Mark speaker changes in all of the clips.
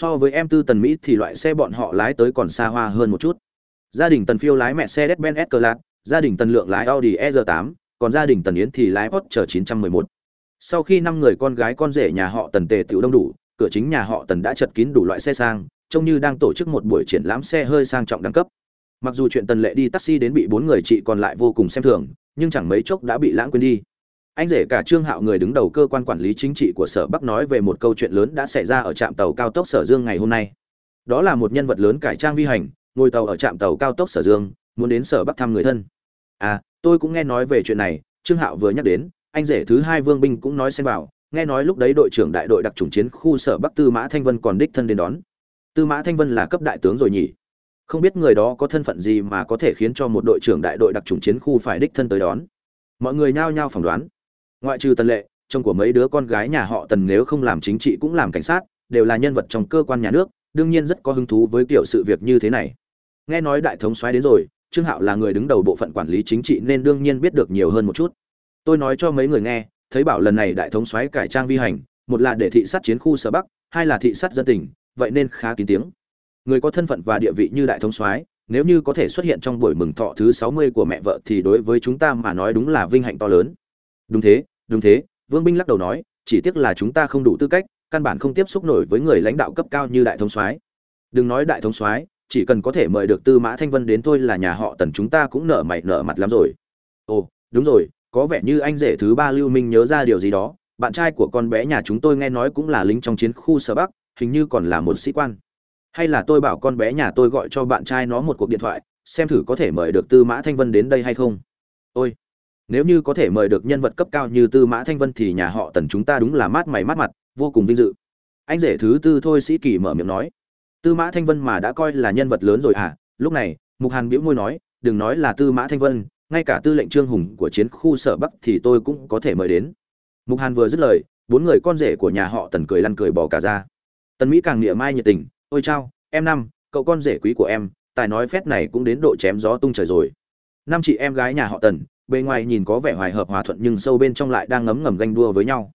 Speaker 1: so với em tư tần mỹ thì loại xe bọn họ lái tới còn xa hoa hơn một chút. Gia đình tần phiêu lái mẹ xe Mercedes-Benz S-Class, gia đình tần lượng lái Audi E8, còn gia đình tần yến thì lái Porsche 911. sau khi năm người con gái con rể nhà họ tần tề tiểu đông đủ cửa chính nhà họ tần đã chật kín đủ loại xe sang trông như đang tổ chức một buổi triển lãm xe hơi sang trọng đẳng cấp. Mặc dù chuyện tần lệ đi taxi đến bị bốn người chị còn lại vô cùng xem thường nhưng chẳng mấy chốc đã bị lãng quên đi anh rể cả trương hạo người đứng đầu cơ quan quản lý chính trị của sở bắc nói về một câu chuyện lớn đã xảy ra ở trạm tàu cao tốc sở dương ngày hôm nay. Đó là một nhân vật lớn cải trang vi hành, ngồi tàu ở trạm tàu cao tốc sở dương, muốn đến sở bắc thăm người thân. À tôi cũng nghe nói về chuyện này, trương hạo vừa nhắc đến, anh rể thứ hai vương binh cũng nói xem vào, nghe nói lúc đấy đội trưởng đại đội đặc trùng chiến khu sở bắc tư mã thanh vân còn đích thân đến đón. Tư mã thanh vân là cấp đại tướng rồi nhỉ? Không biết người đó có thân phận gì mà có thể khiến cho một đội trưởng đại đội đặc trùng chiến khu phải đích thân tới đón. Mọi người nhao nhao phỏng đoán ngoại trừ tần lệ, chồng của mấy đứa con gái nhà họ tần nếu không làm chính trị cũng làm cảnh sát, đều là nhân vật trong cơ quan nhà nước, đương nhiên rất có hứng thú với kiểu sự việc như thế này. Nghe nói đại thống soái đến rồi, trương hạo là người đứng đầu bộ phận quản lý chính trị nên đương nhiên biết được nhiều hơn một chút. Tôi nói cho mấy người nghe, thấy bảo lần này đại thống soái cải trang vi hành, một là để thị sát chiến khu sở bắc, hai là thị sát dân tỉnh vậy nên khá kín tiếng. Người có thân phận và địa vị như đại thống soái, nếu như có thể xuất hiện trong buổi mừng thọ thứ sáu mươi của mẹ vợ thì đối với chúng ta mà nói đúng là vinh hạnh to lớn đúng thế đúng thế, vương binh lắc đầu nói, chỉ tiếc là chúng ta không đủ tư cách, căn bản không tiếp xúc nổi với người lãnh đạo cấp cao như đại thống soái. Đừng nói đại thống soái, chỉ cần có thể mời được tư mã thanh vân đến thôi là nhà họ tần chúng ta cũng nợ mày nợ mặt lắm rồi. Ồ, đúng rồi, có vẻ như anh rể thứ ba lưu minh nhớ ra điều gì đó, bạn trai của con bé nhà chúng tôi nghe nói cũng là lính trong chiến khu sở bắc, hình như còn là một sĩ quan. Hay là tôi bảo con bé nhà tôi gọi cho bạn trai nó một cuộc điện thoại, xem thử có thể mời được tư mã thanh vân đến đây hay không. Ôi nếu như có thể mời được nhân vật cấp cao như tư mã thanh vân thì nhà họ tần chúng ta đúng là mát mày mát mặt, vô cùng vinh dự. Anh rể thứ tư thôi sĩ kỳ mở miệng nói, tư mã thanh vân mà đã coi là nhân vật lớn rồi à? Lúc này, mục hàn biễu môi nói, đừng nói là tư mã thanh vân, ngay cả tư lệnh trương hùng của chiến khu sở bắc thì tôi cũng có thể mời đến. Mục hàn vừa dứt lời, bốn người con rể của nhà họ tần cười lăn cười bỏ cả ra. Tần mỹ càng nghĩa mai nhiệt tình, ôi chao, em năm, cậu con rể quý của em, tài nói phét này cũng đến độ chém gió tung trời rồi. Năm chị em gái nhà họ tần bề ngoài nhìn có vẻ hoài hợp hòa thuận nhưng sâu bên trong lại đang ngấm ngầm ganh đua với nhau.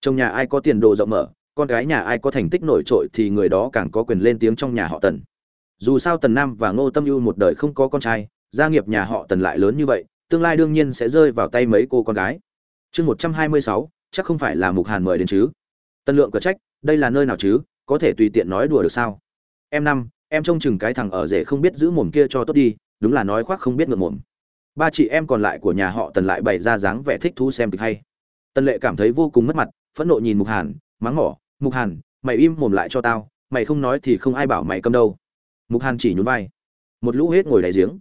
Speaker 1: Trong nhà ai có tiền đồ rộng mở, con gái nhà ai có thành tích nổi trội thì người đó càng có quyền lên tiếng trong nhà họ tần. Dù sao tần nam và ngô tâm ưu một đời không có con trai, gia nghiệp nhà họ tần lại lớn như vậy, tương lai đương nhiên sẽ rơi vào tay mấy cô con gái. Chương một trăm hai mươi sáu, chắc không phải là mục hàn mời đến chứ? Tân lượng cờ trách, đây là nơi nào chứ? Có thể tùy tiện nói đùa được sao? Em năm, em trông chừng cái thằng ở rể không biết giữ mồm kia cho tốt đi, đúng là nói khoác không biết ngượng mồm ba chị em còn lại của nhà họ tần lại bày ra dáng vẻ thích thú xem kịch hay. Tần lệ cảm thấy vô cùng mất mặt, phẫn nộ nhìn mục hàn, mắng mỏ, mục hàn, mày im mồm lại cho tao, mày không nói thì không ai bảo mày câm đâu. Mục hàn chỉ nhún vai. Một lũ hết ngồi đáy giếng.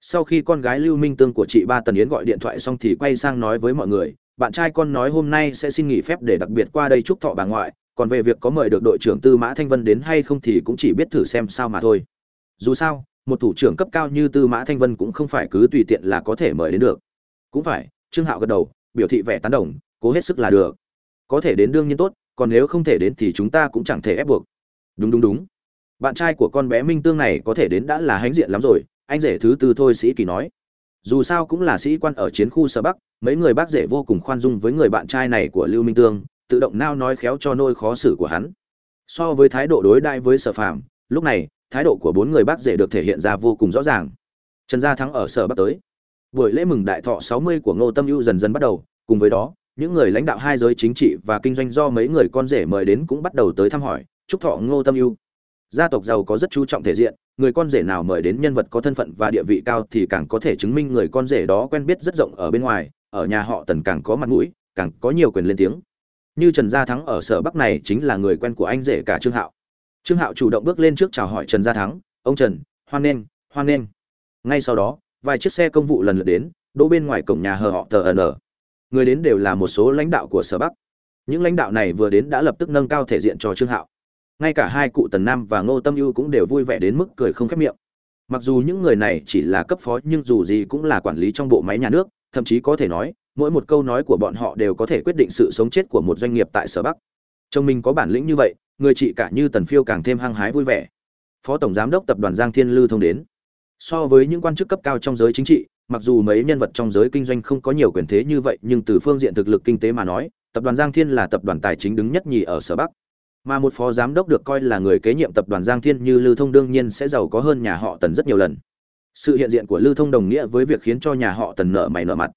Speaker 1: Sau khi con gái lưu minh tương của chị ba tần yến gọi điện thoại xong thì quay sang nói với mọi người, bạn trai con nói hôm nay sẽ xin nghỉ phép để đặc biệt qua đây chúc thọ bà ngoại, còn về việc có mời được đội trưởng tư mã thanh vân đến hay không thì cũng chỉ biết thử xem sao mà thôi. Dù sao một thủ trưởng cấp cao như tư mã thanh vân cũng không phải cứ tùy tiện là có thể mời đến được. Cũng phải, trương hạo gật đầu, biểu thị vẻ tán đồng, cố hết sức là được. Có thể đến đương nhiên tốt, còn nếu không thể đến thì chúng ta cũng chẳng thể ép buộc. Đúng đúng đúng. Bạn trai của con bé minh tương này có thể đến đã là hãnh diện lắm rồi, anh rể thứ tư thôi sĩ kỳ nói. Dù sao cũng là sĩ quan ở chiến khu sở bắc, mấy người bác rể vô cùng khoan dung với người bạn trai này của lưu minh tương, tự động nao nói khéo cho nôi khó xử của hắn. So với thái độ đối đãi với sở phàm, lúc này thái độ của bốn người bác rể được thể hiện ra vô cùng rõ ràng. Trần gia thắng ở sở bắc tới. Buổi lễ mừng đại thọ 60 của ngô tâm ưu dần dần bắt đầu. Cùng với đó, những người lãnh đạo hai giới chính trị và kinh doanh do mấy người con rể mời đến cũng bắt đầu tới thăm hỏi, chúc thọ ngô tâm ưu. Gia tộc giàu có rất chú trọng thể diện, người con rể nào mời đến nhân vật có thân phận và địa vị cao thì càng có thể chứng minh người con rể đó quen biết rất rộng ở bên ngoài, ở nhà họ tần càng có mặt mũi, càng có nhiều quyền lên tiếng. Như trần gia thắng ở sở bắc này chính là người quen của anh rể cả trương hạo trương hạo chủ động bước lên trước chào hỏi trần gia thắng, ông trần, hoan nghênh hoan nghênh. Ngay sau đó, vài chiếc xe công vụ lần lượt đến, đỗ bên ngoài cổng nhà hờ họ tờ ẩn người đến đều là một số lãnh đạo của sở bắc. Những lãnh đạo này vừa đến đã lập tức nâng cao thể diện cho trương hạo. Ngay cả hai cụ tần nam và ngô tâm ưu cũng đều vui vẻ đến mức cười không khép miệng. Mặc dù những người này chỉ là cấp phó nhưng dù gì cũng là quản lý trong bộ máy nhà nước, thậm chí có thể nói, mỗi một câu nói của bọn họ đều có thể quyết định sự sống chết của một doanh nghiệp tại sở bắc chồng mình có bản lĩnh như vậy, người chị cả như tần phiêu càng thêm hăng hái vui vẻ. Phó tổng giám đốc tập đoàn giang thiên lư thông đến. So với những quan chức cấp cao trong giới chính trị, mặc dù mấy nhân vật trong giới kinh doanh không có nhiều quyền thế như vậy, nhưng từ phương diện thực lực kinh tế mà nói, tập đoàn giang thiên là tập đoàn tài chính đứng nhất nhì ở sở bắc. Mà một phó giám đốc được coi là người kế nhiệm tập đoàn giang thiên như lưu thông đương nhiên sẽ giàu có hơn nhà họ tần rất nhiều lần. Sự hiện diện của lưu thông đồng nghĩa với việc khiến cho nhà họ tần nợ mày nợ mặt.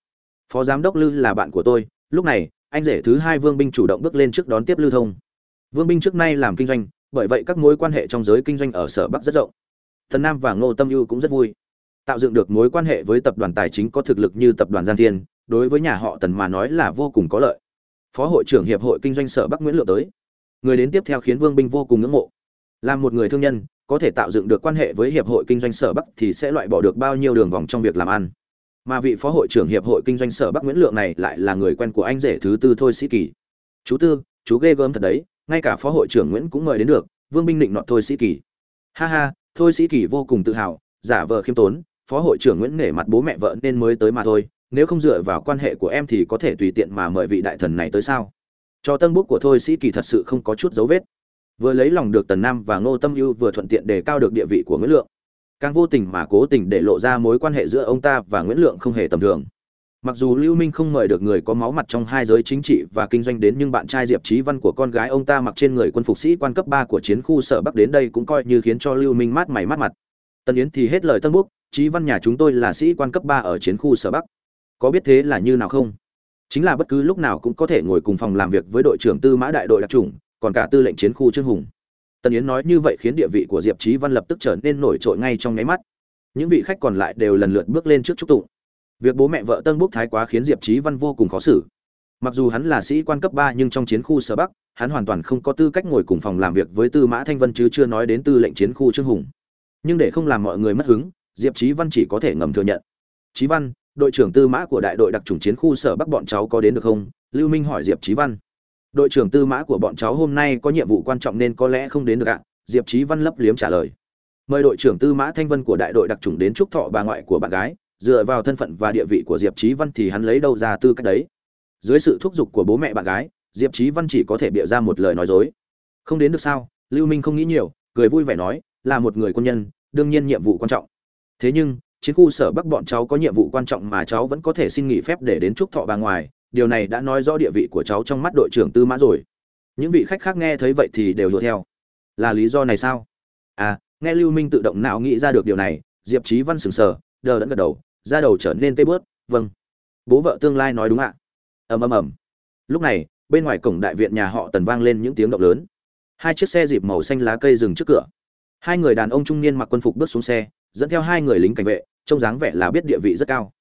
Speaker 1: Phó giám đốc lư là bạn của tôi, lúc này anh rể thứ hai vương binh chủ động bước lên trước đón tiếp lưu thông. Vương binh trước nay làm kinh doanh, bởi vậy các mối quan hệ trong giới kinh doanh ở sở bắc rất rộng. Thần nam và ngô tâm ưu cũng rất vui. Tạo dựng được mối quan hệ với tập đoàn tài chính có thực lực như tập đoàn giang thiên, đối với nhà họ tần mà nói là vô cùng có lợi. Phó hội trưởng hiệp hội kinh doanh sở bắc nguyễn lượng tới. Người đến tiếp theo khiến vương binh vô cùng ngưỡng mộ. Là một người thương nhân, có thể tạo dựng được quan hệ với hiệp hội kinh doanh sở bắc thì sẽ loại bỏ được bao nhiêu đường vòng trong việc làm ăn mà vị phó hội trưởng hiệp hội kinh doanh sở bắc nguyễn lượng này lại là người quen của anh rể thứ tư thôi sĩ kỳ. Chú tư, chú ghê gớm thật đấy, ngay cả phó hội trưởng nguyễn cũng mời đến được, vương binh định nọ thôi sĩ kỳ. Ha ha, thôi sĩ kỳ vô cùng tự hào, giả vờ khiêm tốn, phó hội trưởng nguyễn nể mặt bố mẹ vợ nên mới tới mà thôi, nếu không dựa vào quan hệ của em thì có thể tùy tiện mà mời vị đại thần này tới sao? Cho tân bút của thôi sĩ kỳ thật sự không có chút dấu vết. Vừa lấy lòng được tần nam và ngô tâm ưu vừa thuận tiện đề cao được địa vị của nguyễn lượng càng vô tình mà cố tình để lộ ra mối quan hệ giữa ông ta và nguyễn lượng không hề tầm thường. Mặc dù lưu minh không mời được người có máu mặt trong hai giới chính trị và kinh doanh đến, nhưng bạn trai diệp trí văn của con gái ông ta mặc trên người quân phục sĩ quan cấp ba của chiến khu sở bắc đến đây cũng coi như khiến cho lưu minh mát mày mát mặt. Tân yến thì hết lời tân búc trí văn nhà chúng tôi là sĩ quan cấp ba ở chiến khu sở bắc. Có biết thế là như nào không? Chính là bất cứ lúc nào cũng có thể ngồi cùng phòng làm việc với đội trưởng tư mã đại đội đặc trùng còn cả tư lệnh chiến khu trương hùng tần yến nói như vậy khiến địa vị của diệp trí văn lập tức trở nên nổi trội ngay trong nháy mắt. Những vị khách còn lại đều lần lượt bước lên trước chúc tụng. Việc bố mẹ vợ tân bốc thái quá khiến diệp trí văn vô cùng khó xử. Mặc dù hắn là sĩ quan cấp ba nhưng trong chiến khu sở bắc, hắn hoàn toàn không có tư cách ngồi cùng phòng làm việc với tư mã thanh vân chứ chưa nói đến tư lệnh chiến khu trương hùng. Nhưng để không làm mọi người mất hứng, diệp trí văn chỉ có thể ngầm thừa nhận. Trí văn, đội trưởng tư mã của đại đội đặc trùng chiến khu sở bắc bọn cháu có đến được không? Lưu minh hỏi diệp trí văn đội trưởng tư mã của bọn cháu hôm nay có nhiệm vụ quan trọng nên có lẽ không đến được ạ, diệp trí văn lấp liếm trả lời. Mời đội trưởng tư mã thanh vân của đại đội đặc trùng đến chúc thọ bà ngoại của bạn gái, dựa vào thân phận và địa vị của diệp trí văn thì hắn lấy đâu ra tư cách đấy. Dưới sự thúc giục của bố mẹ bạn gái, diệp trí văn chỉ có thể bịa ra một lời nói dối. Không đến được sao? Lưu minh không nghĩ nhiều, cười vui vẻ nói, là một người quân nhân, đương nhiên nhiệm vụ quan trọng. Thế nhưng, chiến khu sở bắc bọn cháu có nhiệm vụ quan trọng mà cháu vẫn có thể xin nghỉ phép để đến chúc thọ bà ngoài điều này đã nói rõ địa vị của cháu trong mắt đội trưởng tư mã rồi. Những vị khách khác nghe thấy vậy thì đều hiểu theo. Là lý do này sao? À nghe lưu minh tự động não nghĩ ra được điều này, diệp trí văn sừng sờ, đờ đẫn gật đầu ra đầu trở nên tê bớt vâng. Bố vợ tương lai nói đúng ạ. Ầm ầm ầm. Lúc này, bên ngoài cổng đại viện nhà họ tần vang lên những tiếng động lớn. Hai chiếc xe dịp màu xanh lá cây dừng trước cửa. Hai người đàn ông trung niên mặc quân phục bước xuống xe, dẫn theo hai người lính cảnh vệ, trông dáng vẻ là biết địa vị rất cao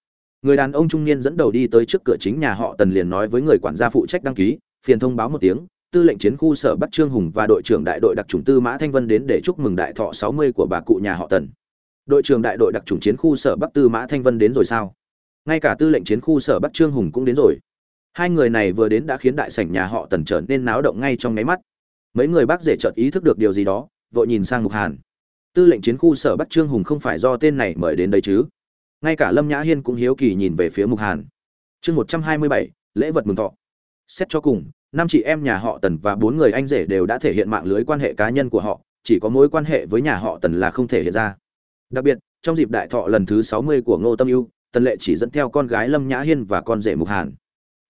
Speaker 1: người đàn ông trung niên dẫn đầu đi tới trước cửa chính nhà họ tần liền nói với người quản gia phụ trách đăng ký, phiền thông báo một tiếng, tư lệnh chiến khu sở bắc trương hùng và đội trưởng đại đội đặc trùng tư mã thanh vân đến để chúc mừng đại thọ 60 của bà cụ nhà họ tần. Đội trưởng đại đội đặc trùng chiến khu sở bắc tư mã thanh vân đến rồi sao? Ngay cả tư lệnh chiến khu sở bắc trương hùng cũng đến rồi. Hai người này vừa đến đã khiến đại sảnh nhà họ tần trở nên náo động ngay trong nháy mắt. Mấy người bác rể chợt ý thức được điều gì đó, vội nhìn sang mục hàn. Tư lệnh chiến khu sở bắc trương hùng không phải do tên này mời đến đây chứ? Ngay cả lâm nhã hiên cũng hiếu kỳ nhìn về phía mục hàn. Chương một trăm hai mươi bảy, lễ vật mừng thọ. Xét cho cùng, năm chị em nhà họ tần và bốn người anh rể đều đã thể hiện mạng lưới quan hệ cá nhân của họ, chỉ có mối quan hệ với nhà họ tần là không thể hiện ra. Đặc biệt, trong dịp đại thọ lần thứ sáu mươi của ngô tâm ưu, tần lệ chỉ dẫn theo con gái lâm nhã hiên và con rể mục hàn.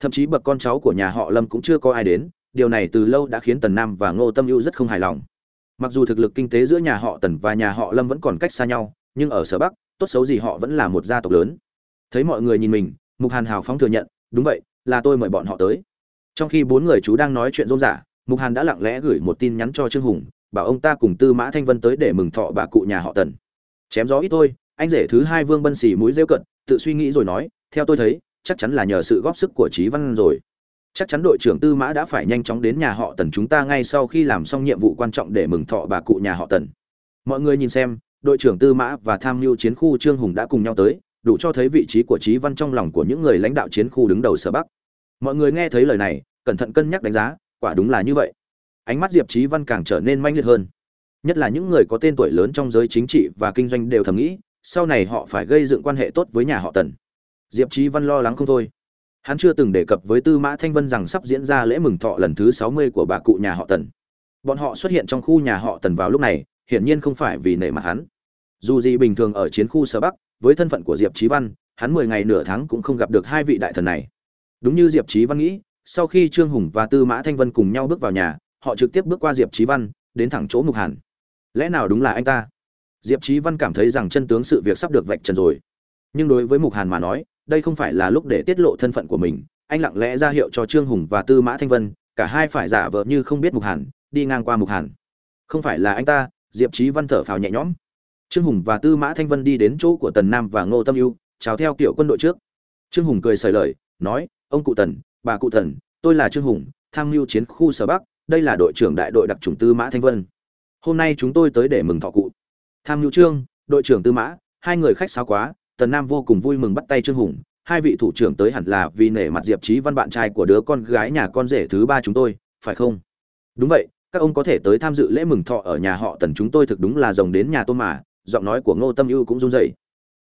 Speaker 1: Thậm chí bậc con cháu của nhà họ lâm cũng chưa có ai đến, điều này từ lâu đã khiến tần nam và ngô tâm ưu rất không hài lòng. Mặc dù thực lực kinh tế giữa nhà họ tần và nhà họ lâm vẫn còn cách xa nhau, nhưng ở sở bắc tốt xấu gì họ vẫn là một gia tộc lớn. Thấy mọi người nhìn mình, mục hàn hào phóng thừa nhận, đúng vậy, là tôi mời bọn họ tới. Trong khi bốn người chú đang nói chuyện rôm rả, mục hàn đã lặng lẽ gửi một tin nhắn cho trương hùng, bảo ông ta cùng tư mã thanh vân tới để mừng thọ bà cụ nhà họ tần. Chém gió ít thôi, anh rể thứ hai vương bân xì mũi rêu cận, tự suy nghĩ rồi nói, theo tôi thấy, chắc chắn là nhờ sự góp sức của trí văn rồi. Chắc chắn đội trưởng tư mã đã phải nhanh chóng đến nhà họ tần chúng ta ngay sau khi làm xong nhiệm vụ quan trọng để mừng thọ bà cụ nhà họ tần. Mọi người nhìn xem đội trưởng tư mã và tham mưu chiến khu trương hùng đã cùng nhau tới, đủ cho thấy vị trí của Chí văn trong lòng của những người lãnh đạo chiến khu đứng đầu sở bắc. Mọi người nghe thấy lời này, cẩn thận cân nhắc đánh giá, quả đúng là như vậy. Ánh mắt diệp Chí văn càng trở nên manh liệt hơn. Nhất là những người có tên tuổi lớn trong giới chính trị và kinh doanh đều thầm nghĩ, sau này họ phải gây dựng quan hệ tốt với nhà họ tần. Diệp Chí văn lo lắng không thôi. Hắn chưa từng đề cập với tư mã thanh vân rằng sắp diễn ra lễ mừng thọ lần thứ sáu mươi của bà cụ nhà họ tần. Bọn họ xuất hiện trong khu nhà họ tần vào lúc này, hiển nhiên không phải vì nể mặt hắn dù gì bình thường ở chiến khu sở bắc, với thân phận của diệp trí văn, hắn mười ngày nửa tháng cũng không gặp được hai vị đại thần này. Đúng như diệp trí văn nghĩ, sau khi trương hùng và tư mã thanh vân cùng nhau bước vào nhà, họ trực tiếp bước qua diệp trí văn, đến thẳng chỗ mục hàn. Lẽ nào đúng là anh ta? Diệp trí văn cảm thấy rằng chân tướng sự việc sắp được vạch trần rồi. Nhưng đối với mục hàn mà nói, đây không phải là lúc để tiết lộ thân phận của mình, anh lặng lẽ ra hiệu cho trương hùng và tư mã thanh vân, cả hai phải giả vờ như không biết mục hàn, đi ngang qua mục hàn. Không phải là anh ta, diệp trí văn thở phào nhẹ nhõm trương hùng và tư mã thanh vân đi đến chỗ của tần nam và ngô tâm ưu, chào theo kiểu quân đội trước. Trương hùng cười sởi lời, nói, ông cụ tần, bà cụ tần, tôi là trương hùng, tham mưu chiến khu sở bắc, đây là đội trưởng đại đội đặc trùng tư mã thanh vân. Hôm nay chúng tôi tới để mừng thọ cụ. Tham mưu trương, đội trưởng tư mã, hai người khách sáo quá, tần nam vô cùng vui mừng bắt tay trương hùng. Hai vị thủ trưởng tới hẳn là vì nể mặt diệp trí văn bạn trai của đứa con gái nhà con rể thứ ba chúng tôi, phải không? Đúng vậy, các ông có thể tới tham dự lễ mừng thọ ở nhà họ tần chúng tôi thực đúng là rồng đến nhà tôi mà giọng nói của ngô tâm ưu cũng run rẩy.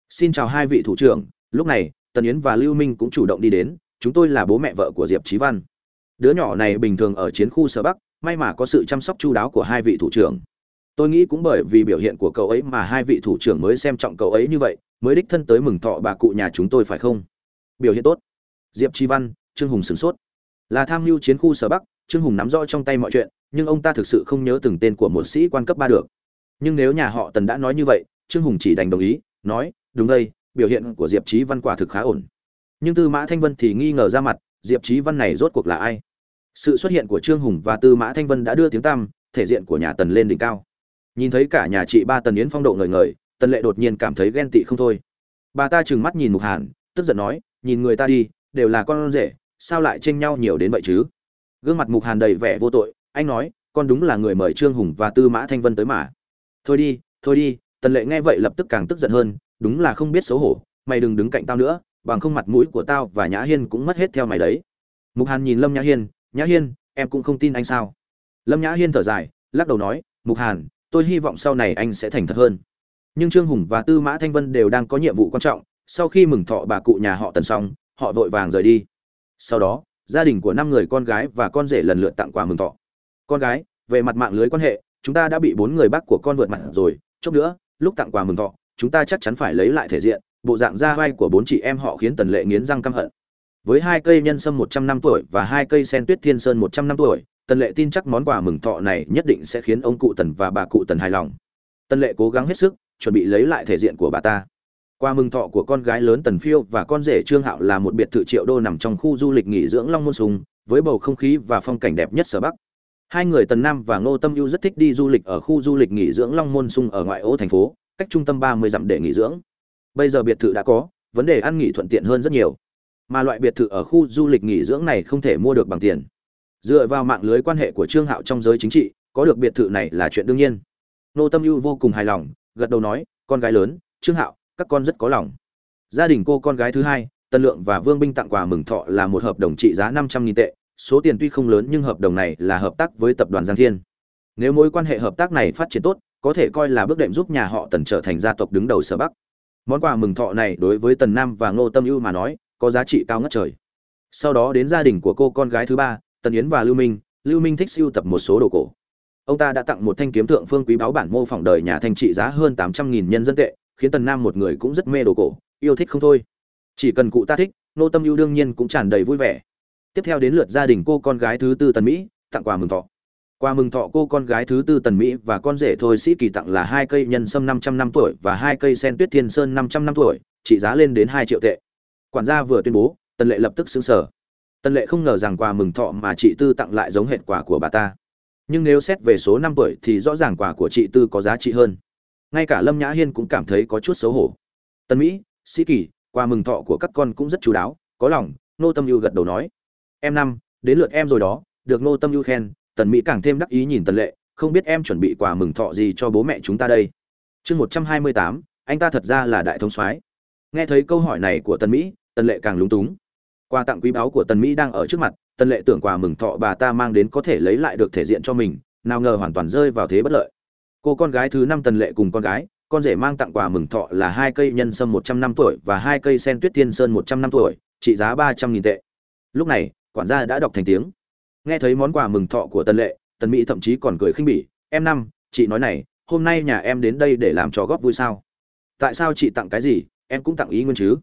Speaker 1: Xin chào hai vị thủ trưởng, lúc này, tần yến và lưu minh cũng chủ động đi đến, chúng tôi là bố mẹ vợ của diệp trí văn. Đứa nhỏ này bình thường ở chiến khu sở bắc, may mà có sự chăm sóc chu đáo của hai vị thủ trưởng. Tôi nghĩ cũng bởi vì biểu hiện của cậu ấy mà hai vị thủ trưởng mới xem trọng cậu ấy như vậy, mới đích thân tới mừng thọ bà cụ nhà chúng tôi phải không? Biểu hiện tốt. Diệp tri văn, trương hùng sửng sốt. Là tham mưu chiến khu sở bắc, trương hùng nắm rõ trong tay mọi chuyện, nhưng ông ta thực sự không nhớ từng tên của một sĩ quan cấp ba được nhưng nếu nhà họ tần đã nói như vậy, trương hùng chỉ đành đồng ý, nói, đúng đây, biểu hiện của diệp trí văn quả thực khá ổn. Nhưng tư mã thanh vân thì nghi ngờ ra mặt, diệp trí văn này rốt cuộc là ai? Sự xuất hiện của trương hùng và tư mã thanh vân đã đưa tiếng tam thể diện của nhà tần lên đỉnh cao. Nhìn thấy cả nhà chị ba tần yến phong độ ngời ngời, tần lệ đột nhiên cảm thấy ghen tị không thôi. Bà ta trừng mắt nhìn mục hàn, tức giận nói, nhìn người ta đi, đều là con rể, sao lại tranh nhau nhiều đến vậy chứ? Gương mặt mục hàn đầy vẻ vô tội, anh nói, con đúng là người mời trương hùng và tư mã thanh vân tới mà thôi đi thôi đi, tần lệ nghe vậy lập tức càng tức giận hơn, đúng là không biết xấu hổ, mày đừng đứng cạnh tao nữa, bằng không mặt mũi của tao và nhã hiên cũng mất hết theo mày đấy. Mục hàn nhìn lâm nhã hiên nhã hiên, em cũng không tin anh sao? Lâm nhã hiên thở dài, lắc đầu nói, mục hàn, tôi hy vọng sau này anh sẽ thành thật hơn. Nhưng trương hùng và tư mã thanh vân đều đang có nhiệm vụ quan trọng, sau khi mừng thọ bà cụ nhà họ tần xong, họ vội vàng rời đi. Sau đó, gia đình của năm người con gái và con rể lần lượt tặng quà mừng thọ. Con gái, về mặt mạng lưới quan hệ chúng ta đã bị bốn người bác của con vượt mặt rồi, chốc nữa, lúc tặng quà mừng thọ, chúng ta chắc chắn phải lấy lại thể diện, bộ dạng da vai của bốn chị em họ khiến tần lệ nghiến răng căm hận. Với hai cây nhân sâm một trăm năm tuổi và hai cây sen tuyết thiên sơn một trăm năm tuổi, tần lệ tin chắc món quà mừng thọ này nhất định sẽ khiến ông cụ tần và bà cụ tần hài lòng. Tần lệ cố gắng hết sức, chuẩn bị lấy lại thể diện của bà ta. Qua mừng thọ của con gái lớn tần phiêu và con rể trương hạo là một biệt thự triệu đô nằm trong khu du lịch nghỉ dưỡng long môn sùng, với bầu không khí và phong cảnh đẹp nhất sở bắc hai người tần nam và ngô tâm ưu rất thích đi du lịch ở khu du lịch nghỉ dưỡng long môn sung ở ngoại ô thành phố, cách trung tâm ba mươi dặm để nghỉ dưỡng. Bây giờ biệt thự đã có, vấn đề ăn nghỉ thuận tiện hơn rất nhiều. Mà loại biệt thự ở khu du lịch nghỉ dưỡng này không thể mua được bằng tiền. Dựa vào mạng lưới quan hệ của trương hạo trong giới chính trị, có được biệt thự này là chuyện đương nhiên. Nô tâm ưu vô cùng hài lòng, gật đầu nói, con gái lớn, trương hạo, các con rất có lòng. Gia đình cô con gái thứ hai tân lượng và vương binh tặng quà mừng thọ là một hợp đồng trị giá năm trăm nghìn tệ số tiền tuy không lớn nhưng hợp đồng này là hợp tác với tập đoàn giang thiên. Nếu mối quan hệ hợp tác này phát triển tốt, có thể coi là bước đệm giúp nhà họ tần trở thành gia tộc đứng đầu sở bắc. Món quà mừng thọ này đối với tần nam và ngô tâm ưu mà nói, có giá trị cao ngất trời. Sau đó đến gia đình của cô con gái thứ ba, tần yến và lưu minh lưu minh thích sưu tập một số đồ cổ. Ông ta đã tặng một thanh kiếm thượng phương quý báo bản mô phỏng đời nhà thanh trị giá hơn tám trăm nghìn nhân dân tệ, khiến tần nam một người cũng rất mê đồ cổ, yêu thích không thôi. Chỉ cần cụ ta thích, Ngô tâm ưu đương nhiên cũng tràn đầy vui vẻ tiếp theo đến lượt gia đình cô con gái thứ tư tần mỹ, tặng quà mừng thọ. Quà mừng thọ cô con gái thứ tư tần mỹ và con rể thôi sĩ kỳ tặng là hai cây nhân sâm năm trăm năm tuổi và hai cây sen tuyết thiên sơn năm trăm năm tuổi, trị giá lên đến hai triệu tệ. Quản gia vừa tuyên bố, tần lệ lập tức xứng sở. Tần lệ không ngờ rằng quà mừng thọ mà chị tư tặng lại giống hệt quà của bà ta. Nhưng nếu xét về số năm tuổi thì rõ ràng quà của chị tư có giá trị hơn. Ngay cả lâm nhã hiên cũng cảm thấy có chút xấu hổ. Tần mỹ, sĩ kỳ, quà mừng thọ của các con cũng rất chú đáo, có lòng, nô tâm ưu gật đầu nói em năm, đến lượt em rồi đó, được nô tâm ưu khen, tần mỹ càng thêm đắc ý nhìn tần lệ, không biết em chuẩn bị quà mừng thọ gì cho bố mẹ chúng ta đây. Chương một trăm hai mươi tám, anh ta thật ra là đại thống soái. Nghe thấy câu hỏi này của tần mỹ, tần lệ càng lúng túng. Quà tặng quý báu của tần mỹ đang ở trước mặt, tần lệ tưởng quà mừng thọ bà ta mang đến có thể lấy lại được thể diện cho mình, nào ngờ hoàn toàn rơi vào thế bất lợi. Cô con gái thứ năm tần lệ cùng con gái, con rể mang tặng quà mừng thọ là hai cây nhân sâm một trăm năm tuổi và hai cây sen tuyết tiên sơn một trăm năm tuổi, trị giá ba trăm nghìn tệ. Lúc này quản gia đã đọc thành tiếng. Nghe thấy món quà mừng thọ của tần lệ, tần mỹ thậm chí còn cười khinh bỉ. Em năm, chị nói này, hôm nay nhà em đến đây để làm cho góp vui sao? Tại sao chị tặng cái gì? Em cũng tặng ý nguyên chứ.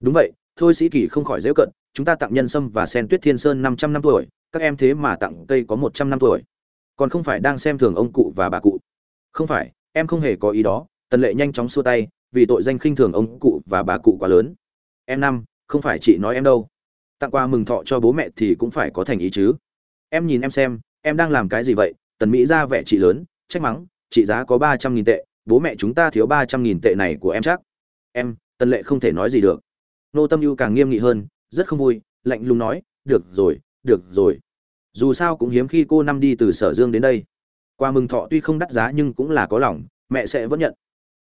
Speaker 1: Đúng vậy, thôi sĩ kỳ không khỏi dễ cận, chúng ta tặng nhân sâm và sen tuyết thiên sơn năm trăm năm tuổi, các em thế mà tặng cây có một trăm năm tuổi. Còn không phải đang xem thường ông cụ và bà cụ. Không phải, em không hề có ý đó. Tần lệ nhanh chóng xua tay, vì tội danh khinh thường ông cụ và bà cụ quá lớn. Em năm, không phải chị nói em đâu tặng quà mừng thọ cho bố mẹ thì cũng phải có thành ý chứ. Em nhìn em xem, em đang làm cái gì vậy? Tần mỹ ra vẻ chị lớn, trách mắng trị giá có ba trăm nghìn tệ, bố mẹ chúng ta thiếu ba trăm nghìn tệ này của em chắc. Em, tần lệ không thể nói gì được. Nô tâm ưu càng nghiêm nghị hơn, rất không vui, lạnh lùng nói, được rồi được rồi. Dù sao cũng hiếm khi cô năm đi từ sở dương đến đây. Quà mừng thọ tuy không đắt giá nhưng cũng là có lòng, mẹ sẽ vẫn nhận.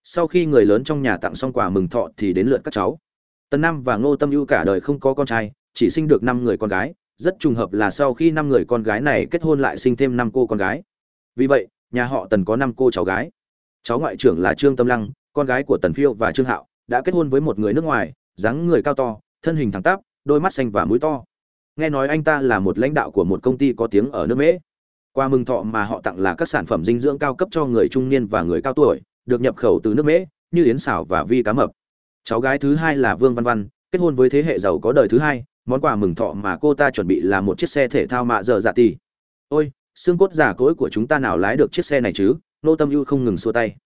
Speaker 1: Sau khi người lớn trong nhà tặng xong quà mừng thọ thì đến lượt các cháu. Tần nam và ngô tâm ưu cả đời không có con trai chỉ sinh được năm người con gái, rất trùng hợp là sau khi năm người con gái này kết hôn lại sinh thêm năm cô con gái. Vì vậy, nhà họ tần có năm cô cháu gái. Cháu ngoại trưởng là trương tâm lăng, con gái của tần phiêu và trương hạo, đã kết hôn với một người nước ngoài, dáng người cao to, thân hình thẳng tắp, đôi mắt xanh và mũi to. Nghe nói anh ta là một lãnh đạo của một công ty có tiếng ở nước mễ qua mừng thọ mà họ tặng là các sản phẩm dinh dưỡng cao cấp cho người trung niên và người cao tuổi, được nhập khẩu từ nước mễ như yến xảo và vi cá mập. Cháu gái thứ hai là vương văn văn, kết hôn với thế hệ giàu có đời thứ hai món quà mừng thọ mà cô ta chuẩn bị là một chiếc xe thể thao mạ dở dạ tỷ ôi, xương cốt giả cỗi của chúng ta nào lái được chiếc xe này chứ? Nô tâm ưu không ngừng xua tay.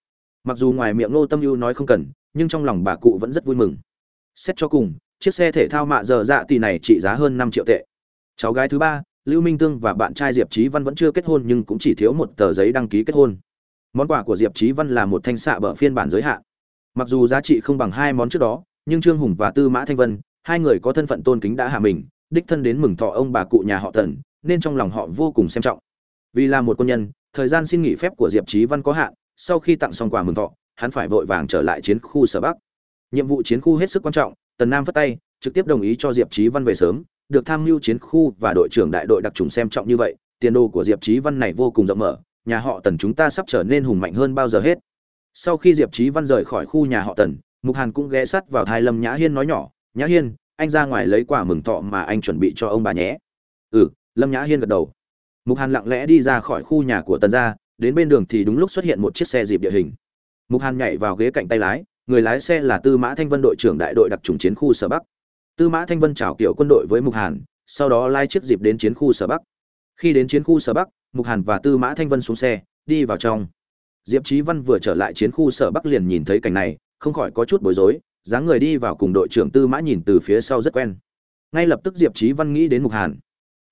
Speaker 1: Mặc dù ngoài miệng nô tâm ưu nói không cần, nhưng trong lòng bà cụ vẫn rất vui mừng. Xét cho cùng, chiếc xe thể thao mạ dở dạ tỷ này trị giá hơn năm triệu tệ. Cháu gái thứ ba, lưu minh tương và bạn trai diệp trí văn vẫn chưa kết hôn nhưng cũng chỉ thiếu một tờ giấy đăng ký kết hôn. Món quà của diệp trí văn là một thanh xạ bờ phiên bản giới hạn. Mặc dù giá trị không bằng hai món trước đó, nhưng trương hùng và tư mã thanh vân hai người có thân phận tôn kính đã hạ mình, đích thân đến mừng thọ ông bà cụ nhà họ tần nên trong lòng họ vô cùng xem trọng. Vì là một quân nhân, thời gian xin nghỉ phép của diệp trí văn có hạn, sau khi tặng xong quà mừng thọ, hắn phải vội vàng trở lại chiến khu sở bắc. Nhiệm vụ chiến khu hết sức quan trọng, tần nam phất tay, trực tiếp đồng ý cho diệp trí văn về sớm, được tham mưu chiến khu và đội trưởng đại đội đặc trùng xem trọng như vậy, tiền đồ của diệp trí văn này vô cùng rộng mở, nhà họ tần chúng ta sắp trở nên hùng mạnh hơn bao giờ hết. Sau khi diệp trí văn rời khỏi khu nhà họ tần, mục hàn cũng ghé sắt vào thai lâm nhã hiên nói nhỏ, nhã hiên anh ra ngoài lấy quả mừng thọ mà anh chuẩn bị cho ông bà nhé. Ừ lâm nhã hiên gật đầu. Mục hàn lặng lẽ đi ra khỏi khu nhà của tần gia, đến bên đường thì đúng lúc xuất hiện một chiếc xe dịp địa hình. Mục hàn nhảy vào ghế cạnh tay lái, người lái xe là tư mã thanh vân đội trưởng đại đội đặc trùng chiến khu sở bắc. Tư mã thanh vân chào kiểu quân đội với mục hàn, sau đó lai chiếc dịp đến chiến khu sở bắc. Khi đến chiến khu sở bắc, mục hàn và tư mã thanh vân xuống xe, đi vào trong. Diệp trí văn vừa trở lại chiến khu sở bắc liền nhìn thấy cảnh này, không khỏi có chút bối rối dáng người đi vào cùng đội trưởng tư mã nhìn từ phía sau rất quen. Ngay lập tức diệp trí văn nghĩ đến mục hàn.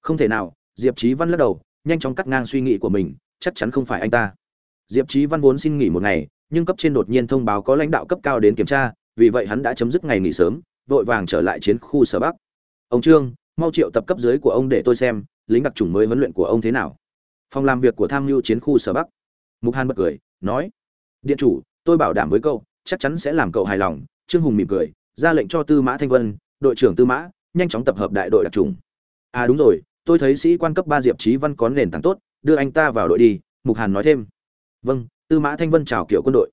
Speaker 1: Không thể nào, diệp trí văn lắc đầu, nhanh chóng cắt ngang suy nghĩ của mình, chắc chắn không phải anh ta. Diệp trí văn vốn xin nghỉ một ngày, nhưng cấp trên đột nhiên thông báo có lãnh đạo cấp cao đến kiểm tra, vì vậy hắn đã chấm dứt ngày nghỉ sớm, vội vàng trở lại chiến khu sở bắc. Ông trương, mau triệu tập cấp dưới của ông để tôi xem, lính đặc trùng mới huấn luyện của ông thế nào. Phòng làm việc của tham mưu chiến khu sở bắc. Mục hàn bật cười, nói, điện chủ, tôi bảo đảm với cậu, chắc chắn sẽ làm cậu hài lòng trương hùng mỉm cười, ra lệnh cho tư mã thanh vân, đội trưởng tư mã, nhanh chóng tập hợp đại đội đặc trùng. À đúng rồi, tôi thấy sĩ quan cấp ba diệp trí văn có nền tảng tốt, đưa anh ta vào đội đi, mục hàn nói thêm. Vâng tư mã thanh vân chào kiểu quân đội.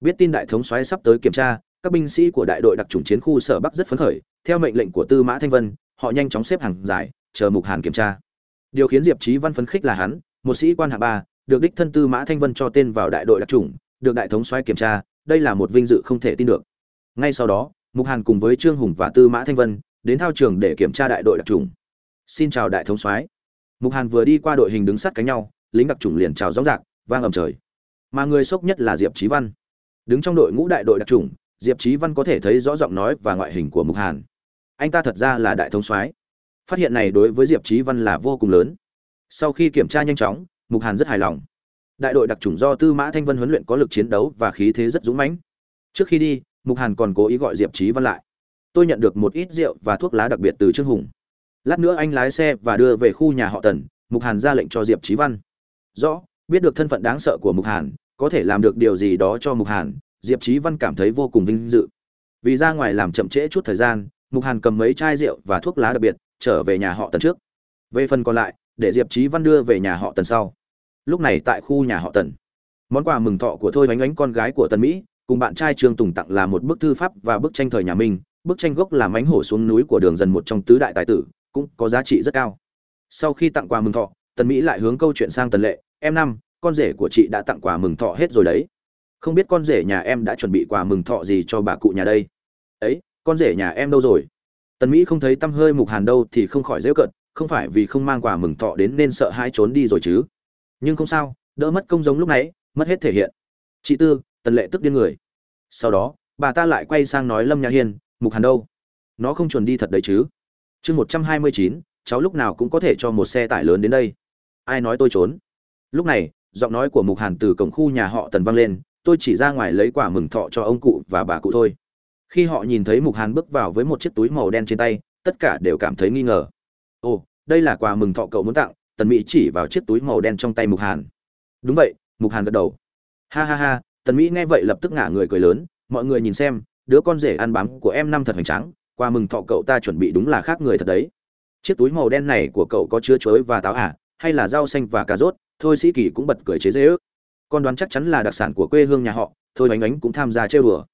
Speaker 1: Biết tin đại thống soái sắp tới kiểm tra, các binh sĩ của đại đội đặc trùng chiến khu sở bắc rất phấn khởi, theo mệnh lệnh của tư mã thanh vân, họ nhanh chóng xếp hàng dài, chờ mục hàn kiểm tra. Điều khiến diệp trí văn phấn khích là hắn, một sĩ quan hạ ba, được đích thân tư mã thanh vân cho tên vào đại đội đặc trùng, được đại thống soái kiểm tra, đây là một vinh dự không thể tin được ngay sau đó, mục hàn cùng với trương hùng và tư mã thanh vân đến thao trường để kiểm tra đại đội đặc trùng xin chào đại thống soái. Mục hàn vừa đi qua đội hình đứng sát cánh nhau, lính đặc trùng liền chào rõ rạc vang ầm trời. Mà người sốc nhất là diệp trí văn. Đứng trong đội ngũ đại đội đặc trùng diệp trí văn có thể thấy rõ giọng nói và ngoại hình của mục hàn. Anh ta thật ra là đại thống soái. Phát hiện này đối với diệp trí văn là vô cùng lớn. Sau khi kiểm tra nhanh chóng, mục hàn rất hài lòng. Đại đội đặc trùng do tư mã thanh vân huấn luyện có lực chiến đấu và khí thế rất dũng mãnh. Trước khi đi mục hàn còn cố ý gọi diệp trí văn lại. Tôi nhận được một ít rượu và thuốc lá đặc biệt từ trương hùng. Lát nữa anh lái xe và đưa về khu nhà họ tần, mục hàn ra lệnh cho diệp trí văn. Rõ, biết được thân phận đáng sợ của mục hàn, có thể làm được điều gì đó cho mục hàn, diệp trí văn cảm thấy vô cùng vinh dự. Vì ra ngoài làm chậm trễ chút thời gian, mục hàn cầm mấy chai rượu và thuốc lá đặc biệt, trở về nhà họ tần trước. Về phần còn lại, để diệp trí văn đưa về nhà họ tần sau. Lúc này tại khu nhà họ tần, món quà mừng thọ của thôi bánh ánh con gái của tần mỹ cùng bạn trai trương tùng tặng là một bức thư pháp và bức tranh thời nhà minh. Bức tranh gốc là mánh hổ xuống núi của đường dần một trong tứ đại tài tử, cũng có giá trị rất cao. Sau khi tặng quà mừng thọ, tần mỹ lại hướng câu chuyện sang tần lệ. Em năm, con rể của chị đã tặng quà mừng thọ hết rồi đấy. Không biết con rể nhà em đã chuẩn bị quà mừng thọ gì cho bà cụ nhà đây? Ấy, con rể nhà em đâu rồi? Tần mỹ không thấy t hơi mục hàn đâu thì không khỏi dễ cận không phải vì không mang quà mừng thọ đến nên sợ hãi trốn đi rồi chứ. Nhưng không sao, đỡ mất công giống lúc nãy, mất hết thể hiện. Chị tư tần lệ tức điên người. Sau đó, bà ta lại quay sang nói lâm nhã hiên, mục hàn đâu? Nó không chuẩn đi thật đấy chứ? Chương một trăm hai mươi chín, cháu lúc nào cũng có thể cho một xe tải lớn đến đây. Ai nói tôi trốn? Lúc này, giọng nói của mục hàn từ cổng khu nhà họ tần vang lên, tôi chỉ ra ngoài lấy quả mừng thọ cho ông cụ và bà cụ thôi. Khi họ nhìn thấy mục hàn bước vào với một chiếc túi màu đen trên tay, tất cả đều cảm thấy nghi ngờ. Ồ, đây là quà mừng thọ cậu muốn tặng, tần mỹ chỉ vào chiếc túi màu đen trong tay mục hàn. Đúng vậy, mục hàn gật đầu. Ha ha ha tần mỹ nghe vậy lập tức ngả người cười lớn, mọi người nhìn xem, đứa con rể ăn bám của em năm thật hoành tráng, Qua mừng thọ cậu ta chuẩn bị đúng là khác người thật đấy. Chiếc túi màu đen này của cậu có chứa chuối và táo à hay là rau xanh và cà rốt, thôi sĩ kỳ cũng bật cười chế dễ ước con đoán chắc chắn là đặc sản của quê hương nhà họ, thôi bánh bánh cũng tham gia chơi đùa.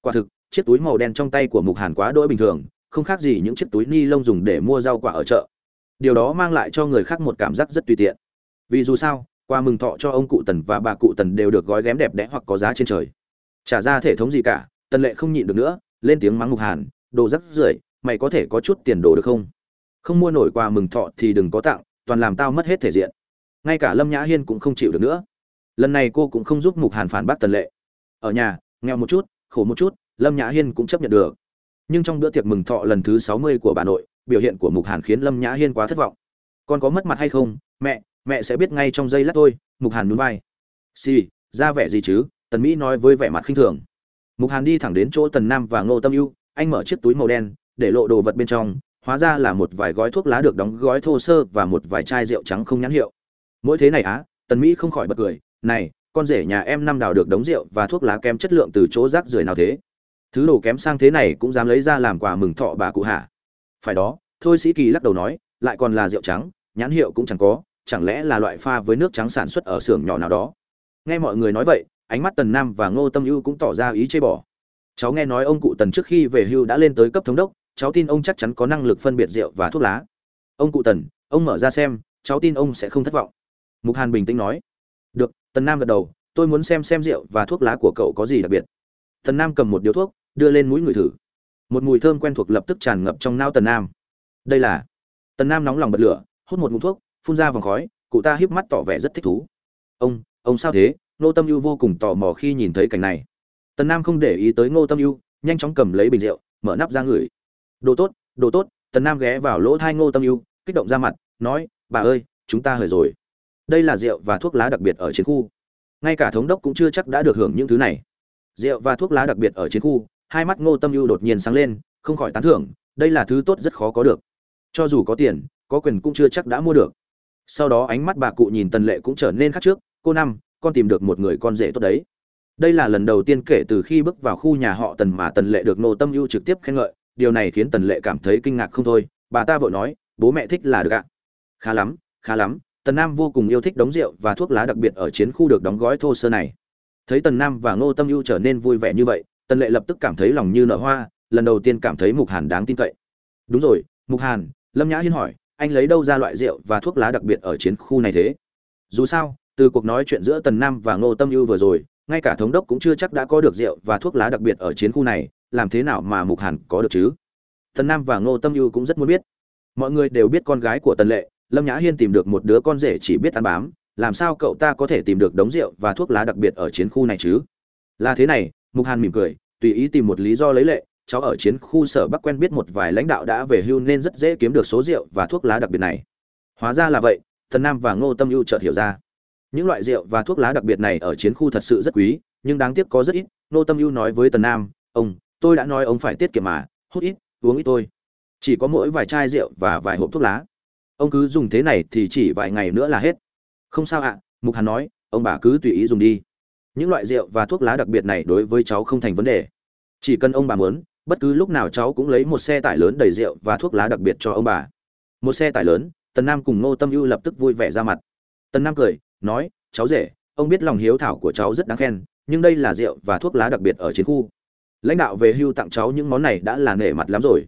Speaker 1: Quả thực, chiếc túi màu đen trong tay của mục hàn quá đỗi bình thường, không khác gì những chiếc túi ni lông dùng để mua rau quả ở chợ. Điều đó mang lại cho người khác một cảm giác rất tùy tiện. Vì dù sao qua mừng thọ cho ông cụ tần và bà cụ tần đều được gói ghém đẹp đẽ hoặc có giá trên trời. Trả ra thể thống gì cả, tần lệ không nhịn được nữa, lên tiếng mắng mục hàn, đồ rắc rưởi, mày có thể có chút tiền đồ được không? Không mua nổi quà mừng thọ thì đừng có tặng, toàn làm tao mất hết thể diện. Ngay cả lâm nhã hiên cũng không chịu được nữa. Lần này cô cũng không giúp mục hàn phản bác tần lệ. Ở nhà, nghèo một chút, khổ một chút, lâm nhã hiên cũng chấp nhận được. Nhưng trong bữa tiệc mừng thọ lần thứ sáu mươi của bà nội, biểu hiện của mục hàn khiến lâm nhã hiên quá thất vọng. Con có mất mặt hay không, mẹ mẹ sẽ biết ngay trong giây lát thôi mục hàn núi vai. Xì、sì, ra vẻ gì chứ? Tần mỹ nói với vẻ mặt khinh thường. Mục hàn đi thẳng đến chỗ tần nam và ngô tâm ưu anh mở chiếc túi màu đen để lộ đồ vật bên trong hóa ra là một vài gói thuốc lá được đóng gói thô sơ và một vài chai rượu trắng không nhãn hiệu. Mỗi thế này á tần mỹ không khỏi bật cười này con rể nhà em năm đào được đống rượu và thuốc lá kém chất lượng từ chỗ rác rưởi nào thế? Thứ đồ kém sang thế này cũng dám lấy ra làm quà mừng thọ bà cụ hả? Phải đó thôi sĩ kỳ lắc đầu nói lại còn là rượu trắng nhãn hiệu cũng chẳng có chẳng lẽ là loại pha với nước trắng sản xuất ở xưởng nhỏ nào đó? Nghe mọi người nói vậy, ánh mắt tần nam và ngô tâm ưu cũng tỏ ra ý chê bỏ. Cháu nghe nói ông cụ tần trước khi về hưu đã lên tới cấp thống đốc, cháu tin ông chắc chắn có năng lực phân biệt rượu và thuốc lá. Ông cụ tần, ông mở ra xem, cháu tin ông sẽ không thất vọng. Mục hàn bình tĩnh nói. Được, tần nam gật đầu, tôi muốn xem xem rượu và thuốc lá của cậu có gì đặc biệt. Tần nam cầm một điếu thuốc, đưa lên mũi người thử. Một mùi thơm quen thuộc lập tức tràn ngập trong nao tần nam. Đây là tần nam nóng lòng bật lửa, hút một ngụm thuốc phun ra vòng khói, cụ ta híp mắt tỏ vẻ rất thích thú. Ông ông sao thế? Ngô tâm ưu vô cùng tò mò khi nhìn thấy cảnh này. Tần nam không để ý tới ngô tâm ưu, nhanh chóng cầm lấy bình rượu, mở nắp ra ngửi. Đồ tốt đồ tốt, tần nam ghé vào lỗ thai ngô tâm ưu, kích động ra mặt, nói, bà ơi, chúng ta hời rồi. Đây là rượu và thuốc lá đặc biệt ở chiến khu. Ngay cả thống đốc cũng chưa chắc đã được hưởng những thứ này. Rượu và thuốc lá đặc biệt ở chiến khu, hai mắt ngô tâm ưu đột nhiên sáng lên, không khỏi tán thưởng, đây là thứ tốt rất khó có được. Cho dù có tiền, có quyền cũng chưa chắc đã mua được sau đó ánh mắt bà cụ nhìn tần lệ cũng trở nên khác trước, cô năm, con tìm được một người con rể tốt đấy. Đây là lần đầu tiên kể từ khi bước vào khu nhà họ tần mà tần lệ được nô tâm ưu trực tiếp khen ngợi. Điều này khiến tần lệ cảm thấy kinh ngạc không thôi. Bà ta vội nói, bố mẹ thích là được ạ. Khá lắm khá lắm. Tần nam vô cùng yêu thích đống rượu và thuốc lá đặc biệt ở chiến khu được đóng gói thô sơ này. Thấy tần nam và ngô tâm ưu trở nên vui vẻ như vậy, tần lệ lập tức cảm thấy lòng như nở hoa, lần đầu tiên cảm thấy mục hàn đáng tin cậy. Đúng rồi, mục hàn, lâm nhã hiên hỏi anh lấy đâu ra loại rượu và thuốc lá đặc biệt ở chiến khu này thế? Dù sao, từ cuộc nói chuyện giữa tần nam và ngô tâm ưu vừa rồi, ngay cả thống đốc cũng chưa chắc đã có được rượu và thuốc lá đặc biệt ở chiến khu này, làm thế nào mà mục hàn có được chứ? Tần nam và ngô tâm ưu cũng rất muốn biết. Mọi người đều biết con gái của tần lệ, lâm nhã hiên tìm được một đứa con rể chỉ biết ăn bám, làm sao cậu ta có thể tìm được đống rượu và thuốc lá đặc biệt ở chiến khu này chứ? Là thế này, mục hàn mỉm cười, tùy ý tìm một lý do lấy lệ cháu ở chiến khu sở bắc quen biết một vài lãnh đạo đã về hưu nên rất dễ kiếm được số rượu và thuốc lá đặc biệt này. Hóa ra là vậy, thần nam và ngô tâm ưu chợt hiểu ra. Những loại rượu và thuốc lá đặc biệt này ở chiến khu thật sự rất quý, nhưng đáng tiếc có rất ít, ngô tâm ưu nói với tần nam, ông, tôi đã nói ông phải tiết kiệm mà, hút ít, uống ít thôi. Chỉ có mỗi vài chai rượu và vài hộp thuốc lá. Ông cứ dùng thế này thì chỉ vài ngày nữa là hết. Không sao ạ, mục hàn nói, ông bà cứ tùy ý dùng đi. Những loại rượu và thuốc lá đặc biệt này đối với cháu không thành vấn đề. Chỉ cần ông bà muốn bất cứ lúc nào cháu cũng lấy một xe tải lớn đầy rượu và thuốc lá đặc biệt cho ông bà. Một xe tải lớn, tần nam cùng ngô tâm ưu lập tức vui vẻ ra mặt. Tần nam cười, nói, cháu rể, ông biết lòng hiếu thảo của cháu rất đáng khen, nhưng đây là rượu và thuốc lá đặc biệt ở chiến khu. Lãnh đạo về hưu tặng cháu những món này đã là nể mặt lắm rồi.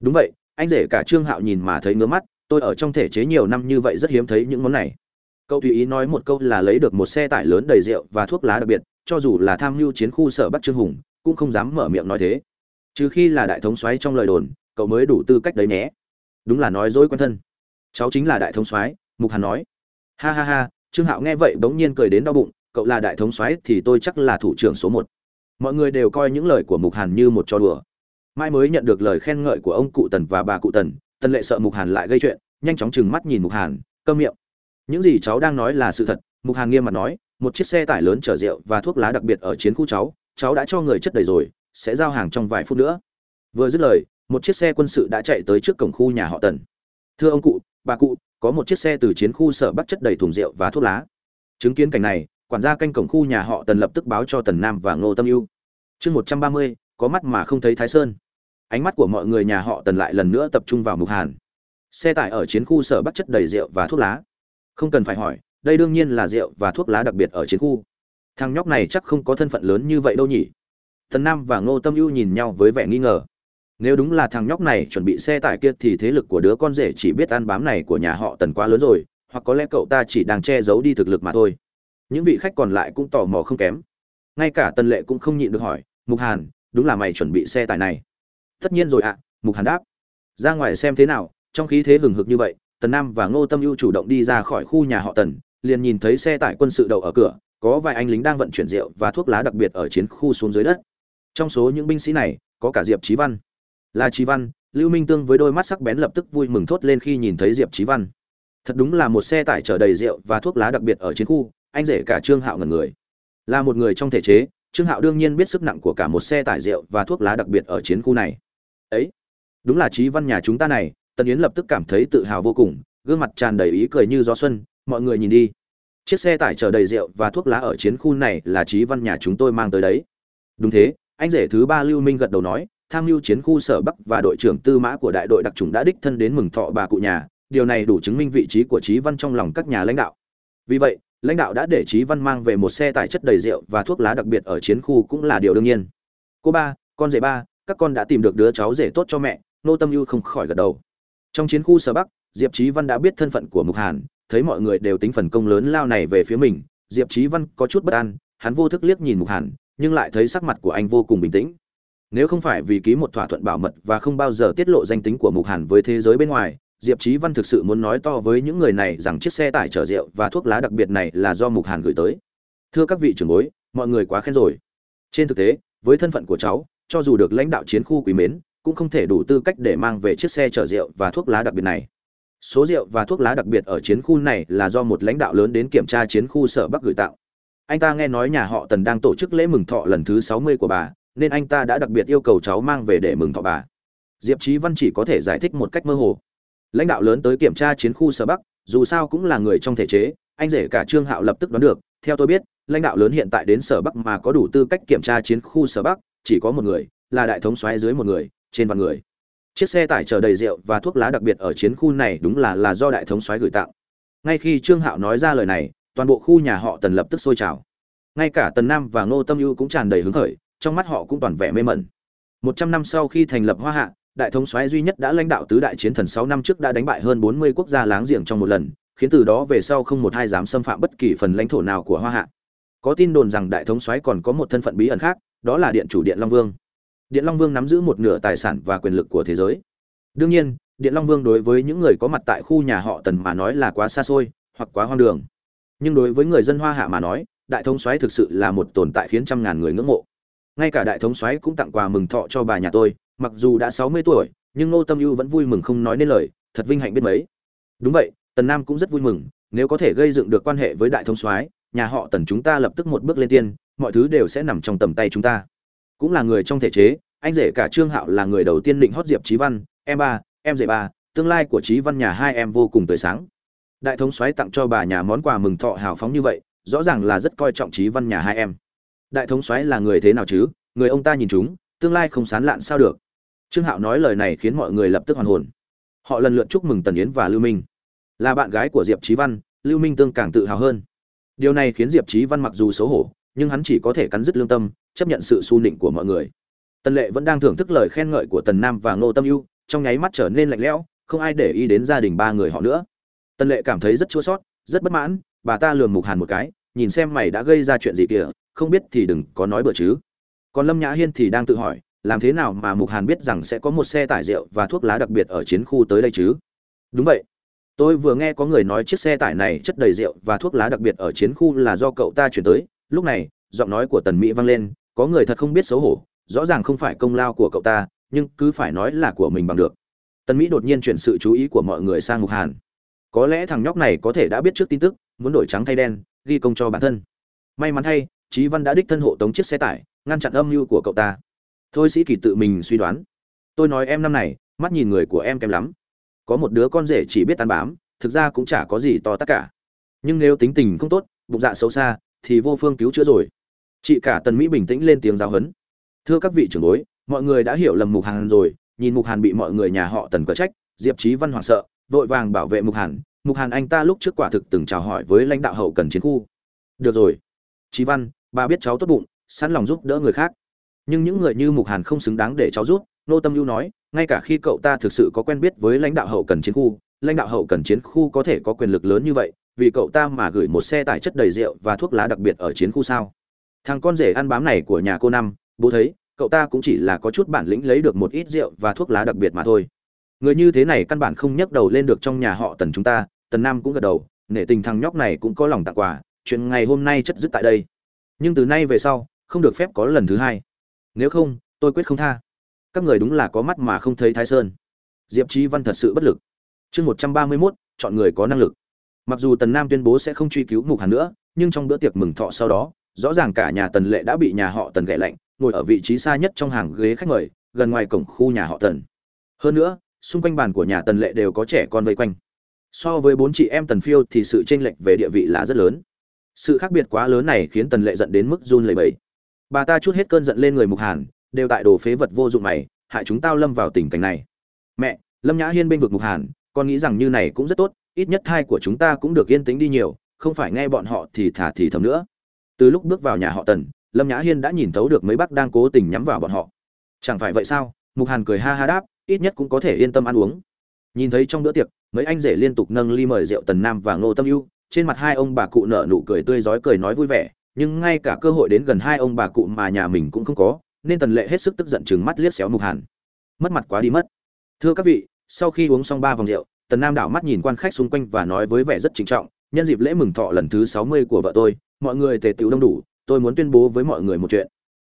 Speaker 1: Đúng vậy, anh rể cả trương hạo nhìn mà thấy ngứa mắt, tôi ở trong thể chế nhiều năm như vậy rất hiếm thấy những món này. Cậu tùy ý nói một câu là lấy được một xe tải lớn đầy rượu và thuốc lá đặc biệt, cho dù là tham mưu chiến khu sở bắc trương hùng, cũng không dám mở miệng nói thế trừ khi là đại thống soái trong lời đồn, cậu mới đủ tư cách đấy nhé. Đúng là nói dối quen thân. Cháu chính là đại thống soái, mục hàn nói. Ha ha ha, trương hạo nghe vậy bỗng nhiên cười đến đau bụng, cậu là đại thống soái thì tôi chắc là thủ trưởng số một. Mọi người đều coi những lời của mục hàn như một trò đùa. Mai mới nhận được lời khen ngợi của ông cụ tần và bà cụ tần tần lệ sợ mục hàn lại gây chuyện, nhanh chóng trừng mắt nhìn mục hàn cơm miệng. Những gì cháu đang nói là sự thật, mục hàn nghiêm mặt nói, một chiếc xe tải lớn chở rượu và thuốc lá đặc biệt ở chiến khu cháu cháu đã cho người chất đầy rồi sẽ giao hàng trong vài phút nữa. Vừa dứt lời, một chiếc xe quân sự đã chạy tới trước cổng khu nhà họ tần. Thưa ông cụ, bà cụ, có một chiếc xe từ chiến khu sở bắt chất đầy thùng rượu và thuốc lá. Chứng kiến cảnh này, quản gia canh cổng khu nhà họ tần lập tức báo cho tần nam và ngô tâm ưu. Chương một trăm ba mươi, có mắt mà không thấy thái sơn. Ánh mắt của mọi người nhà họ tần lại lần nữa tập trung vào mục hàn. Xe tải ở chiến khu sở bắt chất đầy rượu và thuốc lá. Không cần phải hỏi, đây đương nhiên là rượu và thuốc lá đặc biệt ở chiến khu. Thằng nhóc này chắc không có thân phận lớn như vậy đâu nhỉ? Tần nam và ngô tâm ưu nhìn nhau với vẻ nghi ngờ. Nếu đúng là thằng nhóc này chuẩn bị xe tải kia thì thế lực của đứa con rể chỉ biết ăn bám này của nhà họ tần quá lớn rồi, hoặc có lẽ cậu ta chỉ đang che giấu đi thực lực mà thôi. Những vị khách còn lại cũng tò mò không kém. Ngay cả tần lệ cũng không nhịn được hỏi, mục hàn, đúng là mày chuẩn bị xe tải này? Tất nhiên rồi ạ, mục hàn đáp. Ra ngoài xem thế nào, trong khí thế hừng hực như vậy, tần nam và ngô tâm ưu chủ động đi ra khỏi khu nhà họ tần, liền nhìn thấy xe tải quân sự đậu ở cửa, có vài anh lính đang vận chuyển rượu và thuốc lá đặc biệt ở chiến khu xuống dưới đất trong số những binh sĩ này, có cả diệp trí văn. Là trí văn, lưu minh tương với đôi mắt sắc bén lập tức vui mừng thốt lên khi nhìn thấy diệp trí văn. Thật đúng là một xe tải chở đầy rượu và thuốc lá đặc biệt ở chiến khu, anh rể cả trương hạo ngần người. Là một người trong thể chế, trương hạo đương nhiên biết sức nặng của cả một xe tải rượu và thuốc lá đặc biệt ở chiến khu này. Ấy, đúng là trí văn nhà chúng ta này, tần yến lập tức cảm thấy tự hào vô cùng, gương mặt tràn đầy ý cười như gió xuân, mọi người nhìn đi. Chiếc xe tải chở đầy rượu và thuốc lá ở chiến khu này là trí văn nhà chúng tôi mang tới đấy. Đúng thế anh rể thứ ba lưu minh gật đầu nói, tham mưu chiến khu sở bắc và đội trưởng tư mã của đại đội đặc trùng đã đích thân đến mừng thọ bà cụ nhà, điều này đủ chứng minh vị trí của trí văn trong lòng các nhà lãnh đạo. Vì vậy, lãnh đạo đã để trí văn mang về một xe tải chất đầy rượu và thuốc lá đặc biệt ở chiến khu cũng là điều đương nhiên. Cô ba, con rể ba, các con đã tìm được đứa cháu rể tốt cho mẹ, nô tâm ưu không khỏi gật đầu. Trong chiến khu sở bắc, diệp trí văn đã biết thân phận của mục hàn, thấy mọi người đều tính phần công lớn lao này về phía mình, diệp trí văn có chút bất an, hắn vô thức liếc nhìn mục hàn nhưng lại thấy sắc mặt của anh vô cùng bình tĩnh. Nếu không phải vì ký một thỏa thuận bảo mật và không bao giờ tiết lộ danh tính của mục hàn với thế giới bên ngoài, diệp trí văn thực sự muốn nói to với những người này rằng chiếc xe tải chở rượu và thuốc lá đặc biệt này là do mục hàn gửi tới. Thưa các vị trưởng bối, mọi người quá khen rồi. Trên thực tế, với thân phận của cháu, cho dù được lãnh đạo chiến khu quý mến, cũng không thể đủ tư cách để mang về chiếc xe chở rượu và thuốc lá đặc biệt này. Số rượu và thuốc lá đặc biệt ở chiến khu này là do một lãnh đạo lớn đến kiểm tra chiến khu sở bắc gửi tặng anh ta nghe nói nhà họ tần đang tổ chức lễ mừng thọ lần thứ sáu mươi của bà, nên anh ta đã đặc biệt yêu cầu cháu mang về để mừng thọ bà. Diệp trí văn chỉ có thể giải thích một cách mơ hồ. Lãnh đạo lớn tới kiểm tra chiến khu sở bắc, dù sao cũng là người trong thể chế, anh rể cả trương hạo lập tức đoán được. Theo tôi biết, lãnh đạo lớn hiện tại đến sở bắc mà có đủ tư cách kiểm tra chiến khu sở bắc, chỉ có một người, là đại thống xoáy dưới một người, trên vạn người. Chiếc xe tải chở đầy rượu và thuốc lá đặc biệt ở chiến khu này đúng là là do đại thống xoáy gửi tặng. Ngay khi trương hạo nói ra lời này toàn bộ khu nhà họ tần lập tức sôi trào. Ngay cả tần nam và ngô tâm ưu cũng tràn đầy hứng khởi, trong mắt họ cũng toàn vẻ mê mẩn. Một trăm năm sau khi thành lập hoa hạ, đại thống soái duy nhất đã lãnh đạo tứ đại chiến thần sáu năm trước đã đánh bại hơn bốn mươi quốc gia láng giềng trong một lần, khiến từ đó về sau không một ai dám xâm phạm bất kỳ phần lãnh thổ nào của hoa hạ. Có tin đồn rằng đại thống soái còn có một thân phận bí ẩn khác, đó là điện chủ điện long vương. Điện long vương nắm giữ một nửa tài sản và quyền lực của thế giới. Đương nhiên, điện long vương đối với những người có mặt tại khu nhà họ tần mà nói là quá xa xôi hoặc quá hoang đường nhưng đối với người dân hoa hạ mà nói, đại thống soái thực sự là một tồn tại khiến trăm ngàn người ngưỡng mộ. Ngay cả đại thống soái cũng tặng quà mừng thọ cho bà nhà tôi, mặc dù đã sáu mươi tuổi, nhưng ngô tâm ưu vẫn vui mừng không nói nên lời, thật vinh hạnh biết mấy. Đúng vậy, tần nam cũng rất vui mừng, nếu có thể gây dựng được quan hệ với đại thống soái, nhà họ tần chúng ta lập tức một bước lên tiên, mọi thứ đều sẽ nằm trong tầm tay chúng ta. Cũng là người trong thể chế, anh rể cả trương hạo là người đầu tiên định hót diệp trí văn, em ba, em rể ba, tương lai của trí văn nhà hai em vô cùng tươi sáng đại thống soái tặng cho bà nhà món quà mừng thọ hào phóng như vậy, rõ ràng là rất coi trọng trí văn nhà hai em. Đại thống soái là người thế nào chứ? Người ông ta nhìn chúng, tương lai không sán lạn sao được? Trương hạo nói lời này khiến mọi người lập tức hoàn hồn. Họ lần lượt chúc mừng tần yến và lưu minh. Là bạn gái của diệp trí văn, lưu minh tương càng tự hào hơn. Điều này khiến diệp trí văn mặc dù xấu hổ, nhưng hắn chỉ có thể cắn dứt lương tâm, chấp nhận sự su nịnh của mọi người. Tần lệ vẫn đang thưởng thức lời khen ngợi của tần nam và ngô tâm ưu, trong nháy mắt trở nên lạnh lẽo, không ai để ý đến gia đình ba người họ nữa tần lệ cảm thấy rất chua sót, rất bất mãn, bà ta lường mục hàn một cái, nhìn xem mày đã gây ra chuyện gì kìa, không biết thì đừng có nói bừa chứ. Còn lâm nhã hiên thì đang tự hỏi, làm thế nào mà mục hàn biết rằng sẽ có một xe tải rượu và thuốc lá đặc biệt ở chiến khu tới đây chứ? Đúng vậy. Tôi vừa nghe có người nói chiếc xe tải này chất đầy rượu và thuốc lá đặc biệt ở chiến khu là do cậu ta chuyển tới. Lúc này, giọng nói của tần mỹ vang lên, có người thật không biết xấu hổ, rõ ràng không phải công lao của cậu ta, nhưng cứ phải nói là của mình bằng được. Tần mỹ đột nhiên chuyển sự chú ý của mọi người sang mục hàn có lẽ thằng nhóc này có thể đã biết trước tin tức, muốn đổi trắng thay đen, ghi công cho bản thân. May mắn thay trí văn đã đích thân hộ tống chiếc xe tải, ngăn chặn âm mưu của cậu ta. Thôi sĩ kỳ tự mình suy đoán. Tôi nói em năm này, mắt nhìn người của em kém lắm. Có một đứa con rể chỉ biết tàn bám, thực ra cũng chả có gì to tất cả. Nhưng nếu tính tình không tốt, bụng dạ xấu xa, thì vô phương cứu chữa rồi. Chị cả tần mỹ bình tĩnh lên tiếng giáo huấn. Thưa các vị trưởng bối, mọi người đã hiểu lầm mục hàn rồi, nhìn mục hàn bị mọi người nhà họ tần có trách, diệp trí văn hoảng sợ vội vàng bảo vệ mục hàn. Mục hàn anh ta lúc trước quả thực từng chào hỏi với lãnh đạo hậu cần chiến khu. Được rồi. Trí văn, bà biết cháu tốt bụng, sẵn lòng giúp đỡ người khác. Nhưng những người như mục hàn không xứng đáng để cháu giúp, nô tâm lưu nói, ngay cả khi cậu ta thực sự có quen biết với lãnh đạo hậu cần chiến khu, lãnh đạo hậu cần chiến khu có thể có quyền lực lớn như vậy, vì cậu ta mà gửi một xe tải chất đầy rượu và thuốc lá đặc biệt ở chiến khu sao? Thằng con rể ăn bám này của nhà cô năm, bố thấy, cậu ta cũng chỉ là có chút bản lĩnh lấy được một ít rượu và thuốc lá đặc biệt mà thôi người như thế này căn bản không nhấc đầu lên được trong nhà họ tần chúng ta, tần nam cũng gật đầu, nể tình thằng nhóc này cũng có lòng tặng quà, chuyện ngày hôm nay chất dứt tại đây. Nhưng từ nay về sau, không được phép có lần thứ hai. Nếu không, tôi quyết không tha. Các người đúng là có mắt mà không thấy thái sơn. Diệp trí văn thật sự bất lực. Chương một trăm ba mươi mốt, chọn người có năng lực. Mặc dù tần nam tuyên bố sẽ không truy cứu mục hàn nữa, nhưng trong bữa tiệc mừng thọ sau đó, rõ ràng cả nhà tần lệ đã bị nhà họ tần ghẻ lạnh, ngồi ở vị trí xa nhất trong hàng ghế khách mời, gần ngoài cổng khu nhà họ tần. Hơn nữa xung quanh bàn của nhà tần lệ đều có trẻ con vây quanh. So với bốn chị em tần phiêu thì sự tranh lệch về địa vị là rất lớn. Sự khác biệt quá lớn này khiến tần lệ giận đến mức run lẩy bẩy. Bà ta chút hết cơn giận lên người mục hàn, đều tại đồ phế vật vô dụng mày hại chúng tao lâm vào tình cảnh này. Mẹ, lâm nhã hiên bênh vực mục hàn, con nghĩ rằng như này cũng rất tốt, ít nhất hai của chúng ta cũng được yên tĩnh đi nhiều, không phải nghe bọn họ thì thả thì thầm nữa. Từ lúc bước vào nhà họ tần, lâm nhã hiên đã nhìn thấu được mấy bác đang cố tình nhắm vào bọn họ. Chẳng phải vậy sao? Mục hàn cười ha ha đáp ít nhất cũng có thể yên tâm ăn uống. Nhìn thấy trong bữa tiệc, mấy anh rể liên tục nâng ly mời rượu tần nam và ngô tâm ưu. Trên mặt hai ông bà cụ nở nụ cười tươi rói cười nói vui vẻ, nhưng ngay cả cơ hội đến gần hai ông bà cụ mà nhà mình cũng không có, nên tần lệ hết sức tức giận chừng mắt liếc xéo mục hàn. Mất mặt quá đi mất. Thưa các vị, sau khi uống xong ba vòng rượu, tần nam đảo mắt nhìn quan khách xung quanh và nói với vẻ rất trịnh trọng, nhân dịp lễ mừng thọ lần thứ sáu mươi của vợ tôi, mọi người tề tựu đông đủ, tôi muốn tuyên bố với mọi người một chuyện.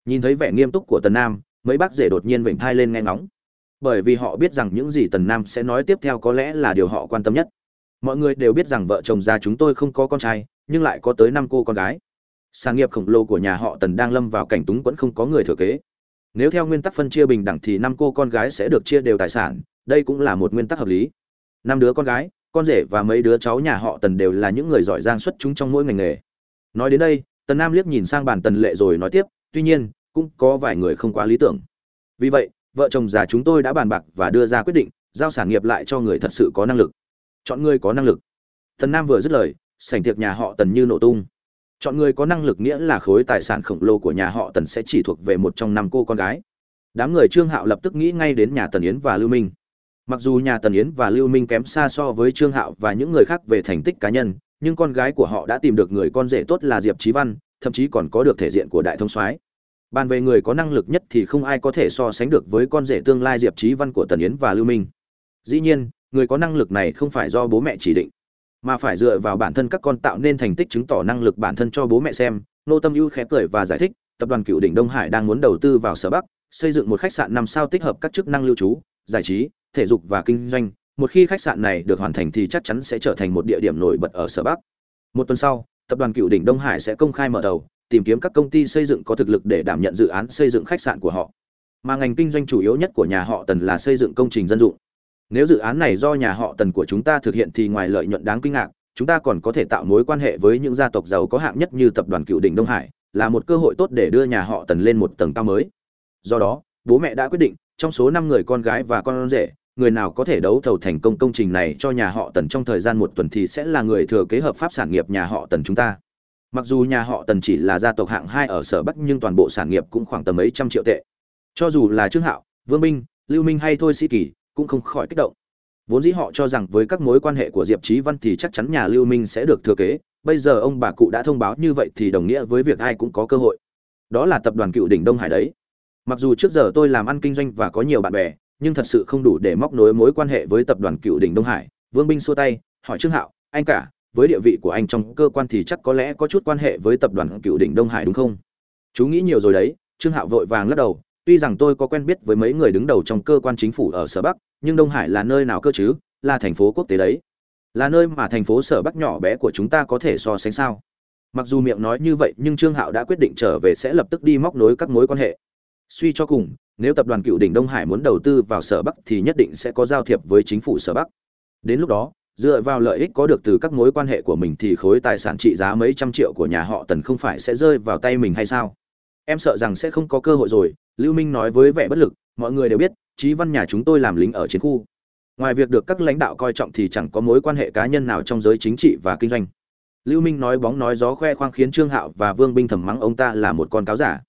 Speaker 1: Nhìn thấy vẻ nghiêm túc của tần nam, mấy bác rể đột nhiên vểnh thai lên nghe ngóng bởi vì họ biết rằng những gì tần nam sẽ nói tiếp theo có lẽ là điều họ quan tâm nhất. Mọi người đều biết rằng vợ chồng già chúng tôi không có con trai, nhưng lại có tới năm cô con gái. Sản nghiệp khổng lồ của nhà họ tần đang lâm vào cảnh túng vẫn không có người thừa kế. Nếu theo nguyên tắc phân chia bình đẳng thì năm cô con gái sẽ được chia đều tài sản, đây cũng là một nguyên tắc hợp lý. Năm đứa con gái, con rể và mấy đứa cháu nhà họ tần đều là những người giỏi giang xuất chúng trong mỗi ngành nghề. Nói đến đây, tần nam liếc nhìn sang bàn tần lệ rồi nói tiếp, tuy nhiên, cũng có vài người không quá lý tưởng. Vì vậy vợ chồng già chúng tôi đã bàn bạc và đưa ra quyết định, giao sản nghiệp lại cho người thật sự có năng lực. Chọn người có năng lực. Tần nam vừa dứt lời, sảnh tiệc nhà họ tần như nổ tung. Chọn người có năng lực nghĩa là khối tài sản khổng lồ của nhà họ tần sẽ chỉ thuộc về một trong năm cô con gái. Đám người trương hạo lập tức nghĩ ngay đến nhà tần yến và lưu minh. Mặc dù nhà tần yến và lưu minh kém xa so với trương hạo và những người khác về thành tích cá nhân, nhưng con gái của họ đã tìm được người con rể tốt là diệp trí văn, thậm chí còn có được thể diện của đại thông soái bàn về người có năng lực nhất thì không ai có thể so sánh được với con rể tương lai diệp trí văn của tần yến và lưu minh. Dĩ nhiên, người có năng lực này không phải do bố mẹ chỉ định, mà phải dựa vào bản thân các con tạo nên thành tích chứng tỏ năng lực bản thân cho bố mẹ xem. Nô tâm ưu khẽ cười và giải thích, tập đoàn cựu đỉnh đông hải đang muốn đầu tư vào sở bắc, xây dựng một khách sạn năm sao tích hợp các chức năng lưu trú, giải trí, thể dục và kinh doanh. Một khi khách sạn này được hoàn thành thì chắc chắn sẽ trở thành một địa điểm nổi bật ở sở bắc. Một tuần sau, tập đoàn cựu đỉnh đông hải sẽ công khai mở đầu tìm kiếm các công ty xây dựng có thực lực để đảm nhận dự án xây dựng khách sạn của họ. Mà ngành kinh doanh chủ yếu nhất của nhà họ tần là xây dựng công trình dân dụng. Nếu dự án này do nhà họ tần của chúng ta thực hiện thì ngoài lợi nhuận đáng kinh ngạc, chúng ta còn có thể tạo mối quan hệ với những gia tộc giàu có hạng nhất như tập đoàn cựu đỉnh đông hải, là một cơ hội tốt để đưa nhà họ tần lên một tầng cao mới. Do đó, bố mẹ đã quyết định, trong số năm người con gái và con rể, người nào có thể đấu thầu thành công công trình này cho nhà họ tần trong thời gian một tuần thì sẽ là người thừa kế hợp pháp sản nghiệp nhà họ tần chúng ta mặc dù nhà họ tần chỉ là gia tộc hạng hai ở sở bắc nhưng toàn bộ sản nghiệp cũng khoảng tầm mấy trăm triệu tệ. Cho dù là trương hạo, vương minh, lưu minh hay thôi sĩ kỳ cũng không khỏi kích động. Vốn dĩ họ cho rằng với các mối quan hệ của diệp trí văn thì chắc chắn nhà lưu minh sẽ được thừa kế, bây giờ ông bà cụ đã thông báo như vậy thì đồng nghĩa với việc ai cũng có cơ hội. Đó là tập đoàn cựu đỉnh đông hải đấy. Mặc dù trước giờ tôi làm ăn kinh doanh và có nhiều bạn bè, nhưng thật sự không đủ để móc nối mối quan hệ với tập đoàn cựu đỉnh đông hải. Vương binh xua tay, hỏi trương hạo, anh cả với địa vị của anh trong cơ quan thì chắc có lẽ có chút quan hệ với tập đoàn cựu đỉnh đông hải đúng không? Chú nghĩ nhiều rồi đấy, trương hạo vội vàng lắc đầu, tuy rằng tôi có quen biết với mấy người đứng đầu trong cơ quan chính phủ ở sở bắc, nhưng đông hải là nơi nào cơ chứ? Là thành phố quốc tế đấy. Là nơi mà thành phố sở bắc nhỏ bé của chúng ta có thể so sánh sao? Mặc dù miệng nói như vậy, nhưng trương hạo đã quyết định trở về sẽ lập tức đi móc nối các mối quan hệ. Suy cho cùng, nếu tập đoàn cựu đỉnh đông hải muốn đầu tư vào sở bắc thì nhất định sẽ có giao thiệp với chính phủ sở bắc. Đến lúc đó dựa vào lợi ích có được từ các mối quan hệ của mình thì khối tài sản trị giá mấy trăm triệu của nhà họ tần không phải sẽ rơi vào tay mình hay sao? Em sợ rằng sẽ không có cơ hội rồi, lưu minh nói với vẻ bất lực, mọi người đều biết trí văn nhà chúng tôi làm lính ở chiến khu. Ngoài việc được các lãnh đạo coi trọng thì chẳng có mối quan hệ cá nhân nào trong giới chính trị và kinh doanh. Lưu minh nói bóng nói gió khoe khoang khiến trương hạo và vương binh thầm mắng ông ta là một con cáo giả.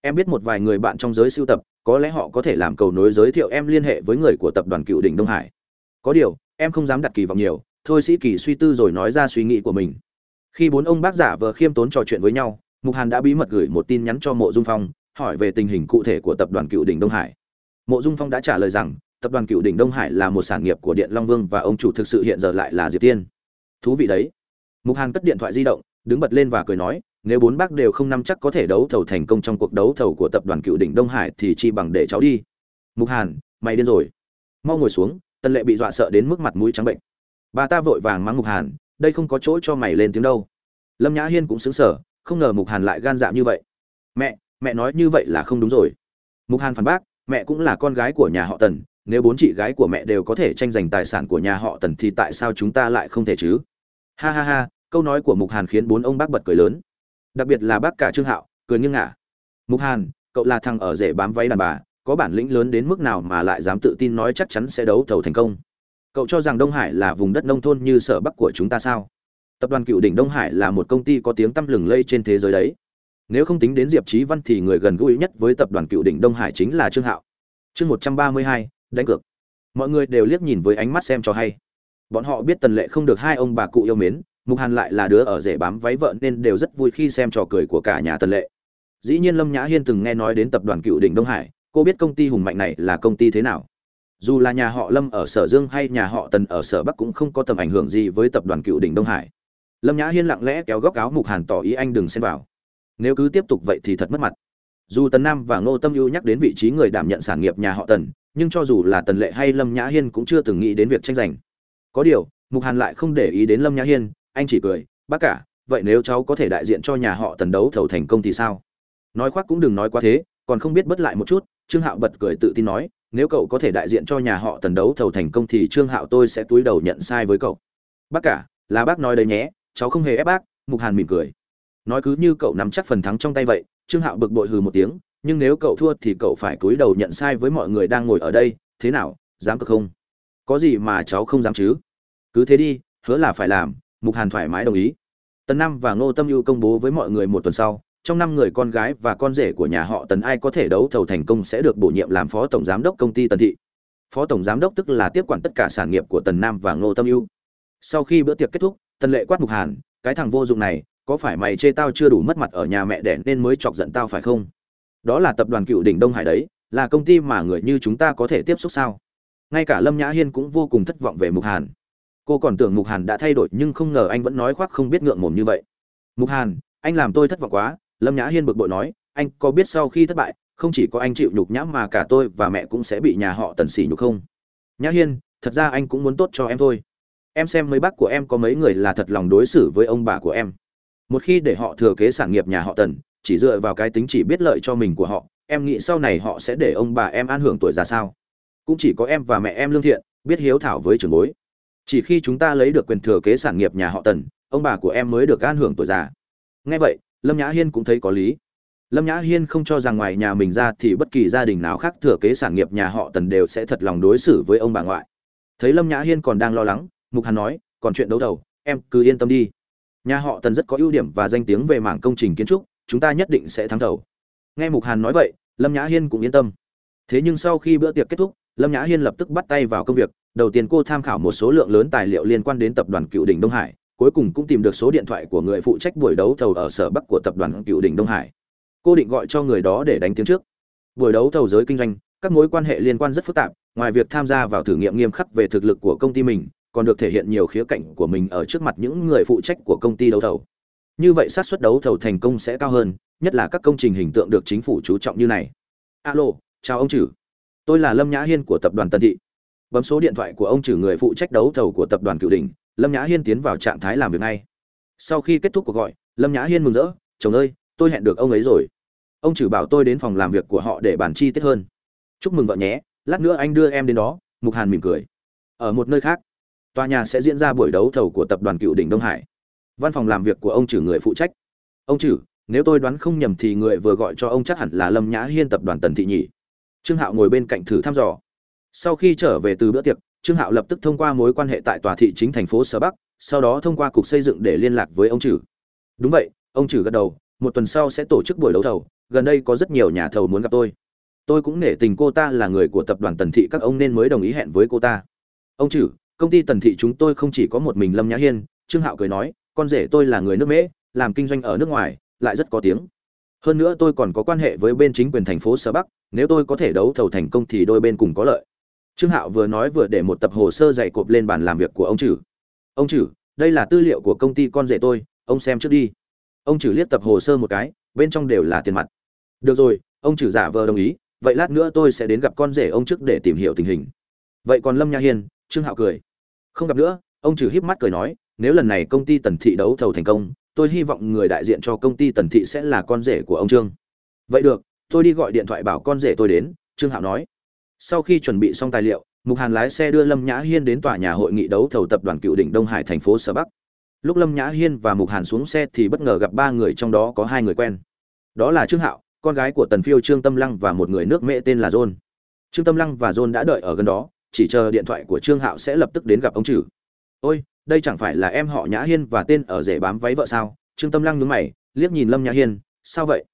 Speaker 1: Em biết một vài người bạn trong giới sưu tập, có lẽ họ có thể làm cầu nối giới thiệu em liên hệ với người của tập đoàn cựu đỉnh đông hải. Có điều em không dám đặt kỳ vọng nhiều, thôi sĩ kỳ suy tư rồi nói ra suy nghĩ của mình. Khi bốn ông bác giả vờ khiêm tốn trò chuyện với nhau, mục hàn đã bí mật gửi một tin nhắn cho mộ dung phong, hỏi về tình hình cụ thể của tập đoàn cựu đỉnh đông hải. Mộ dung phong đã trả lời rằng, tập đoàn cựu đỉnh đông hải là một sản nghiệp của điện long vương và ông chủ thực sự hiện giờ lại là diệp tiên. Thú vị đấy. Mục hàn cất điện thoại di động, đứng bật lên và cười nói, nếu bốn bác đều không nắm chắc có thể đấu thầu thành công trong cuộc đấu thầu của tập đoàn cựu đỉnh đông hải thì chi bằng để cháu đi. Mục hàn, mày điên rồi. Mau ngồi xuống Tần lệ bị dọa sợ đến mức mặt mũi trắng bệnh. Bà ta vội vàng mắng mục hàn, đây không có chỗ cho mày lên tiếng đâu. Lâm nhã hiên cũng xứng sở không ngờ mục hàn lại gan dạ như vậy. Mẹ mẹ nói như vậy là không đúng rồi. Mục hàn phản bác, mẹ cũng là con gái của nhà họ tần, nếu bốn chị gái của mẹ đều có thể tranh giành tài sản của nhà họ tần thì tại sao chúng ta lại không thể chứ? Ha ha ha, câu nói của mục hàn khiến bốn ông bác bật cười lớn. Đặc biệt là bác cả trương hạo, cười nghiêng ngả. Mục hàn, cậu là thằng ở rể bám váy đàn bà có bản lĩnh lớn đến mức nào mà lại dám tự tin nói chắc chắn sẽ đấu thầu thành công. Cậu cho rằng đông hải là vùng đất nông thôn như sở bắc của chúng ta sao? Tập đoàn cựu đỉnh đông hải là một công ty có tiếng tăm lừng lây trên thế giới đấy. Nếu không tính đến diệp trí văn thì người gần gũi nhất với tập đoàn cựu đỉnh đông hải chính là trương hạo. Chương một trăm ba mươi hai, đánh cược. Mọi người đều liếc nhìn với ánh mắt xem cho hay. Bọn họ biết tần lệ không được hai ông bà cụ yêu mến, mục hàn lại là đứa ở rể bám váy vợ nên đều rất vui khi xem trò cười của cả nhà tần lệ. Dĩ nhiên lâm nhã hiên từng nghe nói đến tập đoàn cựu đỉnh đông hải cô biết công ty hùng mạnh này là công ty thế nào? Dù là nhà họ lâm ở sở dương hay nhà họ tần ở sở bắc cũng không có tầm ảnh hưởng gì với tập đoàn cựu đỉnh đông hải. Lâm nhã hiên lặng lẽ kéo góc áo mục hàn tỏ ý anh đừng xen vào. Nếu cứ tiếp tục vậy thì thật mất mặt. Dù tần nam và ngô tâm ưu nhắc đến vị trí người đảm nhận sản nghiệp nhà họ tần, nhưng cho dù là tần lệ hay lâm nhã hiên cũng chưa từng nghĩ đến việc tranh giành. Có điều, mục hàn lại không để ý đến lâm nhã hiên, anh chỉ cười, bác cả, vậy nếu cháu có thể đại diện cho nhà họ tần đấu thầu thành công thì sao? Nói khoác cũng đừng nói quá thế, còn không biết bất lại một chút trương hạo bật cười tự tin nói, nếu cậu có thể đại diện cho nhà họ tần đấu thầu thành công thì trương hạo tôi sẽ túi đầu nhận sai với cậu. Bác cả, là bác nói đấy nhé, cháu không hề ép bác, mục hàn mỉm cười. Nói cứ như cậu nắm chắc phần thắng trong tay vậy, trương hạo bực bội hừ một tiếng, nhưng nếu cậu thua thì cậu phải cúi đầu nhận sai với mọi người đang ngồi ở đây, thế nào, dám cực không? Có gì mà cháu không dám chứ? Cứ thế đi, hứa là phải làm, mục hàn thoải mái đồng ý. Tần năm và ngô tâm ưu công bố với mọi người một tuần sau trong năm người con gái và con rể của nhà họ tần ai có thể đấu thầu thành công sẽ được bổ nhiệm làm phó tổng giám đốc công ty tần thị. Phó tổng giám đốc tức là tiếp quản tất cả sản nghiệp của tần nam và ngô tâm ưu. Sau khi bữa tiệc kết thúc, tần lệ quát mục hàn, cái thằng vô dụng này, có phải mày chê tao chưa đủ mất mặt ở nhà mẹ đẻ nên mới chọc giận tao phải không? Đó là tập đoàn cựu đỉnh đông hải đấy, là công ty mà người như chúng ta có thể tiếp xúc sao? Ngay cả lâm nhã hiên cũng vô cùng thất vọng về mục hàn. Cô còn tưởng mục hàn đã thay đổi nhưng không ngờ anh vẫn nói khoác không biết ngượng mồm như vậy. Mục hàn, anh làm tôi thất vọng quá lâm nhã hiên bực bội nói, anh có biết sau khi thất bại, không chỉ có anh chịu nhục nhã mà cả tôi và mẹ cũng sẽ bị nhà họ tần xỉ nhục không? Nhã hiên, thật ra anh cũng muốn tốt cho em thôi. Em xem mấy bác của em có mấy người là thật lòng đối xử với ông bà của em. Một khi để họ thừa kế sản nghiệp nhà họ tần, chỉ dựa vào cái tính chỉ biết lợi cho mình của họ, em nghĩ sau này họ sẽ để ông bà em an hưởng tuổi già sao? Cũng chỉ có em và mẹ em lương thiện, biết hiếu thảo với trưởng bối. Chỉ khi chúng ta lấy được quyền thừa kế sản nghiệp nhà họ tần, ông bà của em mới được an hưởng tuổi già. Nghe vậy lâm nhã hiên cũng thấy có lý. Lâm nhã hiên không cho rằng ngoài nhà mình ra thì bất kỳ gia đình nào khác thừa kế sản nghiệp nhà họ tần đều sẽ thật lòng đối xử với ông bà ngoại. Thấy lâm nhã hiên còn đang lo lắng, mục hàn nói, còn chuyện đấu đầu, em cứ yên tâm đi. Nhà họ tần rất có ưu điểm và danh tiếng về mảng công trình kiến trúc, chúng ta nhất định sẽ thắng đầu. Nghe mục hàn nói vậy, lâm nhã hiên cũng yên tâm. Thế nhưng sau khi bữa tiệc kết thúc, lâm nhã hiên lập tức bắt tay vào công việc. Đầu tiên cô tham khảo một số lượng lớn tài liệu liên quan đến tập đoàn cựu đỉnh đông hải cuối cùng cũng tìm được số điện thoại của người phụ trách buổi đấu thầu ở sở bắc của tập đoàn cựu đỉnh đông hải. Cô định gọi cho người đó để đánh tiếng trước. Buổi đấu thầu giới kinh doanh, các mối quan hệ liên quan rất phức tạp, ngoài việc tham gia vào thử nghiệm nghiêm khắc về thực lực của công ty mình, còn được thể hiện nhiều khía cạnh của mình ở trước mặt những người phụ trách của công ty đấu thầu. Như vậy xác suất đấu thầu thành công sẽ cao hơn, nhất là các công trình hình tượng được chính phủ chú trọng như này. Alo, chào ông chử. Tôi là lâm nhã hiên của tập đoàn tân thị. Bấm số điện thoại của ông chử người phụ trách đấu thầu của tập đoàn cựu đình lâm nhã hiên tiến vào trạng thái làm việc ngay. Sau khi kết thúc cuộc gọi, lâm nhã hiên mừng rỡ, chồng ơi, tôi hẹn được ông ấy rồi. Ông chử bảo tôi đến phòng làm việc của họ để bàn chi tiết hơn. Chúc mừng vợ nhé, lát nữa anh đưa em đến đó. Mục hàn mỉm cười. Ở một nơi khác, tòa nhà sẽ diễn ra buổi đấu thầu của tập đoàn cựu đỉnh đông hải. Văn phòng làm việc của ông chử người phụ trách. Ông chử nếu tôi đoán không nhầm thì người vừa gọi cho ông chắc hẳn là lâm nhã hiên tập đoàn tần thị nhỉ trương hạo ngồi bên cạnh thử thăm dò. Sau khi trở về từ bữa tiệc trương hạo lập tức thông qua mối quan hệ tại tòa thị chính thành phố sở bắc sau đó thông qua cục xây dựng để liên lạc với ông Trử. đúng vậy ông Trử gật đầu một tuần sau sẽ tổ chức buổi đấu thầu gần đây có rất nhiều nhà thầu muốn gặp tôi. Tôi cũng nể tình cô ta là người của tập đoàn tần thị các ông nên mới đồng ý hẹn với cô ta. Ông Trử, công ty tần thị chúng tôi không chỉ có một mình lâm nhã hiên trương hạo cười nói con rể tôi là người nước mễ làm kinh doanh ở nước ngoài lại rất có tiếng. Hơn nữa tôi còn có quan hệ với bên chính quyền thành phố sở bắc nếu tôi có thể đấu thầu thành công thì đôi bên cùng có lợi trương hạo vừa nói vừa để một tập hồ sơ dày cộp lên bàn làm việc của ông chử. Ông chử, đây là tư liệu của công ty con rể tôi, ông xem trước đi. Ông chử liếc tập hồ sơ một cái, bên trong đều là tiền mặt. Được rồi, ông chử giả vờ đồng ý, vậy lát nữa tôi sẽ đến gặp con rể ông trước để tìm hiểu tình hình. Vậy còn lâm nha hiên, trương hạo cười. Không gặp nữa, ông trừ híp mắt cười nói, nếu lần này công ty tần thị đấu thầu thành công, tôi hy vọng người đại diện cho công ty tần thị sẽ là con rể của ông trương. Vậy được, tôi đi gọi điện thoại bảo con rể tôi đến, trương hạo nói sau khi chuẩn bị xong tài liệu, mục hàn lái xe đưa lâm nhã hiên đến tòa nhà hội nghị đấu thầu tập đoàn cựu đỉnh đông hải thành phố sở bắc. Lúc lâm nhã hiên và mục hàn xuống xe thì bất ngờ gặp ba người trong đó có hai người quen. Đó là trương hạo, con gái của tần phiêu, trương tâm lăng và một người nước mễ tên là john. Trương tâm lăng và john đã đợi ở gần đó, chỉ chờ điện thoại của trương hạo sẽ lập tức đến gặp ông trừ ôi, đây chẳng phải là em họ nhã hiên và tên ở rể bám váy vợ sao? Trương tâm lăng nhướng mày, liếc nhìn lâm nhã hiên, sao vậy?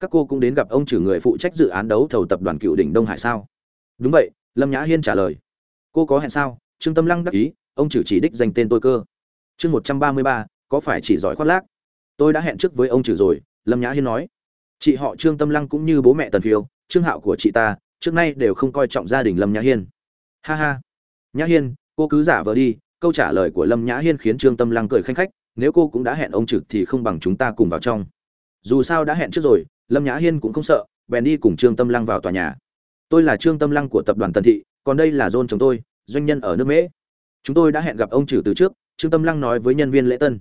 Speaker 1: Các cô cũng đến gặp ông trừ người phụ trách dự án đấu thầu tập đoàn cựu đỉnh đông hải sao? Đúng vậy, lâm nhã hiên trả lời. Cô có hẹn sao? Trương tâm lăng đắc ý, ông trừ chỉ đích danh tên tôi cơ. Chương một trăm ba mươi ba, có phải chỉ giỏi khoác lác? Tôi đã hẹn trước với ông trừ rồi, lâm nhã hiên nói. Chị họ trương tâm lăng cũng như bố mẹ tần phiêu, trương hạo của chị ta, trước nay đều không coi trọng gia đình lâm nhã hiên. Ha ha. Nhã hiên, cô cứ giả vờ đi, câu trả lời của lâm nhã hiên khiến trương tâm lăng cười khanh khách, nếu cô cũng đã hẹn ông trực thì không bằng chúng ta cùng vào trong. Dù sao đã hẹn trước rồi, lâm nhã hiên cũng không sợ, bèn đi cùng trương tâm lăng vào tòa nhà tôi là trương tâm lăng của tập đoàn tần thị, còn đây là John chồng tôi, doanh nhân ở nước mễ chúng tôi đã hẹn gặp ông trừ từ trước, trương tâm lăng nói với nhân viên lễ tân.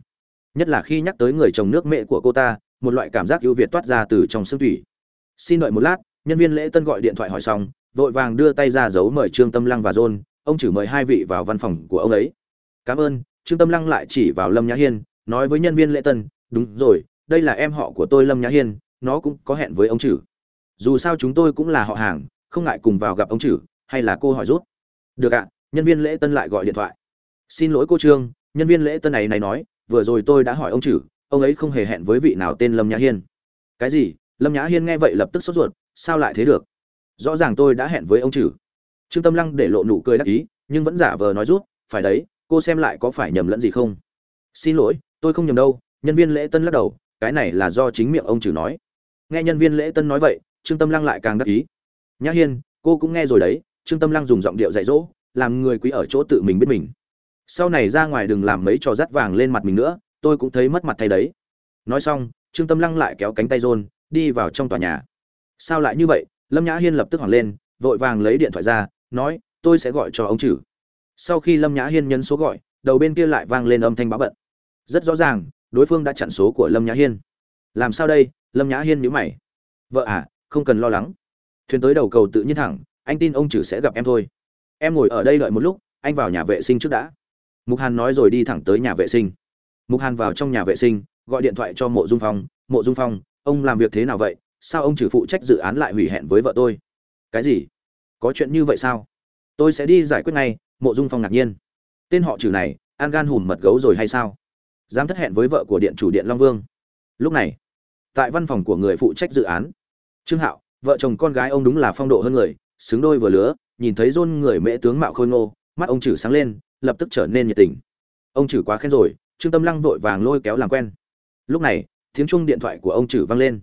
Speaker 1: Nhất là khi nhắc tới người chồng nước mễ của cô ta, một loại cảm giác ưu việt toát ra từ trong xương thủy xin đợi một lát, nhân viên lễ tân gọi điện thoại hỏi xong, vội vàng đưa tay ra giấu mời trương tâm lăng và john, ông chỉ mời hai vị vào văn phòng của ông ấy. Cảm ơn. Trương tâm lăng lại chỉ vào lâm nhã hiên, nói với nhân viên lễ tân, đúng rồi, đây là em họ của tôi lâm nhã hiên, nó cũng có hẹn với ông chử dù sao chúng tôi cũng là họ hàng không ngại cùng vào gặp ông chử, hay là cô hỏi rút. Được ạ, nhân viên lễ tân lại gọi điện thoại. Xin lỗi cô trương, nhân viên lễ tân này này nói, vừa rồi tôi đã hỏi ông chử, ông ấy không hề hẹn với vị nào tên lâm nhã hiên. Cái gì? Lâm nhã hiên nghe vậy lập tức sốt ruột, sao lại thế được? Rõ ràng tôi đã hẹn với ông chử. Trương tâm lăng để lộ nụ cười đắc ý, nhưng vẫn giả vờ nói rút, phải đấy, cô xem lại có phải nhầm lẫn gì không? Xin lỗi, tôi không nhầm đâu, nhân viên lễ tân lắc đầu, cái này là do chính miệng ông chử nói. Nghe nhân viên lễ tân nói vậy, trương tâm lăng lại càng đắc ý nhã hiên, cô cũng nghe rồi đấy, trương tâm lăng dùng giọng điệu dạy dỗ, làm người quý ở chỗ tự mình biết mình. Sau này ra ngoài đừng làm mấy trò dắt vàng lên mặt mình nữa, tôi cũng thấy mất mặt thay đấy. Nói xong, trương tâm lăng lại kéo cánh tay rôn đi vào trong tòa nhà. Sao lại như vậy? Lâm nhã hiên lập tức hoảng lên, vội vàng lấy điện thoại ra, nói, tôi sẽ gọi cho ông chử. Sau khi lâm nhã hiên nhấn số gọi, đầu bên kia lại vang lên âm thanh báo bận. Rất rõ ràng, đối phương đã chặn số của lâm nhã hiên. Làm sao đây? Lâm nhã hiên nhữ mày. Vợ à không cần lo lắng thuyền tới đầu cầu tự nhiên thẳng, anh tin ông chử sẽ gặp em thôi. Em ngồi ở đây đợi một lúc, anh vào nhà vệ sinh trước đã. Mục hàn nói rồi đi thẳng tới nhà vệ sinh. Mục hàn vào trong nhà vệ sinh, gọi điện thoại cho mộ dung phong. Mộ dung phong, ông làm việc thế nào vậy? Sao ông trừ phụ trách dự án lại hủy hẹn với vợ tôi? Cái gì? Có chuyện như vậy sao? Tôi sẽ đi giải quyết ngay, mộ dung phong ngạc nhiên. Tên họ trừ này, an gan hùm mật gấu rồi hay sao? Dám thất hẹn với vợ của điện chủ điện long vương? Lúc này, tại văn phòng của người phụ trách dự án, trương hạo vợ chồng con gái ông đúng là phong độ hơn người xứng đôi vừa lứa nhìn thấy rôn người mễ tướng mạo khôi ngô mắt ông chử sáng lên lập tức trở nên nhiệt tình. Ông chử quá khen rồi trương tâm lăng vội vàng lôi kéo làm quen. Lúc này tiếng chuông điện thoại của ông chử vang lên.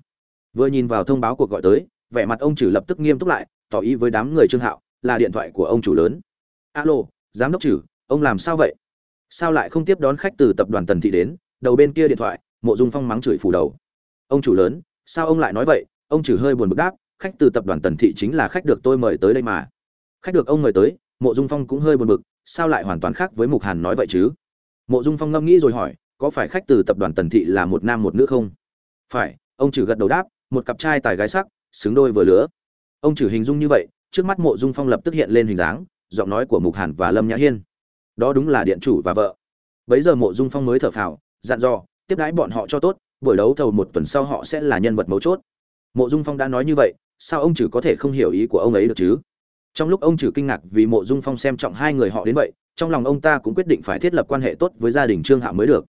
Speaker 1: Vừa nhìn vào thông báo cuộc gọi tới vẻ mặt ông chử lập tức nghiêm túc lại tỏ ý với đám người trương hạo là điện thoại của ông chủ lớn. Alo giám đốc chử, ông làm sao vậy? Sao lại không tiếp đón khách từ tập đoàn tần thị đến đầu bên kia điện thoại mộ dung phong mắng chửi phủ đầu. Ông chủ lớn sao ông lại nói vậy? Ông chử hơi buồn bực đáp khách từ tập đoàn tần thị chính là khách được tôi mời tới đây mà. Khách được ông mời tới, mộ dung phong cũng hơi buồn bực, sao lại hoàn toàn khác với mục hàn nói vậy chứ? Mộ dung phong ngẫm nghĩ rồi hỏi, có phải khách từ tập đoàn tần thị là một nam một nữ không? Phải, ông trừ gật đầu đáp, một cặp trai tài gái sắc, xứng đôi vừa lứa. Ông trừ hình dung như vậy, trước mắt mộ dung phong lập tức hiện lên hình dáng, giọng nói của mục hàn và lâm nhã hiên. Đó đúng là điện chủ và vợ. Bấy giờ mộ dung phong mới thở phào, dặn dò, tiếp đãi bọn họ cho tốt, buổi đấu thầu một tuần sau họ sẽ là nhân vật mấu chốt. Mộ dung phong đã nói như vậy sao ông trừ có thể không hiểu ý của ông ấy được chứ? Trong lúc ông trừ kinh ngạc vì mộ dung phong xem trọng hai người họ đến vậy, trong lòng ông ta cũng quyết định phải thiết lập quan hệ tốt với gia đình trương hạo mới được.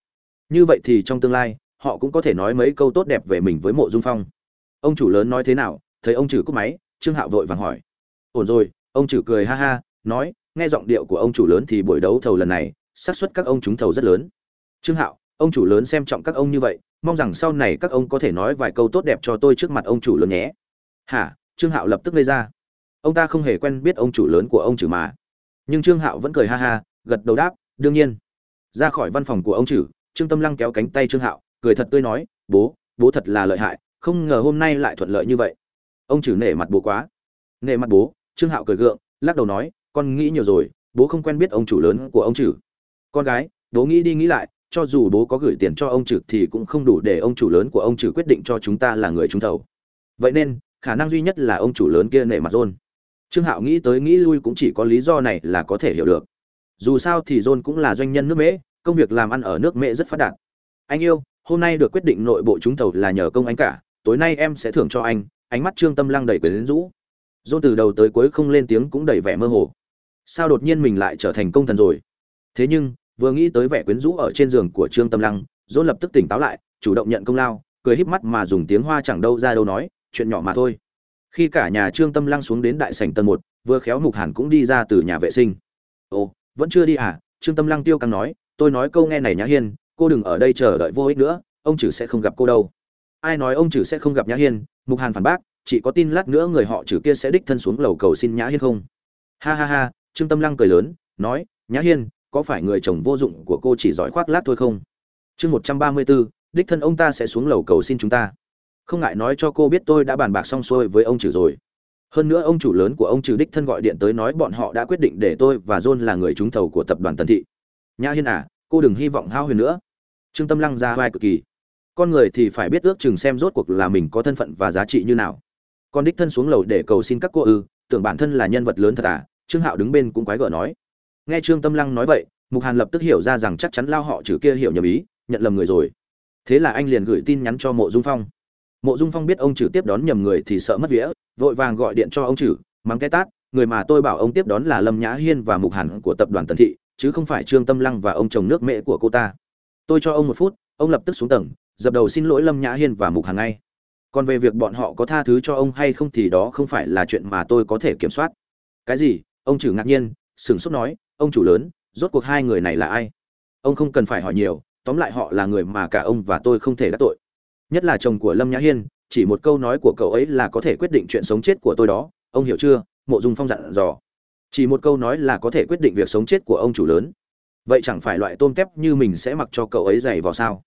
Speaker 1: Như vậy thì trong tương lai, họ cũng có thể nói mấy câu tốt đẹp về mình với mộ dung phong. Ông chủ lớn nói thế nào? Thấy ông trừ cúp máy, trương hạo vội vàng hỏi. Ổn rồi, ông trừ cười ha ha, nói, nghe giọng điệu của ông chủ lớn thì buổi đấu thầu lần này, xác suất các ông trúng thầu rất lớn. Trương hạo, ông chủ lớn xem trọng các ông như vậy, mong rằng sau này các ông có thể nói vài câu tốt đẹp cho tôi trước mặt ông chủ lớn nhé hả? Trương hạo lập tức gây ra. Ông ta không hề quen biết ông chủ lớn của ông chử mà. Nhưng trương hạo vẫn cười ha ha, gật đầu đáp, đương nhiên. Ra khỏi văn phòng của ông chử, trương tâm lăng kéo cánh tay trương hạo, cười thật tươi nói, bố bố thật là lợi hại, không ngờ hôm nay lại thuận lợi như vậy. Ông chử nể mặt bố quá. Nể mặt bố, trương hạo cười gượng, lắc đầu nói, con nghĩ nhiều rồi, bố không quen biết ông chủ lớn của ông chử. Con gái, bố nghĩ đi nghĩ lại, cho dù bố có gửi tiền cho ông chử thì cũng không đủ để ông chủ lớn của ông chử quyết định cho chúng ta là người trúng thầu. Vậy nên khả năng duy nhất là ông chủ lớn kia nể mặt rôn trương hạo nghĩ tới nghĩ lui cũng chỉ có lý do này là có thể hiểu được. Dù sao thì john cũng là doanh nhân nước mễ, công việc làm ăn ở nước mễ rất phát đạt. Anh yêu, hôm nay được quyết định nội bộ chúng tàu là nhờ công anh cả, tối nay em sẽ thưởng cho anh, ánh mắt trương tâm lăng đầy quyến rũ. John từ đầu tới cuối không lên tiếng cũng đầy vẻ mơ hồ. Sao đột nhiên mình lại trở thành công thần rồi? Thế nhưng, vừa nghĩ tới vẻ quyến rũ ở trên giường của trương tâm lăng, john lập tức tỉnh táo lại, chủ động nhận công lao, cười híp mắt mà dùng tiếng hoa chẳng đâu ra đâu nói chuyện nhỏ mà thôi. Khi cả nhà trương tâm lăng xuống đến đại sảnh tầng một, vừa khéo mục hàn cũng đi ra từ nhà vệ sinh. Ồ, vẫn chưa đi à? Trương tâm lăng tiêu căng nói, tôi nói câu nghe này nhã hiên, cô đừng ở đây chờ đợi vô ích nữa, ông chử sẽ không gặp cô đâu. Ai nói ông chử sẽ không gặp nhã hiên? Mục hàn phản bác, chỉ có tin lát nữa người họ chử kia sẽ đích thân xuống lầu cầu xin nhã hiên không? Ha ha ha, trương tâm lăng cười lớn, nói, nhã hiên, có phải người chồng vô dụng của cô chỉ giỏi khoác lát thôi không? Chương một trăm ba mươi bốn đích thân ông ta sẽ xuống lầu cầu xin chúng ta không ngại nói cho cô biết tôi đã bàn bạc xong xuôi với ông trừ rồi. Hơn nữa ông chủ lớn của ông trừ đích thân gọi điện tới nói bọn họ đã quyết định để tôi và john là người trúng thầu của tập đoàn tần thị. Nhã hiên à cô đừng hy vọng hao huyền nữa. Trương tâm lăng ra vai cực kỳ. Con người thì phải biết ước chừng xem rốt cuộc là mình có thân phận và giá trị như nào. Con đích thân xuống lầu để cầu xin các cô ư, tưởng bản thân là nhân vật lớn thật à trương hạo đứng bên cũng quái gở nói. Nghe trương tâm lăng nói vậy, mục hàn lập tức hiểu ra rằng chắc chắn lao họ trừ kia hiểu nhầm ý, nhận lầm người rồi. Thế là anh liền gửi tin nhắn cho mộ dung phong mộ dung phong biết ông trừ tiếp đón nhầm người thì sợ mất vía, vội vàng gọi điện cho ông trừ, mắng cái tát, người mà tôi bảo ông tiếp đón là lâm nhã hiên và mục hẳn của tập đoàn tần thị, chứ không phải trương tâm lăng và ông chồng nước mễ của cô ta. Tôi cho ông một phút, ông lập tức xuống tầng, dập đầu xin lỗi lâm nhã hiên và mục hàn ngay. Còn về việc bọn họ có tha thứ cho ông hay không thì đó không phải là chuyện mà tôi có thể kiểm soát. Cái gì? Ông trừ ngạc nhiên, sửng sốt nói, ông chủ lớn, rốt cuộc hai người này là ai? Ông không cần phải hỏi nhiều, tóm lại họ là người mà cả ông và tôi không thể đắc tội nhất là chồng của lâm nhã hiên, chỉ một câu nói của cậu ấy là có thể quyết định chuyện sống chết của tôi đó. Ông hiểu chưa? Mộ dung phong dặn dò. Chỉ một câu nói là có thể quyết định việc sống chết của ông chủ lớn. Vậy chẳng phải loại tôm tép như mình sẽ mặc cho cậu ấy giày vào sao?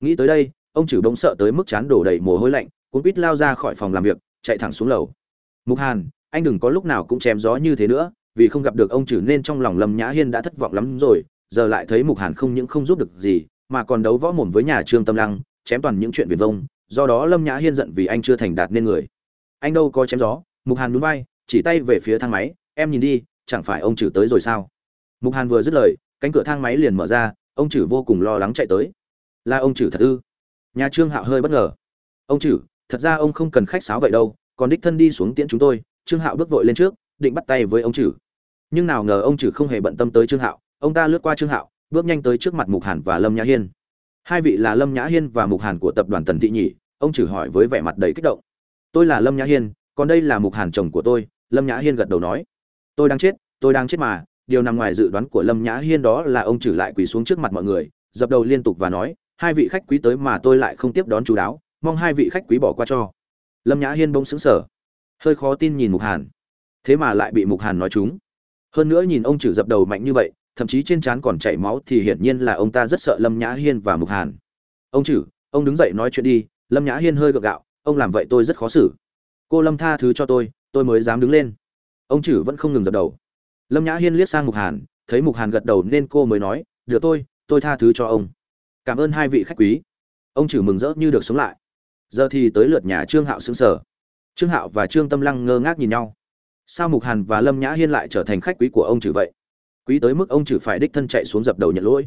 Speaker 1: Nghĩ tới đây, ông chủ bỗng sợ tới mức chán đổ đầy mồ hôi lạnh cũng quýt lao ra khỏi phòng làm việc, chạy thẳng xuống lầu. Mục hàn, anh đừng có lúc nào cũng chém gió như thế nữa, vì không gặp được ông chủ nên trong lòng lâm nhã hiên đã thất vọng lắm rồi. Giờ lại thấy mục hàn không những không giúp được gì, mà còn đấu võ mồm với nhà trương tâm lăng chém toàn những chuyện viển vông do đó lâm nhã hiên giận vì anh chưa thành đạt nên người. Anh đâu có chém gió mục hàn núi bay chỉ tay về phía thang máy em nhìn đi chẳng phải ông chử tới rồi sao? Mục hàn vừa dứt lời cánh cửa thang máy liền mở ra ông chử vô cùng lo lắng chạy tới. Là ông chử thật ư? Nhà trương hạo hơi bất ngờ. Ông chử, thật ra ông không cần khách sáo vậy đâu còn đích thân đi xuống tiễn chúng tôi. Trương hạo bước vội lên trước định bắt tay với ông chử, nhưng nào ngờ ông chử không hề bận tâm tới trương hạo ông ta lướt qua trương hạo bước nhanh tới trước mặt mục hàn và lâm nhã hiên hai vị là lâm nhã hiên và mục hàn của tập đoàn tần thị Nhị, ông chử hỏi với vẻ mặt đầy kích động. Tôi là lâm nhã hiên, còn đây là mục hàn chồng của tôi, lâm nhã hiên gật đầu nói. Tôi đang chết, tôi đang chết mà, điều nằm ngoài dự đoán của lâm nhã hiên đó là ông chử lại quỳ xuống trước mặt mọi người, dập đầu liên tục và nói, hai vị khách quý tới mà tôi lại không tiếp đón chú đáo, mong hai vị khách quý bỏ qua cho. Lâm nhã hiên bỗng xứng sở hơi khó tin nhìn mục hàn. Thế mà lại bị mục hàn nói chúng. Hơn nữa nhìn ông chử dập đầu mạnh như vậy thậm chí trên trán còn chảy máu thì hiển nhiên là ông ta rất sợ lâm nhã hiên và mục hàn. Ông chử, ông đứng dậy nói chuyện đi, lâm nhã hiên hơi gượng gạo, ông làm vậy tôi rất khó xử. Cô lâm tha thứ cho tôi tôi mới dám đứng lên. Ông chử vẫn không ngừng dập đầu. Lâm nhã hiên liếc sang mục hàn, thấy mục hàn gật đầu nên cô mới nói, được tôi tôi tha thứ cho ông. Cảm ơn hai vị khách quý. Ông chử mừng rỡ như được sống lại. Giờ thì tới lượt nhà trương hạo xứng sở trương hạo và trương tâm lăng ngơ ngác nhìn nhau. Sao mục hàn và lâm nhã hiên lại trở thành khách quý của ông chử vậy? Quý tới mức ông chử phải đích thân chạy xuống dập đầu nhận lỗi.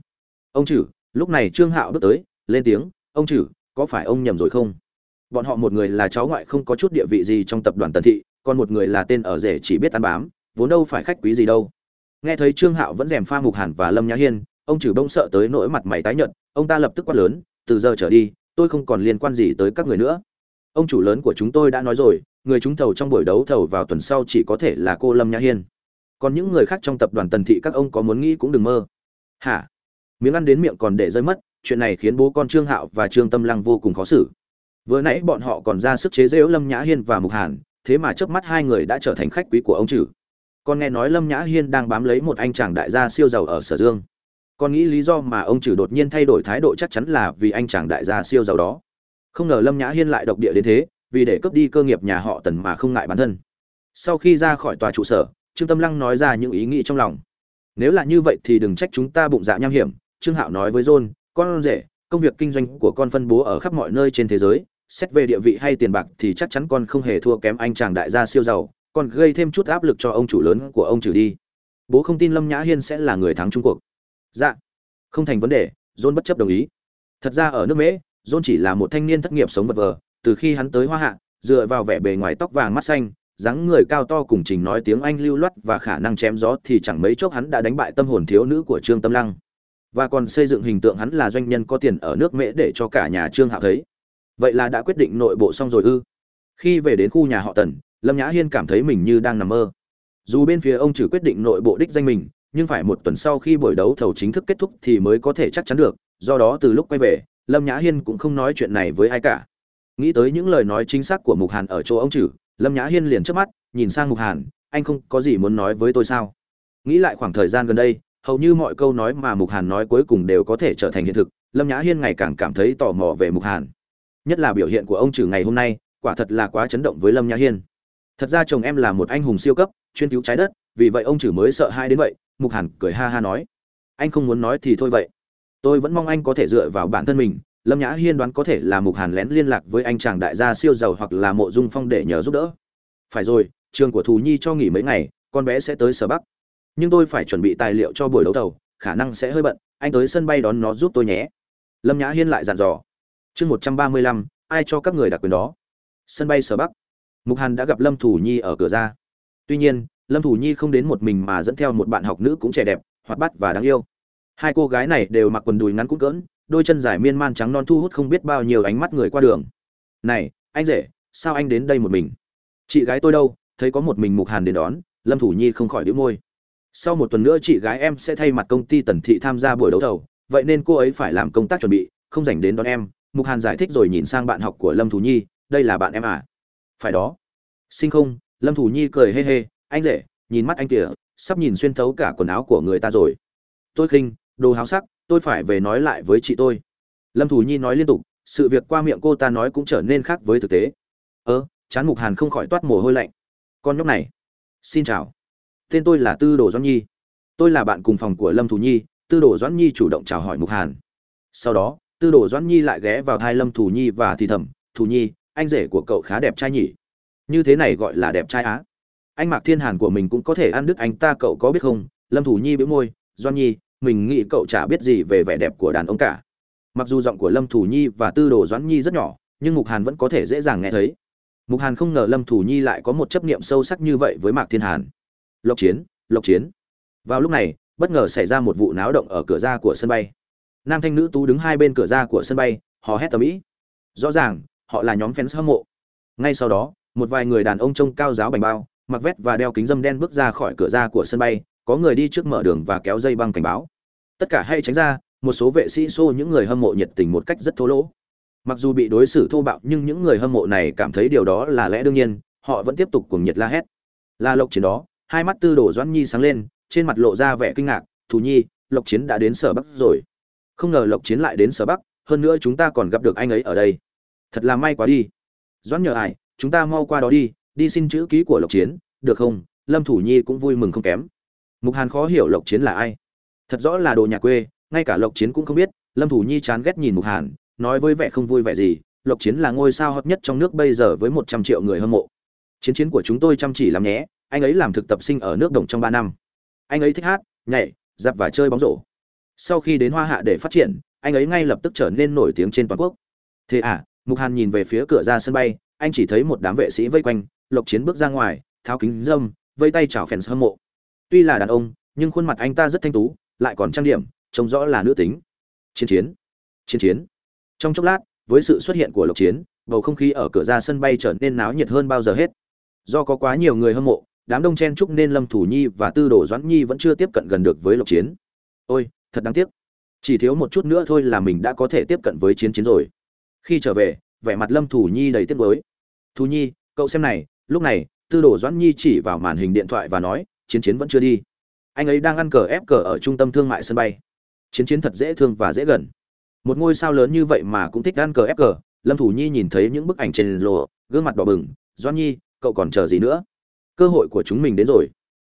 Speaker 1: Ông chử lúc này trương hạo bước tới, lên tiếng, ông chử có phải ông nhầm rồi không? Bọn họ một người là cháu ngoại không có chút địa vị gì trong tập đoàn tần thị, còn một người là tên ở rể chỉ biết ăn bám, vốn đâu phải khách quý gì đâu. Nghe thấy trương hạo vẫn rèm pha mục hàn và lâm nhã hiên, ông chử bông sợ tới nỗi mặt mày tái nhợt, ông ta lập tức quát lớn, từ giờ trở đi, tôi không còn liên quan gì tới các người nữa. Ông chủ lớn của chúng tôi đã nói rồi, người trúng thầu trong buổi đấu thầu vào tuần sau chỉ có thể là cô lâm nhã hiên còn những người khác trong tập đoàn tần thị các ông có muốn nghĩ cũng đừng mơ. Hả? Miếng ăn đến miệng còn để rơi mất, chuyện này khiến bố con trương hạo và trương tâm lăng vô cùng khó xử. Vừa nãy bọn họ còn ra sức chế giễu lâm nhã hiên và mục hàn, thế mà trước mắt hai người đã trở thành khách quý của ông trừ. Con nghe nói lâm nhã hiên đang bám lấy một anh chàng đại gia siêu giàu ở sở dương. Con nghĩ lý do mà ông trừ đột nhiên thay đổi thái độ chắc chắn là vì anh chàng đại gia siêu giàu đó. Không ngờ lâm nhã hiên lại độc địa đến thế, vì để cướp đi cơ nghiệp nhà họ tần mà không ngại bản thân. Sau khi ra khỏi tòa trụ sở trương tâm lăng nói ra những ý nghĩ trong lòng. Nếu là như vậy thì đừng trách chúng ta bụng dạ nham hiểm, trương hạo nói với john, con rể, công việc kinh doanh của con phân bố ở khắp mọi nơi trên thế giới, xét về địa vị hay tiền bạc thì chắc chắn con không hề thua kém anh chàng đại gia siêu giàu còn gây thêm chút áp lực cho ông chủ lớn của ông trừ đi. Bố không tin lâm nhã hiên sẽ là người thắng trung cuộc. Dạ. Không thành vấn đề, john bất chấp đồng ý. Thật ra ở nước mễ john chỉ là một thanh niên thất nghiệp sống vật vờ, từ khi hắn tới hoa hạ, dựa vào vẻ bề ngoài tóc vàng mắt xanh dáng người cao to cùng trình nói tiếng anh lưu loát và khả năng chém gió thì chẳng mấy chốc hắn đã đánh bại tâm hồn thiếu nữ của trương tâm lăng. Và còn xây dựng hình tượng hắn là doanh nhân có tiền ở nước mễ để cho cả nhà trương hạo thấy. Vậy là đã quyết định nội bộ xong rồi ư? Khi về đến khu nhà họ tần, lâm nhã hiên cảm thấy mình như đang nằm mơ. Dù bên phía ông trừ quyết định nội bộ đích danh mình, nhưng phải một tuần sau khi buổi đấu thầu chính thức kết thúc thì mới có thể chắc chắn được, do đó từ lúc quay về, lâm nhã hiên cũng không nói chuyện này với ai cả. Nghĩ tới những lời nói chính xác của mục hàn ở chỗ ông trừ lâm nhã hiên liền trước mắt, nhìn sang mục hàn, anh không có gì muốn nói với tôi sao? Nghĩ lại khoảng thời gian gần đây, hầu như mọi câu nói mà mục hàn nói cuối cùng đều có thể trở thành hiện thực, lâm nhã hiên ngày càng cảm thấy tò mò về mục hàn. Nhất là biểu hiện của ông trừ ngày hôm nay, quả thật là quá chấn động với lâm nhã hiên. Thật ra chồng em là một anh hùng siêu cấp, chuyên cứu trái đất, vì vậy ông trừ mới sợ hai đến vậy, mục hàn cười ha ha nói. Anh không muốn nói thì thôi vậy. Tôi vẫn mong anh có thể dựa vào bản thân mình lâm nhã hiên đoán có thể là mục hàn lén liên lạc với anh chàng đại gia siêu giàu hoặc là mộ dung phong để nhờ giúp đỡ. Phải rồi, trường của thù nhi cho nghỉ mấy ngày, con bé sẽ tới sở bắc. Nhưng tôi phải chuẩn bị tài liệu cho buổi đấu thầu, khả năng sẽ hơi bận, anh tới sân bay đón nó giúp tôi nhé. Lâm nhã hiên lại dặn dò. Chương một trăm ba mươi lăm, ai cho các người đặc quyền đó? Sân bay sở bắc. Mục hàn đã gặp lâm thủ nhi ở cửa ra. Tuy nhiên, lâm thủ nhi không đến một mình mà dẫn theo một bạn học nữ cũng trẻ đẹp, hoạt bát và đáng yêu. Hai cô gái này đều mặc quần đùi ngắn cũng cỡn đôi chân dài miên man trắng non thu hút không biết bao nhiêu ánh mắt người qua đường. Này, anh rể, sao anh đến đây một mình? Chị gái tôi đâu? Thấy có một mình mục hàn đến đón, lâm thủ nhi không khỏi đĩu môi. Sau một tuần nữa chị gái em sẽ thay mặt công ty tần thị tham gia buổi đấu thầu, vậy nên cô ấy phải làm công tác chuẩn bị, không dành đến đón em. Mục hàn giải thích rồi nhìn sang bạn học của lâm thủ nhi, đây là bạn em à? Phải đó. Sinh không? Lâm thủ nhi cười hê hê, anh rể, nhìn mắt anh kìa, sắp nhìn xuyên thấu cả quần áo của người ta rồi. Tôi khinh, đồ háo sắc tôi phải về nói lại với chị tôi. Lâm thù nhi nói liên tục, sự việc qua miệng cô ta nói cũng trở nên khác với thực tế. Ơ, chán mục hàn không khỏi toát mồ hôi lạnh. Con nhóc này. Xin chào. Tên tôi là tư đồ doãn nhi. Tôi là bạn cùng phòng của lâm thù nhi, tư đồ doãn nhi chủ động chào hỏi mục hàn. Sau đó, tư đồ doãn nhi lại ghé vào thai lâm thù nhi và thì thầm, thù nhi, anh rể của cậu khá đẹp trai nhỉ? Như thế này gọi là đẹp trai á. Anh mạc thiên hàn của mình cũng có thể ăn đứt anh ta, cậu có biết không? Lâm thù nhi bĩu môi doan nhi mình nghĩ cậu chả biết gì về vẻ đẹp của đàn ông cả. Mặc dù giọng của lâm thủ nhi và tư đồ doãn nhi rất nhỏ, nhưng mục hàn vẫn có thể dễ dàng nghe thấy. Mục hàn không ngờ lâm thủ nhi lại có một chấp niệm sâu sắc như vậy với mạc thiên hàn. Lộc chiến lộc chiến. Vào lúc này, bất ngờ xảy ra một vụ náo động ở cửa ra của sân bay. Nam thanh nữ tú đứng hai bên cửa ra của sân bay họ hét tầm ĩ. Rõ ràng, họ là nhóm fans hâm mộ. Ngay sau đó, một vài người đàn ông trông cao giáo bành bao, mặc vét và đeo kính dâm đen bước ra khỏi cửa ra của sân bay, có người đi trước mở đường và kéo dây băng cảnh báo tất cả hay tránh ra, một số vệ sĩ xô những người hâm mộ nhiệt tình một cách rất thô lỗ. Mặc dù bị đối xử thô bạo, nhưng những người hâm mộ này cảm thấy điều đó là lẽ đương nhiên, họ vẫn tiếp tục cùng nhiệt la hét. La lộc chiến đó, hai mắt tư đồ doãn nhi sáng lên, trên mặt lộ ra vẻ kinh ngạc, thù nhi, lộc chiến đã đến sở bắc rồi. Không ngờ lộc chiến lại đến sở bắc, hơn nữa chúng ta còn gặp được anh ấy ở đây. Thật là may quá đi. Doãn nhờ ai, chúng ta mau qua đó đi đi xin chữ ký của lộc chiến, được không? Lâm thủ nhi cũng vui mừng không kém. Mục hàn khó hiểu lộc chiến là ai thật rõ là đồ nhà quê, ngay cả lộc chiến cũng không biết, lâm thủ nhi chán ghét nhìn mục hàn, nói với vẻ không vui vẻ gì, lộc chiến là ngôi sao hot nhất trong nước bây giờ với một trăm triệu người hâm mộ. Chiến chiến của chúng tôi chăm chỉ làm nhé, anh ấy làm thực tập sinh ở nước đồng trong ba năm. Anh ấy thích hát, nhảy dạp và chơi bóng rổ. Sau khi đến hoa hạ để phát triển, anh ấy ngay lập tức trở nên nổi tiếng trên toàn quốc. Thế à mục hàn nhìn về phía cửa ra sân bay, anh chỉ thấy một đám vệ sĩ vây quanh, lộc chiến bước ra ngoài, tháo kính dâm vây tay chào fans hâm mộ. Tuy là đàn ông, nhưng khuôn mặt anh ta rất thanh tú lại còn trang điểm, trông rõ là nữ tính. Chiến chiến chiến chiến. Trong chốc lát, với sự xuất hiện của lộc chiến, bầu không khí ở cửa ra sân bay trở nên náo nhiệt hơn bao giờ hết. Do có quá nhiều người hâm mộ, đám đông chen chúc nên lâm thủ nhi và tư đồ doãn nhi vẫn chưa tiếp cận gần được với lộc chiến. Ôi, thật đáng tiếc. Chỉ thiếu một chút nữa thôi là mình đã có thể tiếp cận với chiến chiến rồi. Khi trở về, vẻ mặt lâm thủ nhi đầy tiếc nuối. Thủ nhi, cậu xem này, lúc này, tư đồ doãn nhi chỉ vào màn hình điện thoại và nói, chiến chiến vẫn chưa đi anh ấy đang ăn cờ ép cờ ở trung tâm thương mại sân bay. Chiến chiến thật dễ thương và dễ gần. Một ngôi sao lớn như vậy mà cũng thích ăn cờ ép cờ. Lâm thủ nhi nhìn thấy những bức ảnh trên lồ gương mặt đỏ bừng. Doãn nhi, cậu còn chờ gì nữa? Cơ hội của chúng mình đến rồi.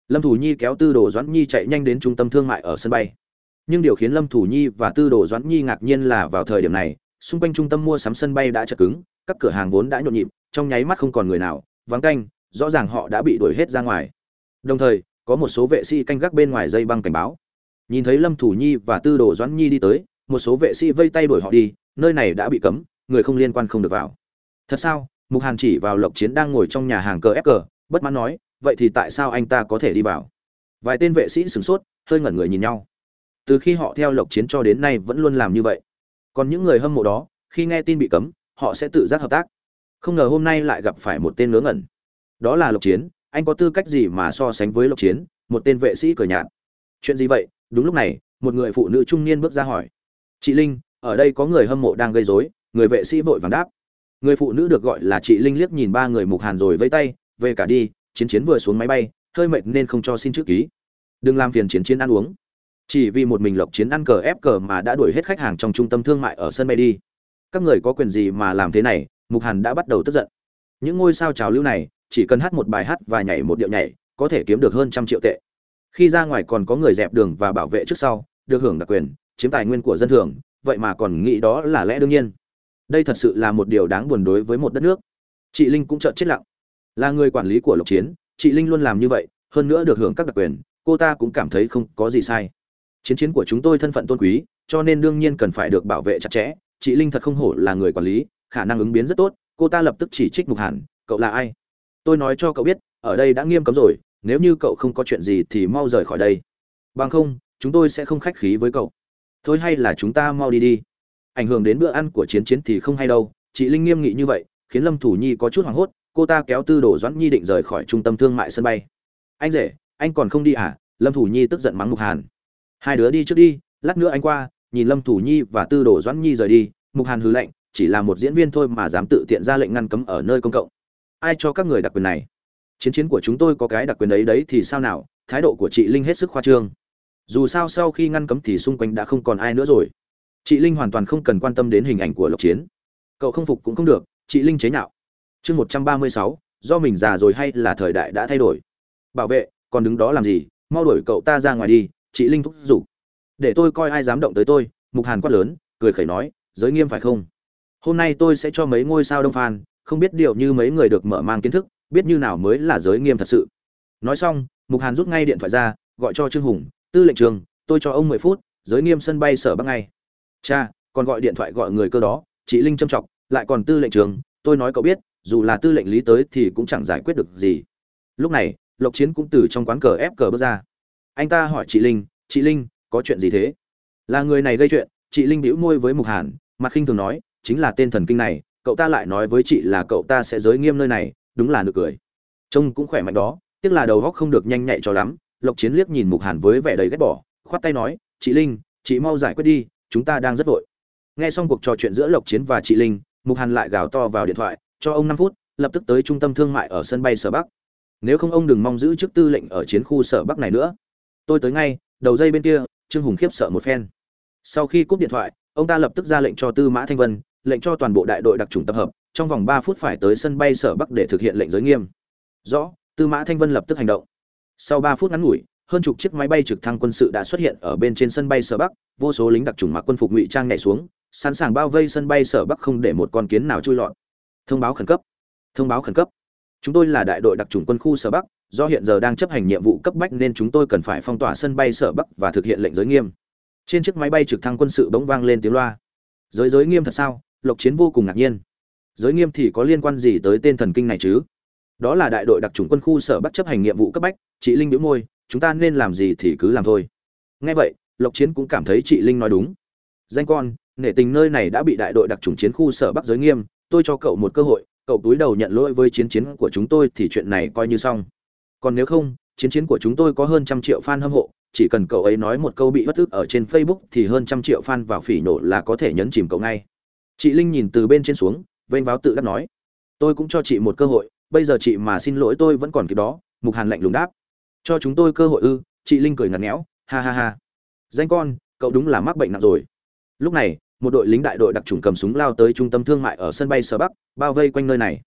Speaker 1: Lâm thủ nhi kéo tư đồ doãn nhi chạy nhanh đến trung tâm thương mại ở sân bay. Nhưng điều khiến lâm thủ nhi và tư đồ doãn nhi ngạc nhiên là vào thời điểm này, xung quanh trung tâm mua sắm sân bay đã chật cứng, các cửa hàng vốn đã nhộn nhịp, trong nháy mắt không còn người nào. Vắng canh rõ ràng họ đã bị đuổi hết ra ngoài. Đồng thời có một số vệ sĩ canh gác bên ngoài dây băng cảnh báo. Nhìn thấy lâm thủ nhi và tư đồ doãn nhi đi tới, một số vệ sĩ vây tay đuổi họ đi, nơi này đã bị cấm, người không liên quan không được vào. Thật sao? Mục hàn chỉ vào lộc chiến đang ngồi trong nhà hàng cờ ép cờ, bất mãn nói, vậy thì tại sao anh ta có thể đi vào? Vài tên vệ sĩ sửng sốt, hơi ngẩn người nhìn nhau. Từ khi họ theo lộc chiến cho đến nay vẫn luôn làm như vậy. Còn những người hâm mộ đó, khi nghe tin bị cấm, họ sẽ tự giác hợp tác. Không ngờ hôm nay lại gặp phải một tên ngớ ngẩn. Đó là lộc chiến anh có tư cách gì mà so sánh với lộc chiến, một tên vệ sĩ cười nhạt. Chuyện gì vậy? Đúng lúc này, một người phụ nữ trung niên bước ra hỏi. Chị linh, ở đây có người hâm mộ đang gây rối, người vệ sĩ vội vàng đáp. Người phụ nữ được gọi là chị linh liếc nhìn ba người mục hàn rồi vẫy tay, về cả đi, chiến chiến vừa xuống máy bay, hơi mệt nên không cho xin chữ ký. Đừng làm phiền chiến chiến ăn uống. Chỉ vì một mình lộc chiến ăn cờ ép cờ mà đã đuổi hết khách hàng trong trung tâm thương mại ở sân bay đi. Các người có quyền gì mà làm thế này? Mục hàn đã bắt đầu tức giận. Những ngôi sao trào lưu này chỉ cần hát một bài hát và nhảy một điệu nhảy, có thể kiếm được hơn trăm triệu tệ. Khi ra ngoài còn có người dẹp đường và bảo vệ trước sau, được hưởng đặc quyền, chiếm tài nguyên của dân thường, vậy mà còn nghĩ đó là lẽ đương nhiên. Đây thật sự là một điều đáng buồn đối với một đất nước. Chị linh cũng trợn chết lặng. Là người quản lý của lộc chiến, chị linh luôn làm như vậy, hơn nữa được hưởng các đặc quyền, cô ta cũng cảm thấy không có gì sai. Chiến chiến của chúng tôi thân phận tôn quý, cho nên đương nhiên cần phải được bảo vệ chặt chẽ. Chị linh thật không hổ là người quản lý, khả năng ứng biến rất tốt, cô ta lập tức chỉ trích mục hàn, cậu là ai? Tôi nói cho cậu biết, ở đây đã nghiêm cấm rồi, nếu như cậu không có chuyện gì thì mau rời khỏi đây. Bằng không, chúng tôi sẽ không khách khí với cậu. Thôi hay là chúng ta mau đi đi. Ảnh hưởng đến bữa ăn của chiến chiến thì không hay đâu, chị linh nghiêm nghị như vậy, khiến lâm thủ nhi có chút hoảng hốt, cô ta kéo tư đồ doãn nhi định rời khỏi trung tâm thương mại sân bay. Anh rể, anh còn không đi à? Lâm thủ nhi tức giận mắng mục hàn. Hai đứa đi trước đi, lát nữa anh qua, nhìn lâm thủ nhi và tư đồ doãn nhi rời đi, mục hàn hứ lệnh chỉ là một diễn viên thôi mà dám tự tiện ra lệnh ngăn cấm ở nơi công cộng ai cho các người đặc quyền này? Chiến chiến của chúng tôi có cái đặc quyền ấy đấy thì sao nào? Thái độ của chị linh hết sức khoa trương. Dù sao sau khi ngăn cấm thì xung quanh đã không còn ai nữa rồi. Chị linh hoàn toàn không cần quan tâm đến hình ảnh của lộc chiến. Cậu không phục cũng không được, chị linh chế nhạo. Chương một trăm ba mươi sáu, do mình già rồi hay là thời đại đã thay đổi? Bảo vệ, còn đứng đó làm gì? Mau đuổi cậu ta ra ngoài đi, chị linh thúc giục. Để tôi coi ai dám động tới tôi, mục hàn quát lớn, cười khẩy nói, giới nghiêm phải không? Hôm nay tôi sẽ cho mấy ngôi sao đông phan không biết điều như mấy người được mở mang kiến thức, biết như nào mới là giới nghiêm thật sự. Nói xong, mục hàn rút ngay điện thoại ra, gọi cho trương hùng, tư lệnh trường, tôi cho ông mười phút, giới nghiêm sân bay sở bắc ngay. Cha, còn gọi điện thoại gọi người cơ đó, chị linh châm trọng lại còn tư lệnh trường, tôi nói cậu biết, dù là tư lệnh lý tới thì cũng chẳng giải quyết được gì. Lúc này, lộc chiến cũng từ trong quán cờ ép cờ bước ra. Anh ta hỏi chị linh chị linh, có chuyện gì thế? Là người này gây chuyện, chị linh bĩu môi với mục hàn, mặt khinh thường nói, chính là tên thần kinh này cậu ta lại nói với chị là cậu ta sẽ giới nghiêm nơi này, đúng là nực cười. Trông cũng khỏe mạnh đó, tiếc là đầu góc không được nhanh nhạy cho lắm, lộc chiến liếc nhìn mục hàn với vẻ đầy ghét bỏ, khoát tay nói, chị linh, chị mau giải quyết đi, chúng ta đang rất vội. Nghe xong cuộc trò chuyện giữa lộc chiến và chị linh, mục hàn lại gào to vào điện thoại, cho ông năm phút, lập tức tới trung tâm thương mại ở sân bay sở bắc. Nếu không ông đừng mong giữ chức tư lệnh ở chiến khu sở bắc này nữa. Tôi tới ngay, đầu dây bên kia, trương hùng khiếp sợ một phen. Sau khi cúp điện thoại, ông ta lập tức ra lệnh cho tư mã thanh vân lệnh cho toàn bộ đại đội đặc trùng tập hợp, trong vòng ba phút phải tới sân bay sở bắc để thực hiện lệnh giới nghiêm. Rõ, tư mã thanh vân lập tức hành động. Sau ba phút ngắn ngủi, hơn chục chiếc máy bay trực thăng quân sự đã xuất hiện ở bên trên sân bay sở bắc, vô số lính đặc trùng mặc quân phục ngụy trang nhảy xuống, sẵn sàng bao vây sân bay sở bắc không để một con kiến nào chui lọt. Thông báo khẩn cấp. Thông báo khẩn cấp. Chúng tôi là đại đội đặc trùng quân khu sở bắc, do hiện giờ đang chấp hành nhiệm vụ cấp bách nên chúng tôi cần phải phong tỏa sân bay sở bắc và thực hiện lệnh giới nghiêm. Trên chiếc máy bay trực thăng quân sự bỗng vang lên tiếng loa. Giới giới nghiêm thật sao? Lộc chiến vô cùng ngạc nhiên. Giới nghiêm thì có liên quan gì tới tên thần kinh này chứ? Đó là đại đội đặc trùng quân khu sở bắt chấp hành nhiệm vụ cấp bách, chị linh biễu môi, chúng ta nên làm gì thì cứ làm thôi. Nghe vậy, lộc chiến cũng cảm thấy chị linh nói đúng. Danh con, nể tình nơi này đã bị đại đội đặc trùng chiến khu sở bắc giới nghiêm, tôi cho cậu một cơ hội, cậu túi đầu nhận lỗi với chiến chiến của chúng tôi thì chuyện này coi như xong. Còn nếu không, chiến chiến của chúng tôi có hơn trăm triệu fan hâm mộ, chỉ cần cậu ấy nói một câu bị bất thức ở trên facebook thì hơn trăm triệu fan vào phỉ nổ là có thể nhấn chìm cậu ngay chị linh nhìn từ bên trên xuống, vênh váo tự đắc nói, tôi cũng cho chị một cơ hội, bây giờ chị mà xin lỗi tôi vẫn còn kịp đó. Mục hàn lạnh lùng đáp, cho chúng tôi cơ hội ư? Chị linh cười ngặt nghẽo, ha ha ha. Danh con, cậu đúng là mắc bệnh nặng rồi. Lúc này, một đội lính đại đội đặc trùng cầm súng lao tới trung tâm thương mại ở sân bay sở bắc, bao vây quanh nơi này.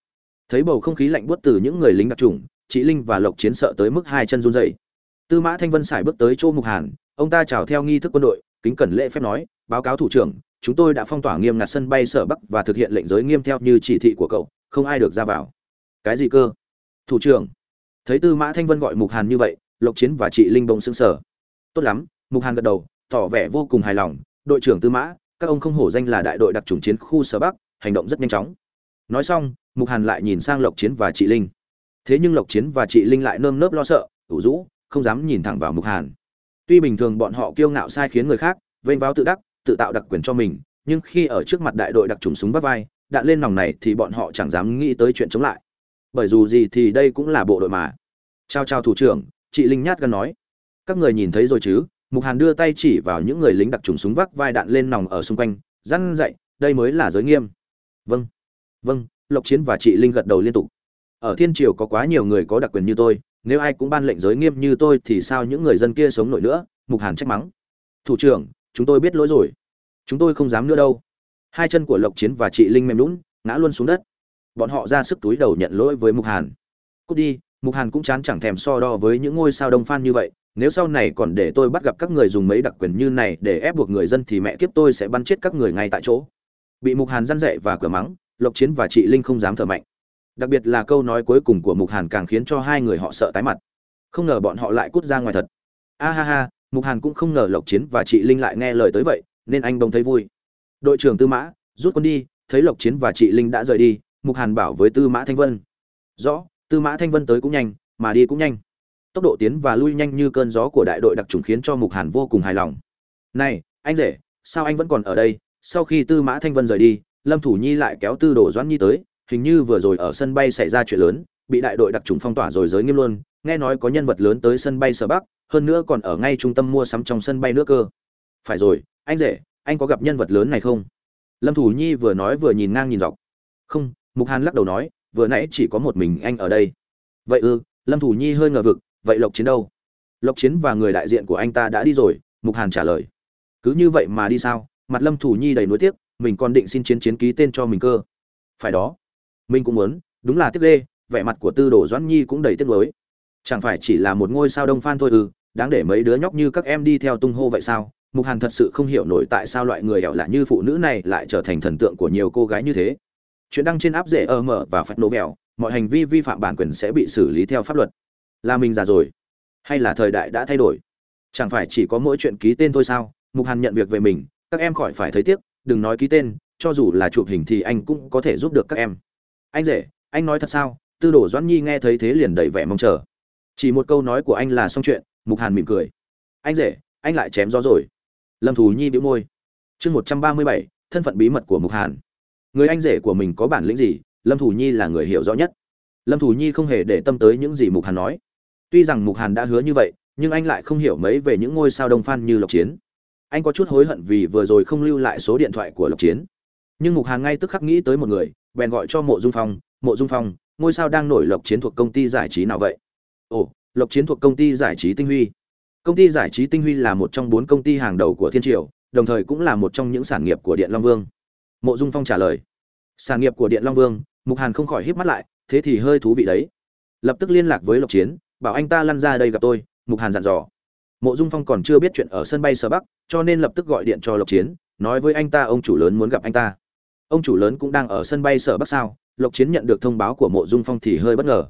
Speaker 1: Thấy bầu không khí lạnh buốt từ những người lính đặc trùng chị linh và lộc chiến sợ tới mức hai chân run rẩy. Tư mã thanh vân xài bước tới chỗ mục hàn, ông ta chào theo nghi thức quân đội, kính cẩn lễ phép nói, báo cáo thủ trưởng chúng tôi đã phong tỏa nghiêm ngặt sân bay sở bắc và thực hiện lệnh giới nghiêm theo như chỉ thị của cậu, không ai được ra vào. Cái gì cơ? Thủ trưởng. Thấy tư mã thanh vân gọi mục hàn như vậy, lộc chiến và chị linh bông sững sở. tốt lắm, mục hàn gật đầu, tỏ vẻ vô cùng hài lòng. Đội trưởng tư mã, các ông không hổ danh là đại đội đặc trùng chiến khu sở bắc, hành động rất nhanh chóng. Nói xong, mục hàn lại nhìn sang lộc chiến và chị linh. Thế nhưng lộc chiến và chị linh lại nơm nớp lo sợ, ủ rũ, không dám nhìn thẳng vào mục hàn. Tuy bình thường bọn họ kiêu ngạo sai khiến người khác, vênh váo tự đắc tự tạo đặc quyền cho mình, nhưng khi ở trước mặt đại đội đặc trùng súng vắt vai, đạn lên nòng này thì bọn họ chẳng dám nghĩ tới chuyện chống lại. Bởi dù gì thì đây cũng là bộ đội mà. Chào chào thủ trưởng, chị linh nhát gan nói. Các người nhìn thấy rồi chứ? Mục hàn đưa tay chỉ vào những người lính đặc trùng súng vác vai đạn lên nòng ở xung quanh, răn dậy đây mới là giới nghiêm. Vâng vâng. Lộc chiến và chị linh gật đầu liên tục. Ở thiên triều có quá nhiều người có đặc quyền như tôi, nếu ai cũng ban lệnh giới nghiêm như tôi thì sao những người dân kia sống nổi nữa? Mục hàn trách mắng. Thủ trưởng chúng tôi biết lỗi rồi. Chúng tôi không dám nữa đâu. Hai chân của lộc chiến và chị linh mềm lún ngã luôn xuống đất. Bọn họ ra sức túi đầu nhận lỗi với mục hàn. Cút đi, mục hàn cũng chán chẳng thèm so đo với những ngôi sao đông phan như vậy. Nếu sau này còn để tôi bắt gặp các người dùng mấy đặc quyền như này để ép buộc người dân thì mẹ kiếp tôi sẽ bắn chết các người ngay tại chỗ. Bị mục hàn răn dậy và cửa mắng, lộc chiến và chị linh không dám thở mạnh. Đặc biệt là câu nói cuối cùng của mục hàn càng khiến cho hai người họ sợ tái mặt. Không ngờ bọn họ lại cút ra ngoài thật. A ha ha mục hàn cũng không ngờ lộc chiến và chị linh lại nghe lời tới vậy, nên anh đông thấy vui. Đội trưởng tư mã, rút quân đi, thấy lộc chiến và chị linh đã rời đi, mục hàn bảo với tư mã thanh vân. Rõ, tư mã thanh vân tới cũng nhanh, mà đi cũng nhanh. Tốc độ tiến và lui nhanh như cơn gió của đại đội đặc trùng khiến cho mục hàn vô cùng hài lòng. Này, anh rể, sao anh vẫn còn ở đây? Sau khi tư mã thanh vân rời đi, lâm thủ nhi lại kéo tư đồ doãn nhi tới, hình như vừa rồi ở sân bay xảy ra chuyện lớn, bị đại đội đặc trùng phong tỏa rồi giới nghiêm luôn. Nghe nói có nhân vật lớn tới sân bay sở bắc hơn nữa còn ở ngay trung tâm mua sắm trong sân bay nước cơ. Phải rồi, anh rể, anh có gặp nhân vật lớn này không? Lâm thủ nhi vừa nói vừa nhìn ngang nhìn dọc. Không, mục hàn lắc đầu nói, vừa nãy chỉ có một mình anh ở đây. Vậy ư lâm thủ nhi hơi ngờ vực, vậy lộc chiến đâu? Lộc chiến và người đại diện của anh ta đã đi rồi, mục hàn trả lời. Cứ như vậy mà đi sao? Mặt lâm thủ nhi đầy nối tiếc, mình còn định xin chiến chiến ký tên cho mình cơ. Phải đó. Mình cũng muốn, đúng là tiếc lê vẻ mặt của tư đồ doãn nhi cũng đầy tiếc nuối. Chẳng phải chỉ là một ngôi sao đông phan thôi ư đáng để mấy đứa nhóc như các em đi theo tung hô vậy sao? Mục hàn thật sự không hiểu nổi tại sao loại người ẻo lạ như phụ nữ này lại trở thành thần tượng của nhiều cô gái như thế. Chuyện đăng trên áp dễ ơ mở và phạt nổ vẹo, mọi hành vi vi phạm bản quyền sẽ bị xử lý theo pháp luật. Là mình già rồi, hay là thời đại đã thay đổi? Chẳng phải chỉ có mỗi chuyện ký tên thôi sao? Mục hàn nhận việc về mình, các em khỏi phải thấy tiếc, đừng nói ký tên, cho dù là chụp hình thì anh cũng có thể giúp được các em. Anh rể, anh nói thật sao? Tư đồ doãn nhi nghe thấy thế liền đầy vẻ mong chờ. Chỉ một câu nói của anh là xong chuyện mục hàn mỉm cười. Anh rể, anh lại chém gió rồi. Lâm thù nhi bĩu môi. Chương một trăm ba mươi bảy, thân phận bí mật của mục hàn. Người anh rể của mình có bản lĩnh gì? Lâm thù nhi là người hiểu rõ nhất. Lâm thù nhi không hề để tâm tới những gì mục hàn nói. Tuy rằng mục hàn đã hứa như vậy, nhưng anh lại không hiểu mấy về những ngôi sao đông phan như lộc chiến. Anh có chút hối hận vì vừa rồi không lưu lại số điện thoại của lộc chiến. Nhưng mục hàn ngay tức khắc nghĩ tới một người, bèn gọi cho mộ dung phong. Mộ dung phong, ngôi sao đang nổi lộc chiến thuộc công ty giải trí nào vậy? Ồ lộc chiến thuộc công ty giải trí tinh huy. Công ty giải trí tinh huy là một trong bốn công ty hàng đầu của thiên triều, đồng thời cũng là một trong những sản nghiệp của điện long vương. Mộ dung phong trả lời. Sản nghiệp của điện long vương, mục hàn không khỏi híp mắt lại, thế thì hơi thú vị đấy. Lập tức liên lạc với lộc chiến, bảo anh ta lăn ra đây gặp tôi, mục hàn dặn dò. Mộ dung phong còn chưa biết chuyện ở sân bay sở bắc, cho nên lập tức gọi điện cho lộc chiến, nói với anh ta ông chủ lớn muốn gặp anh ta. Ông chủ lớn cũng đang ở sân bay sở bắc sao? Lộc chiến nhận được thông báo của mộ dung phong thì hơi bất ngờ.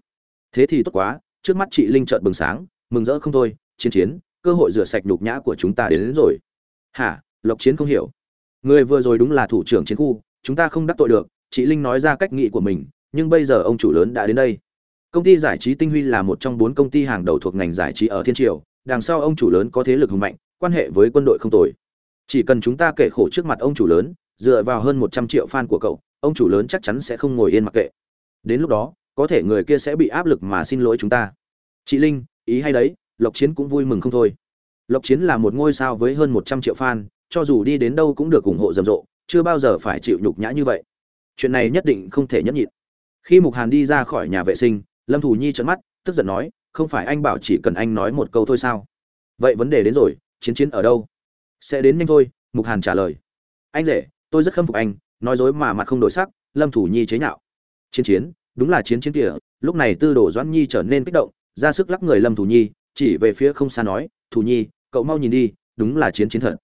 Speaker 1: Thế thì tốt quá trước mắt chị linh trợn bừng sáng mừng rỡ không thôi chiến chiến cơ hội rửa sạch nhục nhã của chúng ta đến, đến rồi. Hả? Lộc chiến không hiểu. Người vừa rồi đúng là thủ trưởng chiến khu chúng ta không đắc tội được chị linh nói ra cách nghĩ của mình nhưng bây giờ ông chủ lớn đã đến đây. Công ty giải trí tinh huy là một trong bốn công ty hàng đầu thuộc ngành giải trí ở thiên triều đằng sau ông chủ lớn có thế lực hùng mạnh quan hệ với quân đội không tồi. Chỉ cần chúng ta kể khổ trước mặt ông chủ lớn dựa vào hơn một trăm triệu fan của cậu ông chủ lớn chắc chắn sẽ không ngồi yên mặc kệ. Đến lúc đó có thể người kia sẽ bị áp lực mà xin lỗi chúng ta. Chị linh, ý hay đấy, lộc chiến cũng vui mừng không thôi. Lộc chiến là một ngôi sao với hơn một trăm triệu fan, cho dù đi đến đâu cũng được ủng hộ rầm rộ, chưa bao giờ phải chịu nhục nhã như vậy. Chuyện này nhất định không thể nhẫn nhịn. Khi mục hàn đi ra khỏi nhà vệ sinh, lâm thủ nhi trợn mắt, tức giận nói, không phải anh bảo chỉ cần anh nói một câu thôi sao? Vậy vấn đề đến rồi, chiến chiến ở đâu? Sẽ đến nhanh thôi, mục hàn trả lời. Anh rể, tôi rất khâm phục anh, nói dối mà mặt không đổi sắc, lâm thủ nhi chế nhạo. Chiến chiến đúng là chiến chiến kìa, lúc này tư đồ doãn nhi trở nên kích động, ra sức lắc người lâm thủ nhi, chỉ về phía không xa nói, thủ nhi, cậu mau nhìn đi, đúng là chiến chiến thật.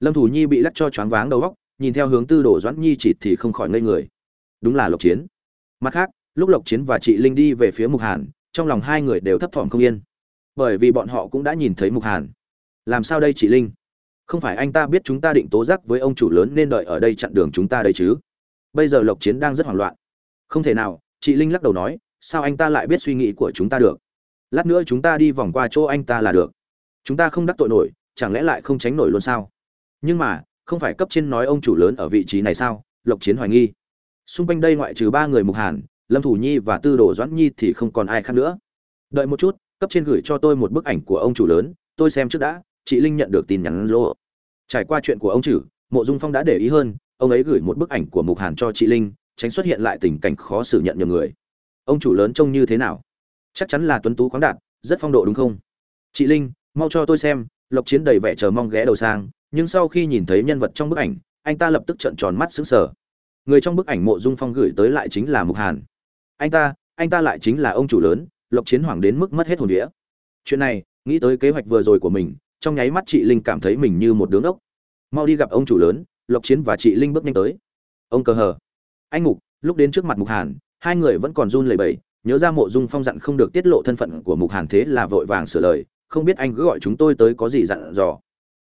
Speaker 1: Lâm thủ nhi bị lắc cho choáng váng đầu óc, nhìn theo hướng tư đồ doãn nhi chỉ thì không khỏi ngây người. Đúng là lộc chiến. Mặt khác, lúc lộc chiến và chị linh đi về phía mục hàn, trong lòng hai người đều thấp thỏm không yên. Bởi vì bọn họ cũng đã nhìn thấy mục hàn. Làm sao đây chị linh? Không phải anh ta biết chúng ta định tố giác với ông chủ lớn nên đợi ở đây chặn đường chúng ta đây chứ? Bây giờ lộc chiến đang rất hoảng loạn. Không thể nào chị linh lắc đầu nói, sao anh ta lại biết suy nghĩ của chúng ta được? Lát nữa chúng ta đi vòng qua chỗ anh ta là được. Chúng ta không đắc tội nổi, chẳng lẽ lại không tránh nổi luôn sao? Nhưng mà, không phải cấp trên nói ông chủ lớn ở vị trí này sao? Lộc chiến hoài nghi. Xung quanh đây ngoại trừ ba người mục hàn, lâm thủ nhi và tư đồ doãn nhi thì không còn ai khác nữa. Đợi một chút, cấp trên gửi cho tôi một bức ảnh của ông chủ lớn, tôi xem trước đã. Chị linh nhận được tin nhắn lô trải qua chuyện của ông chử mộ dung phong đã để ý hơn, ông ấy gửi một bức ảnh của mục hàn cho chị linh tránh xuất hiện lại tình cảnh khó xử nhận nhầm người. Ông chủ lớn trông như thế nào? Chắc chắn là tuấn tú khoáng đạt, rất phong độ đúng không? Chị linh, mau cho tôi xem, lộc chiến đầy vẻ chờ mong ghé đầu sang, nhưng sau khi nhìn thấy nhân vật trong bức ảnh, anh ta lập tức trợn tròn mắt sững sờ. Người trong bức ảnh mộ dung phong gửi tới lại chính là mục hàn. Anh ta anh ta lại chính là ông chủ lớn, lộc chiến hoảng đến mức mất hết hồn đĩa chuyện này, nghĩ tới kế hoạch vừa rồi của mình, trong nháy mắt chị linh cảm thấy mình như một đứa ngốc. Mau đi gặp ông chủ lớn, lộc chiến và chị linh bước nhanh tới. Ông cờ hờ anh mục lúc đến trước mặt mục hàn, hai người vẫn còn run lẩy bẩy, nhớ ra mộ dung phong dặn không được tiết lộ thân phận của mục hàn thế là vội vàng sửa lời, không biết anh cứ gọi chúng tôi tới có gì dặn dò.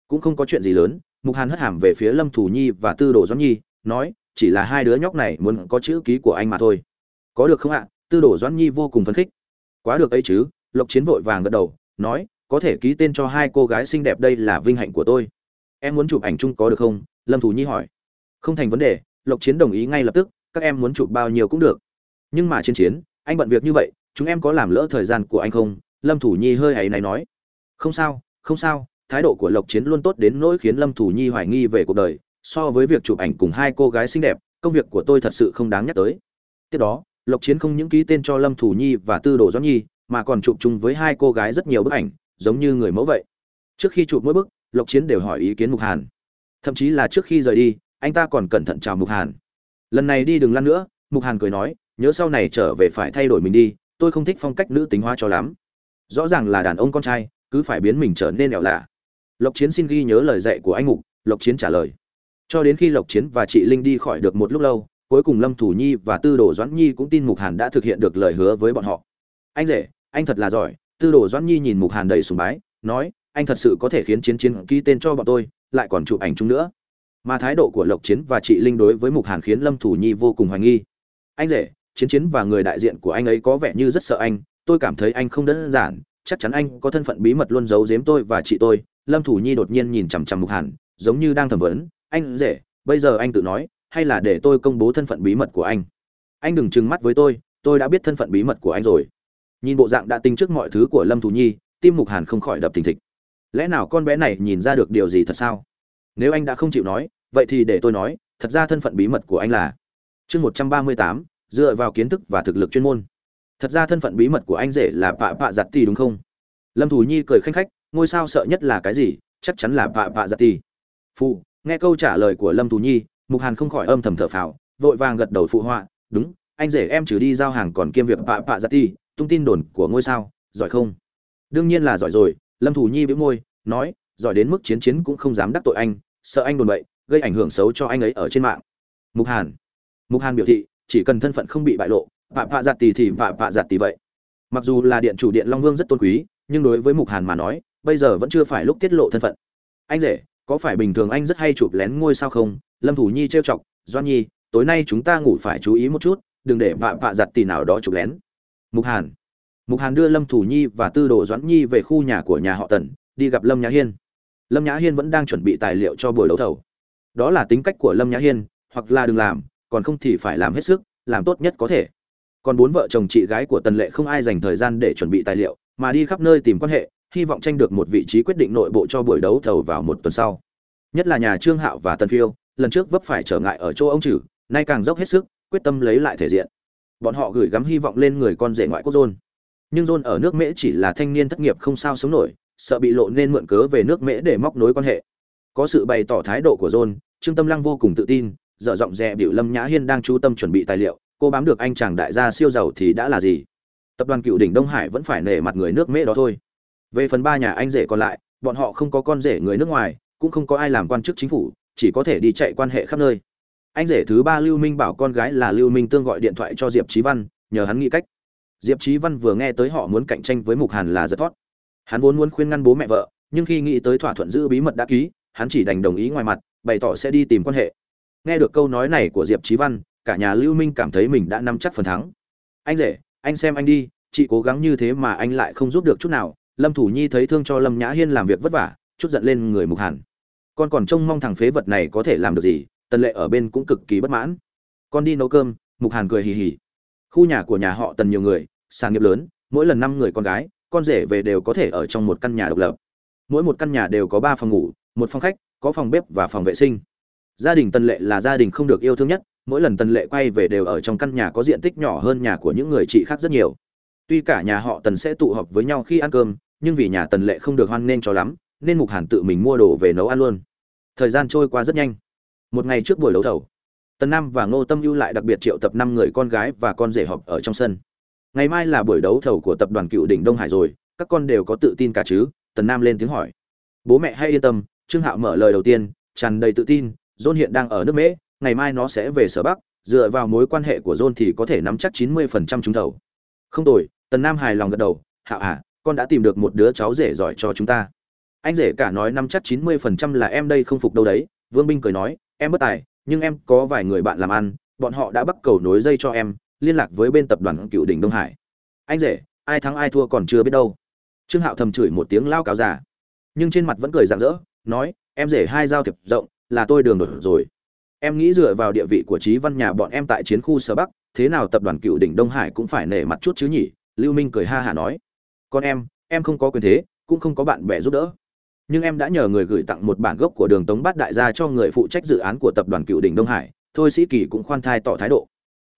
Speaker 1: Cũng không có chuyện gì lớn, mục hàn hất hàm về phía lâm thủ nhi và tư đồ doãn nhi, nói, chỉ là hai đứa nhóc này muốn có chữ ký của anh mà thôi. Có được không ạ? Tư đồ doãn nhi vô cùng phấn khích. Quá được ấy chứ, lộc chiến vội vàng gật đầu, nói, có thể ký tên cho hai cô gái xinh đẹp đây là vinh hạnh của tôi. Em muốn chụp ảnh chung có được không? Lâm thủ nhi hỏi. Không thành vấn đề, lộc chiến đồng ý ngay lập tức các em muốn chụp bao nhiêu cũng được. Nhưng mà chiến chiến, anh bận việc như vậy, chúng em có làm lỡ thời gian của anh không? Lâm thủ nhi hơi ấy này nói. Không sao không sao, thái độ của lộc chiến luôn tốt đến nỗi khiến lâm thủ nhi hoài nghi về cuộc đời. So với việc chụp ảnh cùng hai cô gái xinh đẹp, công việc của tôi thật sự không đáng nhắc tới. Tiếp đó, lộc chiến không những ký tên cho lâm thủ nhi và tư đồ doãn nhi, mà còn chụp chung với hai cô gái rất nhiều bức ảnh, giống như người mẫu vậy. Trước khi chụp mỗi bức, lộc chiến đều hỏi ý kiến mục hàn. Thậm chí là trước khi rời đi, anh ta còn cẩn thận chào mục hàn lần này đi đừng lăn nữa, mục hàn cười nói, nhớ sau này trở về phải thay đổi mình đi, tôi không thích phong cách nữ tính hóa cho lắm. Rõ ràng là đàn ông con trai, cứ phải biến mình trở nên ẻo lạ. Lộc chiến xin ghi nhớ lời dạy của anh mục, lộc chiến trả lời. Cho đến khi lộc chiến và chị linh đi khỏi được một lúc lâu, cuối cùng lâm thủ nhi và tư đồ doãn nhi cũng tin mục hàn đã thực hiện được lời hứa với bọn họ. Anh rể, anh thật là giỏi, tư đồ doãn nhi nhìn mục hàn đầy sùng bái, nói, anh thật sự có thể khiến chiến chiến ký tên cho bọn tôi, lại còn chụp ảnh chung nữa mà thái độ của lộc chiến và chị linh đối với mục hàn khiến lâm thủ nhi vô cùng hoài nghi. Anh rể, chiến chiến và người đại diện của anh ấy có vẻ như rất sợ anh. Tôi cảm thấy anh không đơn giản. Chắc chắn anh có thân phận bí mật luôn giấu giếm tôi và chị tôi. Lâm thủ nhi đột nhiên nhìn chằm chằm mục hàn, giống như đang thẩm vấn. Anh rể, bây giờ anh tự nói, hay là để tôi công bố thân phận bí mật của anh? Anh đừng trừng mắt với tôi tôi đã biết thân phận bí mật của anh rồi. Nhìn bộ dạng đã tính trước mọi thứ của lâm thủ nhi, tim mục hàn không khỏi đập thình thịch. Lẽ nào con bé này nhìn ra được điều gì thật sao? Nếu anh đã không chịu nói vậy thì để tôi nói, thật ra thân phận bí mật của anh là chương một trăm ba mươi tám, dựa vào kiến thức và thực lực chuyên môn. Thật ra thân phận bí mật của anh rể là pạ pạ giặt tì đúng không? Lâm Thù nhi cười khanh khách, ngôi sao sợ nhất là cái gì? Chắc chắn là pạ pạ giặt tì. Phụ, nghe câu trả lời của lâm Thù nhi, mục hàn không khỏi âm thầm thở phào, vội vàng gật đầu phụ họa, đúng, anh rể em trừ đi giao hàng còn kiêm việc pạ pạ giặt tì, tung tin đồn của ngôi sao, giỏi không? Đương nhiên là giỏi rồi. Lâm Thù nhi bĩu môi, nói, giỏi đến mức chiến chiến cũng không dám đắc tội anh, sợ anh đồn bậy gây ảnh hưởng xấu cho anh ấy ở trên mạng. Mục hàn. Mục hàn biểu thị, chỉ cần thân phận không bị bại lộ, vạ vạ giặt tì thì vạ vạ giặt tì vậy. Mặc dù là điện chủ điện long vương rất tôn quý, nhưng đối với mục hàn mà nói, bây giờ vẫn chưa phải lúc tiết lộ thân phận. Anh rể, có phải bình thường anh rất hay chụp lén ngôi sao không? Lâm thủ nhi trêu chọc, doan nhi, tối nay chúng ta ngủ phải chú ý một chút, đừng để vạ vạ giặt tì nào đó chụp lén. Mục hàn. Mục hàn đưa lâm thủ nhi và tư đồ doãn nhi về khu nhà của nhà họ tần, đi gặp lâm nhã hiên. Lâm nhã hiên vẫn đang chuẩn bị tài liệu cho buổi đấu thầu đó là tính cách của lâm nhã hiên, hoặc là đừng làm, còn không thì phải làm hết sức, làm tốt nhất có thể. Còn bốn vợ chồng chị gái của tần lệ không ai dành thời gian để chuẩn bị tài liệu, mà đi khắp nơi tìm quan hệ, hy vọng tranh được một vị trí quyết định nội bộ cho buổi đấu thầu vào một tuần sau. Nhất là nhà trương hạo và tần phiêu, lần trước vấp phải trở ngại ở chỗ ông trừ, nay càng dốc hết sức, quyết tâm lấy lại thể diện. Bọn họ gửi gắm hy vọng lên người con rể ngoại quốc dôn nhưng john ở nước mễ chỉ là thanh niên thất nghiệp không sao sống nổi, sợ bị lộ nên mượn cớ về nước mễ để móc nối quan hệ. Có sự bày tỏ thái độ của john trương tâm lăng vô cùng tự tin, dở giọng dè biểu lâm nhã hiên đang chú tâm chuẩn bị tài liệu, cô bám được anh chàng đại gia siêu giàu thì đã là gì? Tập đoàn cựu đỉnh đông hải vẫn phải nể mặt người nước mễ đó thôi. Về phần ba nhà anh rể còn lại, bọn họ không có con rể người nước ngoài, cũng không có ai làm quan chức chính phủ, chỉ có thể đi chạy quan hệ khắp nơi. Anh rể thứ ba lưu minh bảo con gái là lưu minh tương gọi điện thoại cho diệp trí văn, nhờ hắn nghĩ cách. Diệp trí văn vừa nghe tới họ muốn cạnh tranh với mục hàn là rất thoát. Hắn vốn muốn khuyên ngăn bố mẹ vợ, nhưng khi nghĩ tới thỏa thuận giữ bí mật đã ký, hắn chỉ đành đồng ý ngoài mặt bày tỏ sẽ đi tìm quan hệ. Nghe được câu nói này của diệp trí văn, cả nhà lưu minh cảm thấy mình đã nắm chắc phần thắng. Anh rể, anh xem anh đi, chị cố gắng như thế mà anh lại không giúp được chút nào. Lâm thủ nhi thấy thương cho lâm nhã hiên làm việc vất vả, chút giận lên người mục hàn con còn trông mong thằng phế vật này có thể làm được gì, tần lệ ở bên cũng cực kỳ bất mãn. Con đi nấu cơm, mục hàn cười hì hì. Khu nhà của nhà họ tần nhiều người sang nghiệp lớn, mỗi lần năm người con gái, con rể về đều có thể ở trong một căn nhà độc lập. Mỗi một căn nhà đều có ba phòng ngủ, một phòng khách có phòng bếp và phòng vệ sinh. Gia đình tần lệ là gia đình không được yêu thương nhất, mỗi lần tần lệ quay về đều ở trong căn nhà có diện tích nhỏ hơn nhà của những người chị khác rất nhiều. Tuy cả nhà họ tần sẽ tụ họp với nhau khi ăn cơm, nhưng vì nhà tần lệ không được hoan nghênh cho lắm, nên mục hàn tự mình mua đồ về nấu ăn luôn. Thời gian trôi qua rất nhanh. Một ngày trước buổi đấu thầu, tần nam và ngô tâm ưu lại đặc biệt triệu tập năm người con gái và con rể họp ở trong sân. Ngày mai là buổi đấu thầu của tập đoàn cựu đỉnh đông hải rồi, các con đều có tự tin cả chứ? Tần nam lên tiếng hỏi. Bố mẹ hay yên tâm trương hạo mở lời đầu tiên, tràn đầy tự tin, john hiện đang ở nước mễ ngày mai nó sẽ về sở bắc, dựa vào mối quan hệ của john thì có thể nắm chắc chín mươi phần trăm trúng thầu. Không tồi, tần nam hài lòng gật đầu, hạo à con đã tìm được một đứa cháu rể giỏi cho chúng ta. Anh rể cả nói nắm chắc chín mươi phần trăm là em đây không phục đâu đấy, vương binh cười nói, em bất tài, nhưng em có vài người bạn làm ăn, bọn họ đã bắt cầu nối dây cho em, liên lạc với bên tập đoàn cựu đỉnh đông hải. Anh rể, ai thắng ai thua còn chưa biết đâu. Trương hạo thầm chửi một tiếng lao cáo giả nhưng trên mặt vẫn cười rạng rỡ nói, em rể hai giao thiệp rộng, là tôi đường đổi rồi. Em nghĩ dựa vào địa vị của trí văn nhà bọn em tại chiến khu sở bắc, thế nào tập đoàn cựu đỉnh đông hải cũng phải nể mặt chút chứ nhỉ? Lưu minh cười ha hả nói. Con em em không có quyền thế, cũng không có bạn bè giúp đỡ. Nhưng em đã nhờ người gửi tặng một bản gốc của đường tống bát đại gia cho người phụ trách dự án của tập đoàn cựu đỉnh đông hải, thôi sĩ kỳ cũng khoan thai tỏ thái độ.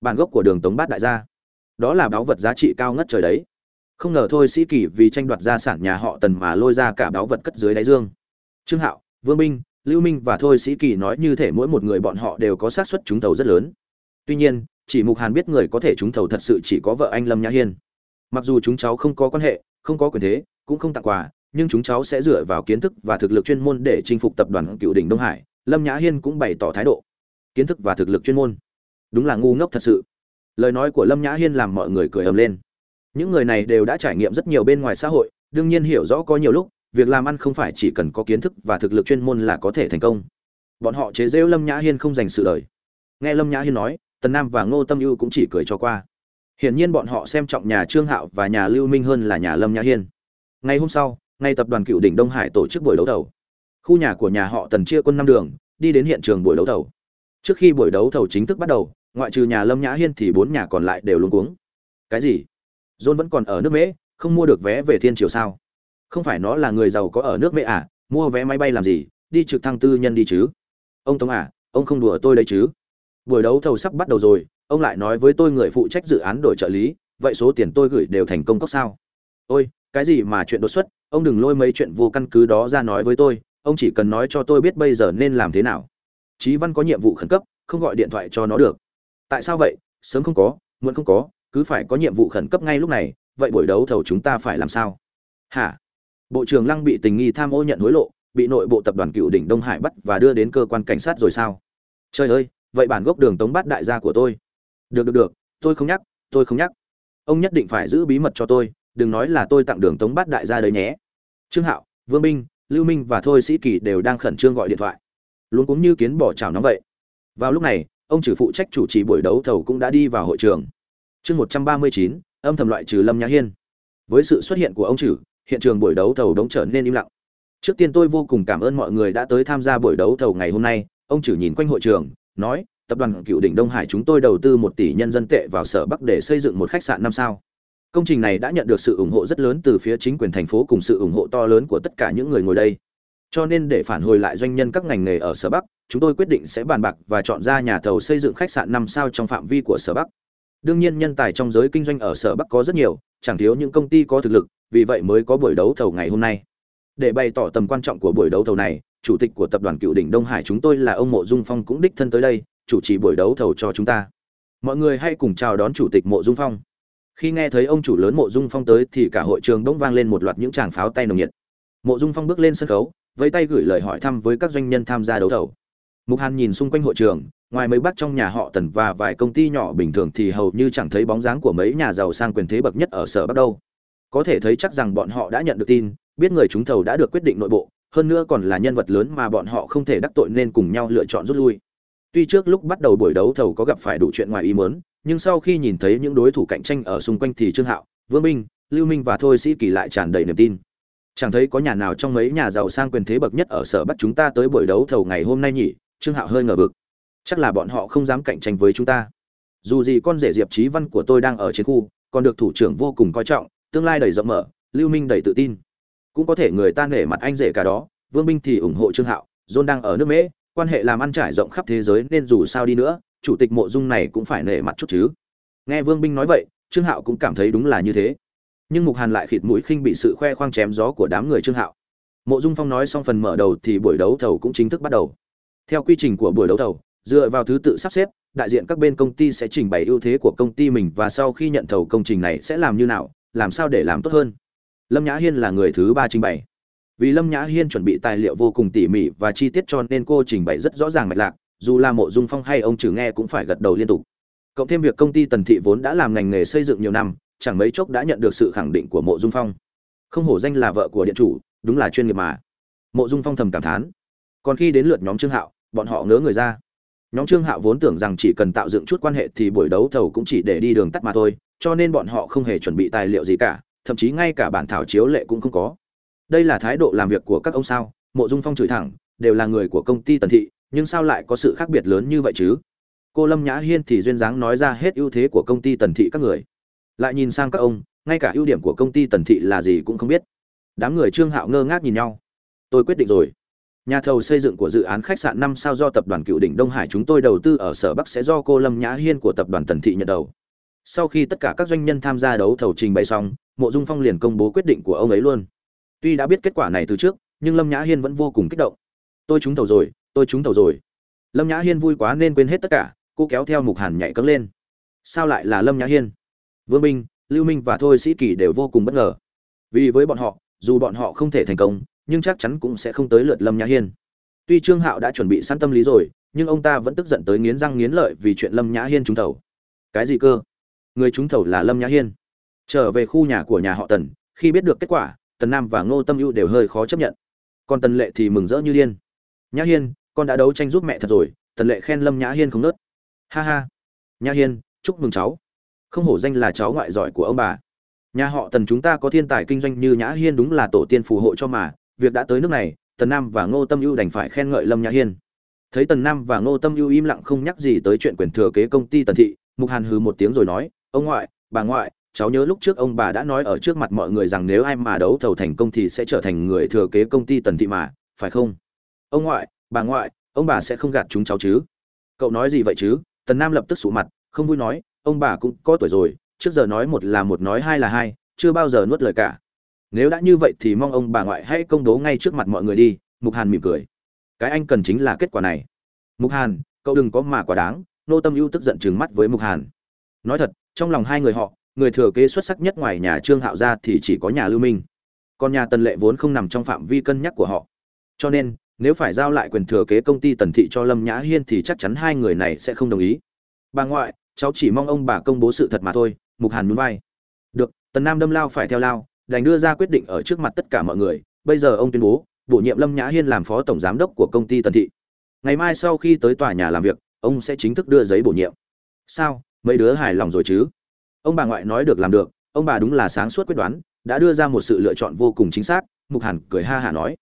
Speaker 1: Bản gốc của đường tống bát đại gia đó là báu vật giá trị cao ngất trời đấy. Không ngờ thôi sĩ kỳ vì tranh đoạt gia sản nhà họ tần mà lôi ra cả báu vật cất dưới đáy dương trương hạo, vương minh lưu minh và thôi sĩ kỳ nói như thể mỗi một người bọn họ đều có xác suất trúng thầu rất lớn. Tuy nhiên, chỉ mục hàn biết người có thể trúng thầu thật sự chỉ có vợ anh lâm nhã hiên. Mặc dù chúng cháu không có quan hệ, không có quyền thế, cũng không tặng quà, nhưng chúng cháu sẽ dựa vào kiến thức và thực lực chuyên môn để chinh phục tập đoàn cựu đỉnh đông hải, lâm nhã hiên cũng bày tỏ thái độ. Kiến thức và thực lực chuyên môn. Đúng là ngu ngốc thật sự. Lời nói của lâm nhã hiên làm mọi người cười ầm lên. Những người này đều đã trải nghiệm rất nhiều bên ngoài xã hội, đương nhiên hiểu rõ có nhiều lúc việc làm ăn không phải chỉ cần có kiến thức và thực lực chuyên môn là có thể thành công. Bọn họ chế rêu lâm nhã hiên không dành sự đời. Nghe lâm nhã hiên nói, tần nam và ngô tâm ưu cũng chỉ cười cho qua. Hiển nhiên bọn họ xem trọng nhà trương hạo và nhà lưu minh hơn là nhà lâm nhã hiên. Ngày hôm sau, ngay tập đoàn cựu đỉnh đông hải tổ chức buổi đấu thầu. Khu nhà của nhà họ tần chia quân năm đường, đi đến hiện trường buổi đấu thầu. Trước khi buổi đấu thầu chính thức bắt đầu, ngoại trừ nhà lâm nhã hiên thì bốn nhà còn lại đều luống cuống. Cái gì? John vẫn còn ở nước mễ không mua được vé về thiên triều sao? Không phải nó là người giàu có ở nước mẹ à mua vé máy bay làm gì đi trực thăng tư nhân đi chứ ông tống à ông không đùa tôi đấy chứ buổi đấu thầu sắp bắt đầu rồi ông lại nói với tôi người phụ trách dự án đổi trợ lý vậy số tiền tôi gửi đều thành công cốc sao ôi cái gì mà chuyện đột xuất ông đừng lôi mấy chuyện vô căn cứ đó ra nói với tôi ông chỉ cần nói cho tôi biết bây giờ nên làm thế nào Chí Văn có nhiệm vụ khẩn cấp, không gọi điện thoại cho nó được. Tại sao vậy? Sớm không có, muộn không có, cứ phải có nhiệm vụ khẩn cấp ngay lúc này, vậy buổi đấu thầu chúng ta phải làm sao? Hả? Bộ trưởng Lăng bị tình nghi tham ô nhận hối lộ, bị nội bộ tập đoàn Cựu đỉnh Đông Hải bắt và đưa đến cơ quan cảnh sát rồi sao? Trời ơi, vậy bản gốc đường Tống Bát đại gia của tôi. Được được được, tôi không nhắc, tôi không nhắc. Ông nhất định phải giữ bí mật cho tôi, đừng nói là tôi tặng đường Tống Bát đại gia đấy nhé. Trương Hạo, Vương Minh, Lưu Minh và Thôi Sĩ Kỳ đều đang khẩn trương gọi điện thoại luôn cũng như kiến bỏ chảo nóng vậy vào lúc này ông trừ phụ trách chủ trì buổi đấu thầu cũng đã đi vào hội trường chương một trăm ba mươi chín âm thầm loại trừ lâm nhã hiên với sự xuất hiện của ông trừ hiện trường buổi đấu thầu đống trở nên im lặng. Trước tiên tôi vô cùng cảm ơn mọi người đã tới tham gia buổi đấu thầu ngày hôm nay ông chủ nhìn quanh hội trường nói tập đoàn cựu đỉnh đông hải chúng tôi đầu tư một tỷ nhân dân tệ vào sở bắc để xây dựng một khách sạn năm sao. Công trình này đã nhận được sự ủng hộ rất lớn từ phía chính quyền thành phố cùng sự ủng hộ to lớn của tất cả những người ngồi đây. Cho nên để phản hồi lại doanh nhân các ngành nghề ở Sở Bắc, chúng tôi quyết định sẽ bàn bạc và chọn ra nhà thầu xây dựng khách sạn năm sao trong phạm vi của Sở Bắc. Đương nhiên nhân tài trong giới kinh doanh ở Sở Bắc có rất nhiều, chẳng thiếu những công ty có thực lực, vì vậy mới có buổi đấu thầu ngày hôm nay. Để bày tỏ tầm quan trọng của buổi đấu thầu này, chủ tịch của tập đoàn Cựu đỉnh Đông Hải chúng tôi là ông Mộ Dung Phong cũng đích thân tới đây, chủ trì buổi đấu thầu cho chúng ta. Mọi người hãy cùng chào đón chủ tịch Mộ Dung Phong. Khi nghe thấy ông chủ lớn Mộ Dung Phong tới thì cả hội trường bỗng vang lên một loạt những tràng pháo tay nồng nhiệt. Mộ Dung Phong bước lên sân khấu, vẫy tay gửi lời hỏi thăm với các doanh nhân tham gia đấu thầu. Mục Hàn nhìn xung quanh hội trường, ngoài mấy bác trong nhà họ Tần và vài công ty nhỏ bình thường thì hầu như chẳng thấy bóng dáng của mấy nhà giàu sang quyền thế bậc nhất ở sở Bắc đâu. Có thể thấy chắc rằng bọn họ đã nhận được tin, biết người trúng thầu đã được quyết định nội bộ, hơn nữa còn là nhân vật lớn mà bọn họ không thể đắc tội nên cùng nhau lựa chọn rút lui. Tuy trước lúc bắt đầu buổi đấu thầu có gặp phải đủ chuyện ngoài ý muốn, nhưng sau khi nhìn thấy những đối thủ cạnh tranh ở xung quanh thì Trương Hạo, Vương Minh, Lưu Minh và Thôi Sĩ Kỳ lại tràn đầy niềm tin. Chẳng thấy có nhà nào trong mấy nhà giàu sang quyền thế bậc nhất ở sở bắt chúng ta tới buổi đấu thầu ngày hôm nay nhỉ? Trương hạo hơi ngờ vực. Chắc là bọn họ không dám cạnh tranh với chúng ta. Dù gì con rể diệp trí văn của tôi đang ở trên khu còn được thủ trưởng vô cùng coi trọng tương lai đầy rộng mở, lưu minh đầy tự tin. Cũng có thể người ta nể mặt anh rể cả đó, vương minh thì ủng hộ trương hạo john đang ở nước mễ, quan hệ làm ăn trải rộng khắp thế giới nên dù sao đi nữa, chủ tịch mộ dung này cũng phải nể mặt chút chứ. Nghe vương binh nói vậy, trương hạo cũng cảm thấy đúng là như thế. Nhưng mục hàn lại khịt mũi khinh bị sự khoe khoang chém gió của đám người trương hạo. Mộ dung phong nói xong phần mở đầu thì buổi đấu thầu cũng chính thức bắt đầu. Theo quy trình của buổi đấu thầu, dựa vào thứ tự sắp xếp, đại diện các bên công ty sẽ trình bày ưu thế của công ty mình và sau khi nhận thầu công trình này sẽ làm như nào làm sao để làm tốt hơn? Lâm nhã hiên là người thứ ba trình bày. Vì lâm nhã hiên chuẩn bị tài liệu vô cùng tỉ mỉ và chi tiết cho nên cô trình bày rất rõ ràng mạch lạc, dù là mộ dung phong hay ông trừ nghe cũng phải gật đầu liên tục. Cộng thêm việc công ty tần thị vốn đã làm ngành nghề xây dựng nhiều năm, chẳng mấy chốc đã nhận được sự khẳng định của mộ dung phong. Không hổ danh là vợ của điện chủ, đúng là chuyên nghiệp mà. Mộ dung phong thầm cảm thán. Còn khi đến lượt nhóm trương hạo, bọn họ ngớ người ra. Nhóm trương hạo vốn tưởng rằng chỉ cần tạo dựng chút quan hệ thì buổi đấu thầu cũng chỉ để đi đường tắt mà thôi cho nên bọn họ không hề chuẩn bị tài liệu gì cả, thậm chí ngay cả bản thảo chiếu lệ cũng không có. Đây là thái độ làm việc của các ông sao? Mộ dung phong chửi thẳng, đều là người của công ty tần thị, nhưng sao lại có sự khác biệt lớn như vậy chứ? Cô lâm nhã hiên thì duyên dáng nói ra hết ưu thế của công ty tần thị các người. Lại nhìn sang các ông, ngay cả ưu điểm của công ty tần thị là gì cũng không biết. Đám người trương hạo ngơ ngác nhìn nhau. Tôi quyết định rồi. Nhà thầu xây dựng của dự án khách sạn năm sao do tập đoàn cựu đỉnh đông hải chúng tôi đầu tư ở sở bắc sẽ do cô lâm nhã hiên của tập đoàn tần thị nhận đầu sau khi tất cả các doanh nhân tham gia đấu thầu trình bày xong mộ dung phong liền công bố quyết định của ông ấy luôn tuy đã biết kết quả này từ trước nhưng lâm nhã hiên vẫn vô cùng kích động tôi trúng thầu rồi tôi trúng thầu rồi lâm nhã hiên vui quá nên quên hết tất cả cô kéo theo mục hàn nhảy cấm lên sao lại là lâm nhã hiên Vương Minh, Lưu Minh và Thôi Sĩ Kỳ đều vô cùng bất ngờ. Vì với bọn họ, dù bọn họ không thể thành công, nhưng chắc chắn cũng sẽ không tới lượt Lâm Nhã Hiên. Tuy Trương Hạo đã chuẩn bị sẵn tâm lý rồi, nhưng ông ta vẫn tức giận tới nghiến răng nghiến lợi vì chuyện Lâm Nhã Hiên trúng thầu. Cái gì cơ? Người trúng thầu là Lâm Nhã Hiên. Trở về khu nhà của nhà họ Tần, khi biết được kết quả, Tần Nam và Ngô Tâm Ưu đều hơi khó chấp nhận. Còn Tần Lệ thì mừng rỡ như điên. Nhã Hiên, con đã đấu tranh giúp mẹ thật rồi, Tần Lệ khen Lâm Nhã Hiên không nớt. Ha ha. Nhã Hiên, chúc mừng cháu không hổ danh là cháu ngoại giỏi của ông bà nhà họ tần chúng ta có thiên tài kinh doanh như nhã hiên đúng là tổ tiên phù hộ cho mà việc đã tới nước này tần nam và ngô tâm ưu đành phải khen ngợi lâm nhã hiên thấy tần nam và ngô tâm ưu im lặng không nhắc gì tới chuyện quyền thừa kế công ty tần thị mục hàn hừ một tiếng rồi nói ông ngoại, bà ngoại, cháu nhớ lúc trước ông bà đã nói ở trước mặt mọi người rằng nếu ai mà đấu thầu thành công thì sẽ trở thành người thừa kế công ty tần thị mà, phải không? Ông ngoại, bà ngoại, ông bà sẽ không gạt chúng cháu chứ? Cậu nói gì vậy chứ? Tần nam lập tức sụ mặt, không vui nói, ông bà cũng có tuổi rồi, trước giờ nói một là một nói hai là hai, chưa bao giờ nuốt lời cả. Nếu đã như vậy thì mong ông bà ngoại hãy công bố ngay trước mặt mọi người đi, mục hàn mỉm cười. Cái anh cần chính là kết quả này. Mục hàn, cậu đừng có mà quá đáng, nô tâm ưu tức giận trừng mắt với mục hàn. Nói thật trong lòng hai người họ, người thừa kế xuất sắc nhất ngoài nhà trương hạo ra thì chỉ có nhà lưu minh. Còn nhà tần lệ vốn không nằm trong phạm vi cân nhắc của họ. Cho nên, nếu phải giao lại quyền thừa kế công ty tần thị cho lâm nhã hiên thì chắc chắn hai người này sẽ không đồng ý. Bà ngoại, cháu chỉ mong ông bà công bố sự thật mà thôi, mục hàn nhún vai. Được, tần nam đâm lao phải theo lao, đành đưa ra quyết định ở trước mặt tất cả mọi người. Bây giờ ông tuyên bố, bổ nhiệm lâm nhã hiên làm phó tổng giám đốc của công ty tần thị. Ngày mai sau khi tới tòa nhà làm việc, ông sẽ chính thức đưa giấy bổ nhiệm. Sao? Mấy đứa hài lòng rồi chứ? Ông bà ngoại nói được làm được, ông bà đúng là sáng suốt quyết đoán, đã đưa ra một sự lựa chọn vô cùng chính xác, mục hàn cười ha hả nói.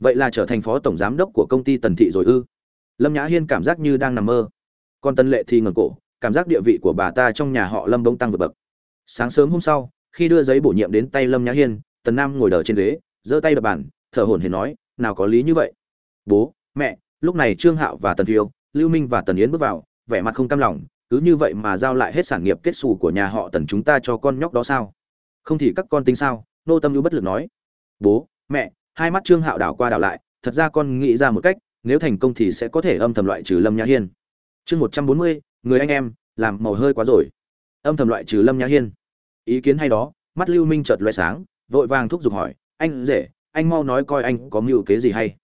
Speaker 1: Vậy là trở thành phó tổng giám đốc của công ty tần thị rồi ư? Lâm nhã hiên cảm giác như đang nằm mơ. Còn tân lệ thì ngẩng cổ, cảm giác địa vị của bà ta trong nhà họ lâm bông tăng vượt bậc. Sáng sớm hôm sau, khi đưa giấy bổ nhiệm đến tay lâm nhã hiên, tần nam ngồi đờ trên ghế, giơ tay đập bàn, thở hổn hển nói, nào có lý như vậy. Bố, mẹ, lúc này trương hạo và tần phiêu, lưu minh và tần yến bước vào, vẻ mặt không cam lòng cứ như vậy mà giao lại hết sản nghiệp kết xù của nhà họ tần chúng ta cho con nhóc đó sao? Không thì các con tính sao? Nô tâm ưu bất lực nói. Bố, mẹ, hai mắt trương hạo đảo qua đảo lại, thật ra con nghĩ ra một cách, nếu thành công thì sẽ có thể âm thầm loại trừ lâm nhã hiên. Chương một trăm bốn mươi, người anh em, làm màu hơi quá rồi. Âm thầm loại trừ lâm nhã hiên. Ý kiến hay đó, mắt lưu minh chợt loại sáng, vội vàng thúc giục hỏi, anh rể, anh mau nói coi anh có mưu kế gì hay?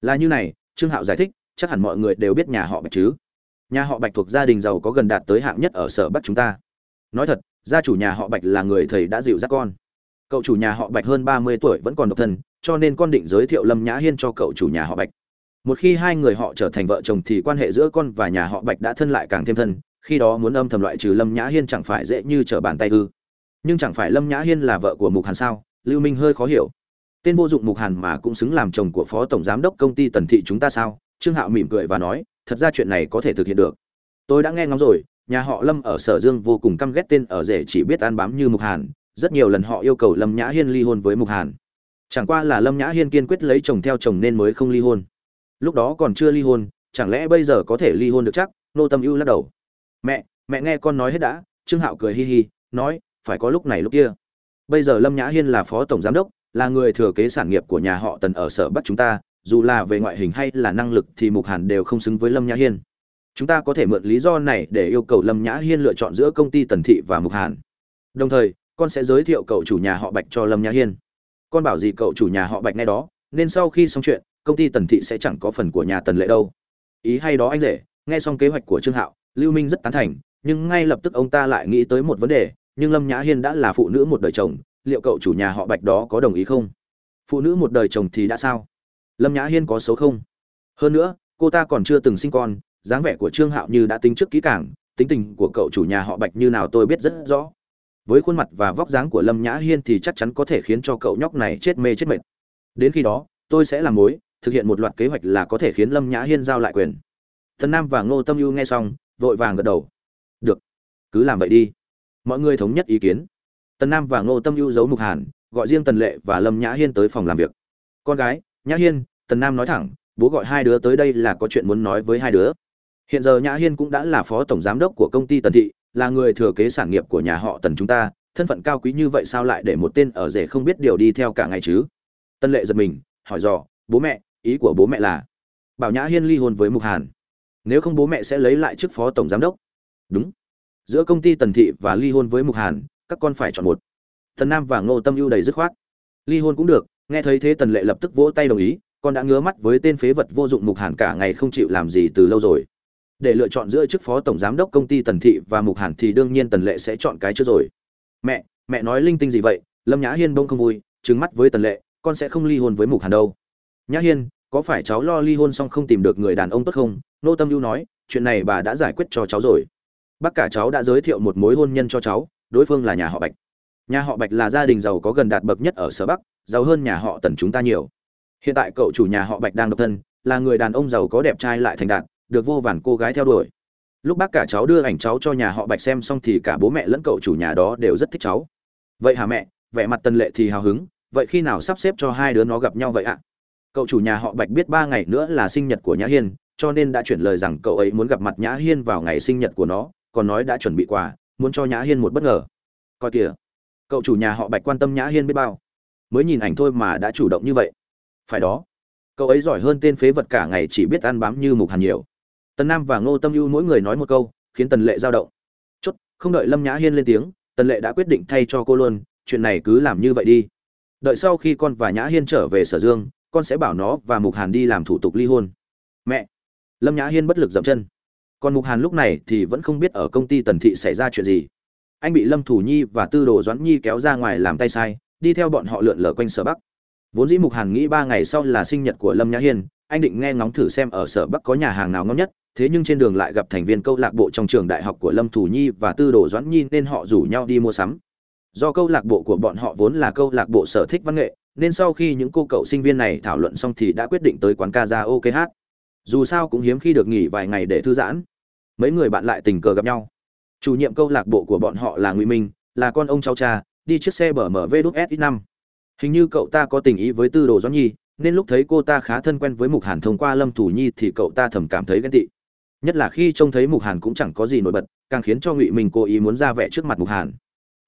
Speaker 1: Là như này, trương hạo giải thích, chắc hẳn mọi người đều biết nhà họ bạch chứ nhà họ bạch thuộc gia đình giàu có gần đạt tới hạng nhất ở sở bắc chúng ta. Nói thật, gia chủ nhà họ bạch là người thầy đã dịu dắt con. Cậu chủ nhà họ bạch hơn ba mươi tuổi vẫn còn độc thân, cho nên con định giới thiệu lâm nhã hiên cho cậu chủ nhà họ bạch. Một khi hai người họ trở thành vợ chồng thì quan hệ giữa con và nhà họ bạch đã thân lại càng thêm thân, khi đó muốn âm thầm loại trừ lâm nhã hiên chẳng phải dễ như trở bàn tay ư. Nhưng chẳng phải lâm nhã hiên là vợ của mục hàn sao? Lưu minh hơi khó hiểu. Tên vô dụng mục hàn mà cũng xứng làm chồng của phó tổng giám đốc công ty tần thị chúng ta sao? Trương hạo mỉm cười và nói thật ra chuyện này có thể thực hiện được. Tôi đã nghe ngóng rồi, nhà họ lâm ở sở dương vô cùng căm ghét tên ở rể chỉ biết ăn bám như mục hàn, rất nhiều lần họ yêu cầu lâm nhã hiên ly hôn với mục hàn. Chẳng qua là lâm nhã hiên kiên quyết lấy chồng theo chồng nên mới không ly hôn. Lúc đó còn chưa ly hôn, chẳng lẽ bây giờ có thể ly hôn được chắc? Nô tâm ưu lắc đầu. Mẹ mẹ nghe con nói hết đã, trương hạo cười hi hi, nói, phải có lúc này lúc kia. Bây giờ lâm nhã hiên là phó tổng giám đốc, là người thừa kế sản nghiệp của nhà họ tần ở sở bắc chúng ta dù là về ngoại hình hay là năng lực thì mục hàn đều không xứng với lâm nhã hiên. Chúng ta có thể mượn lý do này để yêu cầu lâm nhã hiên lựa chọn giữa công ty tần thị và mục hàn. Đồng thời, con sẽ giới thiệu cậu chủ nhà họ bạch cho lâm nhã hiên. Con bảo gì cậu chủ nhà họ bạch ngay đó, nên sau khi xong chuyện, công ty tần thị sẽ chẳng có phần của nhà tần lệ đâu. Ý hay đó anh rể, nghe xong kế hoạch của trương hạo, lưu minh rất tán thành, nhưng ngay lập tức ông ta lại nghĩ tới một vấn đề, nhưng lâm nhã hiên đã là phụ nữ một đời chồng, liệu cậu chủ nhà họ bạch đó có đồng ý không? Phụ nữ một đời chồng thì đã sao? Lâm nhã hiên có xấu không? Hơn nữa, cô ta còn chưa từng sinh con, dáng vẻ của trương hạo như đã tính trước kỹ càng, tính tình của cậu chủ nhà họ bạch như nào tôi biết rất rõ. Với khuôn mặt và vóc dáng của lâm nhã hiên thì chắc chắn có thể khiến cho cậu nhóc này chết mê chết mệt. Đến khi đó, tôi sẽ làm mối, thực hiện một loạt kế hoạch là có thể khiến lâm nhã hiên giao lại quyền. Thần nam và ngô tâm ưu nghe xong, vội vàng gật đầu. Được, cứ làm vậy đi. Mọi người thống nhất ý kiến. Tần nam và ngô tâm ưu giấu mục hàn, gọi riêng tần lệ và lâm nhã hiên tới phòng làm việc. Con gái, nhã hiên tần nam nói thẳng, bố gọi hai đứa tới đây là có chuyện muốn nói với hai đứa. Hiện giờ nhã hiên cũng đã là phó tổng giám đốc của công ty tần thị, là người thừa kế sản nghiệp của nhà họ tần chúng ta, thân phận cao quý như vậy sao lại để một tên ở rể không biết điều đi theo cả ngày chứ? Tân lệ giật mình, hỏi dò, bố mẹ, ý của bố mẹ là? Bảo nhã hiên ly hôn với mục hàn, nếu không bố mẹ sẽ lấy lại chức phó tổng giám đốc. Đúng. Giữa công ty tần thị và ly hôn với mục hàn, các con phải chọn một. Tần nam và ngô tâm ưu đầy dứt khoát. Ly hôn cũng được, nghe thấy thế tần lệ lập tức vỗ tay đồng ý con đã ngứa mắt với tên phế vật vô dụng mục hàn cả ngày không chịu làm gì từ lâu rồi. Để lựa chọn giữa chức phó tổng giám đốc công ty tần thị và mục hàn thì đương nhiên tần lệ sẽ chọn cái trước rồi. Mẹ mẹ nói linh tinh gì vậy? Lâm nhã hiên bông không vui trứng mắt với tần lệ, con sẽ không ly hôn với mục hàn đâu. Nhã hiên, có phải cháu lo ly hôn xong không tìm được người đàn ông tốt không? Nô tâm lưu nói, chuyện này bà đã giải quyết cho cháu rồi. Bác cả cháu đã giới thiệu một mối hôn nhân cho cháu, đối phương là nhà họ bạch. Nhà họ bạch là gia đình giàu có gần đạt bậc nhất ở sở bắc, giàu hơn nhà họ tần chúng ta nhiều hiện tại cậu chủ nhà họ bạch đang độc thân, là người đàn ông giàu có đẹp trai lại thành đạt, được vô vàn cô gái theo đuổi. Lúc bác cả cháu đưa ảnh cháu cho nhà họ bạch xem xong thì cả bố mẹ lẫn cậu chủ nhà đó đều rất thích cháu. Vậy hả mẹ? Vẻ mặt tần lệ thì hào hứng. Vậy khi nào sắp xếp cho hai đứa nó gặp nhau vậy ạ? Cậu chủ nhà họ bạch biết ba ngày nữa là sinh nhật của nhã hiên, cho nên đã chuyển lời rằng cậu ấy muốn gặp mặt nhã hiên vào ngày sinh nhật của nó, còn nói đã chuẩn bị quà, muốn cho nhã hiên một bất ngờ. Coi kìa. Cậu chủ nhà họ bạch quan tâm nhã hiên biết bao. Mới nhìn ảnh thôi mà đã chủ động như vậy phải đó. Cậu ấy giỏi hơn tên phế vật cả ngày chỉ biết ăn bám như mục hàn nhiều. Tần nam và ngô tâm ưu mỗi người nói một câu, khiến tần lệ dao động. Chốt, không đợi lâm nhã hiên lên tiếng, tần lệ đã quyết định thay cho cô luôn, chuyện này cứ làm như vậy đi. Đợi sau khi con và nhã hiên trở về sở dương, con sẽ bảo nó và mục hàn đi làm thủ tục ly hôn. Mẹ! Lâm nhã hiên bất lực dậm chân. Còn mục hàn lúc này thì vẫn không biết ở công ty tần thị xảy ra chuyện gì. Anh bị lâm thủ nhi và tư đồ doãn nhi kéo ra ngoài làm tay sai, đi theo bọn họ lượn lờ quanh sở bắc vốn dĩ mục hàn nghĩ ba ngày sau là sinh nhật của lâm nhã hiên, anh định nghe ngóng thử xem ở sở bắc có nhà hàng nào ngon nhất, thế nhưng trên đường lại gặp thành viên câu lạc bộ trong trường đại học của lâm thủ nhi và tư đồ doãn nhi nên họ rủ nhau đi mua sắm. Do câu lạc bộ của bọn họ vốn là câu lạc bộ sở thích văn nghệ, nên sau khi những cô cậu sinh viên này thảo luận xong thì đã quyết định tới quán ca ra ok hát. Dù sao cũng hiếm khi được nghỉ vài ngày để thư giãn. Mấy người bạn lại tình cờ gặp nhau. Chủ nhiệm câu lạc bộ của bọn họ là ngụy minh, là con ông cháu cha, đi chiếc xe bờ mở đúc s năm hình như cậu ta có tình ý với tư đồ doãn nhi, nên lúc thấy cô ta khá thân quen với mục hàn thông qua lâm thủ nhi thì cậu ta thầm cảm thấy ghen tị. Nhất là khi trông thấy mục hàn cũng chẳng có gì nổi bật, càng khiến cho ngụy minh cố ý muốn ra vẻ trước mặt mục hàn.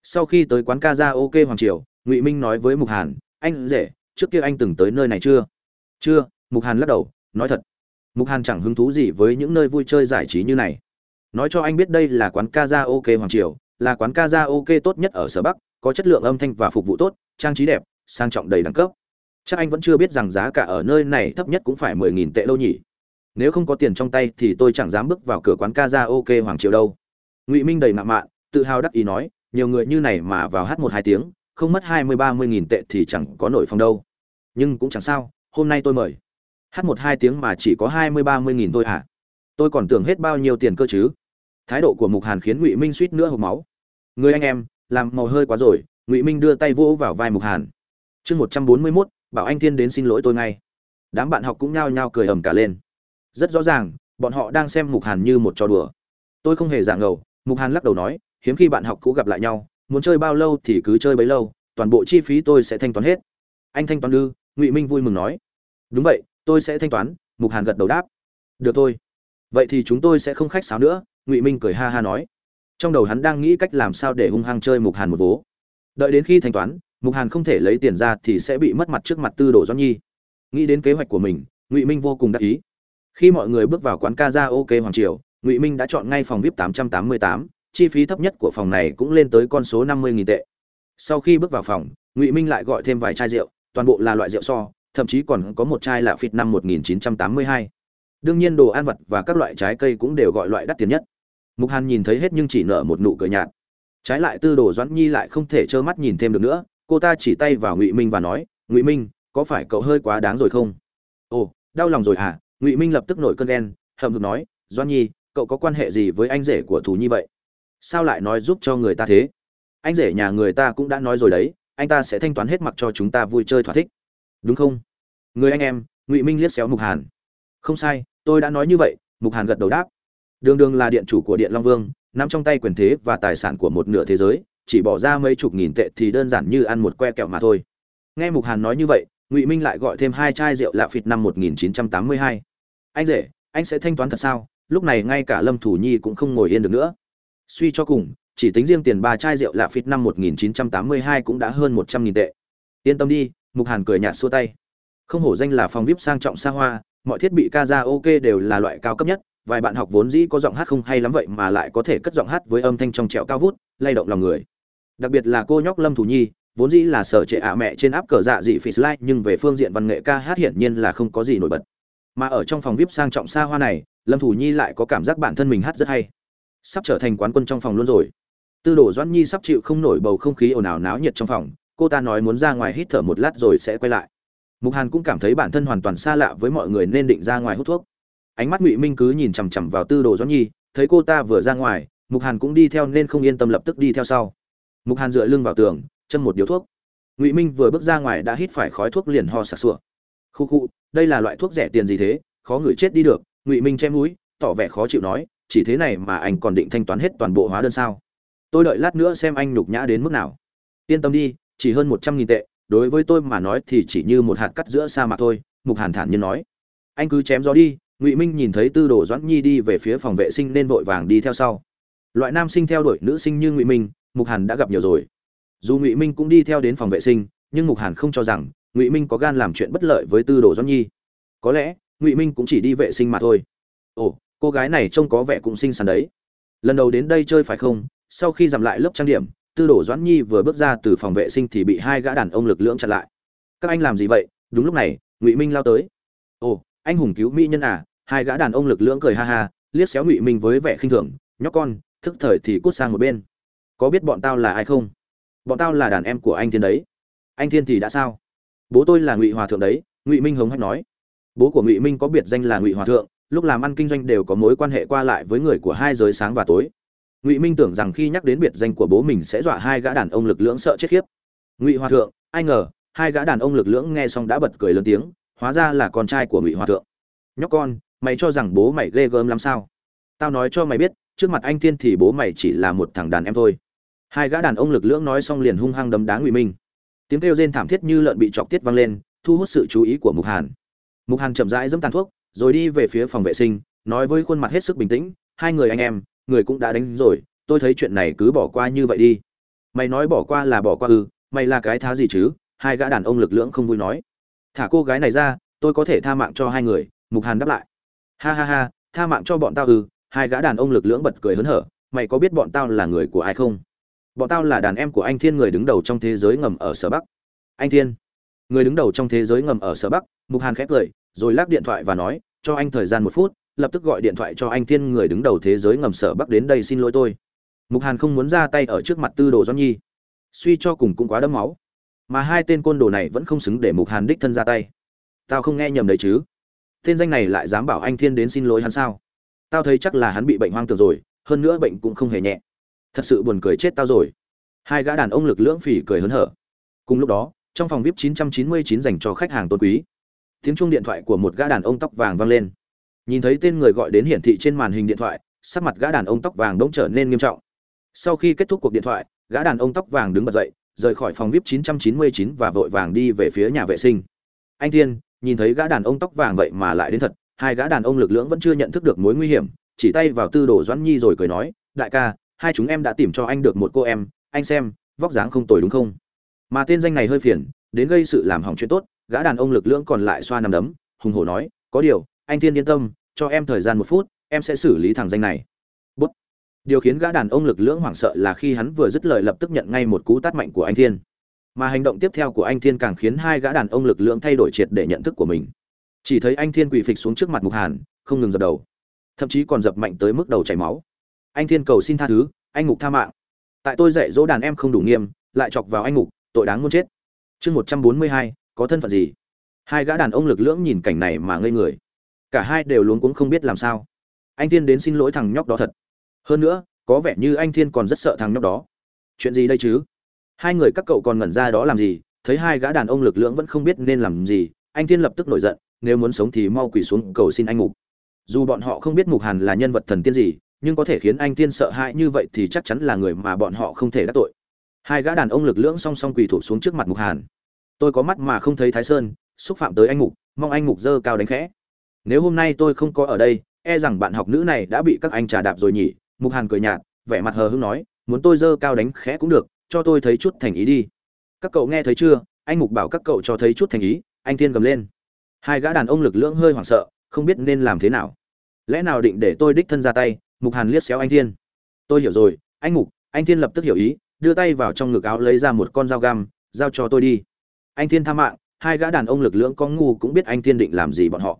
Speaker 1: Sau khi tới quán ca ra ok hoàng triều, ngụy minh nói với mục hàn, anh rể, trước kia anh từng tới nơi này chưa? Chưa, mục hàn lắc đầu, nói thật. Mục hàn chẳng hứng thú gì với những nơi vui chơi giải trí như này. Nói cho anh biết đây là quán ca ra ok hoàng triều, là quán ca ra ok tốt nhất ở sở bắc, có chất lượng âm thanh và phục vụ tốt, trang trí đẹp sang trọng đầy đẳng cấp. Chắc anh vẫn chưa biết rằng giá cả ở nơi này thấp nhất cũng phải mười nghìn tệ lâu nhỉ. Nếu không có tiền trong tay thì tôi chẳng dám bước vào cửa quán ca ra ok hoàng triều đâu. Ngụy minh đầy ngạo mạn, tự hào đắc ý nói, nhiều người như này mà vào hát một hai tiếng, không mất hai mươi ba mươi nghìn tệ thì chẳng có nổi phong đâu. Nhưng cũng chẳng sao, hôm nay tôi mời. Hát một hai tiếng mà chỉ có hai mươi ba mươi nghìn thôi à? tôi còn tưởng hết bao nhiêu tiền cơ chứ? Thái độ của mục hàn khiến ngụy minh suýt nữa hộp máu. Người anh em, làm màu hơi quá rồi, ngụy minh đưa tay vỗ vào vai mục hàn chương một trăm bốn mươi mốt, bảo anh thiên đến xin lỗi tôi ngay. Đám bạn học cũng nhao nhao cười ầm cả lên. Rất rõ ràng, bọn họ đang xem mục hàn như một trò đùa. Tôi không hề giả ngầu, mục hàn lắc đầu nói, hiếm khi bạn học cũ gặp lại nhau, muốn chơi bao lâu thì cứ chơi bấy lâu, toàn bộ chi phí tôi sẽ thanh toán hết. Anh thanh toán ư, ngụy minh vui mừng nói, đúng vậy, tôi sẽ thanh toán. Mục hàn gật đầu đáp, được thôi. Vậy thì chúng tôi sẽ không khách sáo nữa. Ngụy minh cười ha ha nói. Trong đầu hắn đang nghĩ cách làm sao để hung hăng chơi mục hàn một vố. Đợi đến khi thanh toán mục hàn không thể lấy tiền ra thì sẽ bị mất mặt trước mặt tư đồ doãn nhi. Nghĩ đến kế hoạch của mình ngụy minh vô cùng đắc ý. Khi mọi người bước vào quán ca ra ok hoàng triều ngụy minh đã chọn ngay phòng vip 888, chi phí thấp nhất của phòng này cũng lên tới con số 50.000 tệ. Sau khi bước vào phòng ngụy minh lại gọi thêm vài chai rượu toàn bộ là loại rượu so thậm chí còn có một chai là phịt năm 1982. đương nhiên đồ ăn vặt và các loại trái cây cũng đều gọi loại đắt tiền nhất. Mục hàn nhìn thấy hết nhưng chỉ nở một nụ cười nhạt. Trái lại tư đồ doãn nhi lại không thể trơ mắt nhìn thêm được nữa cô ta chỉ tay vào ngụy minh và nói, ngụy minh, có phải cậu hơi quá đáng rồi không? Ồ, đau lòng rồi à ngụy minh lập tức nổi cơn ghen, hậm hực nói, doan nhi, cậu có quan hệ gì với anh rể của thù nhi vậy? Sao lại nói giúp cho người ta thế? Anh rể nhà người ta cũng đã nói rồi đấy, anh ta sẽ thanh toán hết mặc cho chúng ta vui chơi thỏa thích. Đúng không? Người anh em, ngụy minh liếc xéo mục hàn. Không sai, tôi đã nói như vậy, mục hàn gật đầu đáp. Đường đường là điện chủ của điện long vương nằm trong tay quyền thế và tài sản của một nửa thế giới chỉ bỏ ra mấy chục nghìn tệ thì đơn giản như ăn một que kẹo mà thôi. Nghe mục hàn nói như vậy, ngụy minh lại gọi thêm hai chai rượu lạ phịt năm 1982. anh rể, anh sẽ thanh toán thật sao? Lúc này ngay cả lâm thủ nhi cũng không ngồi yên được nữa. Suy cho cùng, chỉ tính riêng tiền ba chai rượu lạ phịt năm 1982 cũng đã hơn một trăm nghìn tệ. Yên tâm đi, mục hàn cười nhạt xua tay. Không hổ danh là phòng vip sang trọng xa hoa, mọi thiết bị ca ra ok đều là loại cao cấp nhất, vài bạn học vốn dĩ có giọng hát không hay lắm vậy mà lại có thể cất giọng hát với âm thanh trong trẻo cao vút, lay động lòng người đặc biệt là cô nhóc lâm thủ nhi, vốn dĩ là sở trệ ạ mẹ trên áp cờ dạ dị phì slide, nhưng về phương diện văn nghệ ca hát hiển nhiên là không có gì nổi bật. Mà ở trong phòng vip sang trọng xa hoa này, lâm thủ nhi lại có cảm giác bản thân mình hát rất hay. Sắp trở thành quán quân trong phòng luôn rồi. Tư đồ doãn nhi sắp chịu không nổi bầu không khí ồn ào náo nhiệt trong phòng, cô ta nói muốn ra ngoài hít thở một lát rồi sẽ quay lại. Mục hàn cũng cảm thấy bản thân hoàn toàn xa lạ với mọi người nên định ra ngoài hút thuốc. Ánh mắt ngụy minh cứ nhìn chằm chằm vào tư đồ doãn nhi, thấy cô ta vừa ra ngoài, mục hàn cũng đi theo nên không yên tâm lập tức đi theo sau mục hàn dựa lưng vào tường chân một điếu thuốc. Ngụy minh vừa bước ra ngoài đã hít phải khói thuốc liền ho sặc sụa. Khu khu, đây là loại thuốc rẻ tiền gì thế? Khó người chết đi được. Ngụy minh che mũi, tỏ vẻ khó chịu nói, chỉ thế này mà anh còn định thanh toán hết toàn bộ hóa đơn sao? Tôi đợi lát nữa xem anh nhục nhã đến mức nào. Yên tâm đi, chỉ hơn một trăm nghìn tệ, đối với tôi mà nói thì chỉ như một hạt cắt giữa sa mạc thôi, mục hàn thản nhiên nói. Anh cứ chém gió đi, ngụy minh nhìn thấy tư đồ doãn nhi đi về phía phòng vệ sinh nên vội vàng đi theo sau. Loại nam sinh theo đuổi nữ sinh như ngụy minh mục hàn đã gặp nhiều rồi. Dù ngụy minh cũng đi theo đến phòng vệ sinh, nhưng mục hàn không cho rằng ngụy minh có gan làm chuyện bất lợi với tư đồ doãn nhi. Có lẽ, ngụy minh cũng chỉ đi vệ sinh mà thôi. Ồ, cô gái này trông có vẻ cũng xinh xắn đấy. Lần đầu đến đây chơi phải không? Sau khi giảm lại lớp trang điểm, tư đồ doãn nhi vừa bước ra từ phòng vệ sinh thì bị hai gã đàn ông lực lưỡng chặn lại. Các anh làm gì vậy? Đúng lúc này, ngụy minh lao tới. Ồ, anh hùng cứu mỹ nhân à? Hai gã đàn ông lực lưỡng cười ha ha, liếc xéo ngụy minh với vẻ khinh thường. Nhóc con, thức thời thì cút sang một bên có biết bọn tao là ai không? Bọn tao là đàn em của anh thiên đấy. Anh thiên thì đã sao? Bố tôi là ngụy hòa thượng đấy, ngụy minh hống hách nói. Bố của ngụy minh có biệt danh là ngụy hòa thượng, lúc làm ăn kinh doanh đều có mối quan hệ qua lại với người của hai giới sáng và tối. Ngụy minh tưởng rằng khi nhắc đến biệt danh của bố mình sẽ dọa hai gã đàn ông lực lưỡng sợ chết khiếp. Ngụy hòa thượng, ai ngờ, hai gã đàn ông lực lưỡng nghe xong đã bật cười lớn tiếng, hóa ra là con trai của ngụy hòa thượng. Nhóc con, mày cho rằng bố mày ghê gớm lắm sao? Tao nói cho mày biết trước mặt anh thiên thì bố mày chỉ là một thằng đàn em thôi. Hai gã đàn ông lực lưỡng nói xong liền hung hăng đấm đá ngụy minh. Tiếng kêu rên thảm thiết như lợn bị chọc tiết vang lên, thu hút sự chú ý của mục hàn. Mục hàn chậm rãi dẫm tàn thuốc, rồi đi về phía phòng vệ sinh, nói với khuôn mặt hết sức bình tĩnh, hai người anh em, người cũng đã đánh rồi, tôi thấy chuyện này cứ bỏ qua như vậy đi. Mày nói bỏ qua là bỏ qua ư, mày là cái thá gì chứ? Hai gã đàn ông lực lưỡng không vui nói. Thả cô gái này ra, tôi có thể tha mạng cho hai người, mục hàn đáp lại. Ha ha ha, tha mạng cho bọn tao ư hai gã đàn ông lực lưỡng bật cười hớn hở, mày có biết bọn tao là người của ai không? Bọn tao là đàn em của anh thiên người đứng đầu trong thế giới ngầm ở sở bắc. Anh thiên? Người đứng đầu trong thế giới ngầm ở sở bắc? Mục hàn khẽ cười, rồi lắc điện thoại và nói, cho anh thời gian một phút, lập tức gọi điện thoại cho anh thiên người đứng đầu thế giới ngầm sở bắc đến đây xin lỗi tôi. Mục hàn không muốn ra tay ở trước mặt tư đồ doãn nhi. Suy cho cùng cũng quá đẫm máu. Mà hai tên côn đồ này vẫn không xứng để mục hàn đích thân ra tay. Tao không nghe nhầm đấy chứ. Tên danh này lại dám bảo anh thiên đến xin lỗi hắn sao? Tao thấy chắc là hắn bị bệnh hoang tưởng rồi, hơn nữa bệnh cũng không hề nhẹ. Thật sự buồn cười chết tao rồi. Hai gã đàn ông lực lưỡng phỉ cười hớn hở. Cùng lúc đó, trong phòng vip 999 dành cho khách hàng tôn quý. Tiếng chuông điện thoại của một gã đàn ông tóc vàng vang lên. Nhìn thấy tên người gọi đến hiển thị trên màn hình điện thoại, sắc mặt gã đàn ông tóc vàng bỗng trở nên nghiêm trọng. Sau khi kết thúc cuộc điện thoại, gã đàn ông tóc vàng đứng bật dậy, rời khỏi phòng vip 999 và vội vàng đi về phía nhà vệ sinh. Anh thiên, nhìn thấy gã đàn ông tóc vàng vậy mà lại đến thật hai gã đàn ông lực lưỡng vẫn chưa nhận thức được mối nguy hiểm, chỉ tay vào tư đồ doãn nhi rồi cười nói, đại ca, hai chúng em đã tìm cho anh được một cô em, anh xem, vóc dáng không tồi đúng không? Mà tên danh này hơi phiền, đến gây sự làm hỏng chuyện tốt, gã đàn ông lực lưỡng còn lại xoa nằm đấm, hùng hổ nói, có điều, anh thiên yên tâm, cho em thời gian một phút, em sẽ xử lý thằng danh này. Bút. Điều khiến gã đàn ông lực lưỡng hoảng sợ là khi hắn vừa dứt lời lập tức nhận ngay một cú tát mạnh của anh thiên. Mà hành động tiếp theo của anh thiên càng khiến hai gã đàn ông lực lưỡng thay đổi triệt để nhận thức của mình chỉ thấy anh thiên quỳ phịch xuống trước mặt mục hàn không ngừng dập đầu. Thậm chí còn dập mạnh tới mức đầu chảy máu. Anh thiên cầu xin tha thứ anh Ngục tha mạng. Tại tôi dạy dỗ đàn em không đủ nghiêm lại chọc vào anh Ngục, tội đáng muốn chết. Chương một trăm bốn mươi hai có thân phận gì? Hai gã đàn ông lực lưỡng nhìn cảnh này mà ngây người. Cả hai đều luống cuống không biết làm sao. Anh thiên đến xin lỗi thằng nhóc đó thật. Hơn nữa có vẻ như anh thiên còn rất sợ thằng nhóc đó. Chuyện gì đây chứ? Hai người các cậu còn ngẩn ra đó làm gì? Thấy hai gã đàn ông lực lưỡng vẫn không biết nên làm gì anh thiên lập tức nổi giận nếu muốn sống thì mau quỳ xuống cầu xin anh mục dù bọn họ không biết mục hàn là nhân vật thần tiên gì, nhưng có thể khiến anh tiên sợ hãi như vậy thì chắc chắn là người mà bọn họ không thể đắc tội. Hai gã đàn ông lực lưỡng song song quỳ thụp xuống trước mặt mục hàn. Tôi có mắt mà không thấy thái sơn, xúc phạm tới anh mục mong anh mục dơ cao đánh khẽ. Nếu hôm nay tôi không có ở đây e rằng bạn học nữ này đã bị các anh trà đạp rồi nhỉ mục hàn cười nhạt, vẻ mặt hờ hững nói, muốn tôi dơ cao đánh khẽ cũng được, cho tôi thấy chút thành ý đi. Các cậu nghe thấy chưa? Anh mục bảo các cậu cho thấy chút thành ý, anh thiên cầm lên hai gã đàn ông lực lưỡng hơi hoảng sợ, không biết nên làm thế nào. Lẽ nào định để tôi đích thân ra tay? Mục hàn liếc xéo anh thiên. Tôi hiểu rồi, anh mục, anh thiên lập tức hiểu ý, đưa tay vào trong ngực áo lấy ra một con dao găm, giao cho tôi đi. Anh thiên tha mạng, hai gã đàn ông lực lưỡng có ngu cũng biết anh thiên định làm gì bọn họ.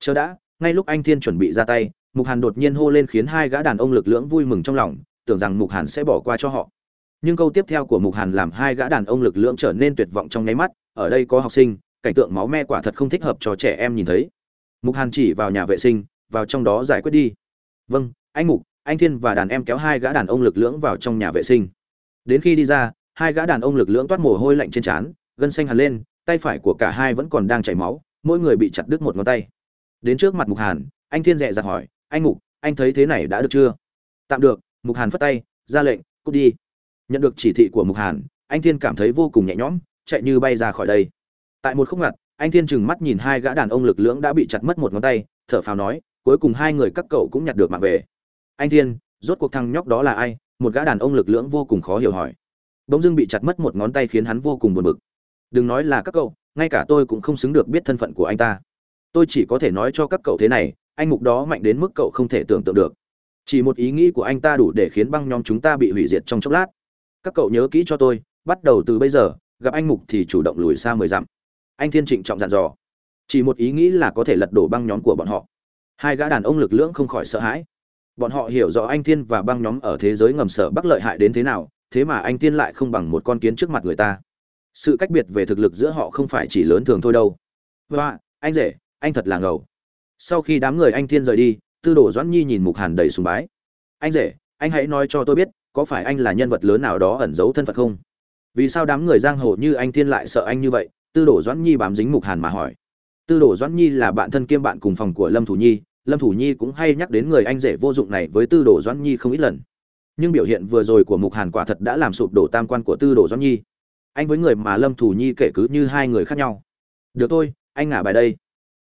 Speaker 1: Chờ đã, ngay lúc anh thiên chuẩn bị ra tay, mục hàn đột nhiên hô lên khiến hai gã đàn ông lực lưỡng vui mừng trong lòng, tưởng rằng mục hàn sẽ bỏ qua cho họ. Nhưng câu tiếp theo của mục hàn làm hai gã đàn ông lực lưỡng trở nên tuyệt vọng trong nháy mắt, ở đây có học sinh cảnh tượng máu me quả thật không thích hợp cho trẻ em nhìn thấy. Mục hàn chỉ vào nhà vệ sinh, vào trong đó giải quyết đi. Vâng anh mục, anh thiên và đàn em kéo hai gã đàn ông lực lưỡng vào trong nhà vệ sinh. Đến khi đi ra, hai gã đàn ông lực lưỡng toát mồ hôi lạnh trên trán, gân xanh hẳn lên, tay phải của cả hai vẫn còn đang chảy máu, mỗi người bị chặt đứt một ngón tay. Đến trước mặt mục hàn, anh thiên dẹ dặt hỏi, anh mục, anh thấy thế này đã được chưa? Tạm được. Mục hàn phất tay, ra lệnh, cút đi. Nhận được chỉ thị của mục hàn, anh thiên cảm thấy vô cùng nhẹ nhõm, chạy như bay ra khỏi đây tại một khúc ngặt, anh thiên trừng mắt nhìn hai gã đàn ông lực lưỡng đã bị chặt mất một ngón tay, thở phào nói, cuối cùng hai người các cậu cũng nhặt được mạng về. Anh thiên, rốt cuộc thằng nhóc đó là ai? Một gã đàn ông lực lưỡng vô cùng khó hiểu hỏi. Bỗng dưng bị chặt mất một ngón tay khiến hắn vô cùng buồn bực. Đừng nói là các cậu, ngay cả tôi cũng không xứng được biết thân phận của anh ta. Tôi chỉ có thể nói cho các cậu thế này, anh mục đó mạnh đến mức cậu không thể tưởng tượng được. Chỉ một ý nghĩ của anh ta đủ để khiến băng nhóm chúng ta bị hủy diệt trong chốc lát. Các cậu nhớ kỹ cho tôi, bắt đầu từ bây giờ, gặp anh mục thì chủ động lùi xa mười dặm anh thiên trịnh trọng dặn dò. Chỉ một ý nghĩ là có thể lật đổ băng nhóm của bọn họ. Hai gã đàn ông lực lưỡng không khỏi sợ hãi. Bọn họ hiểu rõ anh thiên và băng nhóm ở thế giới ngầm sở bắc lợi hại đến thế nào, thế mà anh thiên lại không bằng một con kiến trước mặt người ta. Sự cách biệt về thực lực giữa họ không phải chỉ lớn thường thôi đâu. Và, anh rể, anh thật là ngầu. Sau khi đám người anh thiên rời đi, tư đồ doãn nhi nhìn mục hàn đầy sùng bái. Anh rể, anh hãy nói cho tôi biết, có phải anh là nhân vật lớn nào đó ẩn giấu thân phận không? Vì sao đám người giang hồ như anh thiên lại sợ anh như vậy? Tư đồ doãn nhi bám dính mục hàn mà hỏi. Tư đồ doãn nhi là bạn thân kiêm bạn cùng phòng của lâm thủ nhi, lâm thủ nhi cũng hay nhắc đến người anh rể vô dụng này với tư đồ doãn nhi không ít lần. Nhưng biểu hiện vừa rồi của mục hàn quả thật đã làm sụp đổ tam quan của tư đồ doãn nhi. Anh với người mà lâm thủ nhi kể cứ như hai người khác nhau. Được thôi, anh ngả bài đây.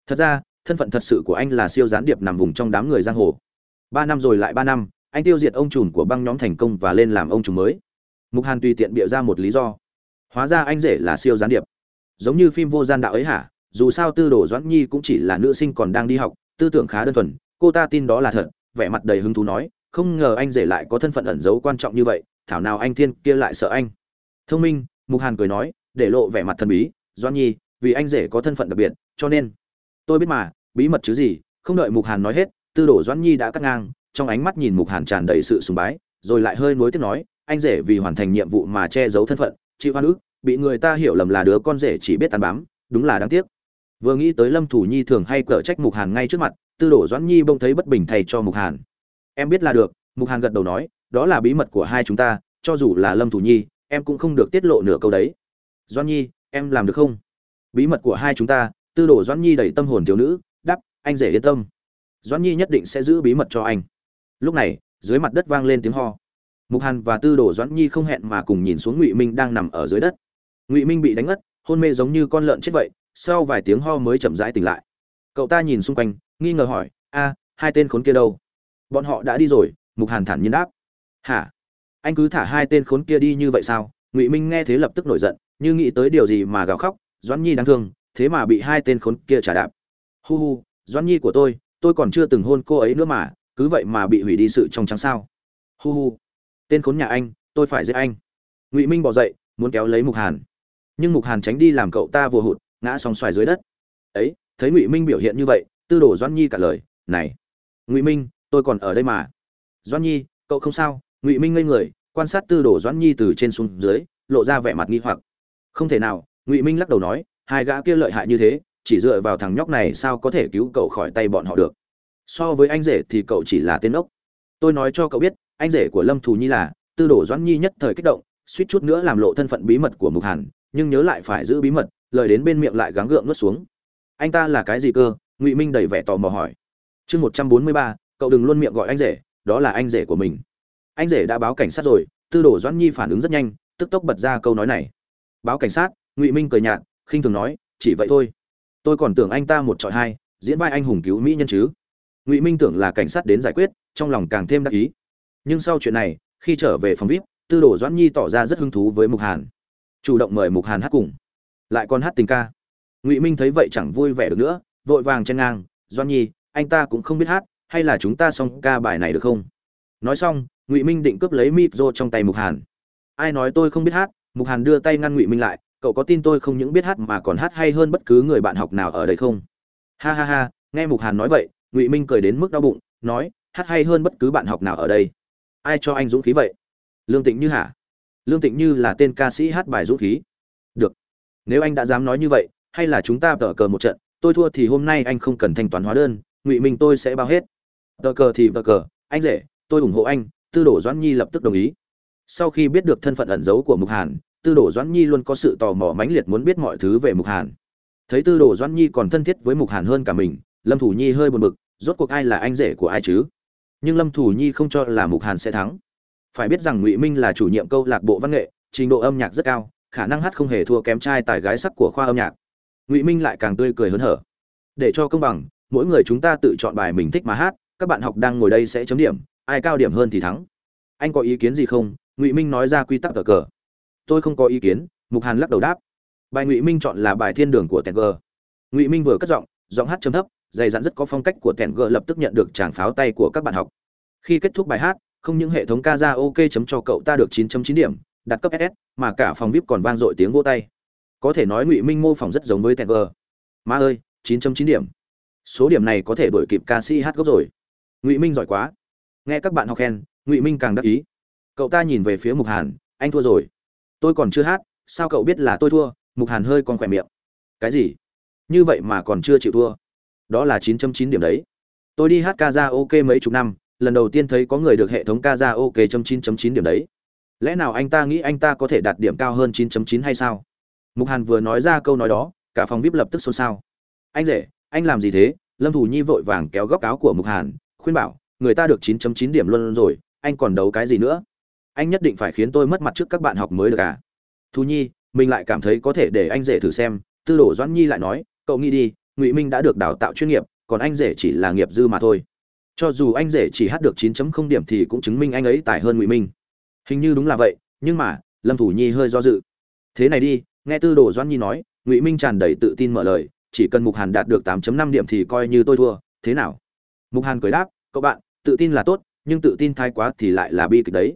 Speaker 1: Thật ra, thân phận thật sự của anh là siêu gián điệp nằm vùng trong đám người giang hồ. Ba năm rồi lại ba năm, anh tiêu diệt ông trùm của băng nhóm thành công và lên làm ông trùm mới. Mục hàn tùy tiện bịa ra một lý do. Hóa ra anh rể là siêu gián điệp giống như phim vô gian đạo ấy hả? Dù sao tư đồ doãn nhi cũng chỉ là nữ sinh còn đang đi học, tư tưởng khá đơn thuần, cô ta tin đó là thật, vẻ mặt đầy hứng thú nói, không ngờ anh rể lại có thân phận ẩn giấu quan trọng như vậy, thảo nào anh thiên kia lại sợ anh. Thông minh, mục hàn cười nói, để lộ vẻ mặt thần bí, doãn nhi, vì anh rể có thân phận đặc biệt, cho nên, tôi biết mà, bí mật chứ gì, không đợi mục hàn nói hết, tư đồ doãn nhi đã cắt ngang, trong ánh mắt nhìn mục hàn tràn đầy sự sùng bái, rồi lại hơi nuối tiếc nói, anh rể vì hoàn thành nhiệm vụ mà che giấu thân phận, chịu hoan ức bị người ta hiểu lầm là đứa con rể chỉ biết tàn bám, đúng là đáng tiếc. Vừa nghĩ tới lâm thủ nhi thường hay cở trách mục hàn ngay trước mặt, tư đồ doãn nhi bỗng thấy bất bình thay cho mục hàn. Em biết là được, mục hàn gật đầu nói, đó là bí mật của hai chúng ta, cho dù là lâm thủ nhi, em cũng không được tiết lộ nửa câu đấy. Doãn nhi, em làm được không? Bí mật của hai chúng ta, tư đồ doãn nhi đầy tâm hồn thiếu nữ đắp anh rể yên tâm. Doãn nhi nhất định sẽ giữ bí mật cho anh. Lúc này, dưới mặt đất vang lên tiếng ho. Mục hàn và tư đồ doãn nhi không hẹn mà cùng nhìn xuống ngụy minh đang nằm ở dưới đất ngụy minh bị đánh ngất, hôn mê giống như con lợn chết vậy, sau vài tiếng ho mới chậm rãi tỉnh lại. Cậu ta nhìn xung quanh, nghi ngờ hỏi, a, hai tên khốn kia đâu? Bọn họ đã đi rồi, mục hàn thản nhiên đáp. Hả? Anh cứ thả hai tên khốn kia đi như vậy sao? Ngụy minh nghe thế lập tức nổi giận, như nghĩ tới điều gì mà gào khóc, doãn nhi đáng thương, thế mà bị hai tên khốn kia trả đạp. Hu hu, doãn nhi của tôi tôi còn chưa từng hôn cô ấy nữa mà, cứ vậy mà bị hủy đi sự trong trắng sao? Hu hu, tên khốn nhà anh, tôi phải giết anh. Ngụy minh bỏ dậy, muốn kéo lấy mục hàn nhưng mục hàn tránh đi làm cậu ta vừa hụt, ngã song xoài dưới đất. Ấy, thấy ngụy minh biểu hiện như vậy, tư đồ doãn nhi cả lời, này, ngụy minh, tôi còn ở đây mà. Doãn nhi, cậu không sao? Ngụy minh ngây người, quan sát tư đồ doãn nhi từ trên xuống dưới, lộ ra vẻ mặt nghi hoặc. Không thể nào, ngụy minh lắc đầu nói, hai gã kia lợi hại như thế, chỉ dựa vào thằng nhóc này sao có thể cứu cậu khỏi tay bọn họ được? So với anh rể thì cậu chỉ là tên ốc. Tôi nói cho cậu biết, anh rể của lâm thù nhi là tư đồ doãn nhi nhất thời kích động, suýt chút nữa làm lộ thân phận bí mật của mục hàn nhưng nhớ lại phải giữ bí mật, lời đến bên miệng lại gắng gượng nuốt xuống. Anh ta là cái gì cơ? Ngụy minh đầy vẻ tò mò hỏi. Chương một trăm bốn mươi ba, cậu đừng luôn miệng gọi anh rể, đó là anh rể của mình. Anh rể đã báo cảnh sát rồi, tư đồ doãn nhi phản ứng rất nhanh, tức tốc bật ra câu nói này. Báo cảnh sát, ngụy minh cười nhạt, khinh thường nói, chỉ vậy thôi. Tôi còn tưởng anh ta một trọi hai, diễn vai anh hùng cứu mỹ nhân chứ. Ngụy minh tưởng là cảnh sát đến giải quyết, trong lòng càng thêm đắc ý. Nhưng sau chuyện này, khi trở về phòng vip tư đồ doãn nhi tỏ ra rất hứng thú với mục hàn chủ động mời mục hàn hát cùng. Lại còn hát tình ca. Ngụy minh thấy vậy chẳng vui vẻ được nữa, vội vàng chen ngang, doan nhi, anh ta cũng không biết hát, hay là chúng ta xong ca bài này được không? Nói xong, ngụy minh định cướp lấy mịp rô trong tay mục hàn. Ai nói tôi không biết hát? Mục hàn đưa tay ngăn ngụy minh lại, cậu có tin tôi không những biết hát mà còn hát hay hơn bất cứ người bạn học nào ở đây không? Ha ha ha, nghe mục hàn nói vậy, ngụy minh cười đến mức đau bụng, nói, hát hay hơn bất cứ bạn học nào ở đây. Ai cho anh dũng khí vậy? Lương tịnh như hả? Lương tịnh như là tên ca sĩ hát bài dũng khí. Được. Nếu anh đã dám nói như vậy, hay là chúng ta tờ cờ một trận, tôi thua thì hôm nay anh không cần thanh toán hóa đơn, ngụy minh tôi sẽ bao hết. Tờ cờ thì tờ cờ, anh rể, tôi ủng hộ anh, tư đồ doãn nhi lập tức đồng ý. Sau khi biết được thân phận ẩn giấu của mục hàn, tư đồ doãn nhi luôn có sự tò mò mãnh liệt muốn biết mọi thứ về mục hàn. Thấy tư đồ doãn nhi còn thân thiết với mục hàn hơn cả mình, lâm thủ nhi hơi buồn bực, rốt cuộc ai là anh rể của ai chứ? Nhưng lâm thủ nhi không cho là mục hàn sẽ thắng phải biết rằng ngụy minh là chủ nhiệm câu lạc bộ văn nghệ, trình độ âm nhạc rất cao, khả năng hát không hề thua kém trai tài gái sắc của khoa âm nhạc. Ngụy minh lại càng tươi cười hớn hở. Để cho công bằng, mỗi người chúng ta tự chọn bài mình thích mà hát, các bạn học đang ngồi đây sẽ chấm điểm, ai cao điểm hơn thì thắng. Anh có ý kiến gì không? Ngụy minh nói ra quy tắc cờ cờ. Tôi không có ý kiến, mục hàn lắc đầu đáp. Bài ngụy minh chọn là bài thiên đường của tèn g. Ngụy minh vừa cất giọng giọng hát chấm thấp, dày dặn rất có phong cách của tèn g lập tức nhận được tràng pháo tay của các bạn học. Khi kết thúc bài hát không những hệ thống ca ra ok chấm cho cậu ta được 9.9 điểm, đặt cấp ss mà cả phòng vip còn vang dội tiếng vỗ tay. Có thể nói ngụy minh mô phỏng rất giống với Tiger. Má ơi 9.9 điểm. Số điểm này có thể đuổi kịp ca sĩ hát gốc rồi. Ngụy minh giỏi quá. Nghe các bạn học khen, ngụy minh càng đắc ý. Cậu ta nhìn về phía mục hàn, anh thua rồi. Tôi còn chưa hát, sao cậu biết là tôi thua? Mục hàn hơi còn khỏe miệng. Cái gì? Như vậy mà còn chưa chịu thua. Đó là 9.9 điểm đấy. Tôi đi hát ca ra ok mấy chục năm lần đầu tiên thấy có người được hệ thống ca ra ok chấm 9.9 điểm đấy. Lẽ nào anh ta nghĩ anh ta có thể đạt điểm cao hơn 9.9 hay sao? Mục hàn vừa nói ra câu nói đó, cả phòng vip lập tức xôn xao. Anh rể, anh làm gì thế? Lâm thủ nhi vội vàng kéo góc áo của mục hàn, khuyên bảo, người ta được 9.9 điểm luôn rồi, anh còn đấu cái gì nữa? Anh nhất định phải khiến tôi mất mặt trước các bạn học mới được à? Thu nhi, mình lại cảm thấy có thể để anh rể thử xem. Tư đồ doãn nhi lại nói, cậu nghĩ đi, ngụy minh đã được đào tạo chuyên nghiệp, còn anh rể chỉ là nghiệp dư mà thôi cho dù anh rể chỉ hát được 9.0 điểm thì cũng chứng minh anh ấy tài hơn ngụy minh. Hình như đúng là vậy, nhưng mà, lâm thủ nhi hơi do dự. Thế này đi, nghe tư đồ doãn nhi nói, ngụy minh tràn đầy tự tin mở lời, chỉ cần mục hàn đạt được 8.5 điểm thì coi như tôi thua, thế nào? Mục hàn cười đáp, cậu bạn, tự tin là tốt, nhưng tự tin thái quá thì lại là bi kịch đấy.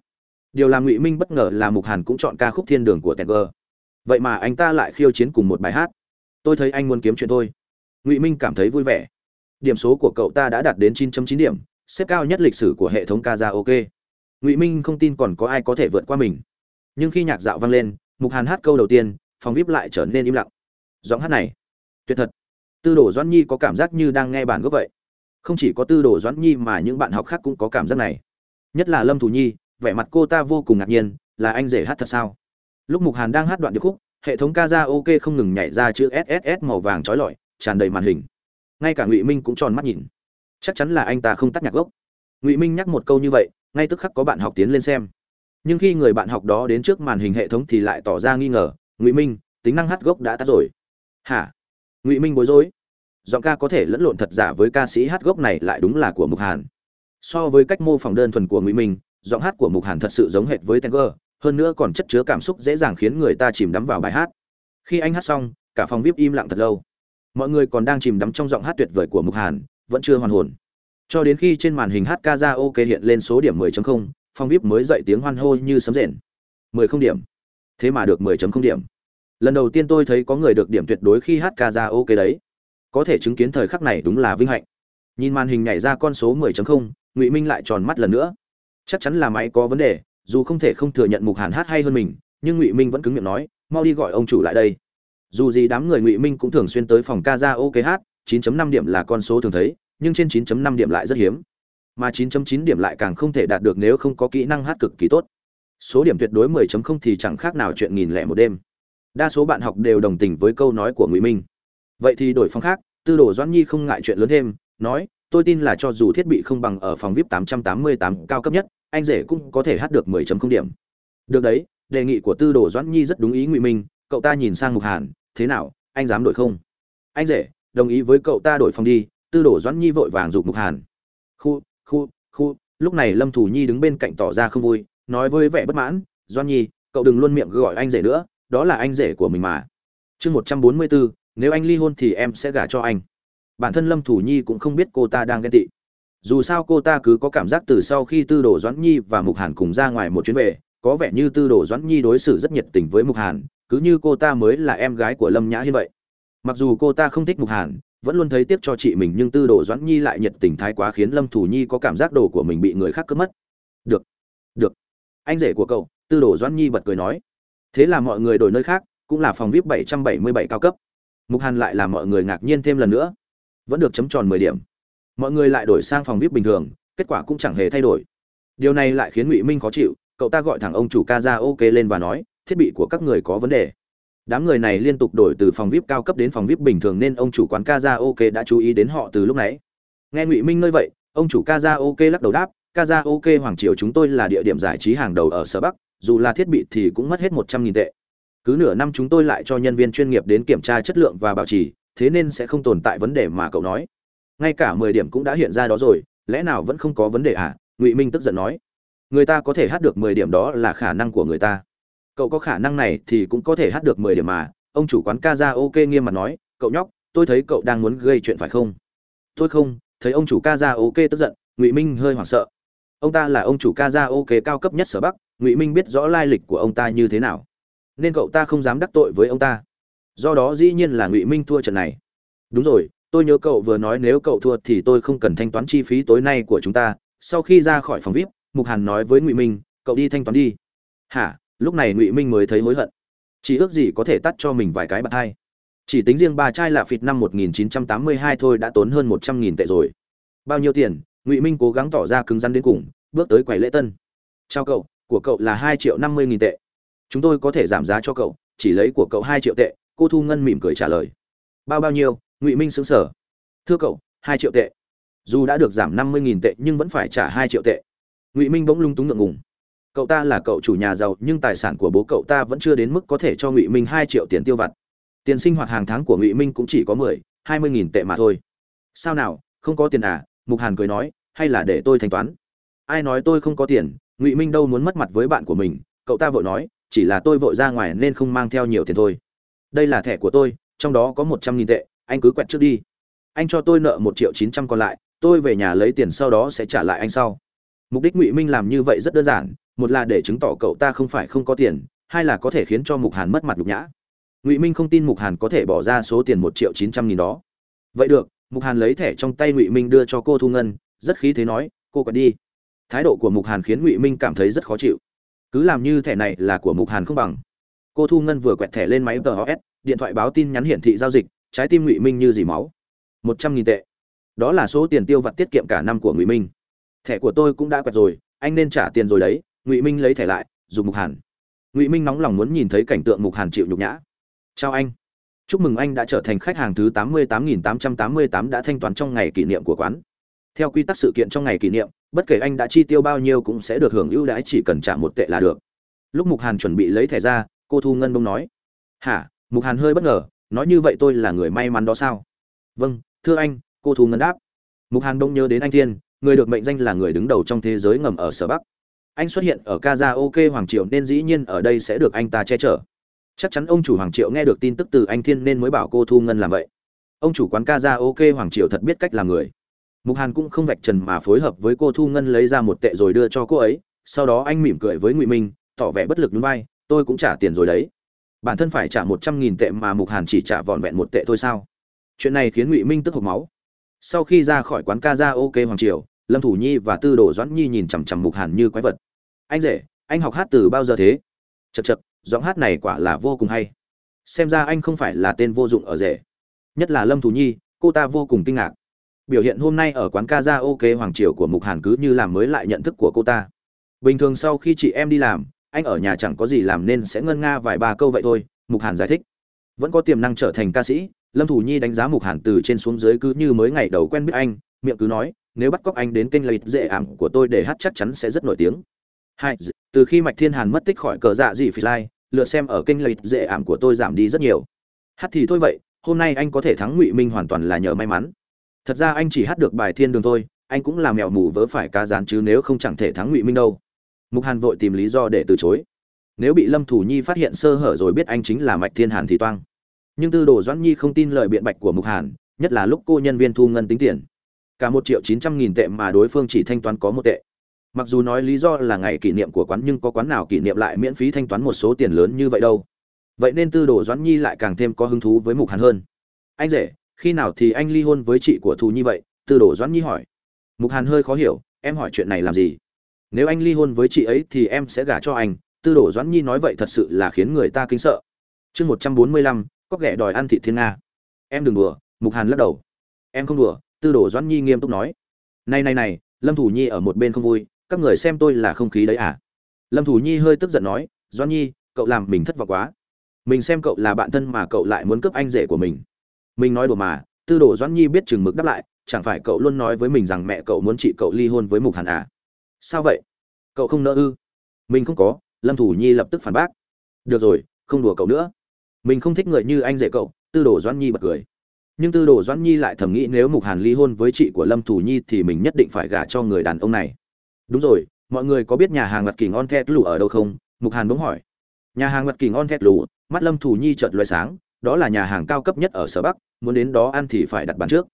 Speaker 1: Điều làm ngụy minh bất ngờ là mục hàn cũng chọn ca khúc thiên đường của tenger vậy mà anh ta lại khiêu chiến cùng một bài hát. Tôi thấy anh muốn kiếm chuyện thôi. Ngụy minh cảm thấy vui vẻ điểm số của cậu ta đã đạt đến 9.9 điểm, xếp cao nhất lịch sử của hệ thống ca ok ngụy minh không tin còn có ai có thể vượt qua mình. Nhưng khi nhạc dạo vang lên, mục hàn hát câu đầu tiên, phòng vip lại trở nên im lặng. Giọng hát này, tuyệt thật. Tư đồ doãn nhi có cảm giác như đang nghe bản gốc vậy. Không chỉ có tư đồ doãn nhi mà những bạn học khác cũng có cảm giác này. Nhất là lâm thủ nhi, vẻ mặt cô ta vô cùng ngạc nhiên, là anh rể hát thật sao? Lúc mục hàn đang hát đoạn điệp khúc, hệ thống ca ok không ngừng nhảy ra chữ sss màu vàng trói lọi, tràn đầy màn hình ngay cả ngụy minh cũng tròn mắt nhìn chắc chắn là anh ta không tắt nhạc gốc ngụy minh nhắc một câu như vậy ngay tức khắc có bạn học tiến lên xem nhưng khi người bạn học đó đến trước màn hình hệ thống thì lại tỏ ra nghi ngờ ngụy minh tính năng hát gốc đã tắt rồi hả ngụy minh bối rối giọng ca có thể lẫn lộn thật giả với ca sĩ hát gốc này lại đúng là của mục hàn so với cách mô phỏng đơn thuần của ngụy minh giọng hát của mục hàn thật sự giống hệt với tenger hơn nữa còn chất chứa cảm xúc dễ dàng khiến người ta chìm đắm vào bài hát khi anh hát xong cả phòng vip im lặng thật lâu mọi người còn đang chìm đắm trong giọng hát tuyệt vời của mục hàn vẫn chưa hoàn hồn. Cho đến khi trên màn hình hát ca ra ok hiện lên số điểm 10.0, Phong vip mới dậy tiếng hoan hô như sấm rền. 10 không điểm. Thế mà được 10.0 điểm. Lần đầu tiên tôi thấy có người được điểm tuyệt đối khi hát ca ra ok đấy. Có thể chứng kiến thời khắc này đúng là vinh hạnh. Nhìn màn hình nhảy ra con số 10.0, ngụy minh lại tròn mắt lần nữa. Chắc chắn là máy có vấn đề dù không thể không thừa nhận mục hàn hát hay hơn mình nhưng ngụy minh vẫn cứng miệng nói mau đi gọi ông chủ lại đây dù gì đám người ngụy minh cũng thường xuyên tới phòng ca ra ok hát 9.5 điểm là con số thường thấy, nhưng trên 9.5 điểm lại rất hiếm. Mà 9.9 điểm lại càng không thể đạt được nếu không có kỹ năng hát cực kỳ tốt. Số điểm tuyệt đối 10.0 thì chẳng khác nào chuyện nghìn lẻ một đêm. Đa số bạn học đều đồng tình với câu nói của ngụy minh. Vậy thì đổi phòng khác, tư đồ doãn nhi không ngại chuyện lớn thêm, nói, tôi tin là cho dù thiết bị không bằng ở phòng vip 888 cao cấp nhất, anh rể cũng có thể hát được 10.0 điểm. Được đấy, đề nghị của tư đồ doãn nhi rất đúng ý ngụy minh, cậu ta nhìn sang mục hàn thế nào, anh dám đổi không? Anh rể, đồng ý với cậu ta đổi phòng đi, tư đổ doãn nhi vội vàng giục mục hàn. Khu khu khu, lúc này lâm thủ nhi đứng bên cạnh tỏ ra không vui, nói với vẻ bất mãn, doãn nhi, cậu đừng luôn miệng gọi anh rể nữa, đó là anh rể của mình mà. Chương một trăm bốn mươi bốn nếu anh ly hôn thì em sẽ gả cho anh. Bản thân lâm thủ nhi cũng không biết cô ta đang ghen tị. Dù sao cô ta cứ có cảm giác từ sau khi tư đồ doãn nhi và mục hàn cùng ra ngoài một chuyến về, có vẻ như tư đồ doãn nhi đối xử rất nhiệt tình với mục hàn cứ như cô ta mới là em gái của lâm nhã hiên vậy. Mặc dù cô ta không thích mục hàn, vẫn luôn thấy tiếc cho chị mình, nhưng tư đồ doãn nhi lại nhiệt tình thái quá khiến lâm thủ nhi có cảm giác đồ của mình bị người khác cướp mất. Được được, anh rể của cậu, tư đồ doãn nhi bật cười nói. Thế là mọi người đổi nơi khác, cũng là phòng vip 777 cao cấp. Mục hàn lại làm mọi người ngạc nhiên thêm lần nữa. Vẫn được chấm tròn 10 điểm. Mọi người lại đổi sang phòng vip bình thường, kết quả cũng chẳng hề thay đổi. Điều này lại khiến ngụy minh khó chịu, cậu ta gọi thẳng ông chủ ca ra ok lên và nói thiết bị của các người có vấn đề. Đám người này liên tục đổi từ phòng vip cao cấp đến phòng vip bình thường nên ông chủ quán Kaza ok đã chú ý đến họ từ lúc nãy. Nghe ngụy minh nơi vậy, ông chủ Kaza ok lắc đầu đáp Kaza ok hoàng triều chúng tôi là địa điểm giải trí hàng đầu ở sở bắc, dù là thiết bị thì cũng mất hết một trăm nghìn tệ. Cứ nửa năm chúng tôi lại cho nhân viên chuyên nghiệp đến kiểm tra chất lượng và bảo trì, thế nên sẽ không tồn tại vấn đề mà cậu nói. Ngay cả mười điểm cũng đã hiện ra đó rồi, lẽ nào vẫn không có vấn đề à? Ngụy minh tức giận nói. Người ta có thể hát được mười điểm đó là khả năng của người ta cậu có khả năng này thì cũng có thể hát được mười điểm mà. Ông chủ quán karaoke nghiêm mặt nói, cậu nhóc, tôi thấy cậu đang muốn gây chuyện phải không? Tôi không, thấy ông chủ karaoke tức giận, ngụy minh hơi hoảng sợ. Ông ta là ông chủ karaoke cao cấp nhất sở bắc, ngụy minh biết rõ lai lịch của ông ta như thế nào, nên cậu ta không dám đắc tội với ông ta. Do đó dĩ nhiên là ngụy minh thua trận này. Đúng rồi, tôi nhớ cậu vừa nói nếu cậu thua thì tôi không cần thanh toán chi phí tối nay của chúng ta. Sau khi ra khỏi phòng vip mục hàn nói với ngụy minh, cậu đi thanh toán đi. Hả? Lúc này ngụy minh mới thấy hối hận. Chỉ ước gì có thể tắt cho mình vài cái bạc hai. Chỉ tính riêng ba chai lạ phịt năm 1982 thôi đã tốn hơn một trăm nghìn tệ rồi. Bao nhiêu tiền? Ngụy minh cố gắng tỏ ra cứng rắn đến cùng, bước tới quầy lễ tân. Chào cậu, của cậu là hai triệu năm mươi nghìn tệ. Chúng tôi có thể giảm giá cho cậu, chỉ lấy của cậu hai triệu tệ, cô thu ngân mỉm cười trả lời. Bao bao nhiêu? Ngụy minh xứng sở thưa cậu, hai triệu tệ. Dù đã được giảm năm mươi nghìn tệ nhưng vẫn phải trả hai triệu tệ. Ngụy minh bỗng lung túng ngượng ngùng cậu ta là cậu chủ nhà giàu, nhưng tài sản của bố cậu ta vẫn chưa đến mức có thể cho ngụy minh hai triệu tiền tiêu vặt. Tiền sinh hoạt hàng tháng của ngụy minh cũng chỉ có mười, hai mươi nghìn tệ mà thôi. Sao nào, không có tiền à? Mục hàn cười nói, hay là để tôi thanh toán. Ai nói tôi không có tiền, ngụy minh đâu muốn mất mặt với bạn của mình. Cậu ta vội nói, chỉ là tôi vội ra ngoài nên không mang theo nhiều tiền thôi. Đây là thẻ của tôi, trong đó có một trăm nghìn tệ, anh cứ quẹt trước đi. Anh cho tôi nợ một triệu chín trăm còn lại, tôi về nhà lấy tiền sau đó sẽ trả lại anh sau mục đích ngụy minh làm như vậy rất đơn giản, một là để chứng tỏ cậu ta không phải không có tiền, hai là có thể khiến cho mục hàn mất mặt nhục nhã. Ngụy minh không tin mục hàn có thể bỏ ra số tiền một triệu chín trăm nghìn đó. Vậy được, mục hàn lấy thẻ trong tay ngụy minh đưa cho cô thu ngân, rất khí thế nói, cô còn đi. Thái độ của mục hàn khiến ngụy minh cảm thấy rất khó chịu. Cứ làm như thẻ này là của mục hàn không bằng. Cô thu ngân vừa quẹt thẻ lên máy tos điện thoại báo tin nhắn hiển thị giao dịch, trái tim ngụy minh như dì máu. Một trăm nghìn tệ. Đó là số tiền tiêu vặt tiết kiệm cả năm của ngụy minh thẻ của tôi cũng đã quẹt rồi, anh nên trả tiền rồi đấy, ngụy minh lấy thẻ lại dùng mục hàn. Ngụy minh nóng lòng muốn nhìn thấy cảnh tượng mục hàn chịu nhục nhã. Chào anh. Chúc mừng anh đã trở thành khách hàng thứ tám mươi tám nghìn tám trăm tám mươi tám đã thanh toán trong ngày kỷ niệm của quán. Theo quy tắc sự kiện trong ngày kỷ niệm, bất kể anh đã chi tiêu bao nhiêu cũng sẽ được hưởng ưu đãi chỉ cần trả một tệ là được. Lúc mục hàn chuẩn bị lấy thẻ ra, cô thu ngân bông nói. Hả? Mục hàn hơi bất ngờ, nói như vậy tôi là người may mắn đó sao? Vâng thưa anh, cô thu ngân đáp. Mục hàn đông nhớ đến anh thiên người được mệnh danh là người đứng đầu trong thế giới ngầm ở sở bắc. Anh xuất hiện ở karaoke hoàng triệu nên dĩ nhiên ở đây sẽ được anh ta che chở. Chắc chắn ông chủ hoàng triệu nghe được tin tức từ anh thiên nên mới bảo cô thu ngân làm vậy. Ông chủ quán karaoke hoàng triệu thật biết cách làm người. Mục hàn cũng không vạch trần mà phối hợp với cô thu ngân lấy ra một tệ rồi đưa cho cô ấy, sau đó anh mỉm cười với ngụy minh, tỏ vẻ bất lực núi bay tôi cũng trả tiền rồi đấy. Bản thân phải trả một trăm nghìn tệ mà mục hàn chỉ trả vỏn vẹn một tệ thôi sao? Chuyện này khiến ngụy minh tức hộc máu. Sau khi ra khỏi quán ca ra ok hoàng triều lâm thủ nhi và tư đồ doãn nhi nhìn chằm chằm mục hàn như quái vật. Anh rể, anh học hát từ bao giờ thế? Chật chật giọng hát này quả là vô cùng hay. Xem ra anh không phải là tên vô dụng ở rể. Nhất là lâm thủ nhi, cô ta vô cùng kinh ngạc. Biểu hiện hôm nay ở quán ca ra ok hoàng triều của mục hàn cứ như làm mới lại nhận thức của cô ta. Bình thường sau khi chị em đi làm, anh ở nhà chẳng có gì làm nên sẽ ngân nga vài ba câu vậy thôi, mục hàn giải thích. Vẫn có tiềm năng trở thành ca sĩ, lâm thủ nhi đánh giá mục hàn từ trên xuống dưới cứ như mới ngày đầu quen biết anh, miệng cứ nói nếu bắt cóc anh đến kênh lịt dễ ảm của tôi để hát chắc chắn sẽ rất nổi tiếng. Hai, từ khi mạch thiên hàn mất tích khỏi cờ dạ dị phi lai, lựa xem ở kênh lịt dễ ảm của tôi giảm đi rất nhiều. Hát thì thôi vậy, hôm nay anh có thể thắng ngụy minh hoàn toàn là nhờ may mắn. Thật ra anh chỉ hát được bài thiên đường thôi, anh cũng làm mèo mù vớ phải ca dán chứ nếu không chẳng thể thắng ngụy minh đâu. Mục hàn vội tìm lý do để từ chối. Nếu bị lâm thủ nhi phát hiện sơ hở rồi biết anh chính là mạch thiên hàn thì toang. Nhưng tư đồ doãn nhi không tin lời biện bạch của mục hàn, nhất là lúc cô nhân viên thu ngân tính tiền cả một triệu chín trăm nghìn tệ mà đối phương chỉ thanh toán có một tệ. Mặc dù nói lý do là ngày kỷ niệm của quán nhưng có quán nào kỷ niệm lại miễn phí thanh toán một số tiền lớn như vậy đâu. Vậy nên tư đồ doãn nhi lại càng thêm có hứng thú với mục hàn hơn. Anh rể, khi nào thì anh ly hôn với chị của thù như vậy? Tư đồ doãn nhi hỏi. Mục hàn hơi khó hiểu, em hỏi chuyện này làm gì? Nếu anh ly hôn với chị ấy thì em sẽ gả cho anh. Tư đồ doãn nhi nói vậy thật sự là khiến người ta kính sợ. Chương một trăm bốn mươi lăm, có ghẻ đòi ăn thị thiên nga. Em đừng đùa, mục hàn lắc đầu. Em không đùa tư đồ doãn nhi nghiêm túc nói. Này này này, lâm thủ nhi ở một bên không vui, các người xem tôi là không khí đấy à? Lâm thủ nhi hơi tức giận nói, doãn nhi, cậu làm mình thất vọng quá. Mình xem cậu là bạn thân mà cậu lại muốn cướp anh rể của mình. Mình nói đùa mà, tư đồ doãn nhi biết chừng mực đáp lại, chẳng phải cậu luôn nói với mình rằng mẹ cậu muốn chị cậu ly hôn với mục hàn à? Sao vậy? Cậu không nỡ ư? Mình không có, lâm thủ nhi lập tức phản bác. Được rồi, không đùa cậu nữa. Mình không thích người như anh rể cậu, tư đồ doãn nhi bật cười nhưng tư đồ doãn nhi lại thầm nghĩ nếu mục hàn ly hôn với chị của lâm thủ nhi thì mình nhất định phải gả cho người đàn ông này. Đúng rồi, mọi người có biết nhà hàng mặt kỳ ngon thét lù ở đâu không? Mục hàn bỗng hỏi. Nhà hàng mặt kỳ ngon thét lù, mắt lâm thủ nhi chợt loay sáng, đó là nhà hàng cao cấp nhất ở sở bắc, muốn đến đó ăn thì phải đặt bàn trước.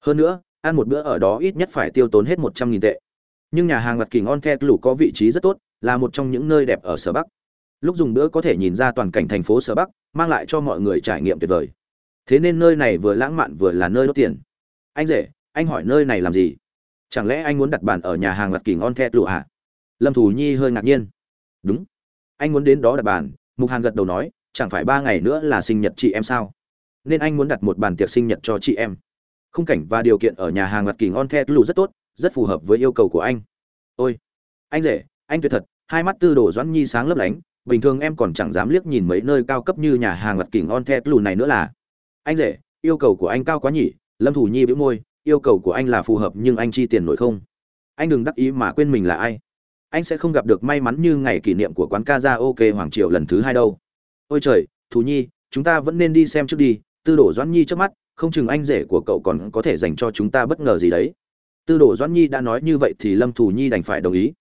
Speaker 1: Hơn nữa, ăn một bữa ở đó ít nhất phải tiêu tốn hết một trăm nghìn tệ. Nhưng nhà hàng mặt kỳ ngon thét lù có vị trí rất tốt, là một trong những nơi đẹp ở sở bắc. Lúc dùng bữa có thể nhìn ra toàn cảnh thành phố sở bắc, mang lại cho mọi người trải nghiệm tuyệt vời thế nên nơi này vừa lãng mạn vừa là nơi đốt tiền. Anh rể, anh hỏi nơi này làm gì? Chẳng lẽ anh muốn đặt bàn ở nhà hàng lặt kỳ ngon thẹt lụa à? Lâm thù nhi hơi ngạc nhiên. Đúng. Anh muốn đến đó đặt bàn, mục hàn gật đầu nói, chẳng phải ba ngày nữa là sinh nhật chị em sao? Nên anh muốn đặt một bàn tiệc sinh nhật cho chị em. Khung cảnh và điều kiện ở nhà hàng lặt kỳ ngon thẹt lụa rất tốt, rất phù hợp với yêu cầu của anh. Ôi. Anh rể, anh tuyệt thật, hai mắt tư đồ doãn nhi sáng lấp lánh, bình thường em còn chẳng dám liếc nhìn mấy nơi cao cấp như nhà hàng lặt kỳ ngon thẹt lụa này nữa là anh rể, yêu cầu của anh cao quá nhỉ, lâm thủ nhi bĩu môi, yêu cầu của anh là phù hợp nhưng anh chi tiền nổi không? Anh đừng đắc ý mà quên mình là ai. Anh sẽ không gặp được may mắn như ngày kỷ niệm của quán ca ra ok hoàng triều lần thứ hai đâu. Ôi trời thù nhi, chúng ta vẫn nên đi xem trước đi, tư đồ doãn nhi trước mắt, không chừng anh rể của cậu còn có thể dành cho chúng ta bất ngờ gì đấy. Tư đồ doãn nhi đã nói như vậy thì lâm thủ nhi đành phải đồng ý.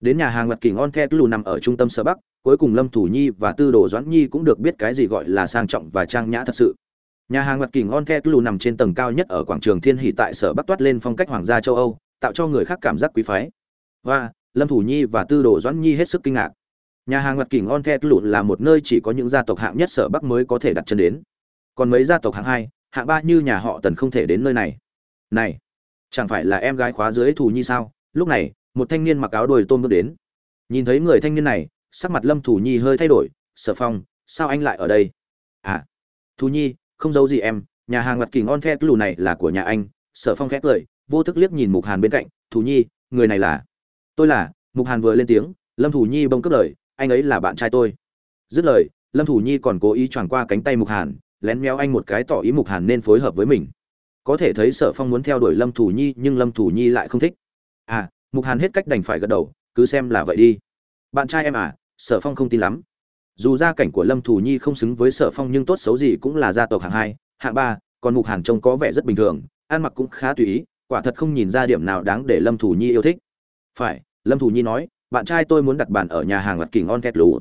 Speaker 1: Đến nhà hàng mặt kỳ ngon the lù nằm ở trung tâm sở bắc, cuối cùng lâm thủ nhi và tư đồ doãn nhi cũng được biết cái gì gọi là sang trọng và trang nhã thật sự nhà hàng mặt kỳ ngon the lù nằm trên tầng cao nhất ở quảng trường thiên hỷ tại sở bắc toát lên phong cách hoàng gia châu âu, tạo cho người khác cảm giác quý phái. Và lâm thủ nhi và tư đồ doãn nhi hết sức kinh ngạc. Nhà hàng mặt kỳ ngon the lù là một nơi chỉ có những gia tộc hạng nhất sở bắc mới có thể đặt chân đến. Còn mấy gia tộc hạng hai, hạng ba như nhà họ tần không thể đến nơi này. Này, chẳng phải là em gái khóa dưới thủ nhi sao? Lúc này, một thanh niên mặc áo đồi tôm bước đến. Nhìn thấy người thanh niên này, sắc mặt lâm thủ nhi hơi thay đổi. Sở phong, sao anh lại ở đây? À thủ nhi không giấu gì em, nhà hàng mặt kỳ ngon the lù này là của nhà anh, sở phong khét cười, vô thức liếc nhìn mục hàn bên cạnh, thủ nhi, người này là? Tôi là, mục hàn vừa lên tiếng, lâm thủ nhi bông cướp lời, anh ấy là bạn trai tôi. Dứt lời, lâm thủ nhi còn cố ý choàng qua cánh tay mục hàn, lén méo anh một cái tỏ ý mục hàn nên phối hợp với mình. Có thể thấy sở phong muốn theo đuổi lâm thủ nhi, nhưng lâm thủ nhi lại không thích. À mục hàn hết cách đành phải gật đầu, cứ xem là vậy đi. Bạn trai em à? Sở phong không tin lắm dù gia cảnh của lâm thủ nhi không xứng với sở phong nhưng tốt xấu gì cũng là gia tộc hạng hai, hạng ba, còn mục hàn trông có vẻ rất bình thường, ăn mặc cũng khá tùy ý, quả thật không nhìn ra điểm nào đáng để lâm thủ nhi yêu thích. Phải, lâm thủ nhi nói, bạn trai tôi muốn đặt bàn ở nhà hàng lặt kỳ ngon Kẹt lù.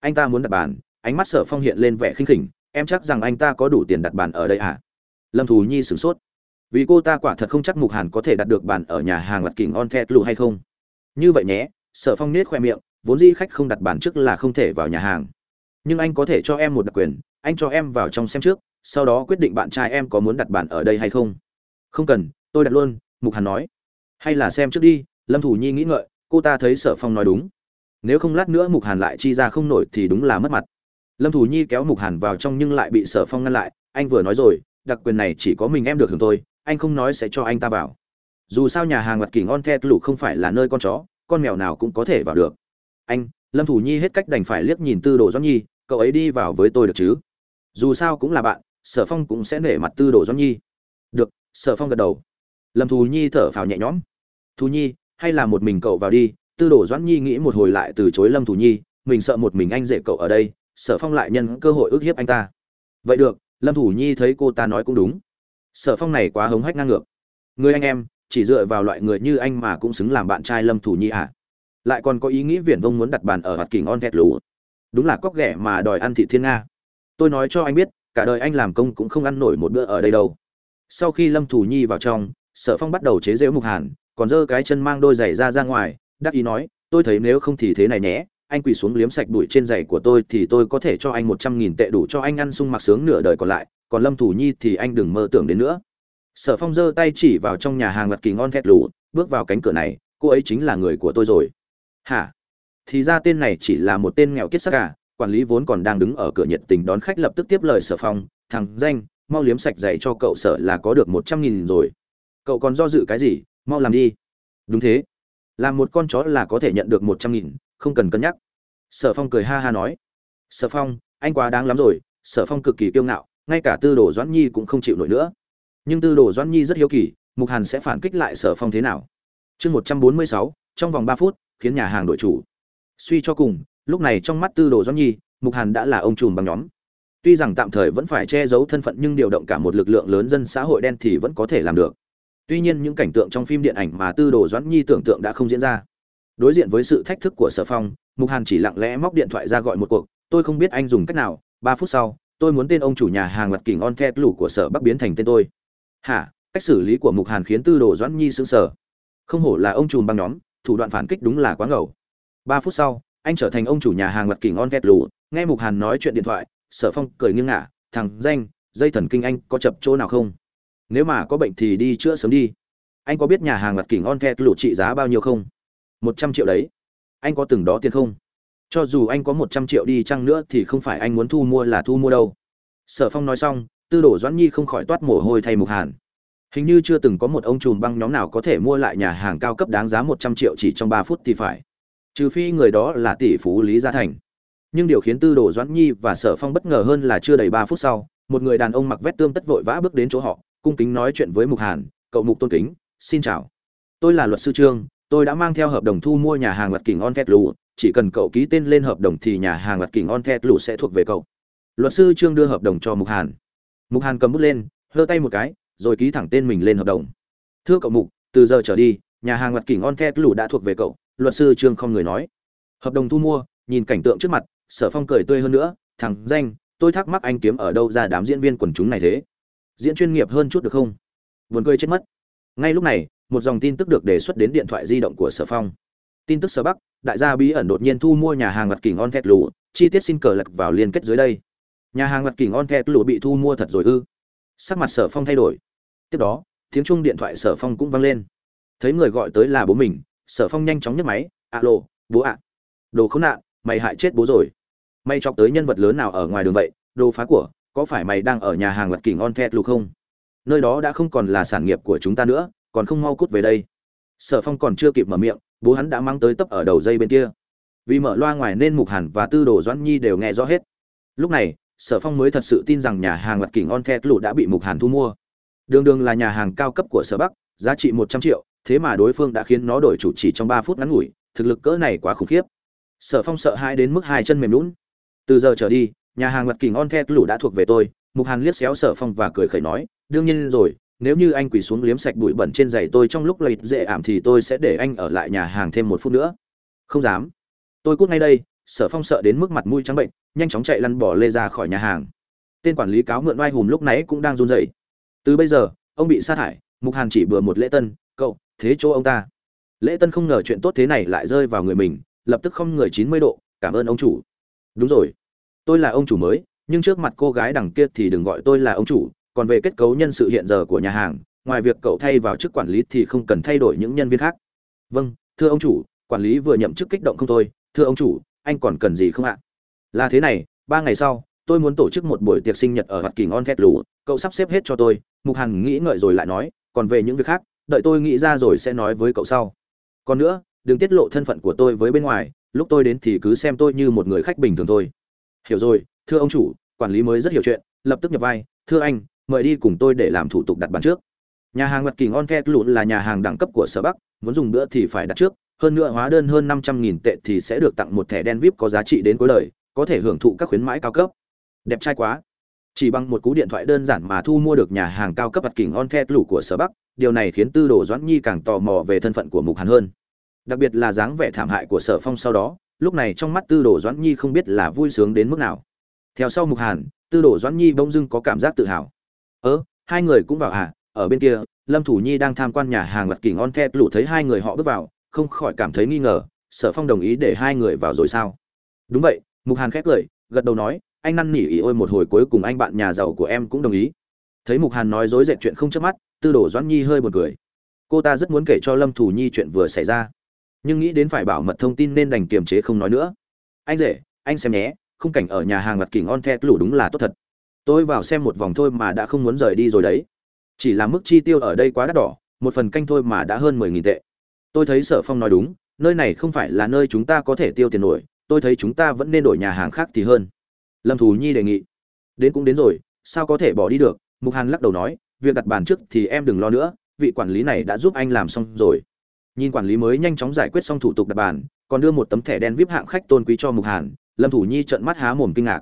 Speaker 1: Anh ta muốn đặt bàn, ánh mắt sở phong hiện lên vẻ khinh khỉnh, em chắc rằng anh ta có đủ tiền đặt bàn ở đây à? Lâm thủ nhi sửng sốt. Vì cô ta quả thật không chắc mục hàn có thể đặt được bàn ở nhà hàng lặt kỳ ngon Kẹt lù hay không. Như vậy nhé, sở phong nết khoe miệng, vốn dĩ khách không đặt bàn trước là không thể vào nhà hàng nhưng anh có thể cho em một đặc quyền, anh cho em vào trong xem trước, sau đó quyết định bạn trai em có muốn đặt bàn ở đây hay không. Không cần, tôi đặt luôn, mục hàn nói. Hay là xem trước đi, lâm thủ nhi nghĩ ngợi, cô ta thấy sở phong nói đúng. Nếu không lát nữa mục hàn lại chi ra không nổi thì đúng là mất mặt. Lâm thủ nhi kéo mục hàn vào trong nhưng lại bị sở phong ngăn lại, anh vừa nói rồi, đặc quyền này chỉ có mình em được hưởng thôi, anh không nói sẽ cho anh ta vào. Dù sao nhà hàng mặt kỳ ngon the lụ không phải là nơi con chó, con mèo nào cũng có thể vào được. Anh, lâm thủ nhi hết cách đành phải liếc nhìn tư đồ doãn nhi cậu ấy đi vào với tôi được chứ? Dù sao cũng là bạn, sở phong cũng sẽ nể mặt tư đồ doãn nhi. Được, sở phong gật đầu. Lâm Thù nhi thở phào nhẹ nhõm. Thù nhi, hay là một mình cậu vào đi, tư đồ doãn nhi nghĩ một hồi lại từ chối lâm Thù nhi, mình sợ một mình anh dễ cậu ở đây, sở phong lại nhân cơ hội ức hiếp anh ta. Vậy được, lâm thủ nhi thấy cô ta nói cũng đúng. Sở phong này quá hống hách ngang ngược. Người anh em, chỉ dựa vào loại người như anh mà cũng xứng làm bạn trai lâm thủ nhi à? Lại còn có ý nghĩ viển vông muốn đặt bàn ở hạt kỳ ngon thẹt lũ đúng là cóc ghẻ mà đòi ăn thị thiên nga. Tôi nói cho anh biết, cả đời anh làm công cũng không ăn nổi một bữa ở đây đâu. Sau khi lâm thủ nhi vào trong, sở phong bắt đầu chế rễu mục hàn, còn giơ cái chân mang đôi giày ra ra ngoài, đắc ý nói, tôi thấy nếu không thì thế này nhé, anh quỳ xuống liếm sạch bụi trên giày của tôi thì tôi có thể cho anh một trăm nghìn tệ đủ cho anh ăn sung mặc sướng nửa đời còn lại, còn lâm thủ nhi thì anh đừng mơ tưởng đến nữa. Sở phong giơ tay chỉ vào trong nhà hàng mặt kỳ ngon thẹt lù, bước vào cánh cửa này, cô ấy chính là người của tôi rồi. Hả? Thì ra tên này chỉ là một tên nghèo kiết sắc cả quản lý vốn còn đang đứng ở cửa nhiệt tình đón khách lập tức tiếp lời sở phong, thằng danh, mau liếm sạch giày cho cậu sở là có được một trăm nghìn rồi. Cậu còn do dự cái gì, mau làm đi. Đúng thế. Làm một con chó là có thể nhận được một trăm nghìn, không cần cân nhắc. Sở phong cười ha ha nói. Sở phong, anh quá đáng lắm rồi, sở phong cực kỳ kiêu ngạo, ngay cả tư đồ doãn nhi cũng không chịu nổi nữa. Nhưng tư đồ doãn nhi rất hiếu kỳ, mục hàn sẽ phản kích lại sở phong thế nào? Chương một trăm bốn mươi sáu, trong vòng ba phút, khiến nhà hàng đội chủ suy cho cùng, lúc này trong mắt tư đồ doãn nhi, mục hàn đã là ông trùm bằng nhóm. Tuy rằng tạm thời vẫn phải che giấu thân phận nhưng điều động cả một lực lượng lớn dân xã hội đen thì vẫn có thể làm được. Tuy nhiên những cảnh tượng trong phim điện ảnh mà tư đồ doãn nhi tưởng tượng đã không diễn ra. Đối diện với sự thách thức của sở phong, mục hàn chỉ lặng lẽ móc điện thoại ra gọi một cuộc, tôi không biết anh dùng cách nào, ba phút sau, tôi muốn tên ông chủ nhà hàng mặt kỉnh on thét lủ của sở bắc biến thành tên tôi. Hả? Cách xử lý của mục hàn khiến tư đồ doãn nhi sững sờ. Không hổ là ông trùm băng nhóm, thủ đoạn phản kích đúng là quá ngầu ba phút sau, anh trở thành ông chủ nhà hàng mặt kỳ ngon vẹt lủ nghe mục hàn nói chuyện điện thoại, sở phong cười nghiêng ngả, thằng danh, dây thần kinh anh có chập chỗ nào không? Nếu mà có bệnh thì đi chữa sớm đi. Anh có biết nhà hàng mặt kỳ ngon vẹt lủ trị giá bao nhiêu không? Một trăm triệu đấy. Anh có từng đó tiền không? Cho dù anh có một trăm triệu đi chăng nữa thì không phải anh muốn thu mua là thu mua đâu. Sở phong nói xong, tư đồ doãn nhi không khỏi toát mồ hôi thay mục hàn. Hình như chưa từng có một ông trùm băng nhóm nào có thể mua lại nhà hàng cao cấp đáng giá một trăm triệu chỉ trong ba phút thì phải trừ phi người đó là tỷ phú lý gia thành. Nhưng điều khiến tư đồ doãn nhi và sở phong bất ngờ hơn là chưa đầy ba phút sau, một người đàn ông mặc vét tươm tất vội vã bước đến chỗ họ, cung kính nói chuyện với mục hàn, cậu mục tôn kính, xin chào. Tôi là luật sư trương, tôi đã mang theo hợp đồng thu mua nhà hàng mặt kỉnh on thét lù, chỉ cần cậu ký tên lên hợp đồng thì nhà hàng mặt kỉnh on thét lù sẽ thuộc về cậu. Luật sư trương đưa hợp đồng cho mục hàn. Mục hàn cầm bút lên, hơ tay một cái, rồi ký thẳng tên mình lên hợp đồng. Thưa cậu mục, từ giờ trở đi, nhà hàng mặt kỉnh on thét lù đã thuộc về cậu luật sư trương không người nói. Hợp đồng thu mua, nhìn cảnh tượng trước mặt, sở phong cười tươi hơn nữa, thằng danh, tôi thắc mắc anh kiếm ở đâu ra đám diễn viên quần chúng này thế? Diễn chuyên nghiệp hơn chút được không? Buồn cười chết mất. Ngay lúc này, một dòng tin tức được đề xuất đến điện thoại di động của sở phong. Tin tức sở bắc, đại gia bí ẩn đột nhiên thu mua nhà hàng mặt kỳ ngon thẹt lù chi tiết xin cờ lật vào liên kết dưới đây. Nhà hàng mặt kỳ ngon thẹt lù bị thu mua thật rồi ư? Sắc mặt sở phong thay đổi. Tiếp đó, tiếng chung điện thoại sở phong cũng vang lên. Thấy người gọi tới là bố mình sở phong nhanh chóng nhấc máy, alo, bố ạ. Đồ khốn nạn, mày hại chết bố rồi. Mày chọc tới nhân vật lớn nào ở ngoài đường vậy? Đồ phá của, có phải mày đang ở nhà hàng mặt kỉnh on thẹt lù không? Nơi đó đã không còn là sản nghiệp của chúng ta nữa, còn không mau cút về đây. Sở phong còn chưa kịp mở miệng, bố hắn đã mang tới tấp ở đầu dây bên kia. Vì mở loa ngoài nên mục hẳn và tư đồ doãn nhi đều nghe rõ hết. Lúc này, sở phong mới thật sự tin rằng nhà hàng mặt kỉnh on thẹt lụ đã bị mục hàn thu mua. Đường đường là nhà hàng cao cấp của sở bắc, giá trị một trăm triệu thế mà đối phương đã khiến nó đổi chủ chỉ trong ba phút ngắn ngủi, thực lực cỡ này quá khủng khiếp. Sở phong sợ hãi đến mức hai chân mềm lún từ giờ trở đi, nhà hàng mặt kỳ ngon the lũ đã thuộc về tôi, mục hàn liếc xéo sở phong và cười khẩy nói, đương nhiên rồi, nếu như anh quỳ xuống liếm sạch bụi bẩn trên giày tôi trong lúc lầy dễ ảm thì tôi sẽ để anh ở lại nhà hàng thêm một phút nữa. Không dám. Tôi cút ngay đây, sở phong sợ đến mức mặt mũi trắng bệnh, nhanh chóng chạy lăn bỏ lê ra khỏi nhà hàng. Tên quản lý cáo mượn oai hùm lúc nãy cũng đang run rẩy. Từ bây giờ, ông bị sát hại, mục hàn chỉ bừa một lễ tân, cậu thế chỗ ông ta. Lễ tân không ngờ chuyện tốt thế này lại rơi vào người mình, lập tức không người chín mươi độ, cảm ơn ông chủ. Đúng rồi, tôi là ông chủ mới, nhưng trước mặt cô gái đằng kia thì đừng gọi tôi là ông chủ, còn về kết cấu nhân sự hiện giờ của nhà hàng, ngoài việc cậu thay vào chức quản lý thì không cần thay đổi những nhân viên khác. Vâng thưa ông chủ, quản lý vừa nhậm chức kích động không thôi, thưa ông chủ, anh còn cần gì không ạ? Là thế này, ba ngày sau, tôi muốn tổ chức một buổi tiệc sinh nhật ở hoạt kỳ ngon thét lù, cậu sắp xếp hết cho tôi. Mục hằng nghĩ ngợi rồi lại nói, còn về những việc khác đợi tôi nghĩ ra rồi sẽ nói với cậu sau. Còn nữa, đừng tiết lộ thân phận của tôi với bên ngoài, lúc tôi đến thì cứ xem tôi như một người khách bình thường thôi. Hiểu rồi, thưa ông chủ, quản lý mới rất hiểu chuyện, lập tức nhập vai, thưa anh, mời đi cùng tôi để làm thủ tục đặt bàn trước. Nhà hàng mặt kỳ ngon kẹt lụn là nhà hàng đẳng cấp của sở bắc, muốn dùng bữa thì phải đặt trước, hơn nữa hóa đơn hơn năm trăm nghìn tệ thì sẽ được tặng một thẻ đen vip có giá trị đến cuối đời, có thể hưởng thụ các khuyến mãi cao cấp. Đẹp trai quá. Chỉ bằng một cú điện thoại đơn giản mà thu mua được nhà hàng cao cấp mặt kỳ ngon kẹt lụ của sở bắc điều này khiến tư đồ doãn nhi càng tò mò về thân phận của mục hàn hơn. Đặc biệt là dáng vẻ thảm hại của sở phong sau đó, lúc này trong mắt tư đồ doãn nhi không biết là vui sướng đến mức nào. Theo sau mục hàn, tư đồ doãn nhi bỗng dưng có cảm giác tự hào. Ớ hai người cũng vào à ở bên kia, lâm thủ nhi đang tham quan nhà hàng mặt kỳ ngon thép lụ thấy hai người họ bước vào, không khỏi cảm thấy nghi ngờ, sở phong đồng ý để hai người vào rồi sao? Đúng vậy, mục hàn khép lời, gật đầu nói, anh năn nỉ ý ôi một hồi cuối cùng anh bạn nhà giàu của em cũng đồng ý. Thấy mục hàn nói dối dệt chuyện không chớp mắt tư đồ doãn nhi hơi buồn cười. Cô ta rất muốn kể cho lâm thủ nhi chuyện vừa xảy ra. Nhưng nghĩ đến phải bảo mật thông tin nên đành kiềm chế không nói nữa. Anh rể, anh xem nhé, khung cảnh ở nhà hàng mặt kỳ ngon the lủ đúng là tốt thật. Tôi vào xem một vòng thôi mà đã không muốn rời đi rồi đấy. Chỉ là mức chi tiêu ở đây quá đắt đỏ, một phần canh thôi mà đã hơn mười nghìn tệ. Tôi thấy sở phong nói đúng, nơi này không phải là nơi chúng ta có thể tiêu tiền nổi, tôi thấy chúng ta vẫn nên đổi nhà hàng khác thì hơn. Lâm thù nhi đề nghị. Đến cũng đến rồi, sao có thể bỏ đi được? Mục hàn lắc đầu nói việc đặt bàn trước thì em đừng lo nữa, vị quản lý này đã giúp anh làm xong rồi. Nhìn quản lý mới nhanh chóng giải quyết xong thủ tục đặt bàn, còn đưa một tấm thẻ đen vip hạng khách tôn quý cho mục hàn, lâm thủ nhi trợn mắt há mồm kinh ngạc.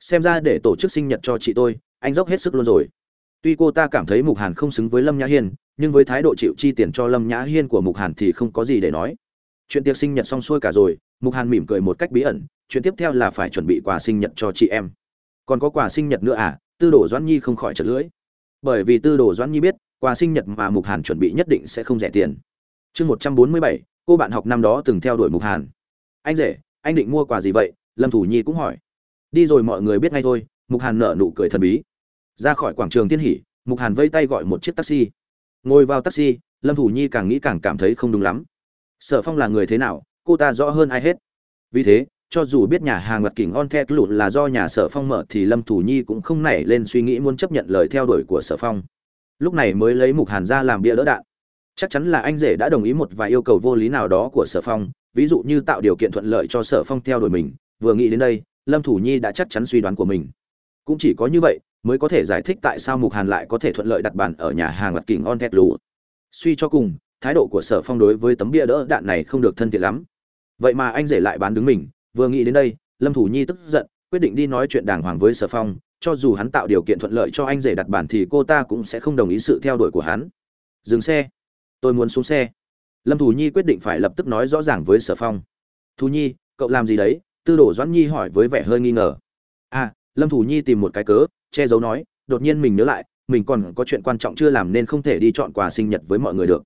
Speaker 1: Xem ra để tổ chức sinh nhật cho chị tôi, anh dốc hết sức luôn rồi. Tuy cô ta cảm thấy mục hàn không xứng với lâm nhã hiên, nhưng với thái độ chịu chi tiền cho lâm nhã hiên của mục hàn thì không có gì để nói. Chuyện tiệc sinh nhật xong xuôi cả rồi, mục hàn mỉm cười một cách bí ẩn, chuyện tiếp theo là phải chuẩn bị quà sinh nhật cho chị em. Còn có quà sinh nhật nữa à? Tư đồ doãn nhi không khỏi chật lưỡi bởi vì tư đồ doãn nhi biết, quà sinh nhật mà mục hàn chuẩn bị nhất định sẽ không rẻ tiền. Chương một trăm bốn mươi bảy, cô bạn học năm đó từng theo đuổi mục hàn. Anh rể, anh định mua quà gì vậy? Lâm thủ nhi cũng hỏi. Đi rồi mọi người biết ngay thôi, mục hàn nở nụ cười thần bí. Ra khỏi quảng trường tiên hỷ mục hàn vây tay gọi một chiếc taxi. Ngồi vào taxi, lâm thủ nhi càng nghĩ càng cảm thấy không đúng lắm. Sở phong là người thế nào, cô ta rõ hơn ai hết. Vì thế cho dù biết nhà hàng ngặt kỉnh on thẹt lụt là do nhà sở phong mở thì lâm thủ nhi cũng không nảy lên suy nghĩ muốn chấp nhận lời theo đuổi của sở phong. Lúc này mới lấy mục hàn ra làm bia đỡ đạn. Chắc chắn là anh rể đã đồng ý một vài yêu cầu vô lý nào đó của sở phong, ví dụ như tạo điều kiện thuận lợi cho sở phong theo đuổi mình. Vừa nghĩ đến đây, lâm thủ nhi đã chắc chắn suy đoán của mình. Cũng chỉ có như vậy mới có thể giải thích tại sao mục hàn lại có thể thuận lợi đặt bàn ở nhà hàng ngặt kỉnh on thẹt lụt. Suy cho cùng, thái độ của sở phong đối với tấm bia đỡ đạn này không được thân thiện lắm. Vậy mà anh rể lại bán đứng mình vừa nghĩ đến đây, lâm thủ nhi tức giận, quyết định đi nói chuyện đàng hoàng với sở phong, cho dù hắn tạo điều kiện thuận lợi cho anh rể đặt bản thì cô ta cũng sẽ không đồng ý sự theo đuổi của hắn. Dừng xe. Tôi muốn xuống xe. Lâm thủ nhi quyết định phải lập tức nói rõ ràng với sở phong. Thù nhi, cậu làm gì đấy? Tư đồ doãn nhi hỏi với vẻ hơi nghi ngờ. À lâm thủ nhi tìm một cái cớ, che giấu nói, đột nhiên mình nhớ lại, mình còn có chuyện quan trọng chưa làm nên không thể đi chọn quà sinh nhật với mọi người được.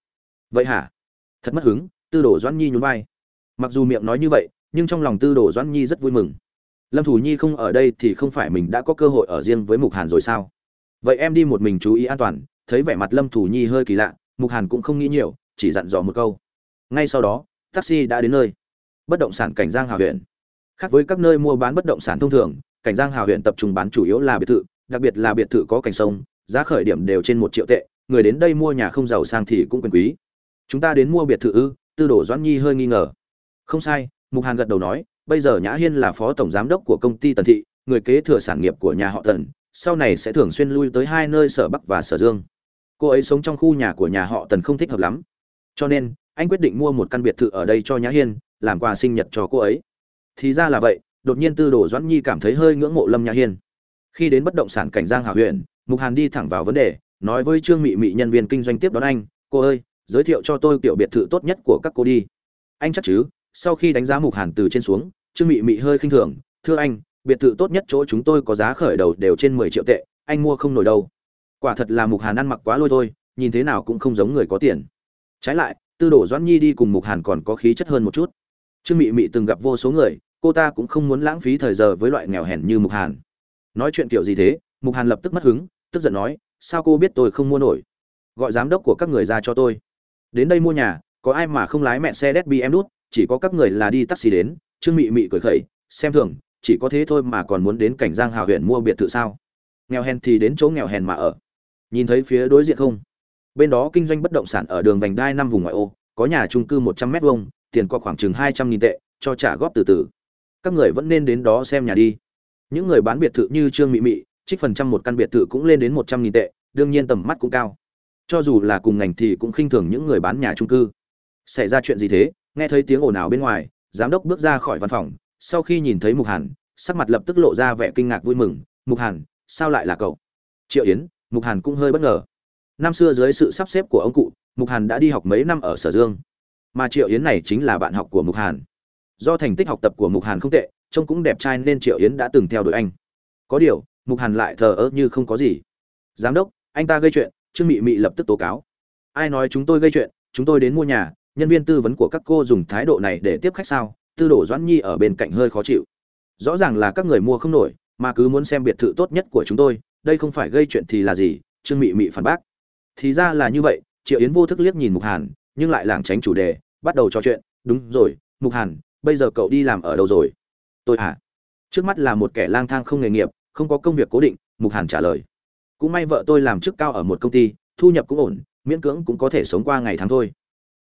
Speaker 1: Vậy hả? Thật mất hứng, tư đồ doãn nhi nhún vai. Mặc dù miệng nói như vậy nhưng trong lòng tư đồ doãn nhi rất vui mừng. Lâm thủ nhi không ở đây thì không phải mình đã có cơ hội ở riêng với mục hàn rồi sao? Vậy em đi một mình chú ý an toàn, thấy vẻ mặt lâm thủ nhi hơi kỳ lạ, mục hàn cũng không nghĩ nhiều, chỉ dặn dò một câu. Ngay sau đó, taxi đã đến nơi. Bất động sản cảnh giang hào huyện. Khác với các nơi mua bán bất động sản thông thường, cảnh giang hào huyện tập trung bán chủ yếu là biệt thự, đặc biệt là biệt thự có cảnh sông, giá khởi điểm đều trên một triệu tệ, người đến đây mua nhà không giàu sang thì cũng quyền quý. Chúng ta đến mua biệt thự ư? Tư đồ doãn nhi hơi nghi ngờ. Không sai mục hàn gật đầu nói, bây giờ nhã hiên là phó tổng giám đốc của công ty tần thị, người kế thừa sản nghiệp của nhà họ tần, sau này sẽ thường xuyên lui tới hai nơi sở bắc và sở dương. Cô ấy sống trong khu nhà của nhà họ tần không thích hợp lắm. Cho nên, anh quyết định mua một căn biệt thự ở đây cho nhã hiên, làm quà sinh nhật cho cô ấy. Thì ra là vậy, đột nhiên tư đồ doãn nhi cảm thấy hơi ngưỡng mộ lâm nhã hiên. Khi đến bất động sản cảnh giang hảo huyện, mục hàn đi thẳng vào vấn đề, nói với trương mị mị nhân viên kinh doanh tiếp đón anh, cô ơi, giới thiệu cho tôi kiểu biệt thự tốt nhất của các cô đi. Anh chắc chứ? Sau khi đánh giá mục hàn từ trên xuống, trương mị mị hơi khinh thường, thưa anh, biệt thự tốt nhất chỗ chúng tôi có giá khởi đầu đều trên mười triệu tệ, anh mua không nổi đâu. Quả thật là mục hàn ăn mặc quá lôi thôi, nhìn thế nào cũng không giống người có tiền. Trái lại, tư đồ doãn nhi đi cùng mục hàn còn có khí chất hơn một chút. Trương mị mị từng gặp vô số người, cô ta cũng không muốn lãng phí thời giờ với loại nghèo hèn như mục hàn. Nói chuyện kiểu gì thế, mục hàn lập tức mất hứng, tức giận nói, sao cô biết tôi không mua nổi? Gọi giám đốc của các người ra cho tôi. Đến đây mua nhà, có ai mà không lái mẹ xe đét em đút? Chỉ có các người là đi taxi đến, trương mị mị cười khẩy, xem thường, chỉ có thế thôi mà còn muốn đến cảnh giang hào huyện mua biệt thự sao? Nghèo hèn thì đến chỗ nghèo hèn mà ở. Nhìn thấy phía đối diện không? Bên đó kinh doanh bất động sản ở đường vành đai năm vùng ngoại ô, có nhà trung cư một trăm mét vuông, tiền qua khoảng chừng hai trăm nghìn tệ, cho trả góp từ từ. Các người vẫn nên đến đó xem nhà đi. Những người bán biệt thự như trương mị mị, trích phần trăm một căn biệt thự cũng lên đến một trăm nghìn tệ, đương nhiên tầm mắt cũng cao. Cho dù là cùng ngành thì cũng khinh thường những người bán nhà trung cư. Xảy ra chuyện gì thế? Nghe thấy tiếng ồn ào bên ngoài, giám đốc bước ra khỏi văn phòng, sau khi nhìn thấy mục hàn, sắc mặt lập tức lộ ra vẻ kinh ngạc vui mừng. Mục hàn, sao lại là cậu? Triệu yến, mục hàn cũng hơi bất ngờ. Năm xưa dưới sự sắp xếp của ông cụ, mục hàn đã đi học mấy năm ở sở dương. Mà triệu yến này chính là bạn học của mục hàn. Do thành tích học tập của mục hàn không tệ, trông cũng đẹp trai nên triệu yến đã từng theo đuổi anh. Có điều, mục hàn lại thờ ơ như không có gì. Giám đốc, anh ta gây chuyện, trương mị mị lập tức tố cáo. Ai nói chúng tôi gây chuyện, chúng tôi đến mua nhà nhân viên tư vấn của các cô dùng thái độ này để tiếp khách sao? Tư đồ doãn nhi ở bên cạnh hơi khó chịu. Rõ ràng là các người mua không nổi, mà cứ muốn xem biệt thự tốt nhất của chúng tôi, đây không phải gây chuyện thì là gì? Trương mị mị phản bác. Thì ra là như vậy, triệu yến vô thức liếc nhìn mục hàn, nhưng lại lảng tránh chủ đề, bắt đầu trò chuyện. Đúng rồi, mục hàn, bây giờ cậu đi làm ở đâu rồi? Tôi à. Trước mắt là một kẻ lang thang không nghề nghiệp, không có công việc cố định, mục hàn trả lời. Cũng may vợ tôi làm chức cao ở một công ty, thu nhập cũng ổn, miễn cưỡng cũng có thể sống qua ngày tháng thôi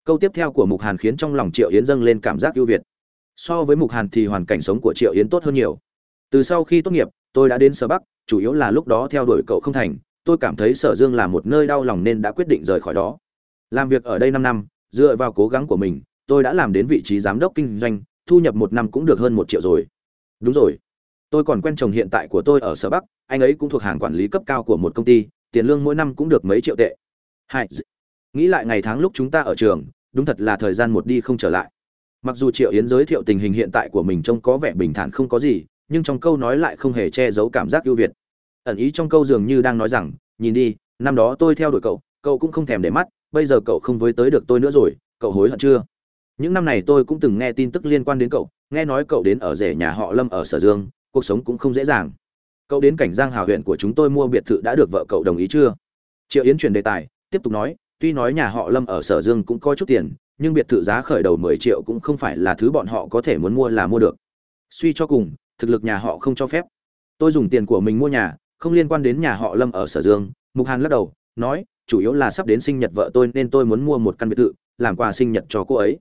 Speaker 1: câu tiếp theo của mục hàn khiến trong lòng triệu yến dâng lên cảm giác ưu việt. So với mục hàn thì hoàn cảnh sống của triệu yến tốt hơn nhiều. Từ sau khi tốt nghiệp, tôi đã đến sở bắc, chủ yếu là lúc đó theo đuổi cậu không thành. Tôi cảm thấy sở dương là một nơi đau lòng nên đã quyết định rời khỏi đó. Làm việc ở đây năm năm, dựa vào cố gắng của mình, tôi đã làm đến vị trí giám đốc kinh doanh, thu nhập một năm cũng được hơn một triệu rồi. Đúng rồi. Tôi còn quen chồng hiện tại của tôi ở sở bắc, anh ấy cũng thuộc hàng quản lý cấp cao của một công ty, tiền lương mỗi năm cũng được mấy triệu tệ. Hai nghĩ lại ngày tháng lúc chúng ta ở trường, đúng thật là thời gian một đi không trở lại. Mặc dù triệu yến giới thiệu tình hình hiện tại của mình trông có vẻ bình thản không có gì, nhưng trong câu nói lại không hề che giấu cảm giác ưu việt. Ẩn ý trong câu dường như đang nói rằng, nhìn đi, năm đó tôi theo đuổi cậu cậu cũng không thèm để mắt, bây giờ cậu không với tới được tôi nữa rồi, cậu hối hận chưa? Những năm này tôi cũng từng nghe tin tức liên quan đến cậu, nghe nói cậu đến ở rể nhà họ lâm ở sở dương, cuộc sống cũng không dễ dàng. Cậu đến cảnh giang hào huyện của chúng tôi mua biệt thự đã được vợ cậu đồng ý chưa? Triệu yến chuyển đề tài, tiếp tục nói tuy nói nhà họ Lâm ở Sở Dương cũng có chút tiền, nhưng biệt thự giá khởi đầu 10 triệu cũng không phải là thứ bọn họ có thể muốn mua là mua được. Suy cho cùng, thực lực nhà họ không cho phép. Tôi dùng tiền của mình mua nhà, không liên quan đến nhà họ Lâm ở Sở Dương, Mục Hàn lắc đầu, nói, chủ yếu là sắp đến sinh nhật vợ tôi nên tôi muốn mua một căn biệt thự, làm quà sinh nhật cho cô ấy.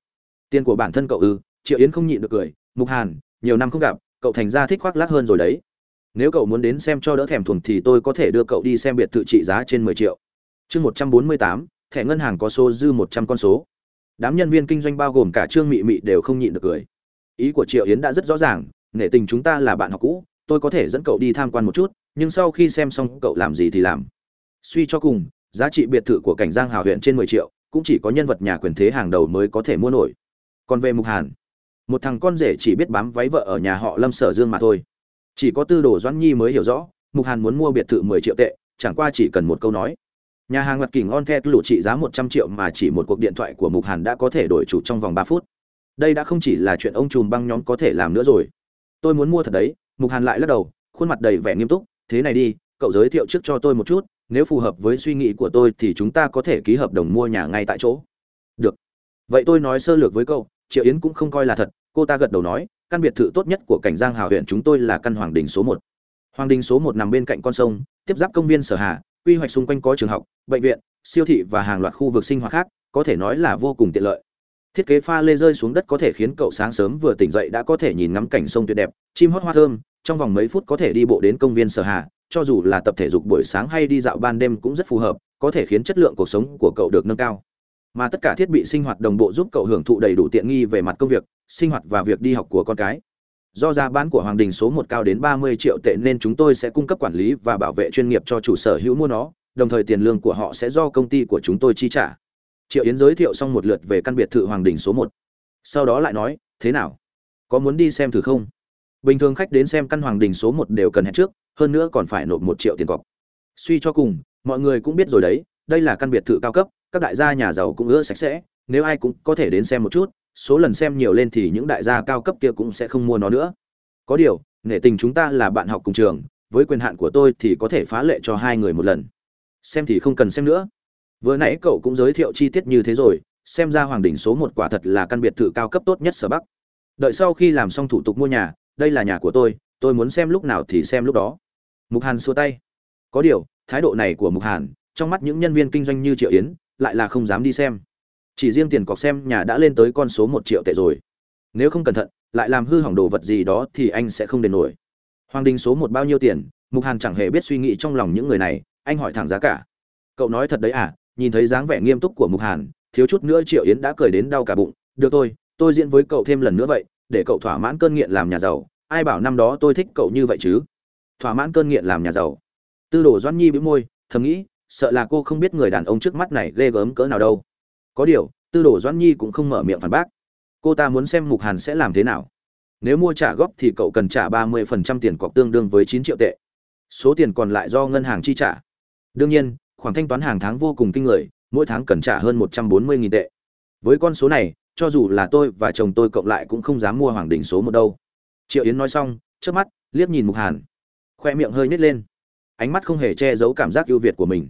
Speaker 1: Tiền của bản thân cậu ư? Triệu Yến không nhịn được cười, Mục Hàn, nhiều năm không gặp, cậu thành ra thích khoác lác hơn rồi đấy. Nếu cậu muốn đến xem cho đỡ thèm thuồng thì tôi có thể đưa cậu đi xem biệt thự trị giá trên 10 triệu. Chương 148, thẻ ngân hàng có số dư một trăm con số. Đám nhân viên kinh doanh bao gồm cả trương mị mị đều không nhịn được cười. Ý của triệu yến đã rất rõ ràng, nể tình chúng ta là bạn học cũ, tôi có thể dẫn cậu đi tham quan một chút, nhưng sau khi xem xong cậu làm gì thì làm. Suy cho cùng, giá trị biệt thự của cảnh giang hào huyện trên mười triệu, cũng chỉ có nhân vật nhà quyền thế hàng đầu mới có thể mua nổi. Còn về mục hàn, một thằng con rể chỉ biết bám váy vợ ở nhà họ lâm sở dương mà thôi. Chỉ có tư đồ doãn nhi mới hiểu rõ, mục hàn muốn mua biệt thự mười triệu tệ, chẳng qua chỉ cần một câu nói nhà hàng mặt kỳ ngon the lụ trị giá một trăm triệu mà chỉ một cuộc điện thoại của mục hàn đã có thể đổi chủ trong vòng ba phút. Đây đã không chỉ là chuyện ông trùm băng nhóm có thể làm nữa rồi. Tôi muốn mua thật đấy, mục hàn lại lắc đầu, khuôn mặt đầy vẻ nghiêm túc, thế này đi, cậu giới thiệu trước cho tôi một chút, nếu phù hợp với suy nghĩ của tôi thì chúng ta có thể ký hợp đồng mua nhà ngay tại chỗ. Được. Vậy tôi nói sơ lược với cậu, triệu yến cũng không coi là thật, cô ta gật đầu nói, căn biệt thự tốt nhất của cảnh giang hào huyện chúng tôi là căn hoàng đình số một. Hoàng đình số một nằm bên cạnh con sông, tiếp giáp công viên sở hà quy hoạch xung quanh có trường học, bệnh viện, siêu thị và hàng loạt khu vực sinh hoạt khác, có thể nói là vô cùng tiện lợi. Thiết kế pha lê rơi xuống đất có thể khiến cậu sáng sớm vừa tỉnh dậy đã có thể nhìn ngắm cảnh sông tuyệt đẹp, chim hót hoa thơm, trong vòng mấy phút có thể đi bộ đến công viên sở hà, cho dù là tập thể dục buổi sáng hay đi dạo ban đêm cũng rất phù hợp, có thể khiến chất lượng cuộc sống của cậu được nâng cao. Mà tất cả thiết bị sinh hoạt đồng bộ giúp cậu hưởng thụ đầy đủ tiện nghi về mặt công việc, sinh hoạt và việc đi học của con cái do giá bán của hoàng đình số một cao đến ba mươi triệu tệ nên chúng tôi sẽ cung cấp quản lý và bảo vệ chuyên nghiệp cho chủ sở hữu mua nó, đồng thời tiền lương của họ sẽ do công ty của chúng tôi chi trả. Triệu yến giới thiệu xong một lượt về căn biệt thự hoàng đình số một. Sau đó lại nói, thế nào? Có muốn đi xem thử không? Bình thường khách đến xem căn hoàng đình số một đều cần hẹn trước, hơn nữa còn phải nộp một triệu tiền cọc. Suy cho cùng, mọi người cũng biết rồi đấy, đây là căn biệt thự cao cấp, các đại gia nhà giàu cũng ưa sạch sẽ, nếu ai cũng có thể đến xem một chút số lần xem nhiều lên thì những đại gia cao cấp kia cũng sẽ không mua nó nữa. Có điều, nể tình chúng ta là bạn học cùng trường, với quyền hạn của tôi thì có thể phá lệ cho hai người một lần. Xem thì không cần xem nữa. Vừa nãy cậu cũng giới thiệu chi tiết như thế rồi, xem ra hoàng đỉnh số một quả thật là căn biệt thự cao cấp tốt nhất sở bắc. Đợi sau khi làm xong thủ tục mua nhà, đây là nhà của tôi tôi muốn xem lúc nào thì xem lúc đó. Mục hàn xua tay. Có điều, thái độ này của mục hàn, trong mắt những nhân viên kinh doanh như triệu yến, lại là không dám đi xem chỉ riêng tiền cọc xem nhà đã lên tới con số một triệu tệ rồi. Nếu không cẩn thận, lại làm hư hỏng đồ vật gì đó thì anh sẽ không đền nổi. Hoàng đình số một bao nhiêu tiền, mục hàn chẳng hề biết suy nghĩ trong lòng những người này, anh hỏi thẳng giá cả. Cậu nói thật đấy à nhìn thấy dáng vẻ nghiêm túc của mục hàn, thiếu chút nữa triệu yến đã cười đến đau cả bụng. Được thôi, tôi diễn với cậu thêm lần nữa vậy, để cậu thỏa mãn cơn nghiện làm nhà giàu. Ai bảo năm đó tôi thích cậu như vậy chứ? Thỏa mãn cơn nghiện làm nhà giàu. Tư đồ doãn nhi bĩu môi, thầm nghĩ, sợ là cô không biết người đàn ông trước mắt này ghê gớm cỡ nào đâu có điều, tư đồ doãn nhi cũng không mở miệng phản bác. Cô ta muốn xem mục hàn sẽ làm thế nào. Nếu mua trả góp thì cậu cần trả ba mươi phần trăm tiền cọc tương đương với chín triệu tệ. Số tiền còn lại do ngân hàng chi trả. Đương nhiên, khoản thanh toán hàng tháng vô cùng kinh người, mỗi tháng cần trả hơn một trăm bốn mươi nghìn tệ. Với con số này, cho dù là tôi và chồng tôi cộng lại cũng không dám mua hoàng đỉnh số một đâu. Triệu yến nói xong trước mắt, liếc nhìn mục hàn. Khoe miệng hơi nhếch lên. Ánh mắt không hề che giấu cảm giác ưu việt của mình.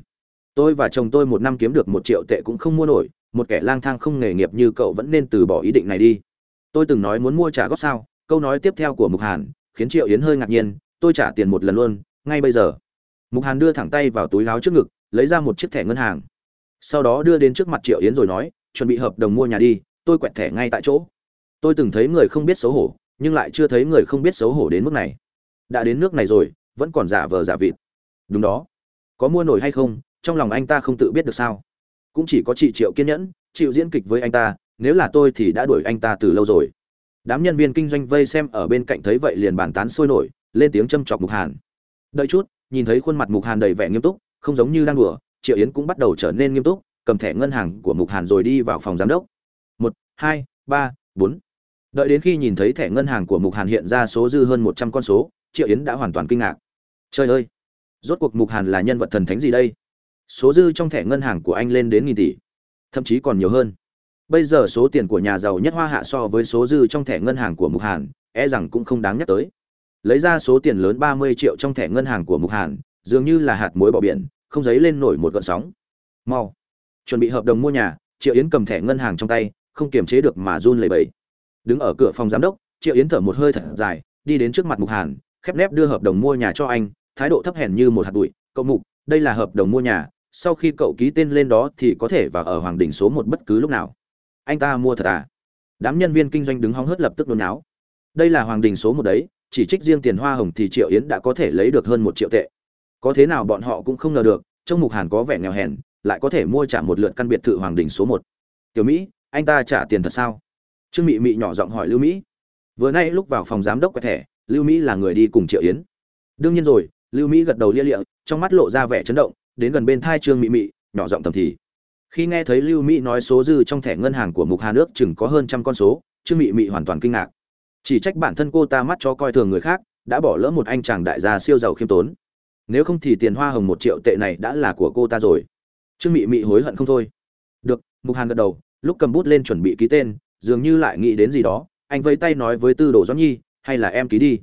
Speaker 1: Tôi và chồng tôi một năm kiếm được một triệu tệ cũng không mua nổi một kẻ lang thang không nghề nghiệp như cậu vẫn nên từ bỏ ý định này đi. Tôi từng nói muốn mua trả góp sao? Câu nói tiếp theo của mục hàn khiến triệu yến hơi ngạc nhiên, tôi trả tiền một lần luôn, ngay bây giờ. Mục hàn đưa thẳng tay vào túi láo trước ngực, lấy ra một chiếc thẻ ngân hàng. Sau đó đưa đến trước mặt triệu yến rồi nói, chuẩn bị hợp đồng mua nhà đi, tôi quẹt thẻ ngay tại chỗ. Tôi từng thấy người không biết xấu hổ, nhưng lại chưa thấy người không biết xấu hổ đến mức này. Đã đến nước này rồi, vẫn còn giả vờ giả vịt. Đúng đó. Có mua nổi hay không? Trong lòng anh ta không tự biết được sao cũng chỉ có chị triệu kiên nhẫn, chịu diễn kịch với anh ta, nếu là tôi thì đã đuổi anh ta từ lâu rồi. Đám nhân viên kinh doanh vây xem ở bên cạnh thấy vậy liền bàn tán sôi nổi, lên tiếng châm chọc mục hàn. Đợi chút, nhìn thấy khuôn mặt mục hàn đầy vẻ nghiêm túc, không giống như đang đùa, triệu yến cũng bắt đầu trở nên nghiêm túc, cầm thẻ ngân hàng của mục hàn rồi đi vào phòng giám đốc. Một, hai, ba, bốn. Đợi đến khi nhìn thấy thẻ ngân hàng của mục hàn hiện ra số dư hơn một trăm con số, triệu yến đã hoàn toàn kinh ngạc. Trời ơi! Rốt cuộc mục hàn là nhân vật thần thánh gì đây? Số dư trong thẻ ngân hàng của anh lên đến nghìn tỷ, thậm chí còn nhiều hơn. Bây giờ số tiền của nhà giàu nhất hoa hạ so với số dư trong thẻ ngân hàng của mục hàn e rằng cũng không đáng nhắc tới. Lấy ra số tiền lớn ba mươi triệu trong thẻ ngân hàng của mục hàn, dường như là hạt muối bỏ biển, không dấy lên nổi một gợn sóng. Mau, chuẩn bị hợp đồng mua nhà, triệu yến cầm thẻ ngân hàng trong tay, không kiềm chế được mà run lẩy bẩy. Đứng ở cửa phòng giám đốc, triệu yến thở một hơi thật dài, đi đến trước mặt mục hàn, khép nép đưa hợp đồng mua nhà cho anh, thái độ thấp hèn như một hạt bụi. Cậu mục, đây là hợp đồng mua nhà sau khi cậu ký tên lên đó thì có thể vào ở hoàng đỉnh số một bất cứ lúc nào. Anh ta mua thật à? Đám nhân viên kinh doanh đứng hóng hớt lập tức nôn náo. Đây là hoàng đình số một đấy, chỉ trích riêng tiền hoa hồng thì triệu yến đã có thể lấy được hơn một triệu tệ. Có thế nào bọn họ cũng không ngờ được trong mục hàn có vẻ nghèo hèn, lại có thể mua trả một lượt căn biệt thự hoàng đình số một. Tiểu mỹ, anh ta trả tiền thật sao? Trương mị mị nhỏ giọng hỏi lưu mỹ. Vừa nay lúc vào phòng giám đốc quẹt thẻ, lưu mỹ là người đi cùng triệu yến. Đương nhiên rồi, lưu mỹ gật đầu lia lịa, trong mắt lộ ra vẻ chấn động đến gần bên thai trương mị mị, nhỏ giọng tầm thì. Khi nghe thấy lưu mỹ nói số dư trong thẻ ngân hàng của mục hà nước chừng có hơn trăm con số, trương mị mị hoàn toàn kinh ngạc. Chỉ trách bản thân cô ta mắt cho coi thường người khác, đã bỏ lỡ một anh chàng đại gia siêu giàu khiêm tốn. Nếu không thì tiền hoa hồng một triệu tệ này đã là của cô ta rồi. Trương mị mị hối hận không thôi. Được, mục hàn gật đầu, lúc cầm bút lên chuẩn bị ký tên, dường như lại nghĩ đến gì đó, anh vẫy tay nói với tư đồ doãn nhi, hay là em ký đi?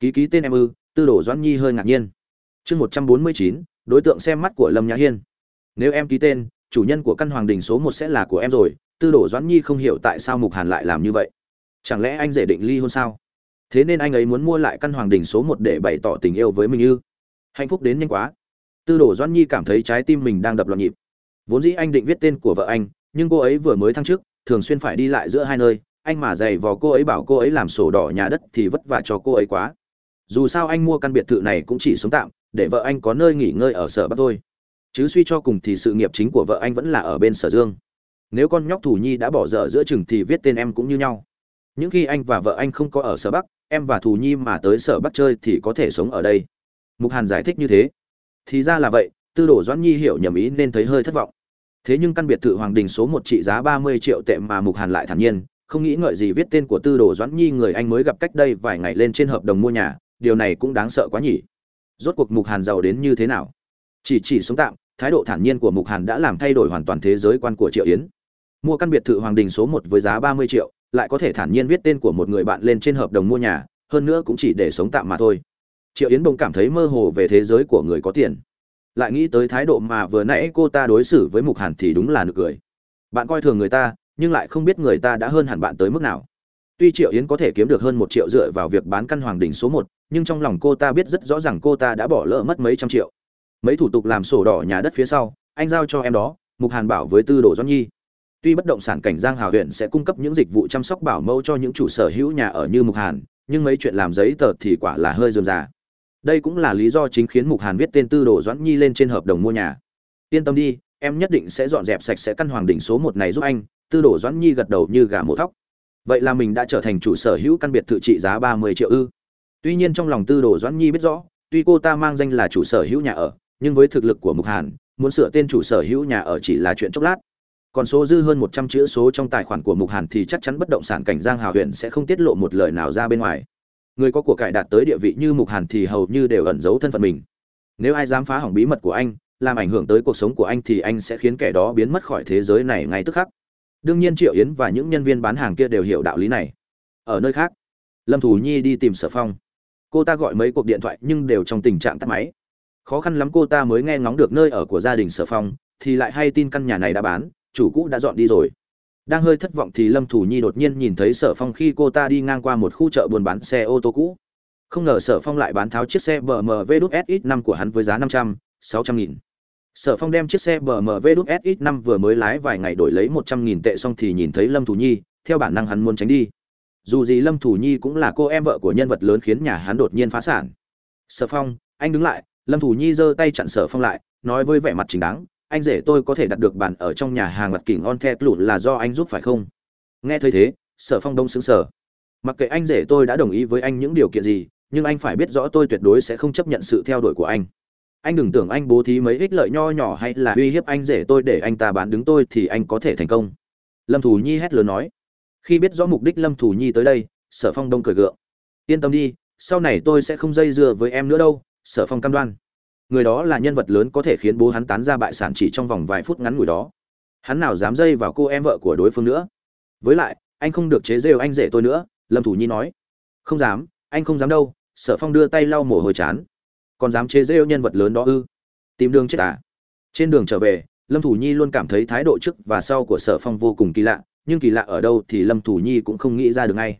Speaker 1: Ký ký tên em ư? Tư đồ doãn nhi hơi ngạc nhiên. Chương một trăm bốn mươi chín đối tượng xem mắt của lâm nhã hiên. Nếu em ký tên, chủ nhân của căn hoàng đình số một sẽ là của em rồi, tư đồ doãn nhi không hiểu tại sao mục hàn lại làm như vậy. Chẳng lẽ anh dễ định ly hôn sao? Thế nên anh ấy muốn mua lại căn hoàng đình số một để bày tỏ tình yêu với mình ư? Hạnh phúc đến nhanh quá. Tư đồ doãn nhi cảm thấy trái tim mình đang đập loạn nhịp. Vốn dĩ anh định viết tên của vợ anh, nhưng cô ấy vừa mới thăng chức, thường xuyên phải đi lại giữa hai nơi. Anh mà dày vò cô ấy bảo cô ấy làm sổ đỏ nhà đất thì vất vả cho cô ấy quá. Dù sao anh mua căn biệt thự này cũng chỉ sống tạm để vợ anh có nơi nghỉ ngơi ở sở bắc thôi. Chứ suy cho cùng thì sự nghiệp chính của vợ anh vẫn là ở bên sở dương. Nếu con nhóc thủ nhi đã bỏ dở giữa chừng thì viết tên em cũng như nhau. Những khi anh và vợ anh không có ở sở bắc, em và thù nhi mà tới sở bắc chơi thì có thể sống ở đây. Mục hàn giải thích như thế. Thì ra là vậy, tư đồ doãn nhi hiểu nhầm ý nên thấy hơi thất vọng. Thế nhưng căn biệt thự hoàng đình số một trị giá ba mươi triệu tệ mà mục hàn lại thản nhiên, không nghĩ ngợi gì viết tên của tư đồ doãn nhi người anh mới gặp cách đây vài ngày lên trên hợp đồng mua nhà, điều này cũng đáng sợ quá nhỉ rốt cuộc mục hàn giàu đến như thế nào? Chỉ chỉ sống tạm, thái độ thản nhiên của mục hàn đã làm thay đổi hoàn toàn thế giới quan của triệu yến. Mua căn biệt thự hoàng đình số một với giá ba mươi triệu, lại có thể thản nhiên viết tên của một người bạn lên trên hợp đồng mua nhà, hơn nữa cũng chỉ để sống tạm mà thôi. Triệu yến bỗng cảm thấy mơ hồ về thế giới của người có tiền. Lại nghĩ tới thái độ mà vừa nãy cô ta đối xử với mục hàn thì đúng là nực cười. Bạn coi thường người ta, nhưng lại không biết người ta đã hơn hẳn bạn tới mức nào. Tuy triệu yến có thể kiếm được hơn một triệu dựa vào việc bán căn hoàng đình số một nhưng trong lòng cô ta biết rất rõ ràng cô ta đã bỏ lỡ mất mấy trăm triệu. Mấy thủ tục làm sổ đỏ nhà đất phía sau, anh giao cho em đó, mục hàn bảo với tư đồ doãn nhi. Tuy bất động sản cảnh giang hào huyện sẽ cung cấp những dịch vụ chăm sóc bảo mẫu cho những chủ sở hữu nhà ở như mục hàn, nhưng mấy chuyện làm giấy tờ thì quả là hơi dườm già. Đây cũng là lý do chính khiến mục hàn viết tên tư đồ doãn nhi lên trên hợp đồng mua nhà. Yên tâm đi, em nhất định sẽ dọn dẹp sạch sẽ căn hoàng đỉnh số một này giúp anh, tư đồ doãn nhi gật đầu như gà mổ thóc. Vậy là mình đã trở thành chủ sở hữu căn biệt thự trị giá ba mươi triệu ư? Tuy nhiên trong lòng tư đồ doãn nhi biết rõ, tuy cô ta mang danh là chủ sở hữu nhà ở, nhưng với thực lực của mục hàn, muốn sửa tên chủ sở hữu nhà ở chỉ là chuyện chốc lát. Còn số dư hơn một trăm chữ số trong tài khoản của mục hàn thì chắc chắn bất động sản cảnh giang hào huyện sẽ không tiết lộ một lời nào ra bên ngoài. Người có của cải đạt tới địa vị như mục hàn thì hầu như đều ẩn giấu thân phận mình. Nếu ai dám phá hỏng bí mật của anh, làm ảnh hưởng tới cuộc sống của anh thì anh sẽ khiến kẻ đó biến mất khỏi thế giới này ngay tức khắc. Đương nhiên triệu yến và những nhân viên bán hàng kia đều hiểu đạo lý này. Ở nơi khác, lâm thù nhi đi tìm sở phong cô ta gọi mấy cuộc điện thoại nhưng đều trong tình trạng tắt máy. Khó khăn lắm cô ta mới nghe ngóng được nơi ở của gia đình sở phong, thì lại hay tin căn nhà này đã bán, chủ cũ đã dọn đi rồi. Đang hơi thất vọng thì lâm thủ nhi đột nhiên nhìn thấy sở phong khi cô ta đi ngang qua một khu chợ buôn bán xe ô tô cũ. Không ngờ sở phong lại bán tháo chiếc xe bmw đúc sx 5 của hắn với giá năm trăm, sáu trăm nghìn. Sở phong đem chiếc xe bmw đúc sx 5 vừa mới lái vài ngày đổi lấy một trăm nghìn tệ xong thì nhìn thấy lâm thủ nhi, theo bản năng hắn muốn tránh đi dù gì lâm thủ nhi cũng là cô em vợ của nhân vật lớn khiến nhà hắn đột nhiên phá sản. Sở phong, anh đứng lại. Lâm thủ nhi giơ tay chặn sở phong lại, nói với vẻ mặt chính đáng, anh rể tôi có thể đặt được bàn ở trong nhà hàng mặt kỉnh on the lụt là do anh giúp phải không? Nghe thấy thế, sở phong đông xứng sở mặc kệ anh rể tôi đã đồng ý với anh những điều kiện gì, nhưng anh phải biết rõ tôi tuyệt đối sẽ không chấp nhận sự theo đuổi của anh. Anh đừng tưởng anh bố thí mấy ích lợi nho nhỏ hay là uy hiếp anh rể tôi để anh ta bán đứng tôi thì anh có thể thành công. Lâm thủ nhi hét lớn nói khi biết rõ mục đích lâm thủ nhi tới đây, sở phong đông cười gượng. Yên tâm đi, sau này tôi sẽ không dây dưa với em nữa đâu, sở phong cam đoan. Người đó là nhân vật lớn có thể khiến bố hắn tán ra bại sản chỉ trong vòng vài phút ngắn ngủi đó. Hắn nào dám dây vào cô em vợ của đối phương nữa. Với lại, anh không được chế rêu anh rể tôi nữa, lâm thủ nhi nói. Không dám, anh không dám đâu, sở phong đưa tay lau mồ hôi chán. Còn dám chế rêu nhân vật lớn đó ư? Tìm đường chết à? Trên đường trở về, lâm thủ nhi luôn cảm thấy thái độ trước và sau của sở phong vô cùng kỳ lạ nhưng kỳ lạ ở đâu thì lâm thủ nhi cũng không nghĩ ra được ngay.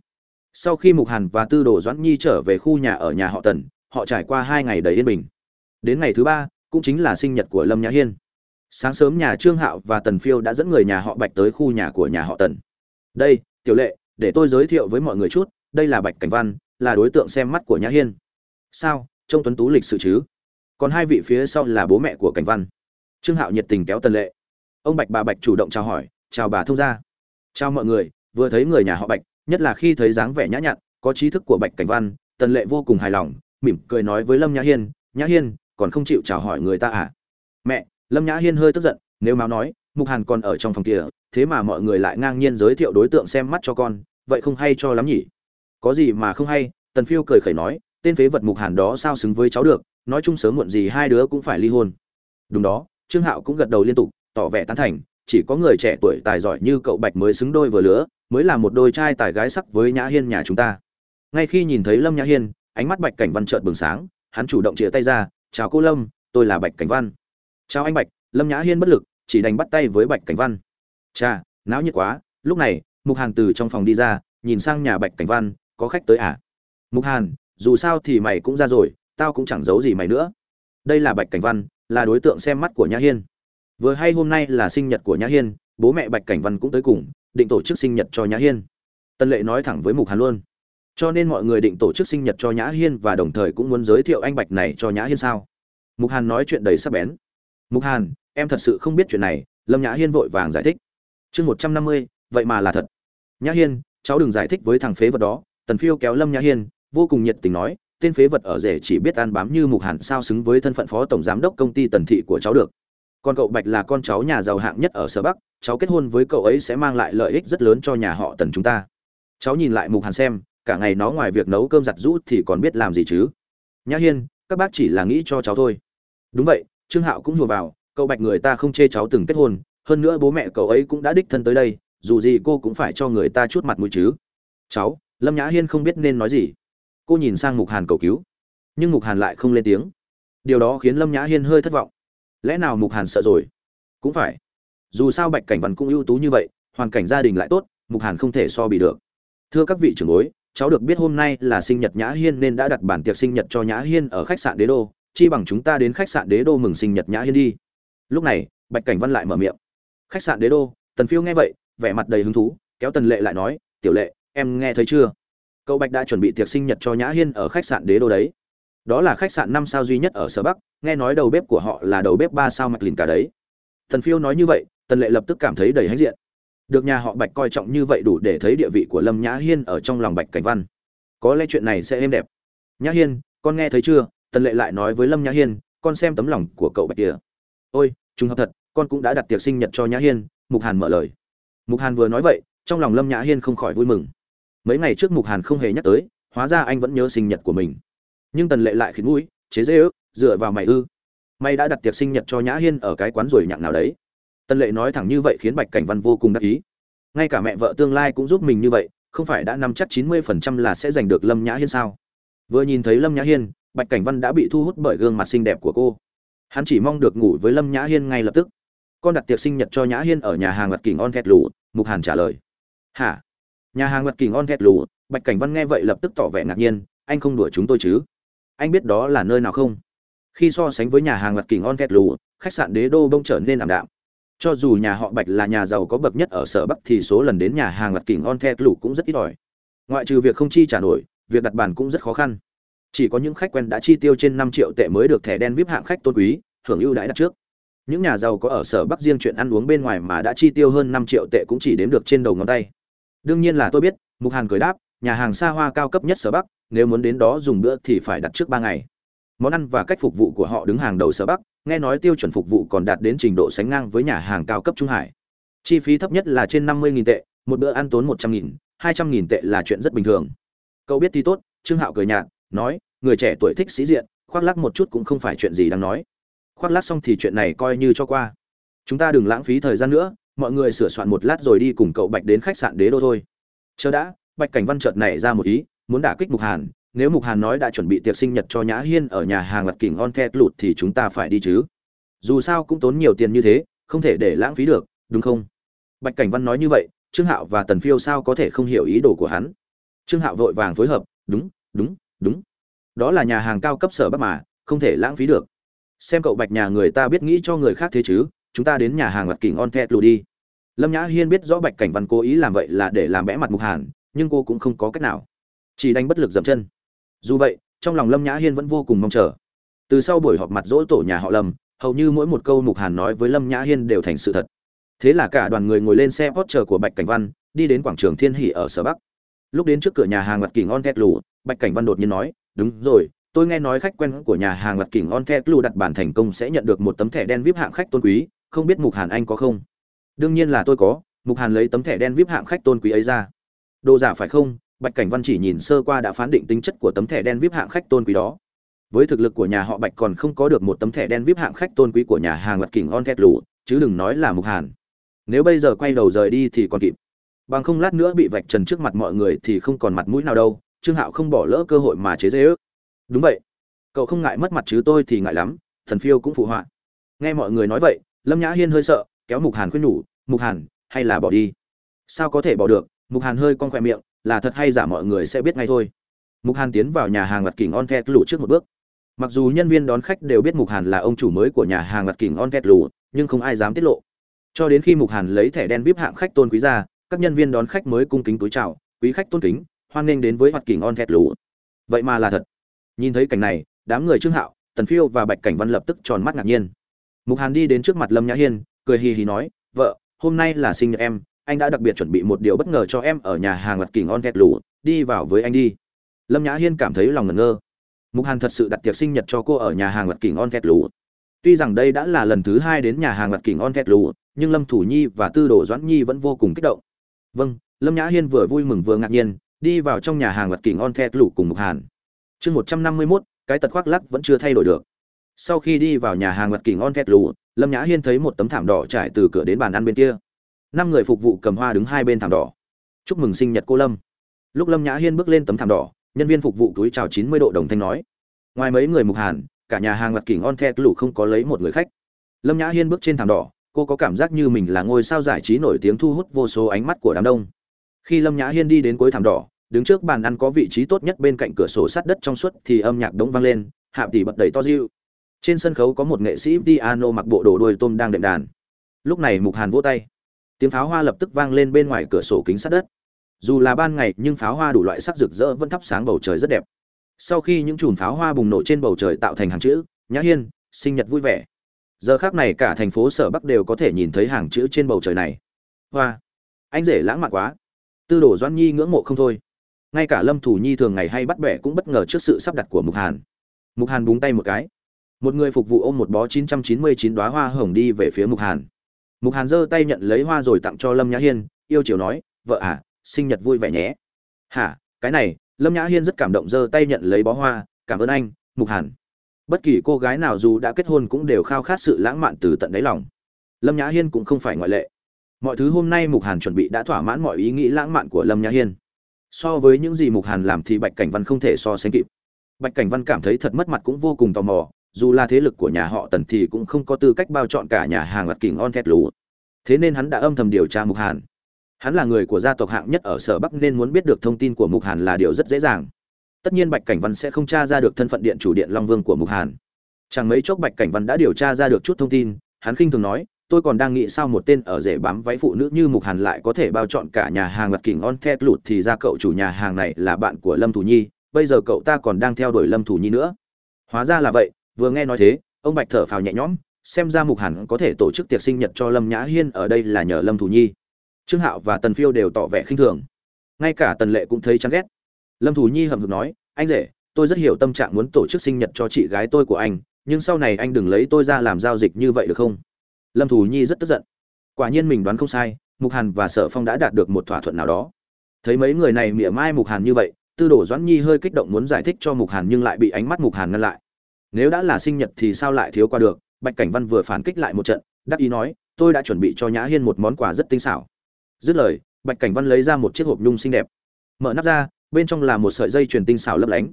Speaker 1: Sau khi mục hàn và tư đồ doãn nhi trở về khu nhà ở nhà họ tần, họ trải qua hai ngày đầy yên bình. Đến ngày thứ ba, cũng chính là sinh nhật của lâm nhã hiên. Sáng sớm nhà trương hạo và tần phiêu đã dẫn người nhà họ bạch tới khu nhà của nhà họ tần. Đây, tiểu lệ, để tôi giới thiệu với mọi người chút, đây là bạch cảnh văn, là đối tượng xem mắt của nhã hiên. Sao, trông tuấn tú lịch sự chứ? Còn hai vị phía sau là bố mẹ của cảnh văn. Trương hạo nhiệt tình kéo tần lệ. Ông bạch bà bạch chủ động chào hỏi, chào bà thông gia chào mọi người, vừa thấy người nhà họ bạch, nhất là khi thấy dáng vẻ nhã nhặn, có trí thức của bạch cảnh văn, tần lệ vô cùng hài lòng, mỉm cười nói với lâm nhã hiên nhã hiên, còn không chịu chào hỏi người ta à? Mẹ, lâm nhã hiên hơi tức giận, nếu máu nói, mục hàn còn ở trong phòng kia thế mà mọi người lại ngang nhiên giới thiệu đối tượng xem mắt cho con, vậy không hay cho lắm nhỉ? Có gì mà không hay, tần phiêu cười khẩy nói, tên phế vật mục hàn đó sao xứng với cháu được, nói chung sớm muộn gì hai đứa cũng phải ly hôn. Đúng đó, trương hạo cũng gật đầu liên tục, tỏ vẻ tán thành chỉ có người trẻ tuổi tài giỏi như cậu bạch mới xứng đôi vừa lứa, mới là một đôi trai tài gái sắc với nhã hiên nhà chúng ta. Ngay khi nhìn thấy lâm nhã hiên, ánh mắt bạch cảnh văn trợn bừng sáng, hắn chủ động chĩa tay ra, chào cô lâm, tôi là bạch cảnh văn. Chào anh bạch, lâm nhã hiên bất lực, chỉ đành bắt tay với bạch cảnh văn. Cha náo nhiệt quá, lúc này, mục hàn từ trong phòng đi ra, nhìn sang nhà bạch cảnh văn, có khách tới à? Mục hàn, dù sao thì mày cũng ra rồi, tao cũng chẳng giấu gì mày nữa. Đây là bạch cảnh văn, là đối tượng xem mắt của nhã hiên vừa hay hôm nay là sinh nhật của nhã hiên, bố mẹ bạch cảnh văn cũng tới cùng, định tổ chức sinh nhật cho nhã hiên. Tân lệ nói thẳng với mục hàn luôn. Cho nên mọi người định tổ chức sinh nhật cho nhã hiên và đồng thời cũng muốn giới thiệu anh bạch này cho nhã hiên sao? Mục hàn nói chuyện đầy sắc bén. Mục hàn, em thật sự không biết chuyện này, lâm nhã hiên vội vàng giải thích. Chương một trăm năm mươi, vậy mà là thật. Nhã hiên, cháu đừng giải thích với thằng phế vật đó, tần phiêu kéo lâm nhã hiên, vô cùng nhiệt tình nói, tên phế vật ở rể chỉ biết ăn bám như mục hàn sao xứng với thân phận phó tổng giám đốc công ty tần thị của cháu được còn cậu bạch là con cháu nhà giàu hạng nhất ở sở bắc, cháu kết hôn với cậu ấy sẽ mang lại lợi ích rất lớn cho nhà họ tần chúng ta. Cháu nhìn lại mục hàn xem, cả ngày nó ngoài việc nấu cơm giặt rũ thì còn biết làm gì chứ? Nhã hiên, các bác chỉ là nghĩ cho cháu thôi. Đúng vậy, trương hạo cũng nhùa vào, cậu bạch người ta không chê cháu từng kết hôn, hơn nữa bố mẹ cậu ấy cũng đã đích thân tới đây, dù gì cô cũng phải cho người ta chút mặt mũi chứ. Cháu, lâm nhã hiên không biết nên nói gì. Cô nhìn sang mục hàn cầu cứu, nhưng mục hàn lại không lên tiếng. Điều đó khiến lâm nhã hiên hơi thất vọng lẽ nào mục hàn sợ rồi? Cũng phải. Dù sao bạch cảnh văn cũng ưu tú như vậy, hoàn cảnh gia đình lại tốt, mục hàn không thể so bị được. Thưa các vị trưởng bối, cháu được biết hôm nay là sinh nhật nhã hiên nên đã đặt bản tiệc sinh nhật cho nhã hiên ở khách sạn đế đô, chi bằng chúng ta đến khách sạn đế đô mừng sinh nhật nhã hiên đi. Lúc này, bạch cảnh văn lại mở miệng. Khách sạn đế đô, tần phiêu nghe vậy, vẻ mặt đầy hứng thú, kéo tần lệ lại nói, tiểu lệ, em nghe thấy chưa? Cậu bạch đã chuẩn bị tiệc sinh nhật cho nhã hiên ở khách sạn đế đô đấy đó là khách sạn năm sao duy nhất ở sở bắc, nghe nói đầu bếp của họ là đầu bếp ba sao mạch lìn cả đấy. Tần phiêu nói như vậy, tần lệ lập tức cảm thấy đầy hãnh diện. Được nhà họ bạch coi trọng như vậy đủ để thấy địa vị của lâm nhã hiên ở trong lòng bạch cảnh văn. Có lẽ chuyện này sẽ êm đẹp. Nhã hiên, con nghe thấy chưa? Tần lệ lại nói với lâm nhã hiên, con xem tấm lòng của cậu bạch kia ôi, trùng hợp thật, con cũng đã đặt tiệc sinh nhật cho nhã hiên, mục hàn mở lời. Mục hàn vừa nói vậy, trong lòng lâm nhã hiên không khỏi vui mừng. Mấy ngày trước mục hàn không hề nhắc tới, hóa ra anh vẫn nhớ sinh nhật của mình nhưng tần lệ lại khiến mũi, chế dễ ước, dựa vào mày ư. Mày đã đặt tiệc sinh nhật cho nhã hiên ở cái quán rồi nhặng nào đấy. Tần lệ nói thẳng như vậy khiến bạch cảnh văn vô cùng đắc ý. Ngay cả mẹ vợ tương lai cũng giúp mình như vậy, không phải đã nắm chắc chín mươi phần trăm là sẽ giành được lâm nhã hiên sao? Vừa nhìn thấy lâm nhã hiên, bạch cảnh văn đã bị thu hút bởi gương mặt xinh đẹp của cô. Hắn chỉ mong được ngủ với lâm nhã hiên ngay lập tức. Con đặt tiệc sinh nhật cho nhã hiên ở nhà hàng mặt kình on thẹt lù, mục hàn trả lời. Hả? Nhà hàng mặt kình on thẹt lù? Bạch cảnh văn nghe vậy lập tức tỏ vẻ ngạc nhiên, anh không đuổi chúng tôi chứ? Anh biết đó là nơi nào không? Khi so sánh với nhà hàng ngặt kỳ ngon kẹt lù, khách sạn đế đô bông trở nên ảm đạm. Cho dù nhà họ bạch là nhà giàu có bậc nhất ở sở bắc thì số lần đến nhà hàng ngặt kỳ ngon kẹt lù cũng rất ít ỏi. Ngoại trừ việc không chi trả nổi, việc đặt bàn cũng rất khó khăn. Chỉ có những khách quen đã chi tiêu trên năm triệu tệ mới được thẻ đen vip hạng khách tôn quý, hưởng ưu đãi đặt trước. Những nhà giàu có ở sở bắc riêng chuyện ăn uống bên ngoài mà đã chi tiêu hơn năm triệu tệ cũng chỉ đếm được trên đầu ngón tay. Đương nhiên là tôi biết, mục hàn cười đáp nhà hàng xa hoa cao cấp nhất sở bắc, nếu muốn đến đó dùng bữa thì phải đặt trước ba ngày. Món ăn và cách phục vụ của họ đứng hàng đầu sở bắc, nghe nói tiêu chuẩn phục vụ còn đạt đến trình độ sánh ngang với nhà hàng cao cấp trung hải. Chi phí thấp nhất là trên năm mươi tệ, một bữa ăn tốn một trăm nghìn, hai trăm nghìn tệ là chuyện rất bình thường. Cậu biết thì tốt, trương hạo cười nhạt, nói, người trẻ tuổi thích sĩ diện, khoác lắc một chút cũng không phải chuyện gì đáng nói. Khoác lắc xong thì chuyện này coi như cho qua. Chúng ta đừng lãng phí thời gian nữa, mọi người sửa soạn một lát rồi đi cùng cậu bạch đến khách sạn đế đô thôi. Chờ đã bạch cảnh văn chợt nảy ra một ý, muốn đả kích mục hàn, nếu mục hàn nói đã chuẩn bị tiệc sinh nhật cho nhã hiên ở nhà hàng lặt kỉnh on thét lụt thì chúng ta phải đi chứ. Dù sao cũng tốn nhiều tiền như thế, không thể để lãng phí được, đúng không? Bạch cảnh văn nói như vậy, trương hạo và tần phiêu sao có thể không hiểu ý đồ của hắn? Trương hạo vội vàng phối hợp, đúng đúng đúng. Đó là nhà hàng cao cấp sở bắc mà, không thể lãng phí được. Xem cậu bạch nhà người ta biết nghĩ cho người khác thế chứ, chúng ta đến nhà hàng lặt kỉnh on thét lụt đi. Lâm nhã hiên biết rõ bạch cảnh văn cố ý làm vậy là để làm bẽ mặt mục hàn nhưng cô cũng không có cách nào. Chỉ đánh bất lực dậm chân. Dù vậy, trong lòng lâm nhã hiên vẫn vô cùng mong chờ. Từ sau buổi họp mặt dỗ tổ nhà họ lâm, hầu như mỗi một câu mục hàn nói với lâm nhã hiên đều thành sự thật. Thế là cả đoàn người ngồi lên xe hot của bạch cảnh văn, đi đến quảng trường thiên hỷ ở sở bắc. Lúc đến trước cửa nhà hàng mặt kỳ ngon thét lù, bạch cảnh văn đột nhiên nói, đúng rồi, tôi nghe nói khách quen của nhà hàng mặt kỳ ngon thét lù đặt bản thành công sẽ nhận được một tấm thẻ đen vip hạng khách tôn quý, không biết mục hàn anh có không? Đương nhiên là tôi có. Mục hàn lấy tấm thẻ đen vip hạng khách tôn quý ấy ra đồ giả phải không? Bạch cảnh văn chỉ nhìn sơ qua đã phán định tính chất của tấm thẻ đen vip hạng khách tôn quý đó. Với thực lực của nhà họ bạch còn không có được một tấm thẻ đen vip hạng khách tôn quý của nhà hàng mặt kỉnh on thét lù, chứ đừng nói là mục hàn. Nếu bây giờ quay đầu rời đi thì còn kịp. Bằng không lát nữa bị vạch trần trước mặt mọi người thì không còn mặt mũi nào đâu, trương hạo không bỏ lỡ cơ hội mà chế dễ ước. Đúng vậy. Cậu không ngại mất mặt chứ tôi thì ngại lắm, thần phiêu cũng phụ họa. Nghe mọi người nói vậy, lâm nhã hiên hơi sợ, kéo mục hàn khuyên nhủ, mục hàn, hay là bỏ đi? Sao có thể bỏ được? Mục hàn hơi con khoe miệng, là thật hay giả mọi người sẽ biết ngay thôi. Mục hàn tiến vào nhà hàng mặt kỉnh on thét lù trước một bước. Mặc dù nhân viên đón khách đều biết mục hàn là ông chủ mới của nhà hàng mặt kỉnh on thét lù, nhưng không ai dám tiết lộ. Cho đến khi mục hàn lấy thẻ đen vip hạng khách tôn quý ra, các nhân viên đón khách mới cung kính túi chào, quý khách tôn kính, hoan nghênh đến với hoạt kỉnh on thét lù. Vậy mà là thật. Nhìn thấy cảnh này, đám người trương hạo, tần phiêu và bạch cảnh văn lập tức tròn mắt ngạc nhiên. Mục hàn đi đến trước mặt lâm nhã hiên, cười hì hì nói, vợ, hôm nay là sinh nhật em anh đã đặc biệt chuẩn bị một điều bất ngờ cho em ở nhà hàng lặt kỳ ngon thẹt lù, đi vào với anh đi. Lâm nhã hiên cảm thấy lòng ngẩn ngơ. Mục hàn thật sự đặt tiệc sinh nhật cho cô ở nhà hàng lặt kỳ ngon thẹt lù. Tuy rằng đây đã là lần thứ hai đến nhà hàng lặt kỳ ngon thẹt lù, nhưng lâm thủ nhi và tư đồ doãn nhi vẫn vô cùng kích động. Vâng lâm nhã hiên vừa vui mừng vừa ngạc nhiên, đi vào trong nhà hàng lặt kỳ ngon thẹt lù cùng mục hàn. Chương một trăm năm mươi mốt, cái tật khoác lắc vẫn chưa thay đổi được. Sau khi đi vào nhà hàng lặt kỳ ngon thẹt lù, lâm nhã hiên thấy một tấm thảm đỏ trải từ cửa đến bàn ăn bên kia năm người phục vụ cầm hoa đứng hai bên thảm đỏ. Chúc mừng sinh nhật cô lâm. Lúc lâm nhã hiên bước lên tấm thảm đỏ, nhân viên phục vụ túi chào chín mươi độ đồng thanh nói. Ngoài mấy người mục hàn, cả nhà hàng mặt kỉnh on the lủ không có lấy một người khách. Lâm nhã hiên bước trên thảm đỏ, cô có cảm giác như mình là ngôi sao giải trí nổi tiếng thu hút vô số ánh mắt của đám đông. Khi lâm nhã hiên đi đến cuối thảm đỏ, đứng trước bàn ăn có vị trí tốt nhất bên cạnh cửa sổ sát đất trong suốt thì âm nhạc đống vang lên hạ tỷ bật đầy to diệu trên sân khấu có một nghệ sĩ piano mặc bộ đồ đuôi tôm đang đệm đàn. Lúc này mục hàn vỗ tay tiếng pháo hoa lập tức vang lên bên ngoài cửa sổ kính sát đất. Dù là ban ngày, nhưng pháo hoa đủ loại sắc rực rỡ vẫn thắp sáng bầu trời rất đẹp. Sau khi những chùm pháo hoa bùng nổ trên bầu trời tạo thành hàng chữ, nhã hiên, sinh nhật vui vẻ. Giờ khác này cả thành phố sở bắc đều có thể nhìn thấy hàng chữ trên bầu trời này. Hoa. Anh rể lãng mạn quá. Tư đồ doan nhi ngưỡng mộ không thôi. Ngay cả lâm thủ nhi thường ngày hay bắt bẻ cũng bất ngờ trước sự sắp đặt của mục hàn. Mục hàn búng tay một cái. Một người phục vụ ôm một bó 999 đóa hoa hồng đi về phía mục hàn mục hàn giơ tay nhận lấy hoa rồi tặng cho lâm nhã hiên, yêu chiều nói, vợ à sinh nhật vui vẻ nhé. Hả? Cái này, lâm nhã hiên rất cảm động giơ tay nhận lấy bó hoa, cảm ơn anh, mục hàn. Bất kỳ cô gái nào dù đã kết hôn cũng đều khao khát sự lãng mạn từ tận đáy lòng. Lâm nhã hiên cũng không phải ngoại lệ. Mọi thứ hôm nay mục hàn chuẩn bị đã thỏa mãn mọi ý nghĩ lãng mạn của lâm nhã hiên. So với những gì mục hàn làm thì bạch cảnh văn không thể so sánh kịp. Bạch cảnh văn cảm thấy thật mất mặt cũng vô cùng tò mò dù là thế lực của nhà họ tần thì cũng không có tư cách bao chọn cả nhà hàng lặt kỉnh on thét lù. Thế nên hắn đã âm thầm điều tra mục hàn. Hắn là người của gia tộc hạng nhất ở sở bắc nên muốn biết được thông tin của mục hàn là điều rất dễ dàng. Tất nhiên bạch cảnh văn sẽ không tra ra được thân phận điện chủ điện long vương của mục hàn. Chẳng mấy chốc bạch cảnh văn đã điều tra ra được chút thông tin, hắn khinh thường nói, tôi còn đang nghĩ sao một tên ở rể bám váy phụ nữ như mục hàn lại có thể bao chọn cả nhà hàng lặt kỉnh on thét lụt thì ra cậu chủ nhà hàng này là bạn của lâm thủ nhi, bây giờ cậu ta còn đang theo đuổi lâm thủ nhi nữa. Hóa ra là vậy vừa nghe nói thế, ông bạch thở phào nhẹ nhõm, xem ra mục hẳn có thể tổ chức tiệc sinh nhật cho lâm nhã hiên ở đây là nhờ lâm thủ nhi. Trương hạo và tần phiêu đều tỏ vẻ khinh thường. Ngay cả tần lệ cũng thấy chán ghét. Lâm thủ nhi hậm hực nói, anh rể, tôi rất hiểu tâm trạng muốn tổ chức sinh nhật cho chị gái tôi của anh, nhưng sau này anh đừng lấy tôi ra làm giao dịch như vậy được không? Lâm thủ nhi rất tức giận. Quả nhiên mình đoán không sai, mục hàn và sở phong đã đạt được một thỏa thuận nào đó. Thấy mấy người này mỉa mai mục hàn như vậy, tư đồ doãn nhi hơi kích động muốn giải thích cho mục hàn nhưng lại bị ánh mắt mục hàn ngăn lại nếu đã là sinh nhật thì sao lại thiếu qua được? Bạch cảnh văn vừa phản kích lại một trận, đắc ý nói, tôi đã chuẩn bị cho nhã hiên một món quà rất tinh xảo. Dứt lời, bạch cảnh văn lấy ra một chiếc hộp nhung xinh đẹp. Mở nắp ra, bên trong là một sợi dây truyền tinh xảo lấp lánh.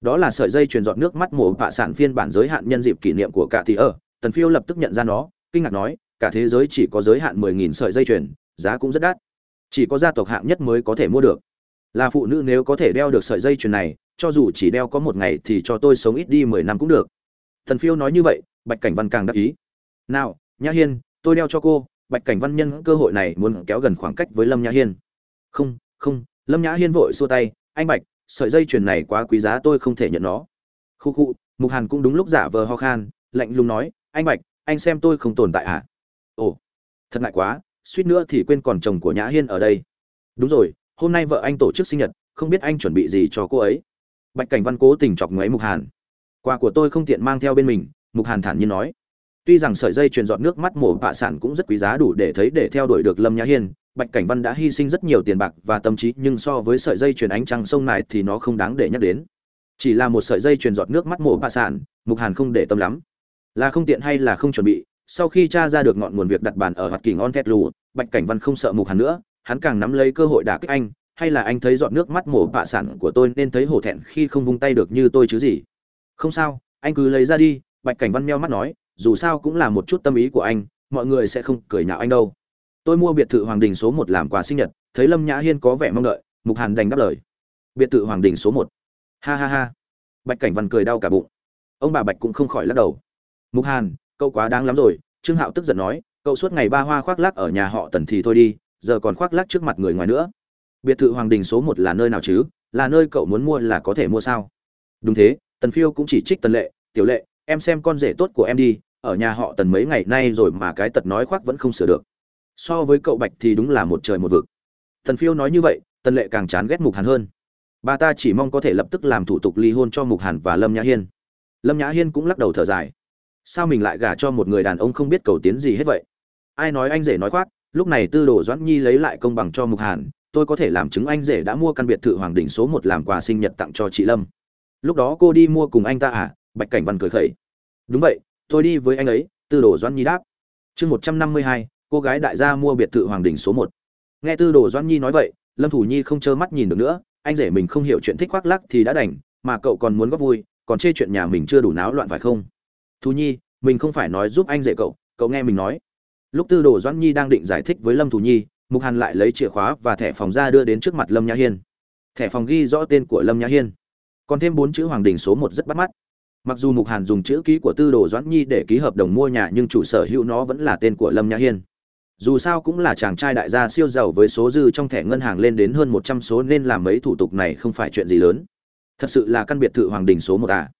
Speaker 1: Đó là sợi dây truyền giọt nước mắt mổ vạ sản phiên bản giới hạn nhân dịp kỷ niệm của cả tỷ ở. Tần phiêu lập tức nhận ra nó, kinh ngạc nói, cả thế giới chỉ có giới hạn mười nghìn sợi dây chuyền, giá cũng rất đắt. Chỉ có gia tộc hạng nhất mới có thể mua được. Là phụ nữ nếu có thể đeo được sợi dây chuyền này cho dù chỉ đeo có một ngày thì cho tôi sống ít đi mười năm cũng được. Thần phiêu nói như vậy, bạch cảnh văn càng đắc ý. Nào, nhã hiên, tôi đeo cho cô, bạch cảnh văn nhân cơ hội này muốn kéo gần khoảng cách với lâm nhã hiên. Không không, lâm nhã hiên vội xua tay, anh bạch, sợi dây chuyền này quá quý giá, tôi không thể nhận nó. Khu khu, mục hàn cũng đúng lúc giả vờ ho khan, lạnh lùng nói, anh bạch, anh xem tôi không tồn tại à? Ồ, thật ngại quá, suýt nữa thì quên còn chồng của nhã hiên ở đây. Đúng rồi, hôm nay vợ anh tổ chức sinh nhật, không biết anh chuẩn bị gì cho cô ấy bạch cảnh văn cố tình chọc ngoáy mục hàn. Quà của tôi không tiện mang theo bên mình, mục hàn thản nhiên nói. Tuy rằng sợi dây truyền dọn nước mắt mổ bạ sản cũng rất quý giá đủ để thấy để theo đuổi được lâm nhã hiên, bạch cảnh văn đã hy sinh rất nhiều tiền bạc và tâm trí, nhưng so với sợi dây truyền ánh trăng sông này thì nó không đáng để nhắc đến. Chỉ là một sợi dây truyền giọt nước mắt mổ bạ sản, mục hàn không để tâm lắm. Là không tiện hay là không chuẩn bị, sau khi tra ra được ngọn nguồn việc đặt bàn ở hoạt kỳ ngon thét lù bạch cảnh văn không sợ mục hàn nữa, hắn càng nắm lấy cơ hội đả kích anh hay là anh thấy giọt nước mắt mổ bạ sản của tôi nên thấy hổ thẹn khi không vung tay được như tôi chứ gì? Không sao, anh cứ lấy ra đi, bạch cảnh văn meo mắt nói, dù sao cũng là một chút tâm ý của anh, mọi người sẽ không cười nhạo anh đâu. Tôi mua biệt thự hoàng đình số một làm quà sinh nhật, thấy lâm nhã hiên có vẻ mong đợi, mục hàn đành đáp lời. Biệt thự hoàng đình số một. Ha ha ha. Bạch cảnh văn cười đau cả bụng. Ông bà bạch cũng không khỏi lắc đầu. Mục hàn, cậu quá đáng lắm rồi, trương hạo tức giận nói, cậu suốt ngày ba hoa khoác lác ở nhà họ tần thì thôi đi, giờ còn khoác lác trước mặt người ngoài nữa biệt thự hoàng đình số một là nơi nào chứ? Là nơi cậu muốn mua là có thể mua sao? Đúng thế, tần phiêu cũng chỉ trích tần lệ, tiểu lệ, em xem con rể tốt của em đi, ở nhà họ tần mấy ngày nay rồi mà cái tật nói khoác vẫn không sửa được. So với cậu bạch thì đúng là một trời một vực. Tần phiêu nói như vậy, tần lệ càng chán ghét mục hàn hơn. Bà ta chỉ mong có thể lập tức làm thủ tục ly hôn cho mục hàn và lâm nhã hiên. Lâm nhã hiên cũng lắc đầu thở dài. Sao mình lại gả cho một người đàn ông không biết cầu tiến gì hết vậy? Ai nói anh rể nói khoác, lúc này tư đồ doãn nhi lấy lại công bằng cho mục hàn tôi có thể làm chứng anh rể đã mua căn biệt thự hoàng đỉnh số một làm quà sinh nhật tặng cho chị lâm. Lúc đó cô đi mua cùng anh ta à? Bạch cảnh văn cười khẩy. Đúng vậy, tôi đi với anh ấy, tư đồ doãn nhi đáp. Chương một trăm năm mươi hai, cô gái đại gia mua biệt thự hoàng đình số một. Nghe tư đồ doãn nhi nói vậy, lâm thủ nhi không trơ mắt nhìn được nữa, anh rể mình không hiểu chuyện thích khoác lắc thì đã đành, mà cậu còn muốn góp vui, còn chê chuyện nhà mình chưa đủ náo loạn phải không? Thú nhi, mình không phải nói giúp anh rể cậu cậu nghe mình nói. Lúc tư đồ doãn nhi đang định giải thích với lâm thủ nhi mục hàn lại lấy chìa khóa và thẻ phòng ra đưa đến trước mặt lâm nhã hiên. Thẻ phòng ghi rõ tên của lâm nhã hiên. Còn thêm bốn chữ hoàng đình số một rất bắt mắt. Mặc dù mục hàn dùng chữ ký của tư đồ doãn nhi để ký hợp đồng mua nhà nhưng chủ sở hữu nó vẫn là tên của lâm nhã hiên. Dù sao cũng là chàng trai đại gia siêu giàu với số dư trong thẻ ngân hàng lên đến hơn một trăm số nên làm mấy thủ tục này không phải chuyện gì lớn. Thật sự là căn biệt thự hoàng đình số một à.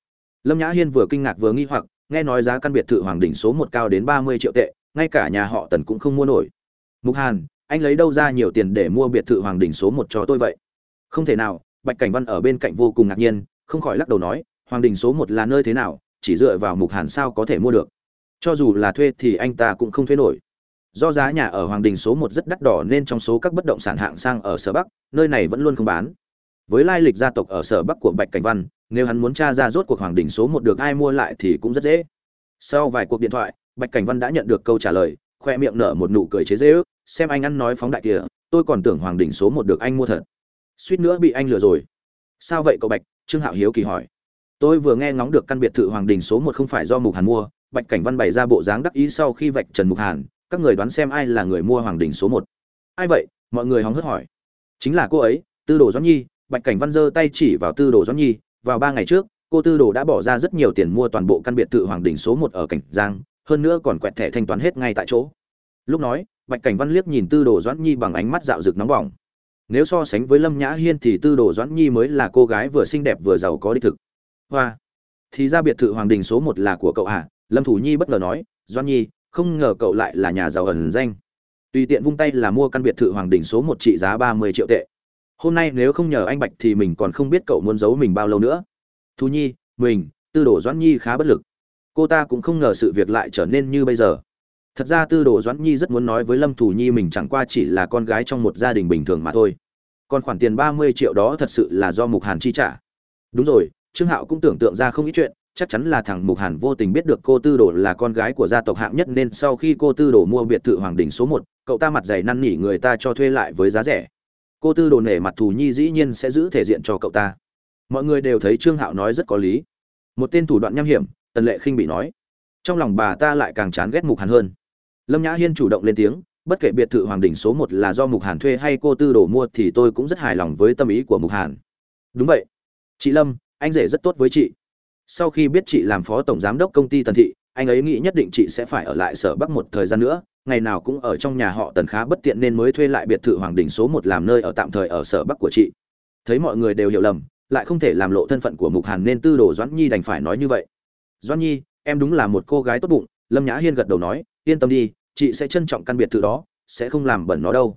Speaker 1: Lâm nhã hiên vừa kinh ngạc vừa nghi hoặc, nghe nói giá căn biệt thự hoàng đình số một cao đến ba mươi triệu tệ, ngay cả nhà họ tần cũng không mua nổi. Mục hàn anh lấy đâu ra nhiều tiền để mua biệt thự hoàng đình số một cho tôi vậy? Không thể nào, bạch cảnh văn ở bên cạnh vô cùng ngạc nhiên, không khỏi lắc đầu nói, hoàng đình số một là nơi thế nào, chỉ dựa vào mục hàn sao có thể mua được. Cho dù là thuê thì anh ta cũng không thuê nổi. Do giá nhà ở hoàng đình số một rất đắt đỏ nên trong số các bất động sản hạng sang ở sở bắc, nơi này vẫn luôn không bán. Với lai lịch gia tộc ở sở bắc của bạch cảnh văn, nếu hắn muốn tra ra rốt cuộc hoàng đình số một được ai mua lại thì cũng rất dễ. Sau vài cuộc điện thoại, bạch cảnh văn đã nhận được câu trả lời, khoe miệng nở một nụ cười chế dễ ước xem anh ăn nói phóng đại kìa, tôi còn tưởng hoàng đỉnh số một được anh mua thật. Suýt nữa bị anh lừa rồi. Sao vậy cậu bạch? Trương hạo hiếu kỳ hỏi. Tôi vừa nghe ngóng được căn biệt thự hoàng đình số một không phải do mục hàn mua, bạch cảnh văn bày ra bộ dáng đắc ý sau khi vạch trần mục hàn, các người đoán xem ai là người mua hoàng đình số một. Ai vậy? Mọi người hóng hớt hỏi. Chính là cô ấy, tư đồ doãn nhi, bạch cảnh văn giơ tay chỉ vào tư đồ doãn nhi, vào ba ngày trước, cô tư đồ đã bỏ ra rất nhiều tiền mua toàn bộ căn biệt thự hoàng đình số một ở cảnh giang, hơn nữa còn quẹt thẻ thanh toán hết ngay tại chỗ. Lúc nói bạch cảnh văn liếc nhìn tư đồ doãn nhi bằng ánh mắt dạo rực nóng bỏng. Nếu so sánh với lâm nhã hiên thì tư đồ doãn nhi mới là cô gái vừa xinh đẹp vừa giàu có đích thực. Hoa. Thì ra biệt thự hoàng đình số một là của cậu à? Lâm thủ nhi bất ngờ nói, doãn nhi, không ngờ cậu lại là nhà giàu ẩn danh. Tùy tiện vung tay là mua căn biệt thự hoàng đình số một trị giá ba mươi triệu tệ. Hôm nay nếu không nhờ anh bạch thì mình còn không biết cậu muốn giấu mình bao lâu nữa. Thu nhi, mình, tư đồ doãn nhi khá bất lực. Cô ta cũng không ngờ sự việc lại trở nên như bây giờ thật ra tư đồ doãn nhi rất muốn nói với lâm thủ nhi mình chẳng qua chỉ là con gái trong một gia đình bình thường mà thôi. Còn khoản tiền ba mươi triệu đó thật sự là do mục hàn chi trả. Đúng rồi, trương hạo cũng tưởng tượng ra không ít chuyện, chắc chắn là thằng mục hàn vô tình biết được cô tư đồ là con gái của gia tộc hạng nhất nên sau khi cô tư đồ mua biệt thự hoàng đình số một, cậu ta mặt dày năn nỉ người ta cho thuê lại với giá rẻ. Cô tư đồ nể mặt thù nhi dĩ nhiên sẽ giữ thể diện cho cậu ta. Mọi người đều thấy trương hạo nói rất có lý. Một tên thủ đoạn nham hiểm, tần lệ khinh bị nói. Trong lòng bà ta lại càng chán ghét mục hàn hơn lâm nhã hiên chủ động lên tiếng, bất kể biệt thự hoàng đỉnh số một là do mục hàn thuê hay cô tư đồ mua thì tôi cũng rất hài lòng với tâm ý của mục hàn. Đúng vậy. Chị lâm, anh rể rất tốt với chị. Sau khi biết chị làm phó tổng giám đốc công ty tần thị, anh ấy nghĩ nhất định chị sẽ phải ở lại sở bắc một thời gian nữa, ngày nào cũng ở trong nhà họ tần khá bất tiện nên mới thuê lại biệt thự hoàng đỉnh số một làm nơi ở tạm thời ở sở bắc của chị. Thấy mọi người đều hiểu lầm, lại không thể làm lộ thân phận của mục hàn nên tư đồ doãn nhi đành phải nói như vậy. Doãn nhi, em đúng là một cô gái tốt bụng, lâm nhã hiên gật đầu nói, yên tâm đi chị sẽ trân trọng căn biệt thự đó, sẽ không làm bẩn nó đâu.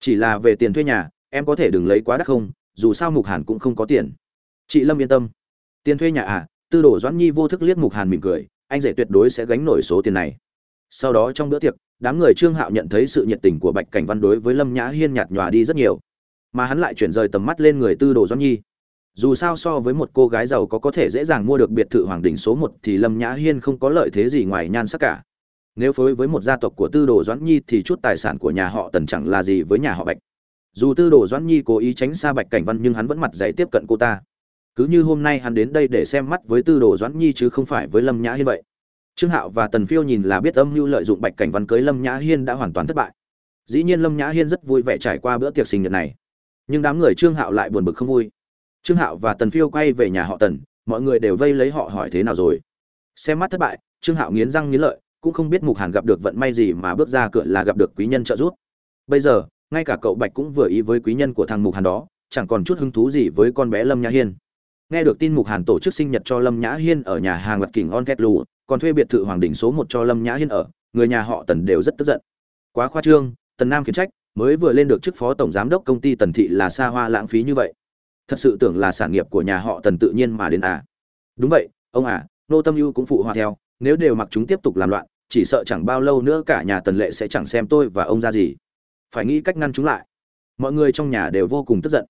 Speaker 1: Chỉ là về tiền thuê nhà, em có thể đừng lấy quá đắt không, dù sao mục hàn cũng không có tiền. Chị lâm yên tâm. Tiền thuê nhà à tư đồ doãn nhi vô thức liếc mục hàn mỉm cười, anh rể tuyệt đối sẽ gánh nổi số tiền này. Sau đó trong bữa tiệc, đám người trương hạo nhận thấy sự nhiệt tình của bạch cảnh văn đối với lâm nhã hiên nhạt nhòa đi rất nhiều. Mà hắn lại chuyển rời tầm mắt lên người tư đồ doãn nhi. Dù sao so với một cô gái giàu có có thể dễ dàng mua được biệt thự hoàng đỉnh số một thì lâm nhã hiên không có lợi thế gì ngoài nhan sắc cả nếu phối với một gia tộc của tư đồ doãn nhi thì chút tài sản của nhà họ tần chẳng là gì với nhà họ bạch. Dù tư đồ doãn nhi cố ý tránh xa bạch cảnh văn nhưng hắn vẫn mặt dạy tiếp cận cô ta. Cứ như hôm nay hắn đến đây để xem mắt với tư đồ doãn nhi chứ không phải với lâm nhã hiên vậy. Trương hạo và tần phiêu nhìn là biết âm mưu lợi dụng bạch cảnh văn cưới lâm nhã hiên đã hoàn toàn thất bại. Dĩ nhiên lâm nhã hiên rất vui vẻ trải qua bữa tiệc sinh nhật này. Nhưng đám người trương hạo lại buồn bực không vui. Trương hạo và tần phiêu quay về nhà họ tần, mọi người đều vây lấy họ hỏi thế nào rồi. Xem mắt thất bại, trương hạo nghiến răng nghiến lợi cũng không biết mục hàn gặp được vận may gì mà bước ra cửa là gặp được quý nhân trợ giúp. Bây giờ, ngay cả cậu bạch cũng vừa ý với quý nhân của thằng mục hàn đó, chẳng còn chút hứng thú gì với con bé lâm nhã hiên. Nghe được tin mục hàn tổ chức sinh nhật cho lâm nhã hiên ở nhà hàng lật kỉnh on thét lù còn thuê biệt thự hoàng đỉnh số một cho lâm nhã hiên ở, người nhà họ tần đều rất tức giận. Quá khoa trương, tần nam khiển trách, mới vừa lên được chức phó tổng giám đốc công ty tần thị là xa hoa lãng phí như vậy. Thật sự tưởng là sản nghiệp của nhà họ tần tự nhiên mà đến à. Đúng vậy, ông à nô tâm ưu cũng phụ hòa theo nếu đều mặc chúng tiếp tục làm loạn, chỉ sợ chẳng bao lâu nữa cả nhà tần lệ sẽ chẳng xem tôi và ông ra gì. Phải nghĩ cách ngăn chúng lại. Mọi người trong nhà đều vô cùng tức giận.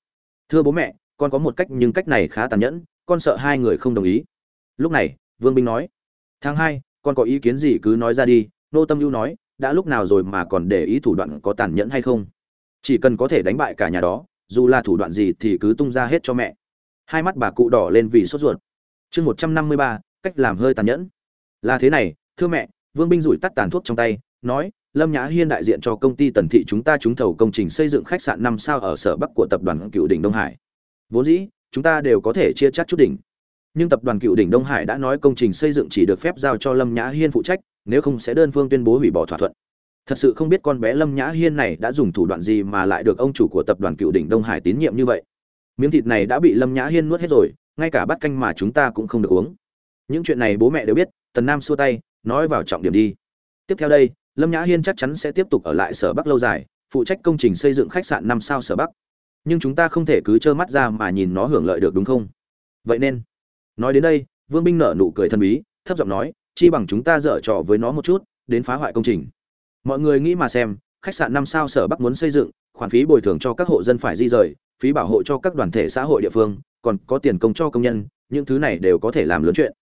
Speaker 1: Thưa bố mẹ, con có một cách nhưng cách này khá tàn nhẫn, con sợ hai người không đồng ý. Lúc này, vương binh nói, tháng hai, con có ý kiến gì cứ nói ra đi. Nô tâm lưu nói, đã lúc nào rồi mà còn để ý thủ đoạn có tàn nhẫn hay không? Chỉ cần có thể đánh bại cả nhà đó, dù là thủ đoạn gì thì cứ tung ra hết cho mẹ. Hai mắt bà cụ đỏ lên vì sốt ruột. Chương một trăm năm mươi ba, cách làm hơi tàn nhẫn là thế này, thưa mẹ, vương binh rủi tắt tàn thuốc trong tay, nói, lâm nhã hiên đại diện cho công ty tần thị chúng ta trúng thầu công trình xây dựng khách sạn năm sao ở sở bắc của tập đoàn cựu đỉnh đông hải. Vốn dĩ, chúng ta đều có thể chia chắt chút đỉnh. Nhưng tập đoàn cựu đỉnh đông hải đã nói công trình xây dựng chỉ được phép giao cho lâm nhã hiên phụ trách, nếu không sẽ đơn phương tuyên bố hủy bỏ thỏa thuận. Thật sự không biết con bé lâm nhã hiên này đã dùng thủ đoạn gì mà lại được ông chủ của tập đoàn cựu đỉnh đông hải tín nhiệm như vậy. Miếng thịt này đã bị lâm nhã hiên nuốt hết rồi, ngay cả bát canh mà chúng ta cũng không được uống. Những chuyện này bố mẹ đều biết tần nam xua tay, nói vào trọng điểm đi. Tiếp theo đây, lâm nhã hiên chắc chắn sẽ tiếp tục ở lại sở bắc lâu dài, phụ trách công trình xây dựng khách sạn năm sao sở bắc. Nhưng chúng ta không thể cứ trơ mắt ra mà nhìn nó hưởng lợi được đúng không? Vậy nên, nói đến đây, vương binh nở nụ cười thân bí, thấp giọng nói, chi bằng chúng ta dở trò với nó một chút, đến phá hoại công trình. Mọi người nghĩ mà xem, khách sạn năm sao sở bắc muốn xây dựng, khoản phí bồi thường cho các hộ dân phải di rời, phí bảo hộ cho các đoàn thể xã hội địa phương, còn có tiền công cho công nhân, những thứ này đều có thể làm lớn chuyện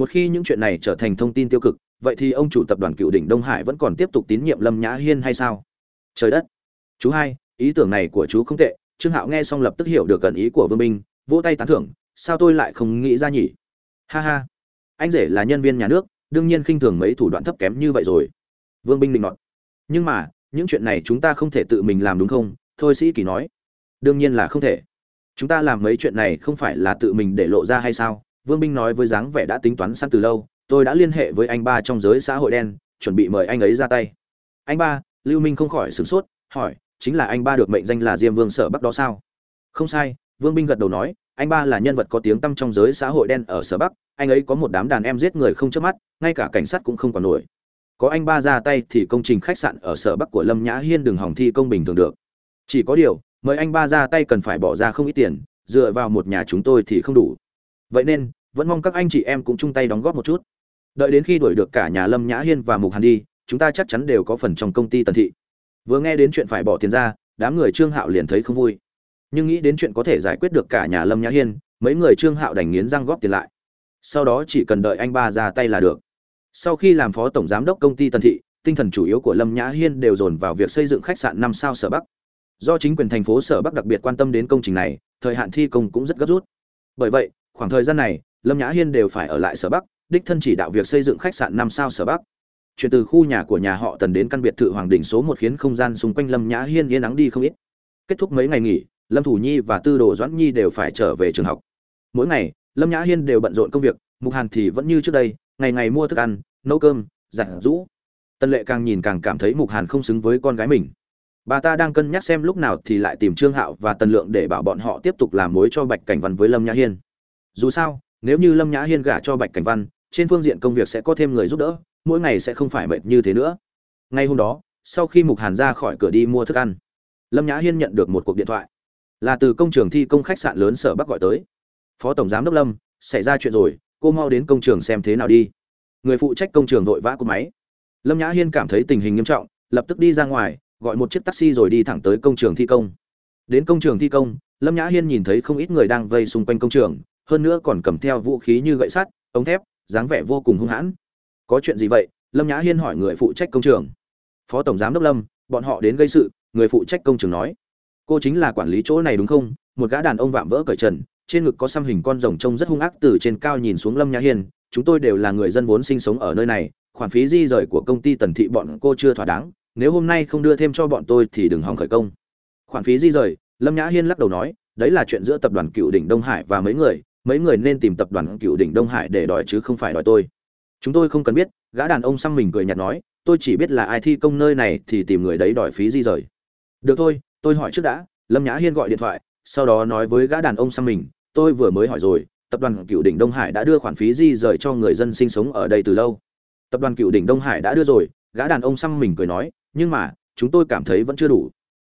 Speaker 1: một khi những chuyện này trở thành thông tin tiêu cực, vậy thì ông chủ tập đoàn cựu đỉnh đông hải vẫn còn tiếp tục tín nhiệm lâm nhã hiên hay sao? Trời đất! Chú hai, ý tưởng này của chú không tệ. Trương hạo nghe xong lập tức hiểu được gần ý của vương minh, vỗ tay tán thưởng. Sao tôi lại không nghĩ ra nhỉ? Ha ha! Anh rể là nhân viên nhà nước, đương nhiên khinh thường mấy thủ đoạn thấp kém như vậy rồi. Vương binh định ngọt nhưng mà, những chuyện này chúng ta không thể tự mình làm đúng không? Thôi sĩ kỳ nói. Đương nhiên là không thể. Chúng ta làm mấy chuyện này không phải là tự mình để lộ ra hay sao? Vương binh nói với dáng vẻ đã tính toán sẵn từ lâu, tôi đã liên hệ với anh ba trong giới xã hội đen, chuẩn bị mời anh ấy ra tay. Anh ba, lưu minh không khỏi sửng sốt, hỏi, chính là anh ba được mệnh danh là diêm vương sở bắc đó sao? Không sai. Vương binh gật đầu nói, anh ba là nhân vật có tiếng tăm trong giới xã hội đen ở sở bắc, anh ấy có một đám đàn em giết người không chớp mắt, ngay cả cảnh sát cũng không còn nổi. Có anh ba ra tay thì công trình khách sạn ở sở bắc của lâm nhã hiên đừng hỏng thi công bình thường được. Chỉ có điều, mời anh ba ra tay cần phải bỏ ra không ít tiền, dựa vào một nhà chúng tôi thì không đủ vậy nên, vẫn mong các anh chị em cũng chung tay đóng góp một chút. Đợi đến khi đuổi được cả nhà lâm nhã hiên và mục hàn đi, chúng ta chắc chắn đều có phần trong công ty tần thị. Vừa nghe đến chuyện phải bỏ tiền ra, đám người trương hạo liền thấy không vui. Nhưng nghĩ đến chuyện có thể giải quyết được cả nhà lâm nhã hiên, mấy người trương hạo đành nghiến răng góp tiền lại. Sau đó chỉ cần đợi anh ba ra tay là được. Sau khi làm phó tổng giám đốc công ty tần thị, tinh thần chủ yếu của lâm nhã hiên đều dồn vào việc xây dựng khách sạn năm sao sở bắc. Do chính quyền thành phố sở bắc đặc biệt quan tâm đến công trình này, thời hạn thi công cũng rất gấp rút. Bởi vậy khoảng thời gian này, lâm nhã hiên đều phải ở lại sở bắc, đích thân chỉ đạo việc xây dựng khách sạn năm sao sở bắc. Chuyển từ khu nhà của nhà họ tần đến căn biệt thự hoàng đình số một khiến không gian xung quanh lâm nhã hiên yên ắng đi không ít. Kết thúc mấy ngày nghỉ, lâm thủ nhi và tư đồ doãn nhi đều phải trở về trường học. Mỗi ngày, lâm nhã hiên đều bận rộn công việc, mục hàn thì vẫn như trước đây, ngày ngày mua thức ăn, nấu cơm, giặt rũ. Tân lệ càng nhìn càng cảm thấy mục hàn không xứng với con gái mình. Bà ta đang cân nhắc xem lúc nào thì lại tìm trương hạo và tần lượng để bảo bọn họ tiếp tục làm mối cho bạch cảnh văn với lâm nhã hiên dù sao, nếu như lâm nhã hiên gả cho bạch cảnh văn, trên phương diện công việc sẽ có thêm người giúp đỡ, mỗi ngày sẽ không phải mệt như thế nữa. Ngay hôm đó, sau khi mục hàn ra khỏi cửa đi mua thức ăn, lâm nhã hiên nhận được một cuộc điện thoại. Là từ công trường thi công khách sạn lớn sở bắc gọi tới. Phó tổng giám đốc lâm, xảy ra chuyện rồi, cô mau đến công trường xem thế nào đi. Người phụ trách công trường vội vã cúp máy. Lâm nhã hiên cảm thấy tình hình nghiêm trọng, lập tức đi ra ngoài, gọi một chiếc taxi rồi đi thẳng tới công trường thi công. Đến công trường thi công, lâm nhã hiên nhìn thấy không ít người đang vây xung quanh công trường hơn nữa còn cầm theo vũ khí như gậy sắt, ống thép, dáng vẻ vô cùng hung hãn. Có chuyện gì vậy? Lâm nhã hiên hỏi người phụ trách công trường. Phó tổng giám đốc lâm, bọn họ đến gây sự, người phụ trách công trường nói. Cô chính là quản lý chỗ này đúng không? Một gã đàn ông vạm vỡ cởi trần, trên ngực có xăm hình con rồng trông rất hung ác từ trên cao nhìn xuống lâm nhã hiên. Chúng tôi đều là người dân vốn sinh sống ở nơi này, khoản phí di rời của công ty tần thị bọn cô chưa thỏa đáng. Nếu hôm nay không đưa thêm cho bọn tôi thì đừng hòng khởi công. Khoản phí di rời, lâm nhã hiên lắc đầu nói, đấy là chuyện giữa tập đoàn cựu đỉnh đông hải và mấy người mấy người nên tìm tập đoàn cựu đỉnh đông hải để đòi chứ không phải đòi tôi. Chúng tôi không cần biết, gã đàn ông xăm mình cười nhạt nói, tôi chỉ biết là ai thi công nơi này thì tìm người đấy đòi phí di rời. Được thôi, tôi hỏi trước đã, lâm nhã hiên gọi điện thoại, sau đó nói với gã đàn ông xăm mình, tôi vừa mới hỏi rồi, tập đoàn cựu đỉnh đông hải đã đưa khoản phí di rời cho người dân sinh sống ở đây từ lâu. Tập đoàn cựu đỉnh đông hải đã đưa rồi, gã đàn ông xăm mình cười nói, nhưng mà, chúng tôi cảm thấy vẫn chưa đủ.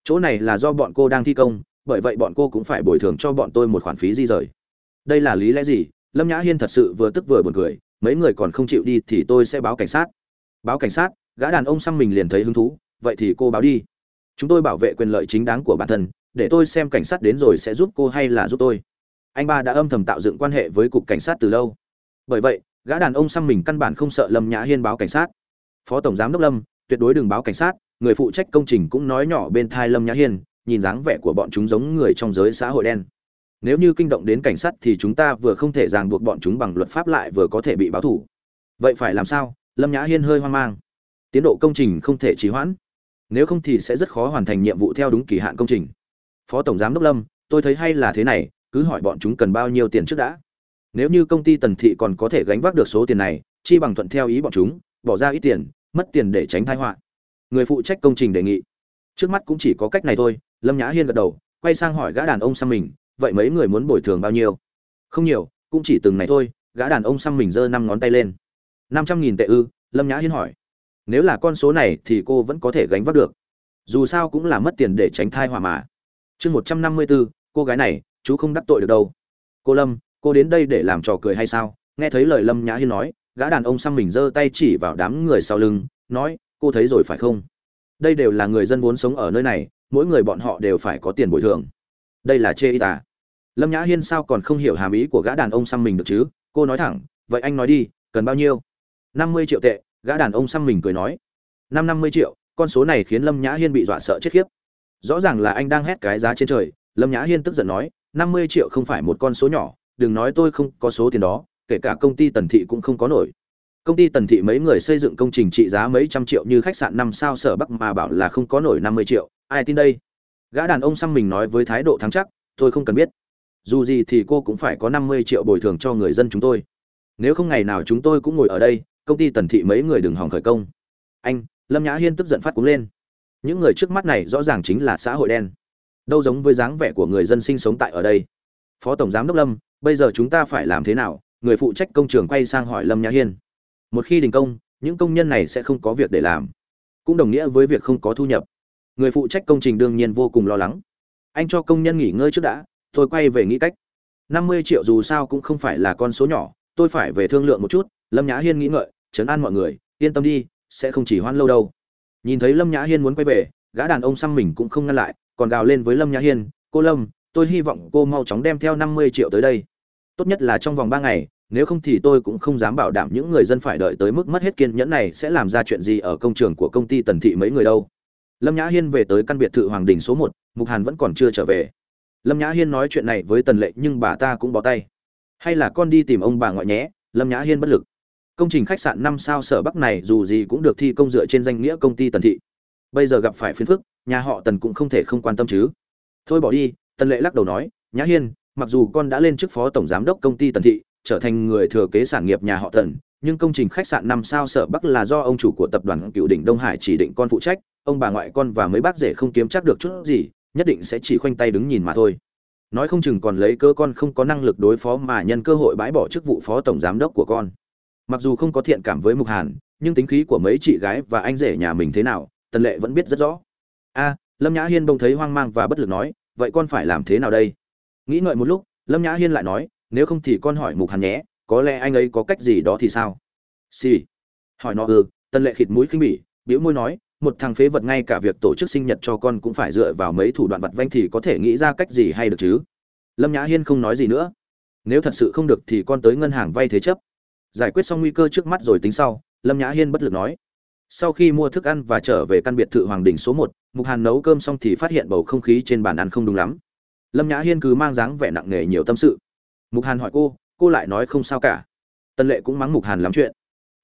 Speaker 1: Chỗ này là do bọn cô đang thi công, bởi vậy bọn cô cũng phải bồi thường cho bọn tôi một khoản phí di rời đây là lý lẽ gì? Lâm nhã hiên thật sự vừa tức vừa buồn cười, mấy người còn không chịu đi thì tôi sẽ báo cảnh sát. Báo cảnh sát, gã đàn ông xăm mình liền thấy hứng thú, vậy thì cô báo đi. Chúng tôi bảo vệ quyền lợi chính đáng của bản thân, để tôi xem cảnh sát đến rồi sẽ giúp cô hay là giúp tôi. Anh ba đã âm thầm tạo dựng quan hệ với cục cảnh sát từ lâu. Bởi vậy, gã đàn ông xăm mình căn bản không sợ lâm nhã hiên báo cảnh sát. Phó tổng giám đốc lâm, tuyệt đối đừng báo cảnh sát, người phụ trách công trình cũng nói nhỏ bên thai lâm nhã hiên, nhìn dáng vẻ của bọn chúng giống người trong giới xã hội đen nếu như kinh động đến cảnh sát thì chúng ta vừa không thể ràng buộc bọn chúng bằng luật pháp lại vừa có thể bị báo thủ. Vậy phải làm sao? Lâm nhã hiên hơi hoang mang. Tiến độ công trình không thể trì hoãn. Nếu không thì sẽ rất khó hoàn thành nhiệm vụ theo đúng kỳ hạn công trình. Phó tổng giám đốc lâm, tôi thấy hay là thế này, cứ hỏi bọn chúng cần bao nhiêu tiền trước đã. Nếu như công ty tần thị còn có thể gánh vác được số tiền này, chi bằng thuận theo ý bọn chúng, bỏ ra ít tiền, mất tiền để tránh thái họa. Người phụ trách công trình đề nghị. Trước mắt cũng chỉ có cách này thôi, lâm nhã hiên gật đầu, quay sang hỏi gã đàn ông sang mình vậy mấy người muốn bồi thường bao nhiêu? Không nhiều, cũng chỉ từng này thôi, gã đàn ông xăm mình giơ năm ngón tay lên. Năm trăm nghìn tệ ư? Lâm nhã hiên hỏi. Nếu là con số này thì cô vẫn có thể gánh vác được. Dù sao cũng là mất tiền để tránh thai hỏa mà. Chương một trăm năm mươi bốn cô gái này, chú không đắc tội được đâu. Cô lâm, cô đến đây để làm trò cười hay sao? Nghe thấy lời lâm nhã hiên nói, gã đàn ông xăm mình giơ tay chỉ vào đám người sau lưng, nói, cô thấy rồi phải không? Đây đều là người dân vốn sống ở nơi này, mỗi người bọn họ đều phải có tiền bồi thường. Đây là chê y tà lâm nhã hiên sao còn không hiểu hàm ý của gã đàn ông xăm mình được chứ? Cô nói thẳng, vậy anh nói đi, cần bao nhiêu? Năm mươi triệu tệ, gã đàn ông xăm mình cười nói. Năm năm mươi triệu, con số này khiến lâm nhã hiên bị dọa sợ chết khiếp. Rõ ràng là anh đang hét cái giá trên trời, lâm nhã hiên tức giận nói, năm mươi triệu không phải một con số nhỏ, đừng nói tôi không có số tiền đó, kể cả công ty tần thị cũng không có nổi. Công ty tần thị mấy người xây dựng công trình trị giá mấy trăm triệu như khách sạn năm sao sở bắc mà bảo là không có nổi năm mươi triệu, ai tin đây? Gã đàn ông xăm mình nói với thái độ thắng chắc, tôi không cần biết dù gì thì cô cũng phải có năm mươi triệu bồi thường cho người dân chúng tôi. Nếu không ngày nào chúng tôi cũng ngồi ở đây, công ty tần thị mấy người đừng hòng khởi công. Anh, lâm nhã hiên tức giận phát cúng lên. Những người trước mắt này rõ ràng chính là xã hội đen. Đâu giống với dáng vẻ của người dân sinh sống tại ở đây. Phó tổng giám đốc lâm, bây giờ chúng ta phải làm thế nào? Người phụ trách công trường quay sang hỏi lâm nhã hiên. Một khi đình công, những công nhân này sẽ không có việc để làm. Cũng đồng nghĩa với việc không có thu nhập. Người phụ trách công trình đương nhiên vô cùng lo lắng. Anh cho công nhân nghỉ ngơi trước đã tôi quay về nghĩ cách. Năm mươi triệu dù sao cũng không phải là con số nhỏ, tôi phải về thương lượng một chút, lâm nhã hiên nghĩ ngợi chấn an mọi người, yên tâm đi, sẽ không chỉ hoan lâu đâu. Nhìn thấy lâm nhã hiên muốn quay về, gã đàn ông xăm mình cũng không ngăn lại, còn gào lên với lâm nhã hiên, cô lâm, tôi hy vọng cô mau chóng đem theo năm mươi triệu tới đây. Tốt nhất là trong vòng ba ngày, nếu không thì tôi cũng không dám bảo đảm những người dân phải đợi tới mức mất hết kiên nhẫn này sẽ làm ra chuyện gì ở công trường của công ty tần thị mấy người đâu. Lâm nhã hiên về tới căn biệt thự hoàng đình số một, mục hàn vẫn còn chưa trở về lâm nhã hiên nói chuyện này với tần lệ nhưng bà ta cũng bó tay. Hay là con đi tìm ông bà ngoại nhé, lâm nhã hiên bất lực. Công trình khách sạn năm sao sở bắc này dù gì cũng được thi công dựa trên danh nghĩa công ty tần thị. Bây giờ gặp phải phiền phức, nhà họ tần cũng không thể không quan tâm chứ. Thôi bỏ đi, tần lệ lắc đầu nói, nhã hiên, mặc dù con đã lên chức phó tổng giám đốc công ty tần thị, trở thành người thừa kế sản nghiệp nhà họ tần, nhưng công trình khách sạn năm sao sở bắc là do ông chủ của tập đoàn cựu đỉnh đông hải chỉ định con phụ trách, ông bà ngoại con và mấy bác rể không kiếm chắc được chút gì nhất định sẽ chỉ khoanh tay đứng nhìn mà thôi. Nói không chừng còn lấy cơ con không có năng lực đối phó mà nhân cơ hội bãi bỏ chức vụ phó tổng giám đốc của con. Mặc dù không có thiện cảm với mục hàn, nhưng tính khí của mấy chị gái và anh rể nhà mình thế nào, tần lệ vẫn biết rất rõ. A, lâm nhã hiên bông thấy hoang mang và bất lực nói, vậy con phải làm thế nào đây? Nghĩ ngợi một lúc, lâm nhã hiên lại nói, nếu không thì con hỏi mục hàn nhé, có lẽ anh ấy có cách gì đó thì sao? Xì、sì. hỏi nó ừ. Tần lệ khịt mũi khinh bỉ biễu môi nói một thằng phế vật ngay cả việc tổ chức sinh nhật cho con cũng phải dựa vào mấy thủ đoạn vặt vanh thì có thể nghĩ ra cách gì hay được chứ? Lâm nhã hiên không nói gì nữa. Nếu thật sự không được thì con tới ngân hàng vay thế chấp. Giải quyết xong nguy cơ trước mắt rồi tính sau, lâm nhã hiên bất lực nói. Sau khi mua thức ăn và trở về căn biệt thự hoàng đình số một, mục hàn nấu cơm xong thì phát hiện bầu không khí trên bàn ăn không đúng lắm. Lâm nhã hiên cứ mang dáng vẻ nặng nề nhiều tâm sự. Mục hàn hỏi cô cô lại nói không sao cả. Tân lệ cũng mắng mục hàn lắm chuyện.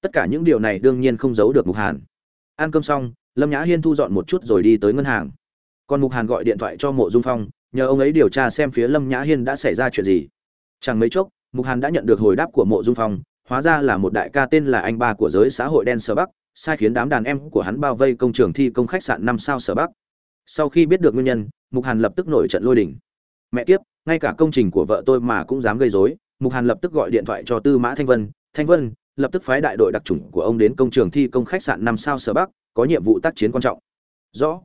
Speaker 1: Tất cả những điều này đương nhiên không giấu được mục hàn. Ăn cơm xong lâm nhã hiên thu dọn một chút rồi đi tới ngân hàng. Còn mục hàn gọi điện thoại cho mộ dung phong, nhờ ông ấy điều tra xem phía lâm nhã hiên đã xảy ra chuyện gì. Chẳng mấy chốc, mục hàn đã nhận được hồi đáp của mộ dung phong, hóa ra là một đại ca tên là anh ba của giới xã hội đen sở bắc, sai khiến đám đàn em của hắn bao vây công trường thi công khách sạn năm sao sở bắc. Sau khi biết được nguyên nhân, mục hàn lập tức nổi trận lôi đình. Mẹ kiếp, ngay cả công trình của vợ tôi mà cũng dám gây rối, mục hàn lập tức gọi điện thoại cho tư mã thanh vân. Thanh vân, lập tức phái đại đội đặc trùng của ông đến công trường thi công khách sạn năm sao sở bắc có nhiệm vụ tác chiến quan trọng. Rõ.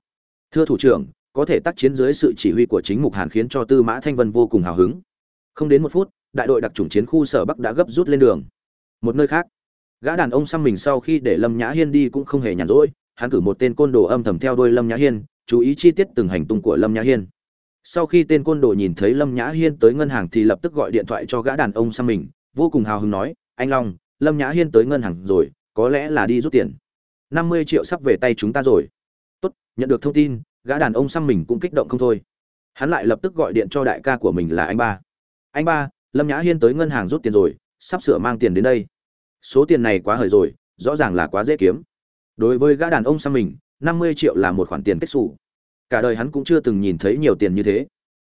Speaker 1: Thưa thủ trưởng, có thể tác chiến dưới sự chỉ huy của chính mục hàn khiến cho tư mã thanh vân vô cùng hào hứng. Không đến một phút, đại đội đặc trùng chiến khu sở bắc đã gấp rút lên đường. Một nơi khác, gã đàn ông xăm mình sau khi để lâm nhã hiên đi cũng không hề nhàn rỗi, hắn cử một tên côn đồ âm thầm theo đuôi lâm nhã hiên, chú ý chi tiết từng hành tung của lâm nhã hiên. Sau khi tên côn đồ nhìn thấy lâm nhã hiên tới ngân hàng thì lập tức gọi điện thoại cho gã đàn ông xăm mình, vô cùng hào hứng nói, anh long, lâm nhã hiên tới ngân hàng rồi, có lẽ là đi rút tiền năm mươi triệu sắp về tay chúng ta rồi. Tốt, nhận được thông tin, gã đàn ông xăm mình cũng kích động không thôi. Hắn lại lập tức gọi điện cho đại ca của mình là anh ba. Anh ba, lâm nhã hiên tới ngân hàng rút tiền rồi, sắp sửa mang tiền đến đây. Số tiền này quá hời rồi, rõ ràng là quá dễ kiếm. Đối với gã đàn ông xăm mình, năm mươi triệu là một khoản tiền kết xù. Cả đời hắn cũng chưa từng nhìn thấy nhiều tiền như thế.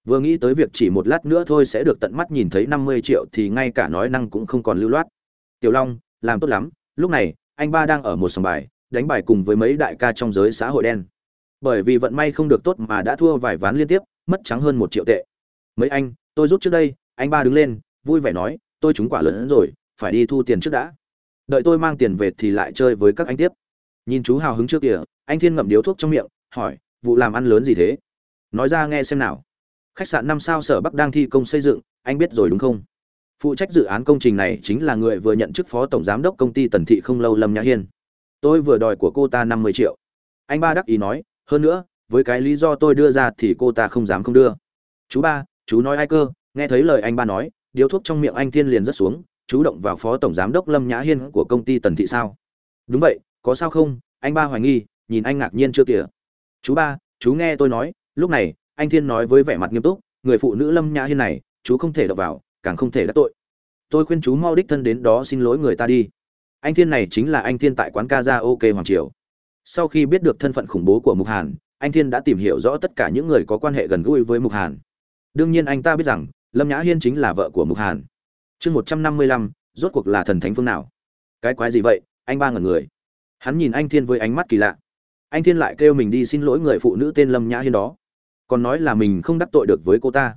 Speaker 1: Vừa nghĩ tới việc chỉ một lát nữa thôi sẽ được tận mắt nhìn thấy năm mươi triệu thì ngay cả nói năng cũng không còn lưu loát. Tiểu long, làm tốt lắm, lúc này, anh ba đang ở một sòng bài đánh bài cùng với mấy đại ca trong giới xã hội đen. Bởi vì vận may không được tốt mà đã thua vài ván liên tiếp, mất trắng hơn một triệu tệ. Mấy anh, tôi rút trước đây, anh ba đứng lên, vui vẻ nói, tôi trúng quả lớn hơn rồi, phải đi thu tiền trước đã. Đợi tôi mang tiền về thì lại chơi với các anh tiếp. Nhìn chú hào hứng trước kìa, anh thiên ngậm điếu thuốc trong miệng, hỏi, vụ làm ăn lớn gì thế? Nói ra nghe xem nào. Khách sạn năm sao sở bắc đang thi công xây dựng, anh biết rồi đúng không? Phụ trách dự án công trình này chính là người vừa nhận chức phó tổng giám đốc công ty tần thị không lâu lâm nhã hiên tôi vừa đòi của cô ta năm mươi triệu. Anh ba đắc ý nói, hơn nữa, với cái lý do tôi đưa ra thì cô ta không dám không đưa. Chú ba, chú nói ai cơ? Nghe thấy lời anh ba nói, điếu thuốc trong miệng anh thiên liền rất xuống, chú động vào phó tổng giám đốc lâm nhã hiên của công ty tần thị sao? Đúng vậy, có sao không? Anh ba hoài nghi, nhìn anh ngạc nhiên chưa kìa. Chú ba, chú nghe tôi nói, lúc này, anh thiên nói với vẻ mặt nghiêm túc, người phụ nữ lâm nhã hiên này, chú không thể đọc vào, càng không thể đắc tội. Tôi khuyên chú mau đích thân đến đó xin lỗi người ta đi anh thiên này chính là anh thiên tại quán ca ra ok hoàng triều. Sau khi biết được thân phận khủng bố của mục hàn, anh thiên đã tìm hiểu rõ tất cả những người có quan hệ gần gũi với mục hàn. Đương nhiên anh ta biết rằng, lâm nhã hiên chính là vợ của mục hàn. Chương một trăm năm mươi lăm, rốt cuộc là thần thánh phương nào? Cái quái gì vậy? Anh ba ngẩn người. Hắn nhìn anh thiên với ánh mắt kỳ lạ. Anh thiên lại kêu mình đi xin lỗi người phụ nữ tên lâm nhã hiên đó. Còn nói là mình không đắc tội được với cô ta.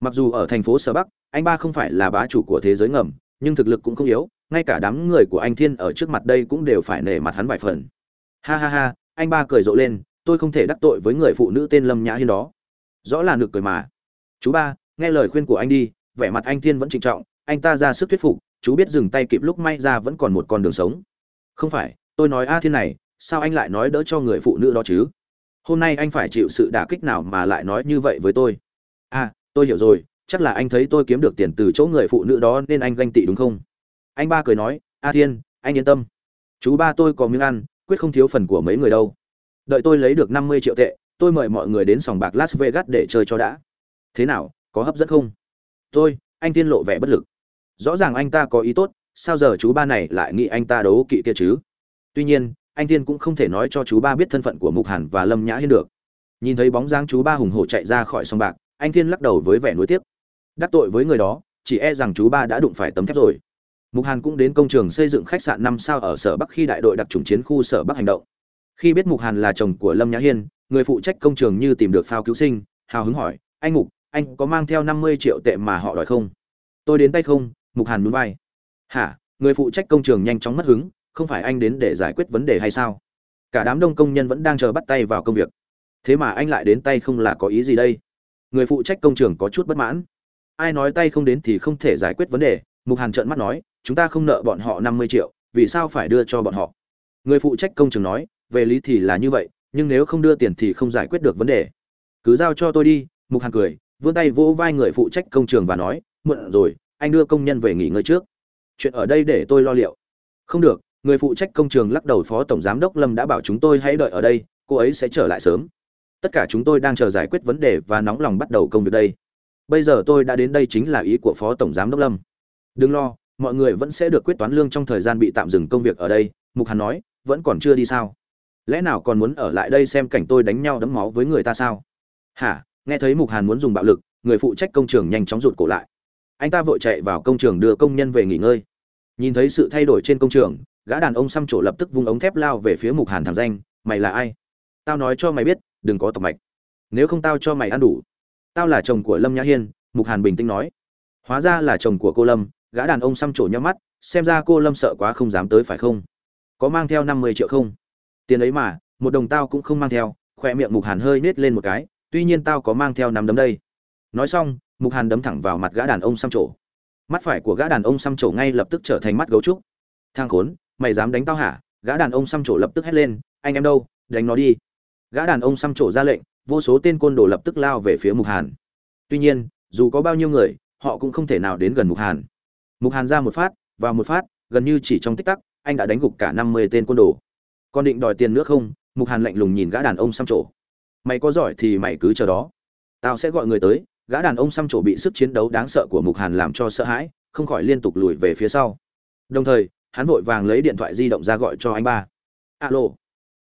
Speaker 1: Mặc dù ở thành phố sở bắc, anh ba không phải là bá chủ của thế giới ngầm, nhưng thực lực cũng không yếu ngay cả đám người của anh thiên ở trước mặt đây cũng đều phải nể mặt hắn vài phần. Ha ha ha, anh ba cười rộ lên, tôi không thể đắc tội với người phụ nữ tên lâm nhã hiên đó. Rõ là nực cười mà. Chú ba, nghe lời khuyên của anh đi, vẻ mặt anh thiên vẫn trịnh trọng, anh ta ra sức thuyết phục, chú biết dừng tay kịp lúc may ra vẫn còn một con đường sống. Không phải, tôi nói a thiên này, sao anh lại nói đỡ cho người phụ nữ đó chứ? Hôm nay anh phải chịu sự đả kích nào mà lại nói như vậy với tôi? À tôi hiểu rồi, chắc là anh thấy tôi kiếm được tiền từ chỗ người phụ nữ đó nên anh ganh tị đúng không? Anh ba cười nói, a thiên, anh yên tâm. Chú ba tôi có miếng ăn, quyết không thiếu phần của mấy người đâu. Đợi tôi lấy được năm mươi triệu tệ, tôi mời mọi người đến sòng bạc las vegas để chơi cho đã. Thế nào, có hấp dẫn không? Tôi, anh thiên lộ vẻ bất lực. Rõ ràng anh ta có ý tốt, sao giờ chú ba này lại nghĩ anh ta đấu kỵ kia chứ? Tuy nhiên, anh thiên cũng không thể nói cho chú ba biết thân phận của mục hàn và lâm nhã hiên được. Nhìn thấy bóng dáng chú ba hùng hổ chạy ra khỏi sòng bạc, anh thiên lắc đầu với vẻ nuối tiếc. Đắc tội với người đó, chỉ e rằng chú ba đã đụng phải tấm thép rồi mục hàn cũng đến công trường xây dựng khách sạn năm sao ở sở bắc khi đại đội đặc trùng chiến khu sở bắc hành động. Khi biết mục hàn là chồng của lâm nhã hiên, người phụ trách công trường như tìm được phao cứu sinh, hào hứng hỏi, anh mục, anh có mang theo năm mươi triệu tệ mà họ đòi không? Tôi đến tay không, mục hàn núi vai. Hả? Người phụ trách công trường nhanh chóng mất hứng, không phải anh đến để giải quyết vấn đề hay sao? Cả đám đông công nhân vẫn đang chờ bắt tay vào công việc. Thế mà anh lại đến tay không là có ý gì đây? Người phụ trách công trường có chút bất mãn. Ai nói tay không đến thì không thể giải quyết vấn đề? Mục hàn trợn mắt nói chúng ta không nợ bọn họ năm mươi triệu, vì sao phải đưa cho bọn họ? Người phụ trách công trường nói, về lý thì là như vậy, nhưng nếu không đưa tiền thì không giải quyết được vấn đề. Cứ giao cho tôi đi, mục hàn cười, vươn tay vỗ vai người phụ trách công trường và nói, muộn rồi, anh đưa công nhân về nghỉ ngơi trước. Chuyện ở đây để tôi lo liệu. Không được, người phụ trách công trường lắc đầu, phó tổng giám đốc lâm đã bảo chúng tôi hãy đợi ở đây, cô ấy sẽ trở lại sớm. Tất cả chúng tôi đang chờ giải quyết vấn đề và nóng lòng bắt đầu công việc đây. Bây giờ tôi đã đến đây chính là ý của phó tổng giám đốc lâm. Đừng lo mọi người vẫn sẽ được quyết toán lương trong thời gian bị tạm dừng công việc ở đây, mục hàn nói, vẫn còn chưa đi sao? Lẽ nào còn muốn ở lại đây xem cảnh tôi đánh nhau đấm máu với người ta sao? Hả? Nghe thấy mục hàn muốn dùng bạo lực, người phụ trách công trường nhanh chóng rụt cổ lại. Anh ta vội chạy vào công trường đưa công nhân về nghỉ ngơi. Nhìn thấy sự thay đổi trên công trường, gã đàn ông xăm trổ lập tức vung ống thép lao về phía mục hàn thằng danh, mày là ai? Tao nói cho mày biết, đừng có tọc mạch. Nếu không tao cho mày ăn đủ. Tao là chồng của lâm nhã hiên, mục hàn bình tĩnh nói. Hóa ra là chồng của cô lâm gã đàn ông xăm trổ nhắm mắt, xem ra cô lâm sợ quá không dám tới phải không? Có mang theo năm mươi triệu không? Tiền ấy mà, một đồng tao cũng không mang theo, khoe miệng mục hàn hơi nết lên một cái, tuy nhiên tao có mang theo năm đấm đây. Nói xong, mục hàn đấm thẳng vào mặt gã đàn ông xăm trổ. Mắt phải của gã đàn ông xăm trổ ngay lập tức trở thành mắt gấu trúc. Thang khốn, mày dám đánh tao hả? Gã đàn ông xăm trổ lập tức hét lên, anh em đâu, đánh nó đi. Gã đàn ông xăm trổ ra lệnh, vô số tên côn đồ lập tức lao về phía mục hàn. Tuy nhiên, dù có bao nhiêu người, họ cũng không thể nào đến gần mục hàn mục hàn ra một phát, vào một phát, gần như chỉ trong tích tắc, anh đã đánh gục cả năm mươi tên côn đồ. Còn định đòi tiền nữa không? Mục hàn lạnh lùng nhìn gã đàn ông xăm trổ. Mày có giỏi thì mày cứ chờ đó. Tao sẽ gọi người tới. Gã đàn ông xăm trổ bị sức chiến đấu đáng sợ của mục hàn làm cho sợ hãi, không khỏi liên tục lùi về phía sau. Đồng thời, hắn vội vàng lấy điện thoại di động ra gọi cho anh ba. Alo.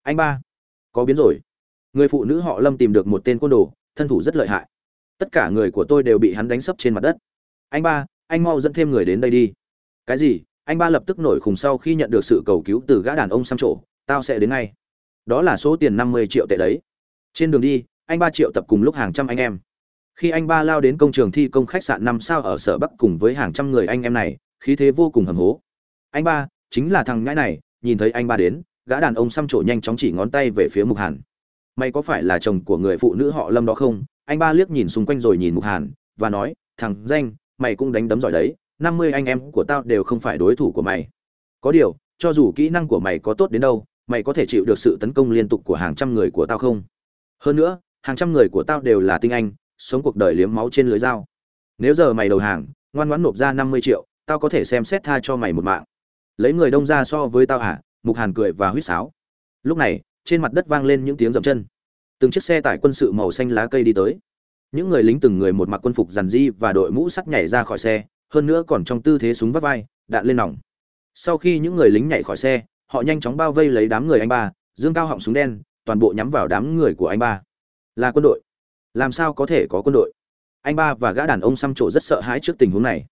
Speaker 1: Anh ba, có biến rồi. Người phụ nữ họ lâm tìm được một tên côn đồ, thân thủ rất lợi hại. Tất cả người của tôi đều bị hắn đánh sấp trên mặt đất. Anh ba anh mau dẫn thêm người đến đây đi. Cái gì? Anh ba lập tức nổi khùng sau khi nhận được sự cầu cứu từ gã đàn ông xăm trổ, tao sẽ đến ngay. Đó là số tiền năm mươi triệu tệ đấy. Trên đường đi, anh ba triệu tập cùng lúc hàng trăm anh em. Khi anh ba lao đến công trường thi công khách sạn năm sao ở sở bắc cùng với hàng trăm người anh em này, khí thế vô cùng hầm hố. Anh ba, chính là thằng ngãi này, nhìn thấy anh ba đến, gã đàn ông xăm trổ nhanh chóng chỉ ngón tay về phía mục hàn. Mày có phải là chồng của người phụ nữ họ lâm đó không? Anh ba liếc nhìn xung quanh rồi nhìn mục hàn, và nói, thằng danh mày cũng đánh đấm giỏi đấy, năm mươi anh em của tao đều không phải đối thủ của mày. Có điều, cho dù kỹ năng của mày có tốt đến đâu, mày có thể chịu được sự tấn công liên tục của hàng trăm người của tao không? Hơn nữa, hàng trăm người của tao đều là tinh anh, sống cuộc đời liếm máu trên lưới dao. Nếu giờ mày đầu hàng, ngoan ngoãn nộp ra năm mươi triệu, tao có thể xem xét tha cho mày một mạng. Lấy người đông ra so với tao hả mục hàn cười và huýt sáo. Lúc này, trên mặt đất vang lên những tiếng dậm chân. Từng chiếc xe tải quân sự màu xanh lá cây đi tới những người lính từng người một mặc quân phục dàn di và đội mũ sắt nhảy ra khỏi xe, hơn nữa còn trong tư thế súng vắt vai, đạn lên nòng. Sau khi những người lính nhảy khỏi xe, họ nhanh chóng bao vây lấy đám người anh ba, dương cao họng súng đen, toàn bộ nhắm vào đám người của anh ba. Là quân đội. Làm sao có thể có quân đội? Anh ba và gã đàn ông xăm trổ rất sợ hãi trước tình huống này.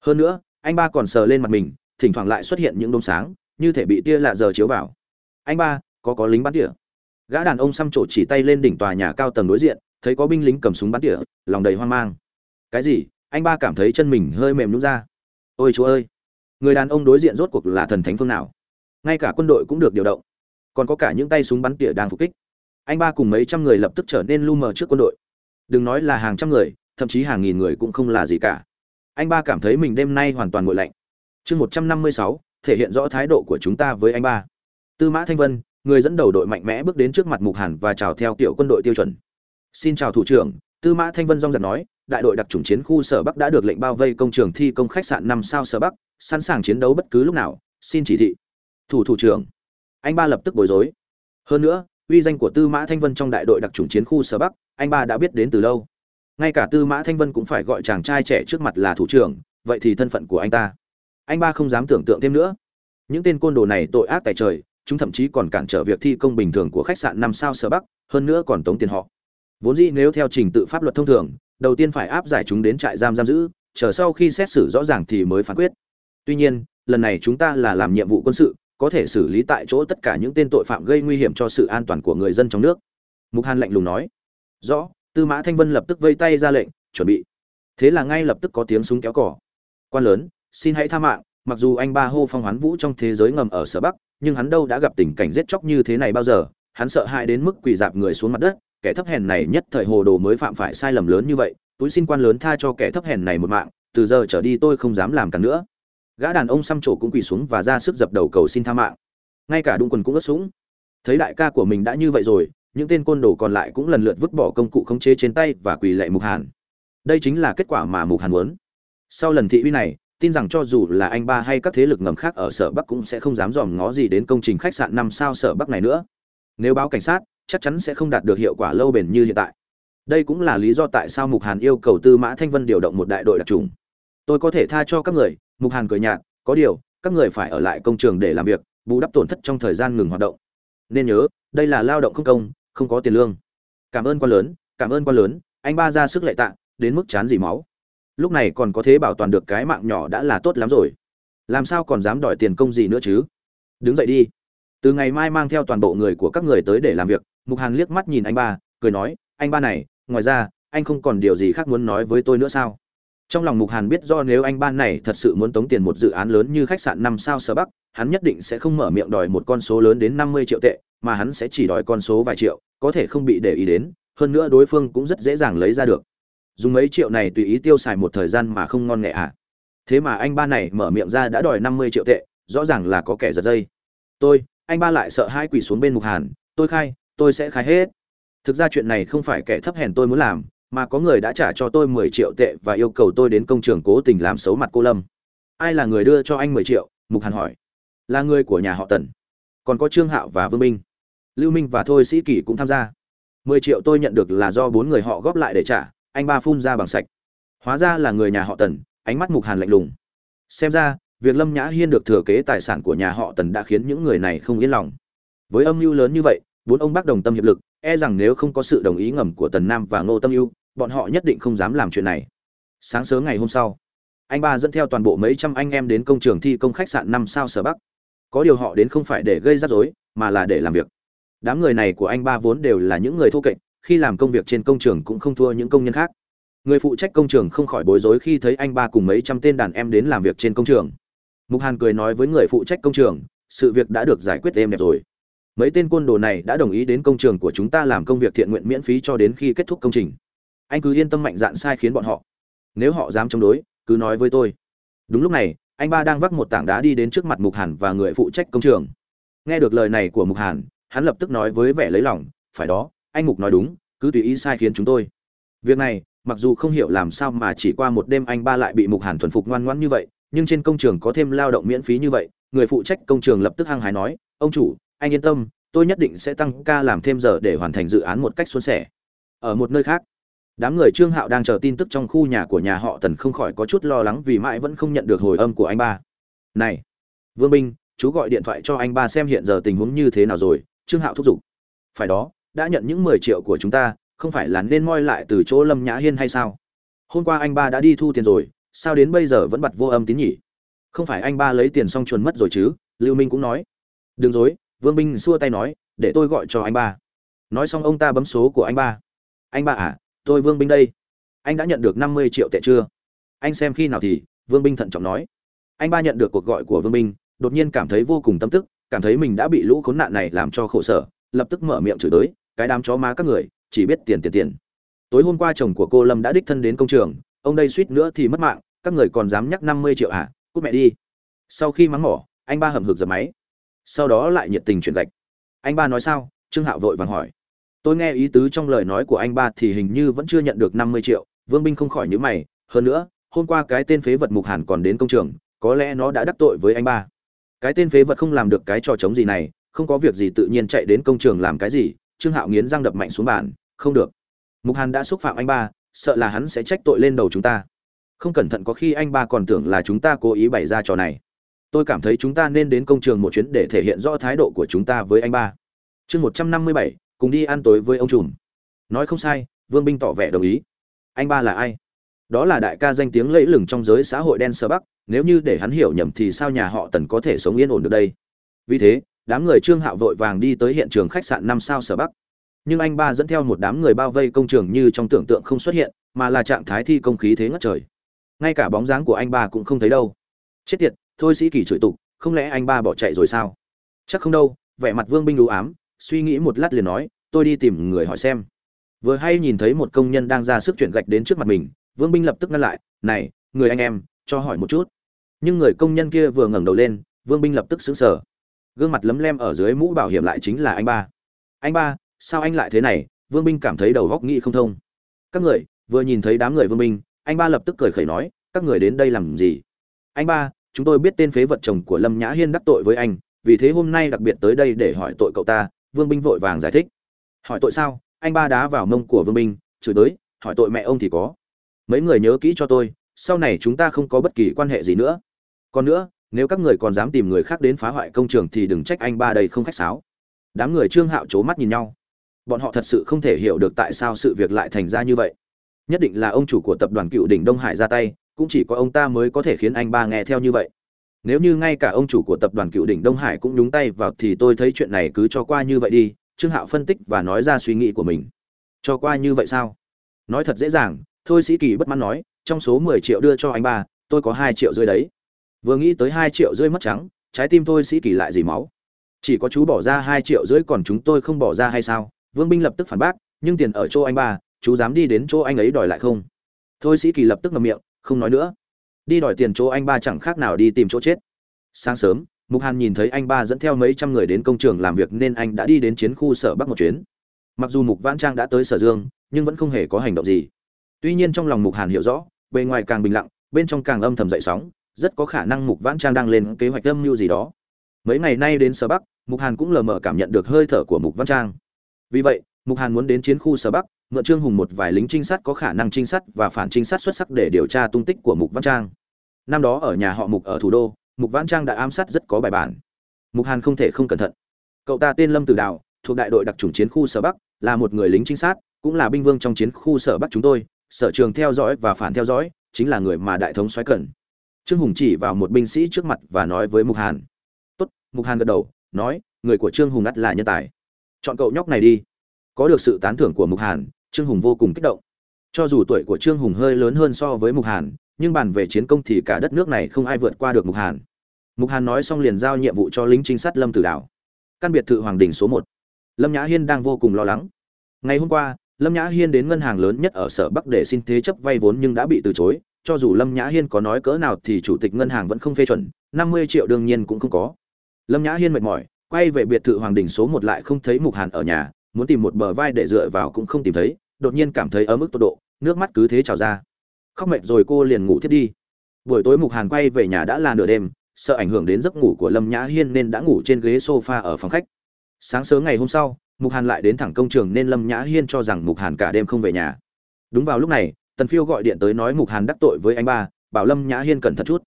Speaker 1: Hơn nữa, anh ba còn sờ lên mặt mình, thỉnh thoảng lại xuất hiện những đốm sáng, như thể bị tia lạ giờ chiếu vào. Anh ba, có có lính bắn tỉa. Gã đàn ông xăm trổ chỉ tay lên đỉnh tòa nhà cao tầng đối diện thấy có binh lính cầm súng bắn tỉa, lòng đầy hoang mang. Cái gì? Anh ba cảm thấy chân mình hơi mềm nhún ra. Ôi chúa ơi! Người đàn ông đối diện rốt cuộc là thần thánh phương nào? Ngay cả quân đội cũng được điều động. Còn có cả những tay súng bắn tỉa đang phục kích. Anh ba cùng mấy trăm người lập tức trở nên lu mờ trước quân đội. Đừng nói là hàng trăm người, thậm chí hàng nghìn người cũng không là gì cả. Anh ba cảm thấy mình đêm nay hoàn toàn nguội lạnh. Chương một trăm năm mươi sáu, thể hiện rõ thái độ của chúng ta với anh ba. Tư mã thanh vân, người dẫn đầu đội mạnh mẽ bước đến trước mặt mục hàn và chào theo kiểu quân đội tiêu chuẩn xin chào thủ trưởng, tư mã thanh vân dong giật nói, đại đội đặc trùng chiến khu sở bắc đã được lệnh bao vây công trường thi công khách sạn năm sao sở bắc, sẵn sàng chiến đấu bất cứ lúc nào, xin chỉ thị. Thủ thủ trưởng, anh ba lập tức bối rối. Hơn nữa, uy danh của tư mã thanh vân trong đại đội đặc trùng chiến khu sở bắc, anh ba đã biết đến từ lâu. Ngay cả tư mã thanh vân cũng phải gọi chàng trai trẻ trước mặt là thủ trưởng, vậy thì thân phận của anh ta. Anh ba không dám tưởng tượng thêm nữa. Những tên côn đồ này tội ác tại trời, chúng thậm chí còn cản trở việc thi công bình thường của khách sạn năm sao sở bắc, hơn nữa còn tống tiền họ vốn dĩ nếu theo trình tự pháp luật thông thường, đầu tiên phải áp giải chúng đến trại giam giam giữ, chờ sau khi xét xử rõ ràng thì mới phán quyết. Tuy nhiên, lần này chúng ta là làm nhiệm vụ quân sự, có thể xử lý tại chỗ tất cả những tên tội phạm gây nguy hiểm cho sự an toàn của người dân trong nước. Mục hàn lạnh lùng nói. Rõ, tư mã thanh vân lập tức vây tay ra lệnh, chuẩn bị. Thế là ngay lập tức có tiếng súng kéo cỏ quan lớn, xin hãy tha mạng, mặc dù anh ba hô phong hoán vũ trong thế giới ngầm ở sở bắc, nhưng hắn đâu đã gặp tình cảnh giết chóc như thế này bao giờ, hắn sợ hãi đến mức quỳ dạp người xuống mặt đất kẻ thấp hèn này nhất thời hồ đồ mới phạm phải sai lầm lớn như vậy, túi xin quan lớn tha cho kẻ thấp hèn này một mạng, từ giờ trở đi tôi không dám làm cả nữa. Gã đàn ông xăm trổ cũng quỳ xuống và ra sức dập đầu cầu xin tha mạng. Ngay cả đung quần cũng ướt sũng. Thấy đại ca của mình đã như vậy rồi, những tên côn đồ còn lại cũng lần lượt vứt bỏ công cụ khống chế trên tay và quỳ lạy mục hàn. Đây chính là kết quả mà mục hàn muốn. Sau lần thị uy này, tin rằng cho dù là anh ba hay các thế lực ngầm khác ở sở bắc cũng sẽ không dám dòm ngó gì đến công trình khách sạn năm sao sở bắc này nữa. Nếu báo cảnh sát chắc chắn sẽ không đạt được hiệu quả lâu bền như hiện tại. Đây cũng là lý do tại sao mục hàn yêu cầu tư mã thanh vân điều động một đại đội đặc trùng. Tôi có thể tha cho các người, mục hàn cười nhạt, có điều, các người phải ở lại công trường để làm việc, bù đắp tổn thất trong thời gian ngừng hoạt động. Nên nhớ, đây là lao động không công, không có tiền lương. Cảm ơn quan lớn, cảm ơn quan lớn, anh ba ra sức lệ tạ, đến mức chán dỉ máu. Lúc này còn có thế bảo toàn được cái mạng nhỏ đã là tốt lắm rồi. Làm sao còn dám đòi tiền công gì nữa chứ? Đứng dậy đi. Từ ngày mai mang theo toàn bộ người của các người tới để làm việc mục hàn liếc mắt nhìn anh ba, cười nói, anh ba này, ngoài ra, anh không còn điều gì khác muốn nói với tôi nữa sao? Trong lòng mục hàn biết do nếu anh ba này thật sự muốn tống tiền một dự án lớn như khách sạn năm sao sở bắc, hắn nhất định sẽ không mở miệng đòi một con số lớn đến năm mươi triệu tệ, mà hắn sẽ chỉ đòi con số vài triệu, có thể không bị để ý đến, hơn nữa đối phương cũng rất dễ dàng lấy ra được. Dùng mấy triệu này tùy ý tiêu xài một thời gian mà không ngon nghệ à? Thế mà anh ba này mở miệng ra đã đòi năm mươi triệu tệ, rõ ràng là có kẻ giật dây. Tôi, anh ba lại sợ hai quỷ xuống bên mục hàn, tôi khai tôi sẽ khai hết. Thực ra chuyện này không phải kẻ thấp hèn tôi muốn làm, mà có người đã trả cho tôi mười triệu tệ và yêu cầu tôi đến công trường cố tình làm xấu mặt cô lâm. Ai là người đưa cho anh mười triệu? Mục hàn hỏi. Là người của nhà họ tần. Còn có trương hạo và vương minh. Lưu minh và thôi sĩ kỳ cũng tham gia. Mười triệu tôi nhận được là do bốn người họ góp lại để trả, anh ba phun ra bằng sạch. Hóa ra là người nhà họ tần, ánh mắt mục hàn lạnh lùng. Xem ra, việc lâm nhã hiên được thừa kế tài sản của nhà họ tần đã khiến những người này không yên lòng. Với âm mưu lớn như vậy bốn ông bác đồng tâm hiệp lực e rằng nếu không có sự đồng ý ngầm của tần nam và ngô tâm ưu, bọn họ nhất định không dám làm chuyện này. Sáng sớm ngày hôm sau, anh ba dẫn theo toàn bộ mấy trăm anh em đến công trường thi công khách sạn năm sao sở bắc. Có điều họ đến không phải để gây rắc rối, mà là để làm việc. Đám người này của anh ba vốn đều là những người thô kệch, khi làm công việc trên công trường cũng không thua những công nhân khác. Người phụ trách công trường không khỏi bối rối khi thấy anh ba cùng mấy trăm tên đàn em đến làm việc trên công trường. Mục hàn cười nói với người phụ trách công trường, sự việc đã được giải quyết êm đẹp rồi mấy tên côn đồ này đã đồng ý đến công trường của chúng ta làm công việc thiện nguyện miễn phí cho đến khi kết thúc công trình. Anh cứ yên tâm mạnh dạn sai khiến bọn họ. Nếu họ dám chống đối, cứ nói với tôi. Đúng lúc này, anh ba đang vác một tảng đá đi đến trước mặt mục hàn và người phụ trách công trường. Nghe được lời này của mục hàn, hắn lập tức nói với vẻ lấy lòng, phải đó, anh mục nói đúng, cứ tùy ý sai khiến chúng tôi. Việc này, mặc dù không hiểu làm sao mà chỉ qua một đêm anh ba lại bị mục hàn thuần phục ngoan ngoãn như vậy, nhưng trên công trường có thêm lao động miễn phí như vậy, người phụ trách công trường lập tức hăng hái nói, ông chủ anh yên tâm, tôi nhất định sẽ tăng ca làm thêm giờ để hoàn thành dự án một cách suôn sẻ. Ở một nơi khác, đám người trương hạo đang chờ tin tức trong khu nhà của nhà họ tần không khỏi có chút lo lắng vì mãi vẫn không nhận được hồi âm của anh ba. Này, vương binh chú gọi điện thoại cho anh ba xem hiện giờ tình huống như thế nào rồi, trương hạo thúc giục. Phải đó, đã nhận những mười triệu của chúng ta, không phải là nên moi lại từ chỗ lâm nhã hiên hay sao? Hôm qua anh ba đã đi thu tiền rồi, sao đến bây giờ vẫn bật vô âm tín nhỉ? Không phải anh ba lấy tiền xong chuồn mất rồi chứ, lưu minh cũng nói. Đừng dối vương binh xua tay nói, để tôi gọi cho anh ba. Nói xong ông ta bấm số của anh ba. Anh ba à tôi vương binh đây. Anh đã nhận được năm mươi triệu tệ chưa? Anh xem khi nào thì, vương binh thận trọng nói. Anh ba nhận được cuộc gọi của vương binh, đột nhiên cảm thấy vô cùng tâm tức, cảm thấy mình đã bị lũ khốn nạn này làm cho khổ sở, lập tức mở miệng chửi tới cái đám chó má các người, chỉ biết tiền tiền tiền. Tối hôm qua chồng của cô lâm đã đích thân đến công trường, ông đây suýt nữa thì mất mạng, các người còn dám nhắc năm mươi triệu à cút mẹ đi. Sau khi mắng mỏ, anh ba hầm hực dập máy sau đó lại nhiệt tình chuyển gạch. Anh ba nói sao? Trương hạo vội vàng hỏi. Tôi nghe ý tứ trong lời nói của anh ba thì hình như vẫn chưa nhận được năm mươi triệu. Vương binh không khỏi nhớ mày. Hơn nữa, hôm qua cái tên phế vật mục hàn còn đến công trường. Có lẽ nó đã đắc tội với anh ba. Cái tên phế vật không làm được cái trò chống gì này. Không có việc gì tự nhiên chạy đến công trường làm cái gì. Trương hạo nghiến răng đập mạnh xuống bàn. Không được. Mục hàn đã xúc phạm anh ba. Sợ là hắn sẽ trách tội lên đầu chúng ta. Không cẩn thận có khi anh ba còn tưởng là chúng ta cố ý bày ra trò này tôi cảm thấy chúng ta nên đến công trường một chuyến để thể hiện rõ thái độ của chúng ta với anh ba. Chương một trăm năm mươi bảy, cùng đi ăn tối với ông trùm. Nói không sai, vương binh tỏ vẻ đồng ý. Anh ba là ai? Đó là đại ca danh tiếng lẫy lừng trong giới xã hội đen sơ bắc, nếu như để hắn hiểu nhầm thì sao nhà họ tần có thể sống yên ổn được đây? Vì thế, đám người trương hạo vội vàng đi tới hiện trường khách sạn năm sao sở bắc. Nhưng anh ba dẫn theo một đám người bao vây công trường như trong tưởng tượng không xuất hiện, mà là trạng thái thi công khí thế ngất trời. Ngay cả bóng dáng của anh ba cũng không thấy đâu. Chết tiệt thôi sĩ kỳ chửi tục, không lẽ anh ba bỏ chạy rồi sao? Chắc không đâu, vẻ mặt vương binh đủ ám, suy nghĩ một lát liền nói, tôi đi tìm người hỏi xem. Vừa hay nhìn thấy một công nhân đang ra sức chuyển gạch đến trước mặt mình, vương binh lập tức ngăn lại, này, người anh em, cho hỏi một chút. Nhưng người công nhân kia vừa ngẩng đầu lên, vương binh lập tức xứng sở gương mặt lấm lem ở dưới mũ bảo hiểm lại chính là anh ba. Anh ba, sao anh lại thế này? Vương binh cảm thấy đầu góc nghĩ không thông. Các người, vừa nhìn thấy đám người vương binh, anh ba lập tức cười khẩy nói, các người đến đây làm gì anh ba chúng tôi biết tên phế vật chồng của lâm nhã hiên đắc tội với anh, vì thế hôm nay đặc biệt tới đây để hỏi tội cậu ta, vương binh vội vàng giải thích. Hỏi tội sao? Anh ba đá vào mông của vương binh, chửi tới hỏi tội mẹ ông thì có. Mấy người nhớ kỹ cho tôi, sau này chúng ta không có bất kỳ quan hệ gì nữa. Còn nữa, nếu các người còn dám tìm người khác đến phá hoại công trường thì đừng trách anh ba đây không khách sáo. Đám người trương hạo c h ố mắt nhìn nhau. Bọn họ thật sự không thể hiểu được tại sao sự việc lại thành ra như vậy. Nhất định là ông chủ của tập đoàn cựu đỉnh đông hải ra tay cũng chỉ có ông ta mới có thể khiến anh ba nghe theo như vậy. Nếu như ngay cả ông chủ của tập đoàn cựu đỉnh đông hải cũng nhúng tay vào thì tôi thấy chuyện này cứ cho qua như vậy đi, trương hạo phân tích và nói ra suy nghĩ của mình. Cho qua như vậy sao? Nói thật dễ dàng, thôi sĩ kỳ bất mãn nói, trong số mười triệu đưa cho anh ba, tôi có hai triệu rưỡi đấy. Vừa nghĩ tới hai triệu rưỡi mất trắng, trái tim thôi sĩ kỳ lại dì máu. Chỉ có chú bỏ ra hai triệu rưỡi còn chúng tôi không bỏ ra hay sao? Vương binh lập tức phản bác, nhưng tiền ở chỗ anh ba, chú dám đi đến chỗ anh ấy đòi lại không? Thôi sĩ kỳ lập tức ngậm miệng không nói nữa. Đi đòi tiền chỗ anh ba chẳng khác nào đi tìm chỗ chết. Sáng sớm, mục hàn nhìn thấy anh ba dẫn theo mấy trăm người đến công trường làm việc nên anh đã đi đến chiến khu sở bắc một chuyến. Mặc dù mục vãn trang đã tới sở dương, nhưng vẫn không hề có hành động gì. Tuy nhiên trong lòng mục hàn hiểu rõ, bề ngoài càng bình lặng, bên trong càng âm thầm dậy sóng, rất có khả năng mục vãn trang đang lên kế hoạch âm mưu gì đó. Mấy ngày nay đến sở bắc, mục hàn cũng lờ mờ cảm nhận được hơi thở của mục vãn trang. Vì vậy, mục hàn muốn đến chiến khu sở bắc mượn trương hùng một vài lính trinh sát có khả năng trinh sát và phản trinh sát xuất sắc để điều tra tung tích của mục vãn trang. Năm đó ở nhà họ mục ở thủ đô, mục vãn trang đã ám sát rất có bài bản. Mục hàn không thể không cẩn thận. Cậu ta tên lâm tử đạo, thuộc đại đội đặc trùng chiến khu sở bắc, là một người lính trinh sát, cũng là binh vương trong chiến khu sở bắc chúng tôi, sở trường theo dõi và phản theo dõi, chính là người mà đại thống xoáy cần. Trương hùng chỉ vào một binh sĩ trước mặt và nói với mục hàn. Tốt, mục hàn gật đầu, nói, người của trương hùng ắt là nhân tài. Chọn cậu nhóc này đi. Có được sự tán thưởng của mục hàn trương hùng vô cùng kích động. Cho dù tuổi của trương hùng hơi lớn hơn so với mục hàn, nhưng bàn về chiến công thì cả đất nước này không ai vượt qua được mục hàn. Mục hàn nói xong liền giao nhiệm vụ cho lính trinh sát lâm tử đảo. Căn biệt thự hoàng đình số một. Lâm nhã hiên đang vô cùng lo lắng. Ngày hôm qua, lâm nhã hiên đến ngân hàng lớn nhất ở sở bắc để xin thế chấp vay vốn nhưng đã bị từ chối. Cho dù lâm nhã hiên có nói cỡ nào thì chủ tịch ngân hàng vẫn không phê chuẩn, năm mươi triệu đương nhiên cũng không có. Lâm nhã hiên mệt mỏi, quay về biệt thự hoàng đình số một lại không thấy mục hàn ở nhà muốn tìm một bờ vai để dựa vào cũng không tìm thấy, đột nhiên cảm thấy ở mức tột độ, nước mắt cứ thế trào ra. Khóc mệt rồi cô liền ngủ thiết đi. Buổi tối mục hàn quay về nhà đã là nửa đêm, sợ ảnh hưởng đến giấc ngủ của lâm nhã hiên nên đã ngủ trên ghế sofa ở phòng khách. Sáng sớm ngày hôm sau, mục hàn lại đến thẳng công trường nên lâm nhã hiên cho rằng mục hàn cả đêm không về nhà. Đúng vào lúc này, tần phiêu gọi điện tới nói mục hàn đắc tội với anh ba, bảo lâm nhã hiên cẩn thận chút.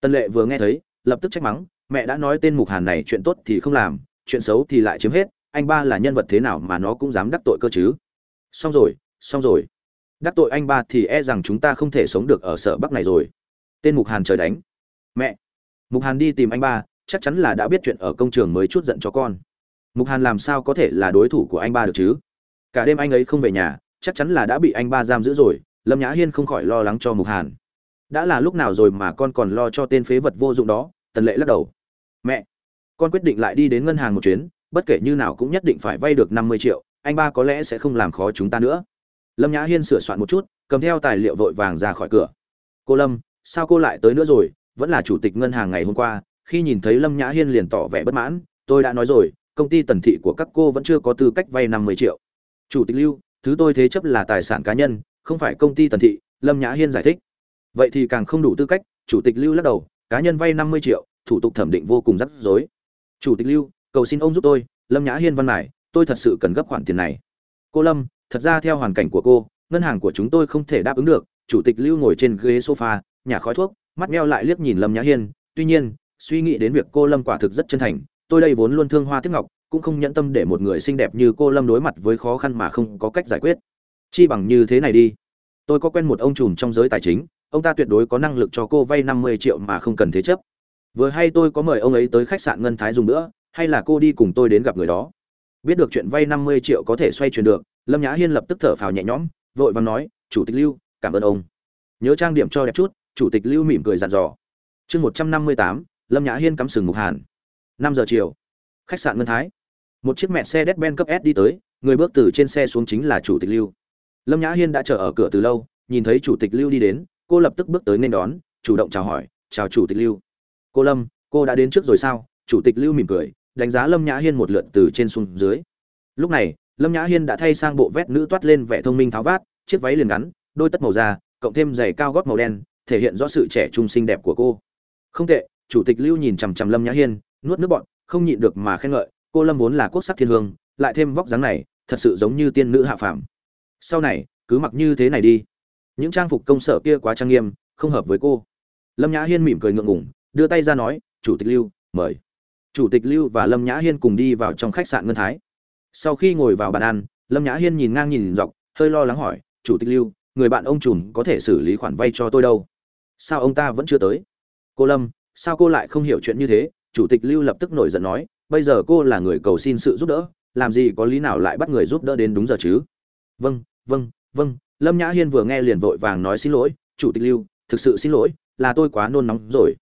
Speaker 1: Tần lệ vừa nghe thấy, lập tức trách mắng, mẹ đã nói tên mục hàn này chuyện tốt thì không làm, chuyện xấu thì lại chiếm hết anh ba là nhân vật thế nào mà nó cũng dám đắc tội cơ chứ? Xong rồi xong rồi. Đắc tội anh ba thì e rằng chúng ta không thể sống được ở sở bắc này rồi. Tên mục hàn trời đánh. Mẹ! Mục hàn đi tìm anh ba, chắc chắn là đã biết chuyện ở công trường mới chút giận cho con. Mục hàn làm sao có thể là đối thủ của anh ba được chứ? Cả đêm anh ấy không về nhà, chắc chắn là đã bị anh ba giam giữ rồi, lâm nhã hiên không khỏi lo lắng cho mục hàn. Đã là lúc nào rồi mà con còn lo cho tên phế vật vô dụng đó? Tần lệ lắc đầu. Mẹ! Con quyết định lại đi đến ngân hàng một chuyến bất kể như nào cũng nhất định phải vay được năm mươi triệu, anh ba có lẽ sẽ không làm khó chúng ta nữa. Lâm nhã hiên sửa soạn một chút, cầm theo tài liệu vội vàng ra khỏi cửa. Cô lâm, sao cô lại tới nữa rồi? Vẫn là chủ tịch ngân hàng ngày hôm qua, khi nhìn thấy lâm nhã hiên liền tỏ vẻ bất mãn. Tôi đã nói rồi, công ty tần thị của các cô vẫn chưa có tư cách vay năm mươi triệu. Chủ tịch lưu, thứ tôi thế chấp là tài sản cá nhân, không phải công ty tần thị, lâm nhã hiên giải thích. Vậy thì càng không đủ tư cách, chủ tịch lưu lắc đầu, cá nhân vay năm mươi triệu, thủ tục thẩm định vô cùng rắc rối. Chủ tịch lưu cầu xin ông giúp tôi, lâm nhã hiên văn mải, tôi thật sự cần gấp khoản tiền này. Cô lâm, thật ra theo hoàn cảnh của cô, ngân hàng của chúng tôi không thể đáp ứng được. Chủ tịch lưu ngồi trên ghế sofa nhà khói thuốc, mắt meo lại liếc nhìn lâm nhã hiên. Tuy nhiên, suy nghĩ đến việc cô lâm quả thực rất chân thành, tôi đây vốn luôn thương hoa tiếc ngọc, cũng không nhẫn tâm để một người xinh đẹp như cô lâm đối mặt với khó khăn mà không có cách giải quyết. Chi bằng như thế này đi. Tôi có quen một ông trùm trong giới tài chính, ông ta tuyệt đối có năng lực cho cô vay năm mươi triệu mà không cần thế chấp. Vừa hay tôi có mời ông ấy tới khách sạn ngân thái dùng nữa hay là cô đi cùng tôi đến gặp người đó? Biết được chuyện vay năm mươi triệu có thể xoay chuyển được, lâm nhã hiên lập tức thở phào nhẹ nhõm, vội vàng nói, chủ tịch lưu, cảm ơn ông. Nhớ trang điểm cho đẹp chút, chủ tịch lưu mỉm cười dặn dò. Chương một trăm năm mươi tám, lâm nhã hiên cắm sừng mục hàn. Năm giờ chiều. Khách sạn ngân thái. Một chiếc mẹ xe đét ben cấp s đi tới, người bước từ trên xe xuống chính là chủ tịch lưu. Lâm nhã hiên đã chờ ở cửa từ lâu, nhìn thấy chủ tịch lưu đi đến, cô lập tức bước tới nên đón, chủ động chào hỏi, chào chủ tịch lưu. Cô lâm, cô đã đến trước rồi sao? Chủ tịch lưu mỉm cười đánh giá lâm nhã hiên một lượt từ trên xuống dưới. Lúc này, lâm nhã hiên đã thay sang bộ vét nữ toát lên vẻ thông minh tháo vát, chiếc váy liền ngắn, đôi tất màu da, cộng thêm giày cao gót màu đen, thể hiện rõ sự trẻ trung xinh đẹp của cô. Không tệ, chủ tịch lưu nhìn chằm chằm lâm nhã hiên, nuốt nước bọn không nhịn được mà khen ngợi, cô lâm vốn là quốc sắc thiên hương, lại thêm vóc dáng này, thật sự giống như tiên nữ hạ phàm. Sau này, cứ mặc như thế này đi. Những trang phục công sở kia quá trang nghiêm, không hợp với cô. Lâm nhã hiên mỉm cười ngượng ngùng, đưa tay ra nói, chủ tịch lưu, mời chủ tịch lưu và lâm nhã hiên cùng đi vào trong khách sạn ngân thái. Sau khi ngồi vào bàn ăn, lâm nhã hiên nhìn ngang nhìn dọc, hơi lo lắng hỏi, chủ tịch lưu, người bạn ông trùm có thể xử lý khoản vay cho tôi đâu? Sao ông ta vẫn chưa tới? Cô lâm, sao cô lại không hiểu chuyện như thế? Chủ tịch lưu lập tức nổi giận nói, bây giờ cô là người cầu xin sự giúp đỡ, làm gì có lý nào lại bắt người giúp đỡ đến đúng giờ chứ? Vâng vâng vâng. Lâm nhã hiên vừa nghe liền vội vàng nói, xin lỗi, chủ tịch lưu, thực sự xin lỗi, là tôi quá nôn nóng rồi.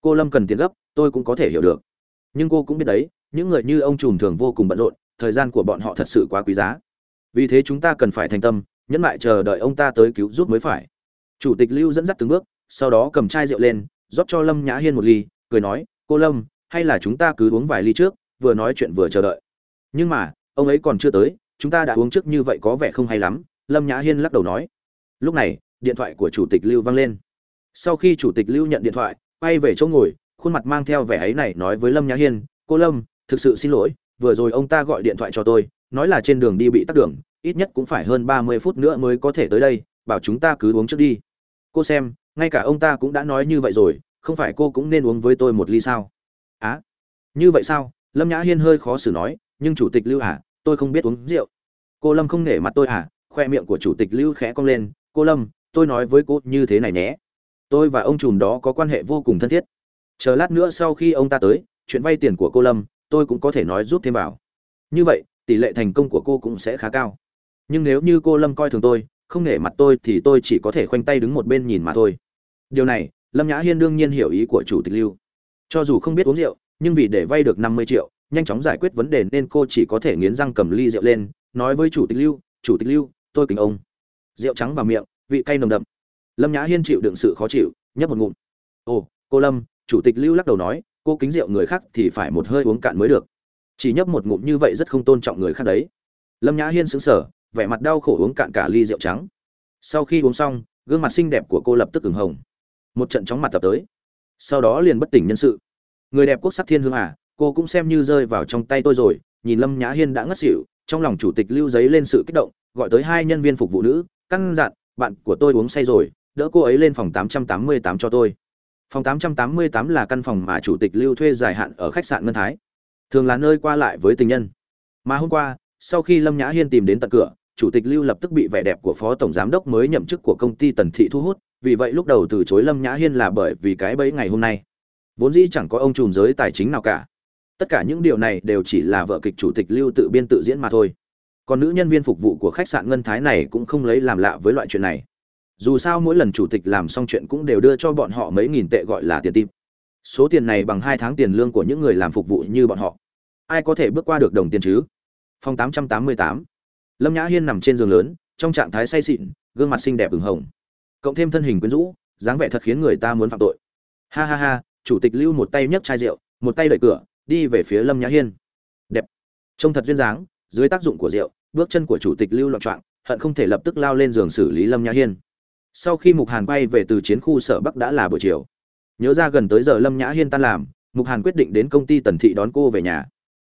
Speaker 1: Cô lâm cần tiền gấp, tôi cũng có thể hiểu được nhưng cô cũng biết đấy, những người như ông trùm thường vô cùng bận rộn, thời gian của bọn họ thật sự quá quý giá. Vì thế chúng ta cần phải thành tâm, nhẫn lại chờ đợi ông ta tới cứu giúp mới phải. Chủ tịch lưu dẫn dắt từng bước, sau đó cầm chai rượu lên, rót cho lâm nhã hiên một ly, cười nói, cô lâm, hay là chúng ta cứ uống vài ly trước, vừa nói chuyện vừa chờ đợi. Nhưng mà, ông ấy còn chưa tới, chúng ta đã uống trước như vậy có vẻ không hay lắm, lâm nhã hiên lắc đầu nói. Lúc này, điện thoại của chủ tịch lưu vang lên. Sau khi chủ tịch lưu nhận điện thoại, quay về chỗ ngồi khuôn mặt mang theo vẻ ấy này nói với lâm nhã hiên cô lâm thực sự xin lỗi vừa rồi ông ta gọi điện thoại cho tôi nói là trên đường đi bị tắc đường ít nhất cũng phải hơn ba mươi phút nữa mới có thể tới đây bảo chúng ta cứ uống trước đi. Cô xem ngay cả ông ta cũng đã nói như vậy rồi không phải cô cũng nên uống với tôi một ly sao? Á à, như vậy sao? Lâm nhã hiên hơi khó xử nói nhưng chủ tịch lưu à tôi không biết uống rượu. Cô lâm không nể mặt tôi à? Khoe miệng của chủ tịch lưu khẽ cong lên cô lâm tôi nói với cô như thế này nhé. Tôi và ông trùm đó có quan hệ vô cùng thân thiết chờ lát nữa sau khi ông ta tới, chuyện vay tiền của cô lâm, tôi cũng có thể nói giúp thêm vào. Như vậy, tỷ lệ thành công của cô cũng sẽ khá cao. Nhưng nếu như cô lâm coi thường tôi, không nể mặt tôi thì tôi chỉ có thể khoanh tay đứng một bên nhìn mà thôi. Điều này, lâm nhã hiên đương nhiên hiểu ý của chủ tịch lưu. Cho dù không biết uống rượu, nhưng vì để vay được năm mươi triệu, nhanh chóng giải quyết vấn đề nên cô chỉ có thể nghiến răng cầm ly rượu lên, nói với chủ tịch lưu, chủ tịch lưu, tôi kính ông. Rượu trắng vào miệng, vị cay nồng đậm. Lâm nhã hiên chịu đựng sự khó chịu, nhấp một ngụm. Ồ, cô lâm chủ tịch lưu lắc đầu nói, cô kính rượu người khác thì phải một hơi uống cạn mới được. Chỉ nhấp một ngụm như vậy rất không tôn trọng người khác đấy. Lâm nhã hiên sững sờ, vẻ mặt đau khổ uống cạn cả ly rượu trắng. Sau khi uống xong, gương mặt xinh đẹp của cô lập tức ửng hồng. Một trận chóng mặt tập tới. Sau đó liền bất tỉnh nhân sự. Người đẹp quốc sắc thiên hương à cô cũng xem như rơi vào trong tay tôi rồi, nhìn lâm nhã hiên đã ngất xỉu, trong lòng chủ tịch lưu giấy lên sự kích động, gọi tới hai nhân viên phục vụ nữ, căn dặn, bạn của tôi uống say rồi, đỡ cô ấy lên phòng 888 cho tôi phòng 888 là căn phòng mà chủ tịch lưu thuê dài hạn ở khách sạn ngân thái. Thường là nơi qua lại với tình nhân. Mà hôm qua, sau khi lâm nhã hiên tìm đến tận cửa, chủ tịch lưu lập tức bị vẻ đẹp của phó tổng giám đốc mới nhậm chức của công ty tần thị thu hút, vì vậy lúc đầu từ chối lâm nhã hiên là bởi vì cái bẫy ngày hôm nay. Vốn dĩ chẳng có ông trùm giới tài chính nào cả. Tất cả những điều này đều chỉ là vợ kịch chủ tịch lưu tự biên tự diễn mà thôi. Còn nữ nhân viên phục vụ của khách sạn ngân thái này cũng không lấy làm lạ với loại chuyện này dù sao mỗi lần chủ tịch làm xong chuyện cũng đều đưa cho bọn họ mấy nghìn tệ gọi là tiền tim số tiền này bằng hai tháng tiền lương của những người làm phục vụ như bọn họ. Ai có thể bước qua được đồng tiền chứ? Phòng 888. lâm nhã hiên nằm trên giường lớn, trong trạng thái say xịn gương mặt xinh đẹp ửng hồng. Cộng thêm thân hình quyến rũ, dáng vẻ thật khiến người ta muốn phạm tội. Ha ha ha, chủ tịch lưu một tay nhấc chai rượu, một tay đẩy cửa, đi về phía lâm nhã hiên. Đẹp. Trông thật duyên dáng, dưới tác dụng của rượu, bước chân của chủ tịch lưu loạn trọng, hận không thể lập tức lao lên giường xử lý lâm nhã hiên sau khi mục hàn quay về từ chiến khu sở bắc đã là buổi chiều. Nhớ ra gần tới giờ lâm nhã hiên tan làm, mục hàn quyết định đến công ty tần thị đón cô về nhà.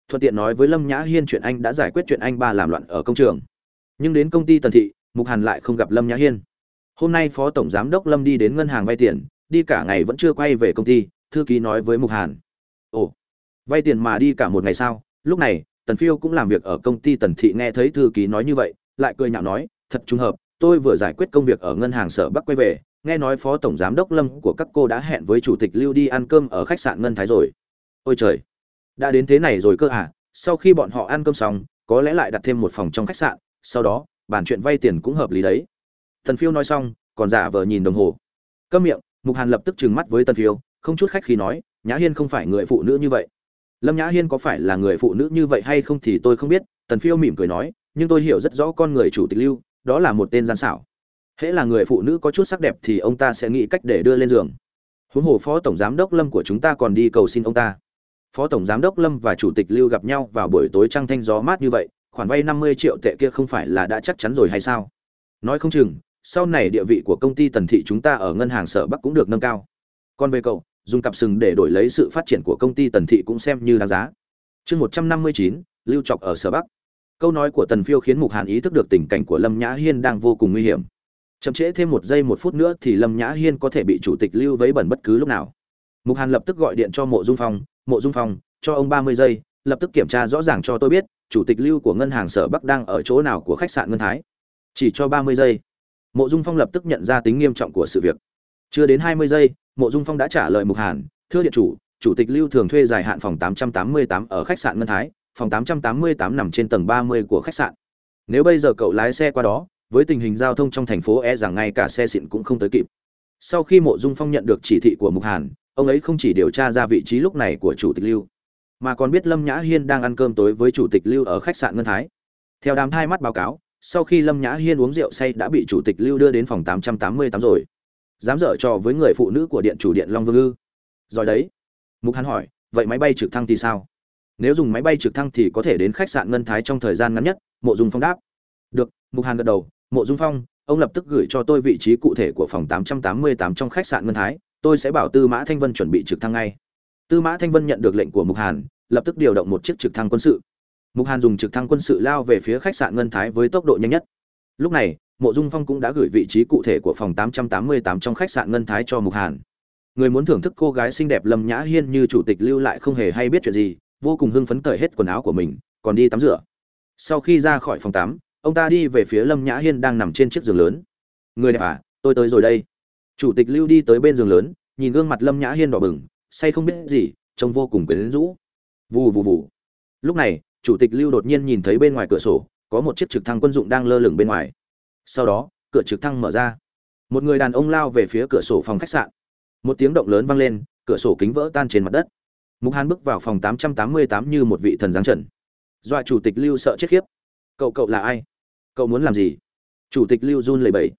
Speaker 1: Thuận tiện nói với lâm nhã hiên chuyện anh đã giải quyết chuyện anh ba làm loạn ở công trường. Nhưng đến công ty tần thị, mục hàn lại không gặp lâm nhã hiên. Hôm nay phó tổng giám đốc lâm đi đến ngân hàng vay tiền, đi cả ngày vẫn chưa quay về công ty, thư ký nói với mục hàn. Ồ, vay tiền mà đi cả một ngày sao? Lúc này, tần phiêu cũng làm việc ở công ty tần thị nghe thấy thư ký nói như vậy, lại cười nhạo nói, thật trùng hợp tôi vừa giải quyết công việc ở ngân hàng sở bắc quay về, nghe nói phó tổng giám đốc lâm của các cô đã hẹn với chủ tịch lưu đi ăn cơm ở khách sạn ngân thái rồi. Ôi trời! Đã đến thế này rồi cơ à? Sau khi bọn họ ăn cơm xong, có lẽ lại đặt thêm một phòng trong khách sạn, sau đó, bàn chuyện vay tiền cũng hợp lý đấy. Tần phiêu nói xong, còn giả vờ nhìn đồng hồ. Cơm miệng, mục hàn lập tức trừng mắt với tần phiêu, không chút khách khi nói, nhã hiên không phải người phụ nữ như vậy. Lâm nhã hiên có phải là người phụ nữ như vậy hay không thì tôi không biết, tần phiêu mỉm cười nói, nhưng tôi hiểu rất rõ con người chủ tịch lưu đó là một tên gian xảo. Hễ là người phụ nữ có chút sắc đẹp thì ông ta sẽ nghĩ cách để đưa lên giường. Huống hồ phó tổng giám đốc lâm của chúng ta còn đi cầu xin ông ta. Phó tổng giám đốc lâm và chủ tịch lưu gặp nhau vào buổi tối trăng thanh gió mát như vậy, khoản vay năm mươi triệu tệ kia không phải là đã chắc chắn rồi hay sao? Nói không chừng, sau này địa vị của công ty tần thị chúng ta ở ngân hàng sở bắc cũng được nâng cao. Còn về cậu, dùng cặp sừng để đổi lấy sự phát triển của công ty tần thị cũng xem như đáng giá. Chương một trăm năm mươi chín, lưu trọc ở sở bắc câu nói của tần phiêu khiến mục hàn ý thức được tình cảnh của lâm nhã hiên đang vô cùng nguy hiểm. Chậm trễ thêm một giây một phút nữa thì lâm nhã hiên có thể bị chủ tịch lưu vấy bẩn bất cứ lúc nào. Mục hàn lập tức gọi điện cho mộ dung phong, mộ dung phong, cho ông ba mươi giây, lập tức kiểm tra rõ ràng cho tôi biết, chủ tịch lưu của ngân hàng sở bắc đang ở chỗ nào của khách sạn ngân thái. Chỉ cho ba mươi giây. Mộ dung phong lập tức nhận ra tính nghiêm trọng của sự việc. Chưa đến hai mươi giây, mộ dung phong đã trả lời mục hàn, thưa điện chủ chủ tịch lưu thường thuê dài hạn phòng tám trăm tám mươi tám ở khách sạn ngân thái phòng 888 nằm trên tầng 30 của khách sạn. Nếu bây giờ cậu lái xe qua đó, với tình hình giao thông trong thành phố e rằng ngay cả xe xịn cũng không tới kịp. Sau khi Mộ Dung Phong nhận được chỉ thị của Mục Hàn, ông ấy không chỉ điều tra ra vị trí lúc này của chủ tịch Lưu, mà còn biết Lâm Nhã Hiên đang ăn cơm tối với chủ tịch Lưu ở khách sạn Ngân Thái. Theo đám thai mắt báo cáo, sau khi Lâm Nhã Hiên uống rượu say đã bị chủ tịch Lưu đưa đến phòng 888 rồi. Dám dở trò với người phụ nữ của điện chủ điện Long Vương ư? Rồi đấy. Mục Hàn hỏi, vậy máy bay trực thăng thì sao? Nếu dùng máy bay trực thăng thì có thể đến khách sạn ngân thái trong thời gian ngắn nhất, mộ dung phong đáp. Được, mục hàn gật đầu. Mộ dung phong, ông lập tức gửi cho tôi vị trí cụ thể của phòng 888 trong khách sạn ngân thái. Tôi sẽ bảo tư mã thanh vân chuẩn bị trực thăng ngay. Tư mã thanh vân nhận được lệnh của mục hàn, lập tức điều động một chiếc trực thăng quân sự. Mục hàn dùng trực thăng quân sự lao về phía khách sạn ngân thái với tốc độ nhanh nhất. Lúc này, mộ dung phong cũng đã gửi vị trí cụ thể của phòng 888 trong khách sạn ngân thái cho mục hàn. Người muốn thưởng thức cô gái xinh đẹp lâm nhã hiên như chủ tịch lưu lại không hề hay biết chuyện gì vô cùng hưng phấn cởi hết quần áo của mình, còn đi tắm rửa. Sau khi ra khỏi phòng tắm, ông ta đi về phía lâm nhã hiên đang nằm trên chiếc giường lớn. Người đẹp à tôi tới rồi đây. Chủ tịch lưu đi tới bên giường lớn, nhìn gương mặt lâm nhã hiên đỏ bừng, say không biết gì, trông vô cùng quyến rũ. Vù vù vù. Lúc này, chủ tịch lưu đột nhiên nhìn thấy bên ngoài cửa sổ, có một chiếc trực thăng quân dụng đang lơ lửng bên ngoài. Sau đó, cửa trực thăng mở ra. Một người đàn ông lao về phía cửa sổ phòng khách sạn. Một tiếng động lớn vang lên, cửa sổ kính vỡ tan trên mặt đất mục hàn bước vào phòng 888 như một vị thần giáng trần. Dọa chủ tịch lưu sợ chết khiếp. Cậu cậu là ai? Cậu muốn làm gì? Chủ tịch lưu run lẩy bẩy.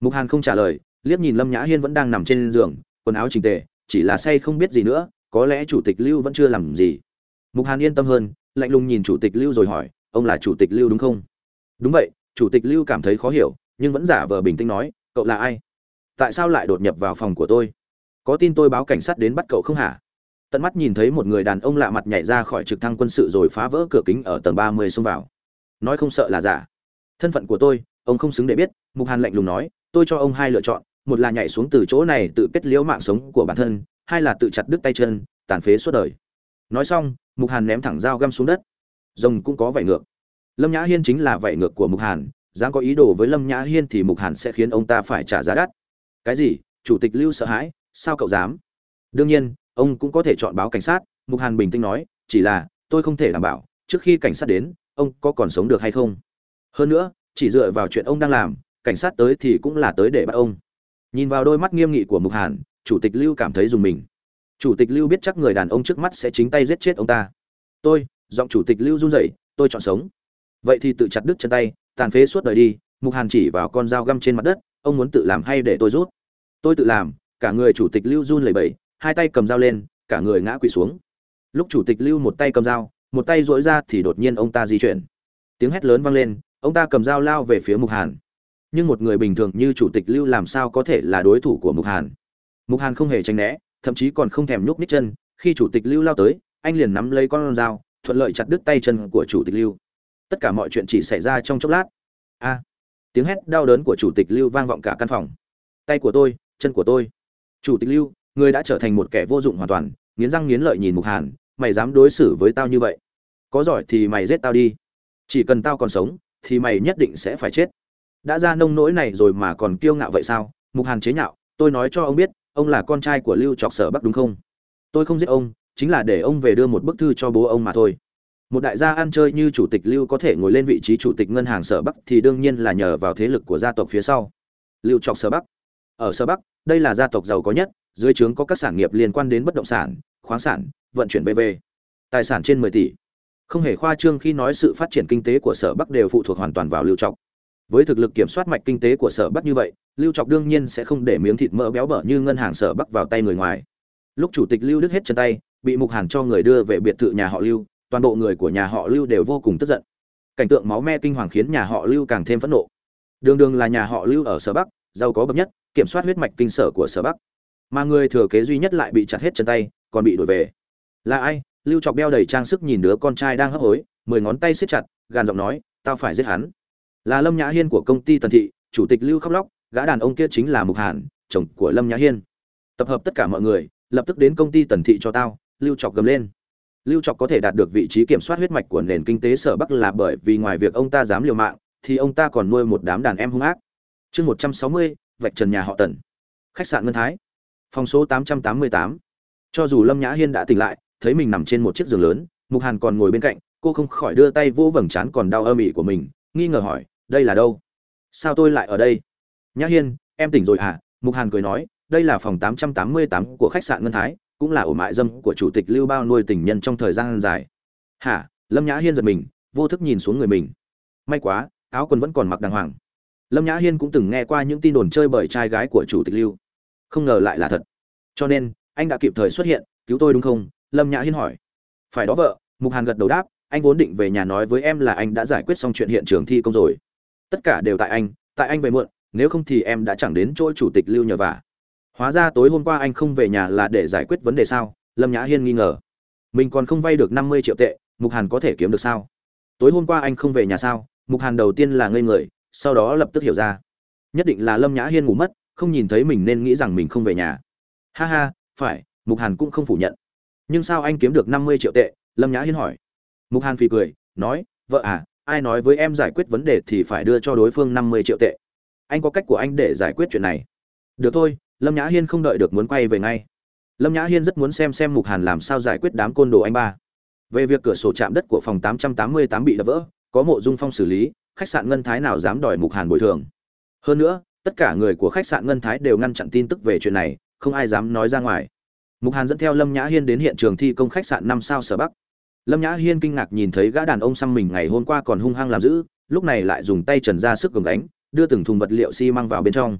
Speaker 1: Mục hàn không trả lời, liếc nhìn lâm nhã hiên vẫn đang nằm trên giường, quần áo chỉnh tề, chỉ là say không biết gì nữa, có lẽ chủ tịch lưu vẫn chưa làm gì. Mục hàn yên tâm hơn, lạnh lùng nhìn chủ tịch lưu rồi hỏi, ông là chủ tịch lưu đúng không? Đúng vậy, chủ tịch lưu cảm thấy khó hiểu, nhưng vẫn giả vờ bình tĩnh nói, cậu là ai? Tại sao lại đột nhập vào phòng của tôi? Có tin tôi báo cảnh sát đến bắt cậu không hả? Tận mắt nhìn thấy một người đàn ông lạ mặt nhảy ra khỏi trực thăng quân sự rồi phá vỡ cửa kính ở tầng ba mươi xông vào. Nói không sợ là giả. Thân phận của tôi, ông không xứng để biết, mục hàn lạnh lùng nói, tôi cho ông hai lựa chọn, một là nhảy xuống từ chỗ này tự kết liễu mạng sống của bản thân, hai là tự chặt đứt tay chân, tàn phế suốt đời. Nói xong, mục hàn ném thẳng dao găm xuống đất. Rồng cũng có vảy ngược. Lâm nhã hiên chính là vảy ngược của mục hàn, dám có ý đồ với lâm nhã hiên thì mục hàn sẽ khiến ông ta phải trả giá đắt. Cái gì? Chủ tịch lưu sợ hãi, sao cậu dám? Đương nhiên ông cũng có thể chọn báo cảnh sát, mục hàn bình tĩnh nói, chỉ là, tôi không thể đảm bảo, trước khi cảnh sát đến, ông có còn sống được hay không? Hơn nữa, chỉ dựa vào chuyện ông đang làm, cảnh sát tới thì cũng là tới để bắt ông. Nhìn vào đôi mắt nghiêm nghị của mục hàn, chủ tịch lưu cảm thấy dùng mình. Chủ tịch lưu biết chắc người đàn ông trước mắt sẽ chính tay giết chết ông ta. Tôi, giọng chủ tịch lưu run rẩy, tôi chọn sống. Vậy thì tự chặt đứt chân tay, tàn phế suốt đời đi, mục hàn chỉ vào con dao găm trên mặt đất, ông muốn tự làm hay để tôi rút? Tôi tự làm, cả người chủ tịch lưu run lẩy bẩy hai tay cầm dao lên, cả người ngã quỵ xuống. Lúc chủ tịch lưu một tay cầm dao, một tay dỗi ra thì đột nhiên ông ta di chuyển. Tiếng hét lớn vang lên, ông ta cầm dao lao về phía mục hàn. Nhưng một người bình thường như chủ tịch lưu làm sao có thể là đối thủ của mục hàn? Mục hàn không hề tránh né, thậm chí còn không thèm nhúc nhích chân, khi chủ tịch lưu lao tới, anh liền nắm lấy con dao, thuận lợi chặt đứt tay chân của chủ tịch lưu. Tất cả mọi chuyện chỉ xảy ra trong chốc lát. A! Tiếng hét đau đớn của chủ tịch lưu vang vọng cả căn phòng. Tay của tôi, chân của tôi. Chủ tịch lưu người đã trở thành một kẻ vô dụng hoàn toàn, nghiến răng nghiến lợi nhìn mục hàn, mày dám đối xử với tao như vậy? Có giỏi thì mày giết tao đi. Chỉ cần tao còn sống, thì mày nhất định sẽ phải chết. Đã ra nông nỗi này rồi mà còn kiêu ngạo vậy sao? Mục hàn chế nhạo, tôi nói cho ông biết, ông là con trai của lưu trọc sở bắc đúng không? Tôi không giết ông, chính là để ông về đưa một bức thư cho bố ông mà thôi. Một đại gia ăn chơi như chủ tịch lưu có thể ngồi lên vị trí chủ tịch ngân hàng sở bắc thì đương nhiên là nhờ vào thế lực của gia tộc phía sau. Lưu trọc sở bắc. Ở sở bắc, đây là gia tộc giàu có nhất dưới trướng có các sản nghiệp liên quan đến bất động sản, khoáng sản, vận chuyển bv tài sản trên 10 tỷ. Không hề khoa trương khi nói sự phát triển kinh tế của sở bắc đều phụ thuộc hoàn toàn vào lưu trọc. Với thực lực kiểm soát mạch kinh tế của sở bắc như vậy, lưu trọc đương nhiên sẽ không để miếng thịt mỡ béo bở như ngân hàng sở bắc vào tay người ngoài. Lúc chủ tịch lưu đức hết chân tay, bị mục hàn cho người đưa về biệt thự nhà họ lưu, toàn bộ người của nhà họ lưu đều vô cùng tức giận. Cảnh tượng máu me kinh hoàng khiến nhà họ lưu càng thêm phẫn nộ. Đường đường là nhà họ lưu ở sở bắc, giàu có bậc nhất, kiểm soát huyết mạch kinh sở của sở bắc mà người thừa kế duy nhất lại bị chặt hết chân tay, còn bị đuổi về. Là ai? Lưu trọc đeo đầy trang sức nhìn đứa con trai đang hấp hối, mười ngón tay siết chặt, gàn giọng nói, tao phải giết hắn. Là lâm nhã hiên của công ty tần thị, chủ tịch lưu khóc lóc, gã đàn ông kia chính là mục hàn, chồng của lâm nhã hiên. Tập hợp tất cả mọi người, lập tức đến công ty tần thị cho tao, lưu trọc gầm lên. Lưu trọc có thể đạt được vị trí kiểm soát huyết mạch của nền kinh tế sở bắc là bởi vì ngoài việc ông ta dám liều mạng, thì ông ta còn nuôi một đám đàn em hung ác. Chương một trăm sáu mươi, vạch trần nhà họ tần. Khách sạn ngân thái phòng số tám trăm tám mươi tám. Cho dù lâm nhã hiên đã tỉnh lại, thấy mình nằm trên một chiếc giường lớn, mục hàn còn ngồi bên cạnh, cô không khỏi đưa tay vỗ vầng trán còn đau âm ỉ của mình, nghi ngờ hỏi, đây là đâu? Sao tôi lại ở đây? Nhã hiên, em tỉnh rồi à mục hàn cười nói, đây là phòng tám trăm tám mươi tám của khách sạn ngân thái, cũng là ổ mại dâm của chủ tịch lưu bao nuôi tình nhân trong thời gian dài. Hả? Lâm nhã hiên giật mình, vô thức nhìn xuống người mình. May quá, áo quần vẫn còn mặc đàng hoàng. Lâm nhã hiên cũng từng nghe qua những tin đồn chơi bởi trai gái của chủ tịch lưu không ngờ lại là thật. Cho nên, anh đã kịp thời xuất hiện, cứu tôi đúng không? Lâm nhã hiên hỏi. Phải đó vợ, mục hàn gật đầu đáp, anh vốn định về nhà nói với em là anh đã giải quyết xong chuyện hiện trường thi công rồi. Tất cả đều tại anh tại anh về muộn, nếu không thì em đã chẳng đến chỗ chủ tịch lưu nhờ vả. Hóa ra tối hôm qua anh không về nhà là để giải quyết vấn đề sao? Lâm nhã hiên nghi ngờ. Mình còn không vay được năm mươi triệu tệ, mục hàn có thể kiếm được sao? Tối hôm qua anh không về nhà sao? Mục hàn đầu tiên là ngây người, sau đó lập tức hiểu ra. Nhất định là lâm nhã hiên ngủ mất không nhìn thấy mình nên nghĩ rằng mình không về nhà. Ha ha, phải, mục hàn cũng không phủ nhận. Nhưng sao anh kiếm được năm mươi triệu tệ? Lâm nhã hiên hỏi. Mục hàn phì cười, nói, vợ à ai nói với em giải quyết vấn đề thì phải đưa cho đối phương năm mươi triệu tệ. Anh có cách của anh để giải quyết chuyện này. Được thôi, lâm nhã hiên không đợi được muốn quay về ngay. Lâm nhã hiên rất muốn xem xem mục hàn làm sao giải quyết đám côn đồ anh ba. Về việc cửa sổ chạm đất của phòng 888 bị đập vỡ, có mộ dung phong xử lý, khách sạn ngân thái nào dám đòi mục hàn bồi thường. Hơn nữa tất cả người của khách sạn ngân thái đều ngăn chặn tin tức về chuyện này, không ai dám nói ra ngoài. Mục hàn dẫn theo lâm nhã hiên đến hiện trường thi công khách sạn năm sao sở bắc. Lâm nhã hiên kinh ngạc nhìn thấy gã đàn ông xăm mình ngày hôm qua còn hung hăng làm giữ lúc này lại dùng tay trần ra sức gồng đánh đưa từng thùng vật liệu xi măng vào bên trong.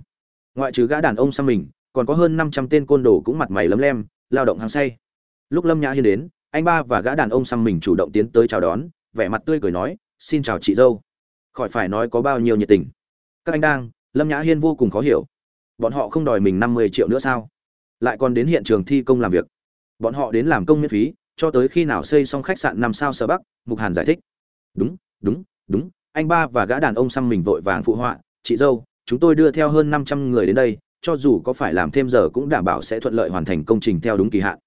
Speaker 1: Ngoại trừ gã đàn ông xăm mình, còn có hơn năm trăm tên côn đồ cũng mặt mày lấm lem, lao động hàng say. Lúc lâm nhã hiên đến, anh ba và gã đàn ông xăm mình chủ động tiến tới chào đón, vẻ mặt tươi cười nói, xin chào chị dâu. Khỏi phải nói có bao nhiêu nhiệt tình. Các anh đang lâm nhã hiên vô cùng khó hiểu. Bọn họ không đòi mình năm mươi triệu nữa sao? Lại còn đến hiện trường thi công làm việc. Bọn họ đến làm công miễn phí, cho tới khi nào xây xong khách sạn năm sao sở bắc, mục hàn giải thích. Đúng đúng đúng, anh ba và gã đàn ông xăm mình vội vàng phụ họa. Chị dâu, chúng tôi đưa theo hơn năm trăm người đến đây, cho dù có phải làm thêm giờ cũng đảm bảo sẽ thuận lợi hoàn thành công trình theo đúng kỳ hạn.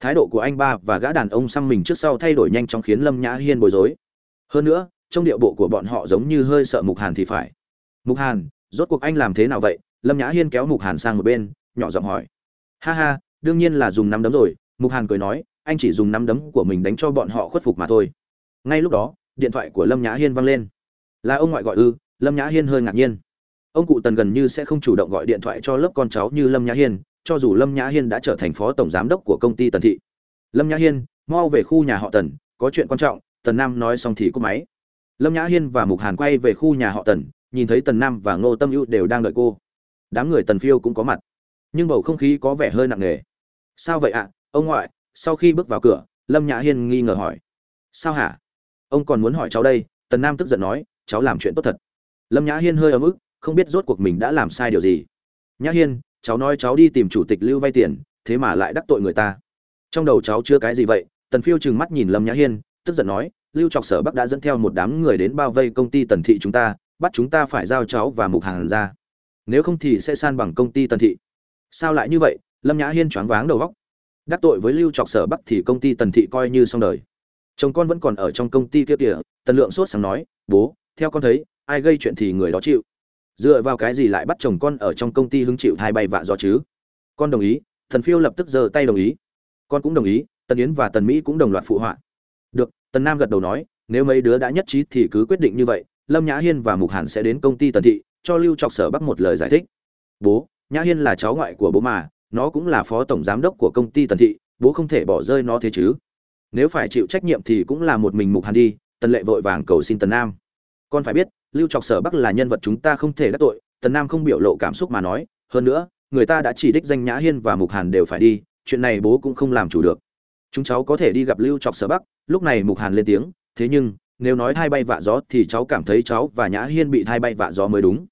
Speaker 1: Thái độ của anh ba và gã đàn ông xăm mình trước sau thay đổi nhanh chóng khiến lâm nhã hiên bối rối. Hơn nữa trong điệu bộ của bọn họ giống như hơi sợ mục hàn thì phải. Mục hàn rốt cuộc anh làm thế nào vậy? Lâm nhã hiên kéo mục hàn sang một bên, nhỏ giọng hỏi. Ha ha, đương nhiên là dùng nắm đấm rồi, mục hàn cười nói, anh chỉ dùng nắm đấm của mình đánh cho bọn họ khuất phục mà thôi. Ngay lúc đó, điện thoại của lâm nhã hiên vang lên. Là ông ngoại gọi ư? Lâm nhã hiên hơi ngạc nhiên. Ông cụ tần gần như sẽ không chủ động gọi điện thoại cho lớp con cháu như lâm nhã hiên, cho dù lâm nhã hiên đã trở thành phó tổng giám đốc của công ty tần thị. Lâm nhã hiên, mau về khu nhà họ tần, có chuyện quan trọng, tần nam nói xong thì cúp máy. Lâm nhã hiên và mục hàn quay về khu nhà họ tần nhìn thấy tần nam và ngô tâm ưu đều đang đợi cô. Đám người tần phiêu cũng có mặt. Nhưng bầu không khí có vẻ hơi nặng nề. Sao vậy ạ? Ông ngoại, sau khi bước vào cửa, lâm nhã hiên nghi ngờ hỏi. Sao hả? Ông còn muốn hỏi cháu đây? Tần nam tức giận nói. Cháu làm chuyện tốt thật. Lâm nhã hiên hơi ấm ức, không biết rốt cuộc mình đã làm sai điều gì. Nhã hiên, cháu nói cháu đi tìm chủ tịch lưu vay tiền, thế mà lại đắc tội người ta. Trong đầu cháu chưa cái gì vậy, tần phiêu trừng mắt nhìn lâm nhã hiên, tức giận nói. Lưu trọc sở bắc đã dẫn theo một đám người đến bao vây công ty tần thị chúng ta bắt chúng ta phải giao cháu và mục hàng ra. Nếu không thì sẽ san bằng công ty tần thị. Sao lại như vậy? Lâm nhã hiên choáng váng đầu góc. Đắc tội với lưu trọc sở bắc thì công ty tần thị coi như xong đời. Chồng con vẫn còn ở trong công ty kia kìa, tần lượng sốt sáng nói, bố, theo con thấy, ai gây chuyện thì người đó chịu. Dựa vào cái gì lại bắt chồng con ở trong công ty hứng chịu thai bay vạ do chứ? Con đồng ý thần phiêu lập tức giơ tay đồng ý. Con cũng đồng ý, tần yến và tần mỹ cũng đồng loạt phụ họa. Được, tần nam gật đầu nói, nếu mấy đứa đã nhất trí thì cứ quyết định như vậy lâm nhã hiên và mục hàn sẽ đến công ty tần thị, cho lưu trọc sở bắc một lời giải thích. Bố, nhã hiên là cháu ngoại của bố mà, nó cũng là phó tổng giám đốc của công ty tần thị, bố không thể bỏ rơi nó thế chứ. Nếu phải chịu trách nhiệm thì cũng là một mình mục hàn đi, tần lệ vội vàng cầu xin tần nam. Con phải biết, lưu trọc sở bắc là nhân vật chúng ta không thể đắc tội, tần nam không biểu lộ cảm xúc mà nói, hơn nữa, người ta đã chỉ đích danh nhã hiên và mục hàn đều phải đi, chuyện này bố cũng không làm chủ được. Chúng cháu có thể đi gặp lưu trọc sở bắc, lúc này mục hàn lên tiếng, thế nhưng nếu nói thai bay vạ gió thì cháu cảm thấy cháu và nhã hiên bị thai bay vạ gió mới đúng.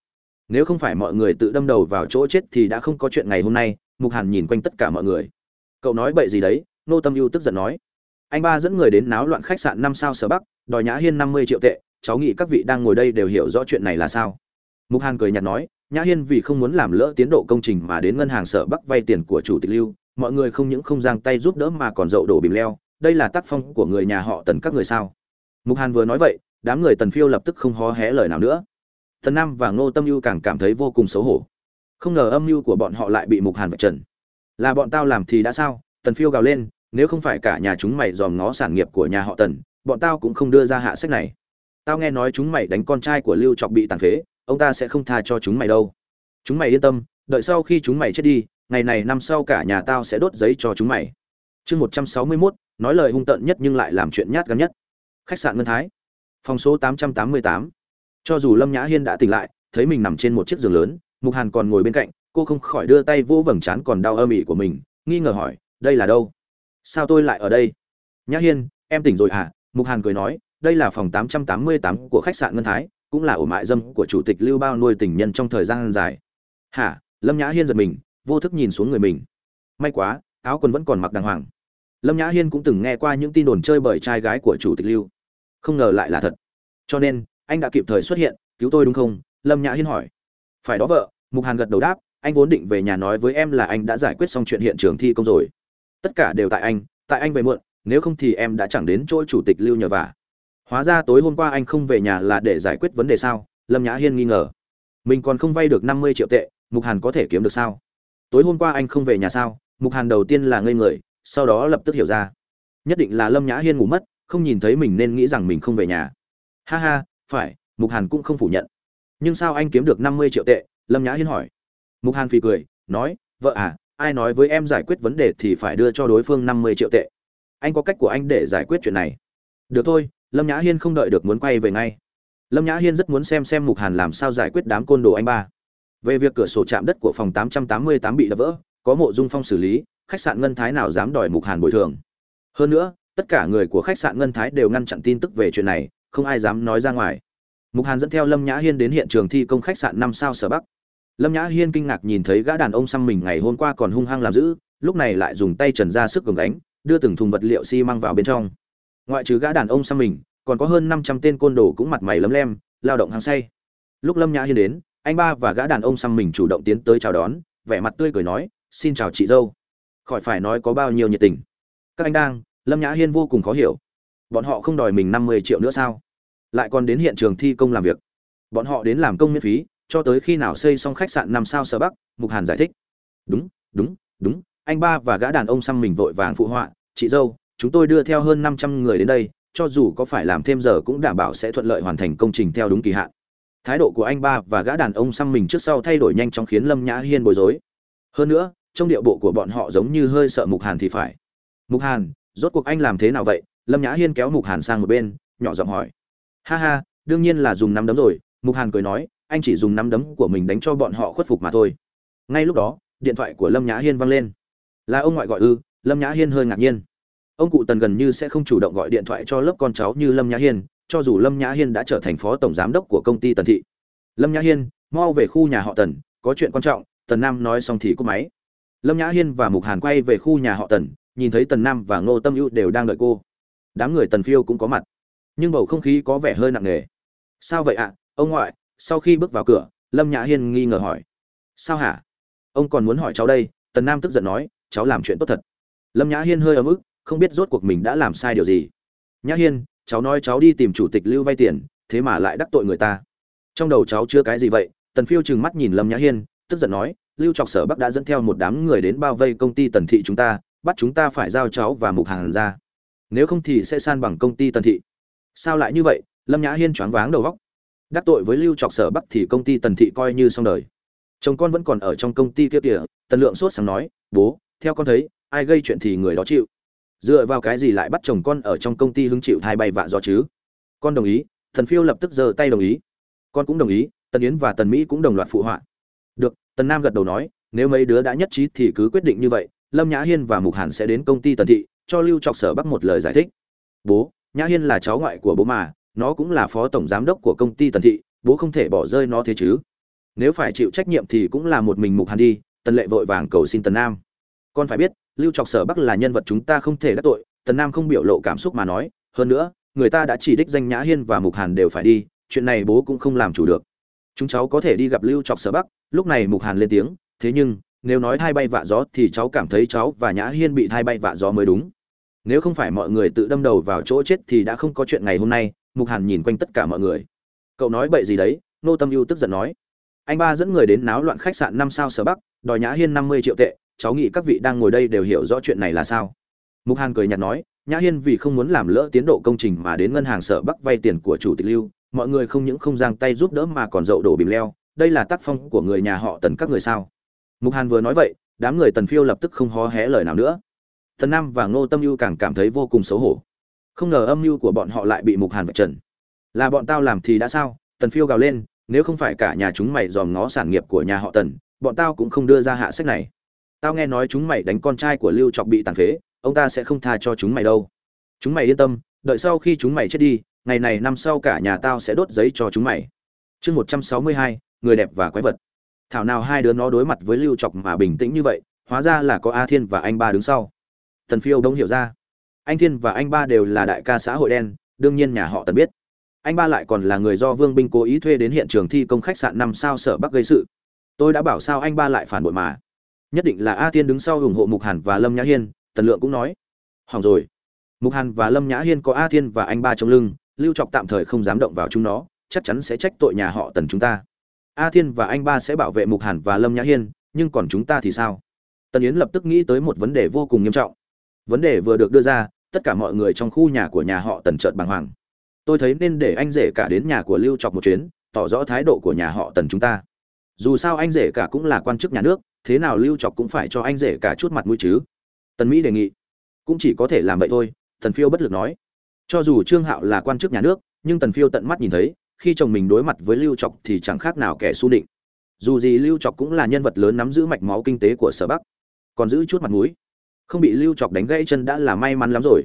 Speaker 1: Nếu không phải mọi người tự đâm đầu vào chỗ chết thì đã không có chuyện ngày hôm nay, mục hàn nhìn quanh tất cả mọi người. Cậu nói bậy gì đấy? Nô tâm ưu tức giận nói. Anh ba dẫn người đến náo loạn khách sạn năm sao sở bắc, đòi nhã hiên năm mươi triệu tệ, cháu nghĩ các vị đang ngồi đây đều hiểu rõ chuyện này là sao? Mục hàn cười nhạt nói, nhã hiên vì không muốn làm lỡ tiến độ công trình mà đến ngân hàng sở bắc vay tiền của chủ tịch lưu, mọi người không những không giang tay giúp đỡ mà còn dậu đổ bìm leo, đây là tác phong của người nhà họ tần các người sao? Mục hàn vừa nói vậy, đám người tần phiêu lập tức không hó hé lời nào nữa. Tần nam và ngô tâm mưu càng cảm thấy vô cùng xấu hổ. Không ngờ âm mưu của bọn họ lại bị mục hàn vạch trần. Là bọn tao làm thì đã sao? Tần phiêu gào lên, nếu không phải cả nhà chúng mày dòm ngó sản nghiệp của nhà họ tần, bọn tao cũng không đưa ra hạ sách này. Tao nghe nói chúng mày đánh con trai của lưu trọc bị tàn phế, ông ta sẽ không tha cho chúng mày đâu. Chúng mày yên tâm, đợi sau khi chúng mày chết đi, ngày này năm sau cả nhà tao sẽ đốt giấy cho chúng mày. Chương một trăm sáu mươi mốt, nói lời hung tợn nhất nhưng lại làm chuyện nhát gan nhất khách sạn ngân thái phòng số tám trăm tám mươi tám cho dù lâm nhã hiên đã tỉnh lại thấy mình nằm trên một chiếc giường lớn mục hàn còn ngồi bên cạnh cô không khỏi đưa tay vỗ vầng trán còn đau âm ỉ của mình nghi ngờ hỏi đây là đâu sao tôi lại ở đây nhã hiên em tỉnh rồi hả mục hàn cười nói đây là phòng 888 của khách sạn Ngân Thái, cũng là ổ mại dâm của chủ tịch Lưu Bao nuôi tình nhân trong thời gian dài. Hả? Lâm Nhã Hiên giật mình, vô thức nhìn xuống người mình. May quá, áo quần vẫn còn mặc đàng hoàng. Lâm Nhã Hiên cũng từng nghe qua những tin đồn chơi bởi trai gái của chủ tịch Lưu, không ngờ lại là thật. Cho nên, anh đã kịp thời xuất hiện, cứu tôi đúng không? Lâm Nhã Hiên hỏi. Phải đó vợ, Mục Hàn gật đầu đáp, anh vốn định về nhà nói với em là anh đã giải quyết xong chuyện hiện trường thi công rồi. Tất cả đều tại anh, tại anh về muộn, nếu không thì em đã chẳng đến chỗ chủ tịch Lưu nhờ vả hóa ra tối hôm qua anh không về nhà là để giải quyết vấn đề sao lâm nhã hiên nghi ngờ mình còn không vay được năm mươi triệu tệ mục hàn có thể kiếm được sao tối hôm qua anh không về nhà sao mục hàn đầu tiên là ngây người sau đó lập tức hiểu ra. Nhất định là lâm nhã hiên ngủ mất, không nhìn thấy mình nên nghĩ rằng mình không về nhà. Ha ha, phải, mục hàn cũng không phủ nhận. Nhưng sao anh kiếm được năm mươi triệu tệ? Lâm nhã hiên hỏi. Mục hàn phì cười, nói, vợ à ai nói với em giải quyết vấn đề thì phải đưa cho đối phương năm mươi triệu tệ? Anh có cách của anh để giải quyết chuyện này. Được thôi, lâm nhã hiên không đợi được muốn quay về ngay. Lâm nhã hiên rất muốn xem xem mục hàn làm sao giải quyết đám côn đồ anh ba. Về việc cửa sổ chạm đất của phòng 888 bị đập vỡ, có mộ dung phong xử lý khách sạn ngân thái nào dám đòi mục hàn bồi thường. Hơn nữa, tất cả người của khách sạn ngân thái đều ngăn chặn tin tức về chuyện này, không ai dám nói ra ngoài. Mục hàn dẫn theo lâm nhã hiên đến hiện trường thi công khách sạn năm sao sở bắc. Lâm nhã hiên kinh ngạc nhìn thấy gã đàn ông xăm mình ngày hôm qua còn hung hăng làm giữ lúc này lại dùng tay trần ra sức gồng đánh đưa từng thùng vật liệu xi măng vào bên trong. Ngoại trừ gã đàn ông xăm mình, còn có hơn năm trăm tên côn đồ cũng mặt mày lấm lem, lao động hăng say. Lúc lâm nhã hiên đến, anh ba và gã đàn ông xăm mình chủ động tiến tới chào đón, vẻ mặt tươi cười nói, xin chào chị dâu khỏi phải nói có bao nhiêu nhiệt tình. Các anh đang lâm nhã hiên vô cùng khó hiểu. Bọn họ không đòi mình năm mươi triệu nữa sao? Lại còn đến hiện trường thi công làm việc. Bọn họ đến làm công miễn phí cho tới khi nào xây xong khách sạn năm sao sở bắc mục hàn giải thích. Đúng đúng đúng anh ba và gã đàn ông xăm mình vội vàng phụ họa. Chị dâu chúng tôi đưa theo hơn 500 người đến đây, cho dù có phải làm thêm giờ cũng đảm bảo sẽ thuận lợi hoàn thành công trình theo đúng kỳ hạn. Thái độ của anh ba và gã đàn ông xăm mình trước sau thay đổi nhanh chóng khiến Lâm Nhã Hiên bối rối. Hơn nữa, trong điệu bộ của bọn họ giống như hơi sợ Mục Hàn thì phải. Mục Hàn, rốt cuộc anh làm thế nào vậy? Lâm Nhã Hiên kéo Mục Hàn sang một bên, nhỏ giọng hỏi. Ha ha, đương nhiên là dùng nắm đấm rồi, Mục Hàn cười nói, anh chỉ dùng nắm đấm của mình đánh cho bọn họ khuất phục mà thôi. Ngay lúc đó, điện thoại của Lâm Nhã Hiên vang lên. Là ông ngoại gọi ư? Lâm Nhã Hiên hơi ngạc nhiên ông cụ tần gần như sẽ không chủ động gọi điện thoại cho lớp con cháu như lâm nhã hiên cho dù lâm nhã hiên đã trở thành phó tổng giám đốc của công ty tần thị lâm nhã hiên mau về khu nhà họ tần có chuyện quan trọng tần nam nói xong thì cúp máy lâm nhã hiên và mục hàn quay về khu nhà họ tần, nhìn thấy tần nam và ngô tâm ưu đều đang đợi cô. Đám người tần phiêu cũng có mặt. Nhưng bầu không khí có vẻ hơi nặng nề. Sao vậy ạ? Ông ngoại, sau khi bước vào cửa, lâm nhã hiên nghi ngờ hỏi. Sao hả? Ông còn muốn hỏi cháu đây? Tần nam tức giận nói, cháu làm chuyện tốt thật. Lâm nhã hiên hơi ấm ức, không biết rốt cuộc mình đã làm sai điều gì. Nhã hiên, cháu nói cháu đi tìm chủ tịch lưu vay tiền, thế mà lại đắc tội người ta. Trong đầu cháu chưa cái gì vậy? Tần phiêu trừng mắt nhìn lâm nhã hiên, tức giận nói lưu trọc sở bắc đã dẫn theo một đám người đến bao vây công ty tần thị chúng ta, bắt chúng ta phải giao cháu và mục hàng ra. Nếu không thì sẽ san bằng công ty tần thị. Sao lại như vậy? Lâm nhã hiên choáng váng đầu góc. Đắc tội với lưu trọc sở bắc thì công ty tần thị coi như xong đời. Chồng con vẫn còn ở trong công ty kia kìa, tần lượng sốt sáng nói, bố, theo con thấy, ai gây chuyện thì người đó chịu. Dựa vào cái gì lại bắt chồng con ở trong công ty hứng chịu thai bay vạ do chứ? Con đồng ý thần phiêu lập tức giơ tay đồng ý. Con cũng đồng ý, tần yến và tần mỹ cũng đồng loạt phụ họa được, tần nam gật đầu nói, nếu mấy đứa đã nhất trí thì cứ quyết định như vậy, lâm nhã hiên và mục hàn sẽ đến công ty tần thị, cho lưu trọc sở bắc một lời giải thích. Bố, nhã hiên là cháu ngoại của bố mà, nó cũng là phó tổng giám đốc của công ty tần thị, bố không thể bỏ rơi nó thế chứ. Nếu phải chịu trách nhiệm thì cũng là một mình mục hàn đi, tần lệ vội vàng cầu xin tần nam. Con phải biết, lưu trọc sở bắc là nhân vật chúng ta không thể đắc tội, tần nam không biểu lộ cảm xúc mà nói, hơn nữa, người ta đã chỉ đích danh nhã hiên và mục hàn đều phải đi, chuyện này bố cũng không làm chủ được chúng cháu có thể đi gặp lưu trọc sở bắc. Lúc này mục hàn lên tiếng, thế nhưng, nếu nói thay bay vạ gió thì cháu cảm thấy cháu và nhã hiên bị thay bay vạ gió mới đúng. Nếu không phải mọi người tự đâm đầu vào chỗ chết thì đã không có chuyện ngày hôm nay. Mục hàn nhìn quanh tất cả mọi người. Cậu nói bậy gì đấy? Nô tâm ưu tức giận nói. Anh ba dẫn người đến náo loạn khách sạn năm sao sở bắc, đòi nhã hiên năm mươi triệu tệ, cháu nghĩ các vị đang ngồi đây đều hiểu rõ chuyện này là sao? Mục hàn cười nhạt nói, nhã hiên vì không muốn làm lỡ tiến độ công trình mà đến ngân hàng sở bắc vay tiền của chủ tịch lưu mọi người không những không giang tay giúp đỡ mà còn dậu đổ bìm leo, đây là tác phong của người nhà họ tần các người sao? Mục hàn vừa nói vậy, đám người tần phiêu lập tức không hó hé lời nào nữa. Tần nam và ngô tâm mưu càng cảm thấy vô cùng xấu hổ. Không ngờ âm mưu của bọn họ lại bị mục hàn vạch trần. Là bọn tao làm thì đã sao? Tần phiêu gào lên, nếu không phải cả nhà chúng mày dòm ngó sản nghiệp của nhà họ tần, bọn tao cũng không đưa ra hạ sách này. Tao nghe nói chúng mày đánh con trai của lưu trọc bị tàn phế, ông ta sẽ không tha cho chúng mày đâu. Chúng mày yên tâm, đợi sau khi chúng mày chết đi ngày này năm sau cả nhà tao sẽ đốt giấy cho chúng mày. Chương một trăm sáu mươi hai, người đẹp và quái vật. Thảo nào hai đứa nó đối mặt với lưu trọc mà bình tĩnh như vậy, hóa ra là có a thiên và anh ba đứng sau. Tần phiêu đông hiểu ra. Anh thiên và anh ba đều là đại ca xã hội đen, đương nhiên nhà họ tần biết. Anh ba lại còn là người do vương binh cố ý thuê đến hiện trường thi công khách sạn năm sao sở bắc gây sự. Tôi đã bảo sao anh ba lại phản bội mà. Nhất định là a thiên đứng sau ủng hộ mục hàn và lâm nhã hiên, tần lượng cũng nói. Hỏng rồi. Mục hàn và lâm nhã hiên có a thiên và anh ba trong lưng lưu trọc tạm thời không dám động vào chúng nó, chắc chắn sẽ trách tội nhà họ tần chúng ta. A thiên và anh ba sẽ bảo vệ mục hàn và lâm nhã hiên, nhưng còn chúng ta thì sao? Tần yến lập tức nghĩ tới một vấn đề vô cùng nghiêm trọng. Vấn đề vừa được đưa ra, tất cả mọi người trong khu nhà của nhà họ tần trợt bàng hoàng. Tôi thấy nên để anh rể cả đến nhà của lưu trọc một chuyến, tỏ rõ thái độ của nhà họ tần chúng ta. Dù sao anh rể cả cũng là quan chức nhà nước, thế nào lưu trọc cũng phải cho anh rể cả chút mặt mũi chứ? Tần mỹ đề nghị. Cũng chỉ có thể làm vậy thôi, tần phiêu bất lực nói cho dù trương hạo là quan chức nhà nước, nhưng tần phiêu tận mắt nhìn thấy, khi chồng mình đối mặt với lưu trọc thì chẳng khác nào kẻ su định dù gì lưu trọc cũng là nhân vật lớn nắm giữ mạch máu kinh tế của sở bắc. Còn giữ chút mặt mũi. Không bị lưu trọc đánh gãy chân đã là may mắn lắm rồi.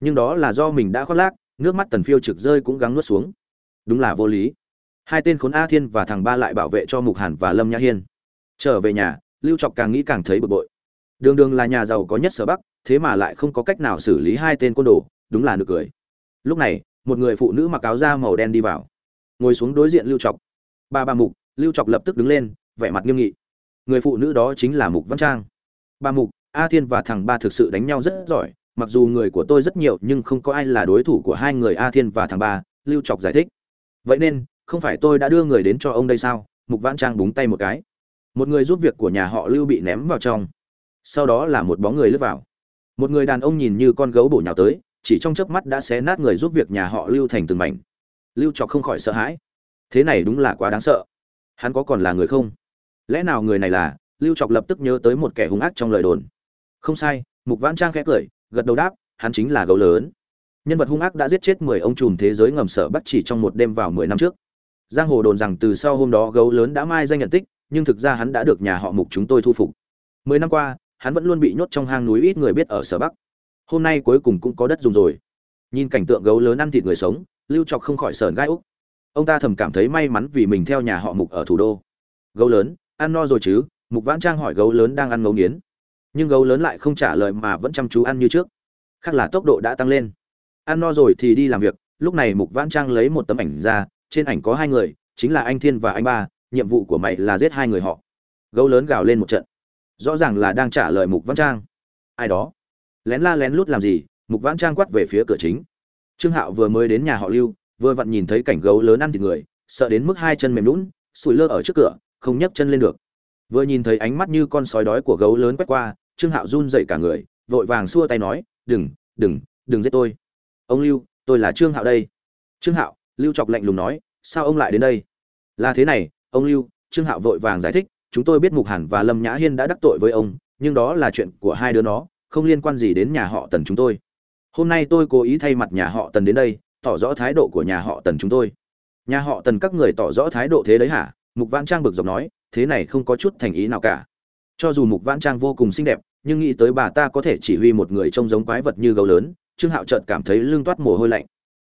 Speaker 1: Nhưng đó là do mình đã khoác lác, nước mắt tần phiêu trực rơi cũng gắng nuốt xuống. Đúng là vô lý. Hai tên khốn a thiên và thằng ba lại bảo vệ cho mục hàn và lâm nhã hiên. Trở về nhà, lưu trọc càng nghĩ càng thấy bực bội. Đường đường là nhà giàu có nhất sở bắc, thế mà lại không có cách nào xử lý hai tên côn đồ, đúng là nực cười lúc này, một người phụ nữ mặc áo da màu đen đi vào. Ngồi xuống đối diện lưu trọc ba ba mục, lưu trọc lập tức đứng lên, vẻ mặt nghiêm nghị. Người phụ nữ đó chính là mục văn trang. Ba mục, a thiên và thằng ba thực sự đánh nhau rất giỏi, mặc dù người của tôi rất nhiều nhưng không có ai là đối thủ của hai người a thiên và thằng ba, lưu trọc giải thích. Vậy nên, không phải tôi đã đưa người đến cho ông đây sao? Mục văn trang búng tay một cái. Một người giúp việc của nhà họ lưu bị ném vào trong. Sau đó là một bóng người lướt vào. Một người đàn ông nhìn như con gấu bổ nhào tới chỉ trong chớp mắt đã xé nát người giúp việc nhà họ lưu thành từng mảnh. Lưu trọc không khỏi sợ hãi. Thế này đúng là quá đáng sợ. Hắn có còn là người không? Lẽ nào người này là? Lưu trọc lập tức nhớ tới một kẻ hung ác trong lời đồn. Không sai, mục vãn trang khẽ cười, gật đầu đáp, hắn chính là gấu lớn. Nhân vật hung ác đã giết chết mười ông trùm thế giới ngầm sở bắt chỉ trong một đêm vào mười năm trước. Giang hồ đồn rằng từ sau hôm đó gấu lớn đã mai danh nhận tích, nhưng thực ra hắn đã được nhà họ mục chúng tôi thu phục. Mười năm qua, hắn vẫn luôn bị nhốt trong hang núi ít người biết ở sở bắc hôm nay cuối cùng cũng có đất dùng rồi. Nhìn cảnh tượng gấu lớn ăn thịt người sống, lưu trọc không khỏi sờn gai úc. Ông ta thầm cảm thấy may mắn vì mình theo nhà họ mục ở thủ đô. Gấu lớn, ăn no rồi chứ? Mục vãn trang hỏi gấu lớn đang ăn ngấu nghiến. Nhưng gấu lớn lại không trả lời mà vẫn chăm chú ăn như trước. Khác là tốc độ đã tăng lên. Ăn no rồi thì đi làm việc. Lúc này mục vãn trang lấy một tấm ảnh ra, trên ảnh có hai người, chính là anh thiên và anh ba, nhiệm vụ của mày là giết hai người họ. Gấu lớn gào lên một trận. Rõ ràng là đang trả lời mục vãn trang. Ai đó? Lén la lén lút làm gì, mục vãn trang quát về phía cửa chính. Trương hạo vừa mới đến nhà họ lưu, vừa vặn nhìn thấy cảnh gấu lớn ăn thịt người, sợ đến mức hai chân mềm lún sủi lơ ở trước cửa, không nhấc chân lên được. Vừa nhìn thấy ánh mắt như con sói đói của gấu lớn quét qua, trương hạo run dậy cả người, vội vàng xua tay nói, đừng đừng đừng giết tôi. Ông lưu, tôi là trương hạo đây. Trương hạo, lưu chọc lạnh lùng nói, sao ông lại đến đây? Là thế này, ông lưu, trương hạo vội vàng giải thích, chúng tôi biết mục hàn và lâm nhã hiên đã đắc tội với ông, nhưng đó là chuyện của hai đứa nó không liên quan gì đến nhà họ tần chúng tôi. Hôm nay tôi cố ý thay mặt nhà họ tần đến đây, tỏ rõ thái độ của nhà họ tần chúng tôi. Nhà họ tần các người tỏ rõ thái độ thế đấy hả? Mục văn trang bực dọc nói, thế này không có chút thành ý nào cả. Cho dù mục văn trang vô cùng xinh đẹp, nhưng nghĩ tới bà ta có thể chỉ huy một người trông giống quái vật như gấu lớn, trương hạo trợt cảm thấy lưng toát mồ hôi lạnh.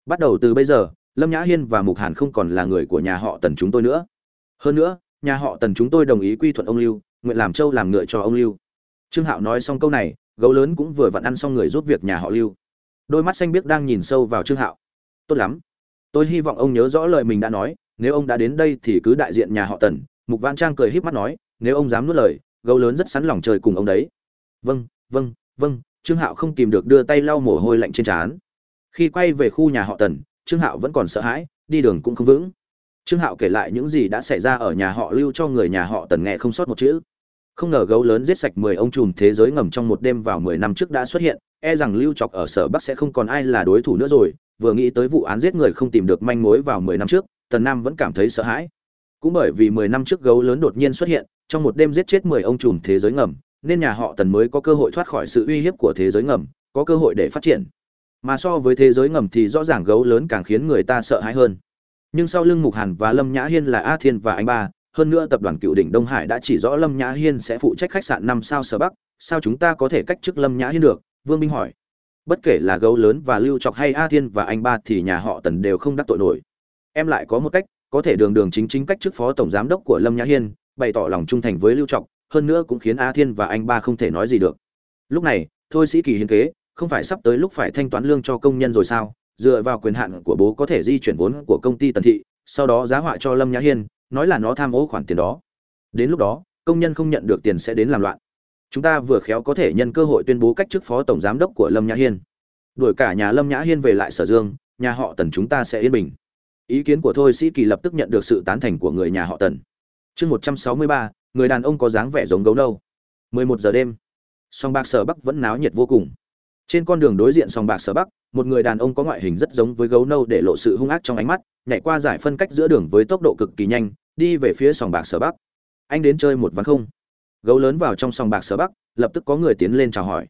Speaker 1: Bắt đầu từ bây giờ, lâm nhã hiên và mục hàn không còn là người của nhà họ tần chúng tôi nữa. Hơn nữa, nhà họ tần chúng tôi đồng ý quy thuận ông lưu, nguyện làm trâu làm ngựa cho ông lưu. Trương hạo nói xong câu này gấu lớn cũng vừa vặn ăn xong người giúp việc nhà họ lưu. Đôi mắt xanh biếc đang nhìn sâu vào trương hạo. Tốt lắm. Tôi hy vọng ông nhớ rõ lời mình đã nói, nếu ông đã đến đây thì cứ đại diện nhà họ tần. Mục văn trang cười híp mắt nói, nếu ông dám nuốt lời, gấu lớn rất sẵn lòng chơi cùng ông đấy. Vâng vâng vâng trương hạo không kìm được đưa tay lau mồ hôi lạnh trên trán. Khi quay về khu nhà họ tần, trương hạo vẫn còn sợ hãi, đi đường cũng không vững. Trương hạo kể lại những gì đã xảy ra ở nhà họ lưu cho người nhà họ tần nghe không sót một chữ không ngờ gấu lớn giết sạch mười ông trùm thế giới ngầm trong một đêm vào mười năm trước đã xuất hiện e rằng lưu chọc ở sở bắc sẽ không còn ai là đối thủ nữa rồi, vừa nghĩ tới vụ án giết người không tìm được manh mối vào mười năm trước, tần nam vẫn cảm thấy sợ hãi. Cũng bởi vì mười năm trước gấu lớn đột nhiên xuất hiện, trong một đêm giết chết mười ông trùm thế giới ngầm, nên nhà họ tần mới có cơ hội thoát khỏi sự uy hiếp của thế giới ngầm, có cơ hội để phát triển. Mà so với thế giới ngầm thì rõ ràng gấu lớn càng khiến người ta sợ hãi hơn. Nhưng sau lưng mục hàn và lâm nhã hiên là a thiên và anh ba hơn nữa tập đoàn cựu đỉnh đông hải đã chỉ rõ lâm nhã hiên sẽ phụ trách khách sạn năm sao sở bắc, sao chúng ta có thể cách chức lâm nhã hiên được? Vương minh hỏi. Bất kể là gấu lớn và lưu trọc hay a thiên và anh ba thì nhà họ tần đều không đắc tội nổi. Em lại có một cách, có thể đường đường chính chính cách chức phó tổng giám đốc của lâm nhã hiên, bày tỏ lòng trung thành với lưu trọc, hơn nữa cũng khiến a thiên và anh ba không thể nói gì được. Lúc này, thôi sĩ kỳ hiến kế, không phải sắp tới lúc phải thanh toán lương cho công nhân rồi sao? Dựa vào quyền hạn của bố có thể di chuyển vốn của công ty tần thị, sau đó giá họa cho lâm nhã hiên nói là nó tham ô khoản tiền đó. Đến lúc đó, công nhân không nhận được tiền sẽ đến làm loạn. Chúng ta vừa khéo có thể nhân cơ hội tuyên bố cách chức phó tổng giám đốc của lâm nhã hiên. Đuổi cả nhà lâm nhã hiên về lại sở dương, nhà họ tần chúng ta sẽ yên bình. Ý kiến của thôi sĩ kỳ lập tức nhận được sự tán thành của người nhà họ tần. Chương một trăm sáu mươi ba, người đàn ông có dáng vẻ giống gấu đâu. mười một giờ đêm, song bạc sở bắc vẫn náo nhiệt vô cùng trên con đường đối diện sòng bạc sở bắc, một người đàn ông có ngoại hình rất giống với gấu nâu để lộ sự hung ác trong ánh mắt, nhảy qua giải phân cách giữa đường với tốc độ cực kỳ nhanh, đi về phía sòng bạc sở bắc. Anh đến chơi một ván không. Gấu lớn vào trong sòng bạc sở bắc, lập tức có người tiến lên chào hỏi.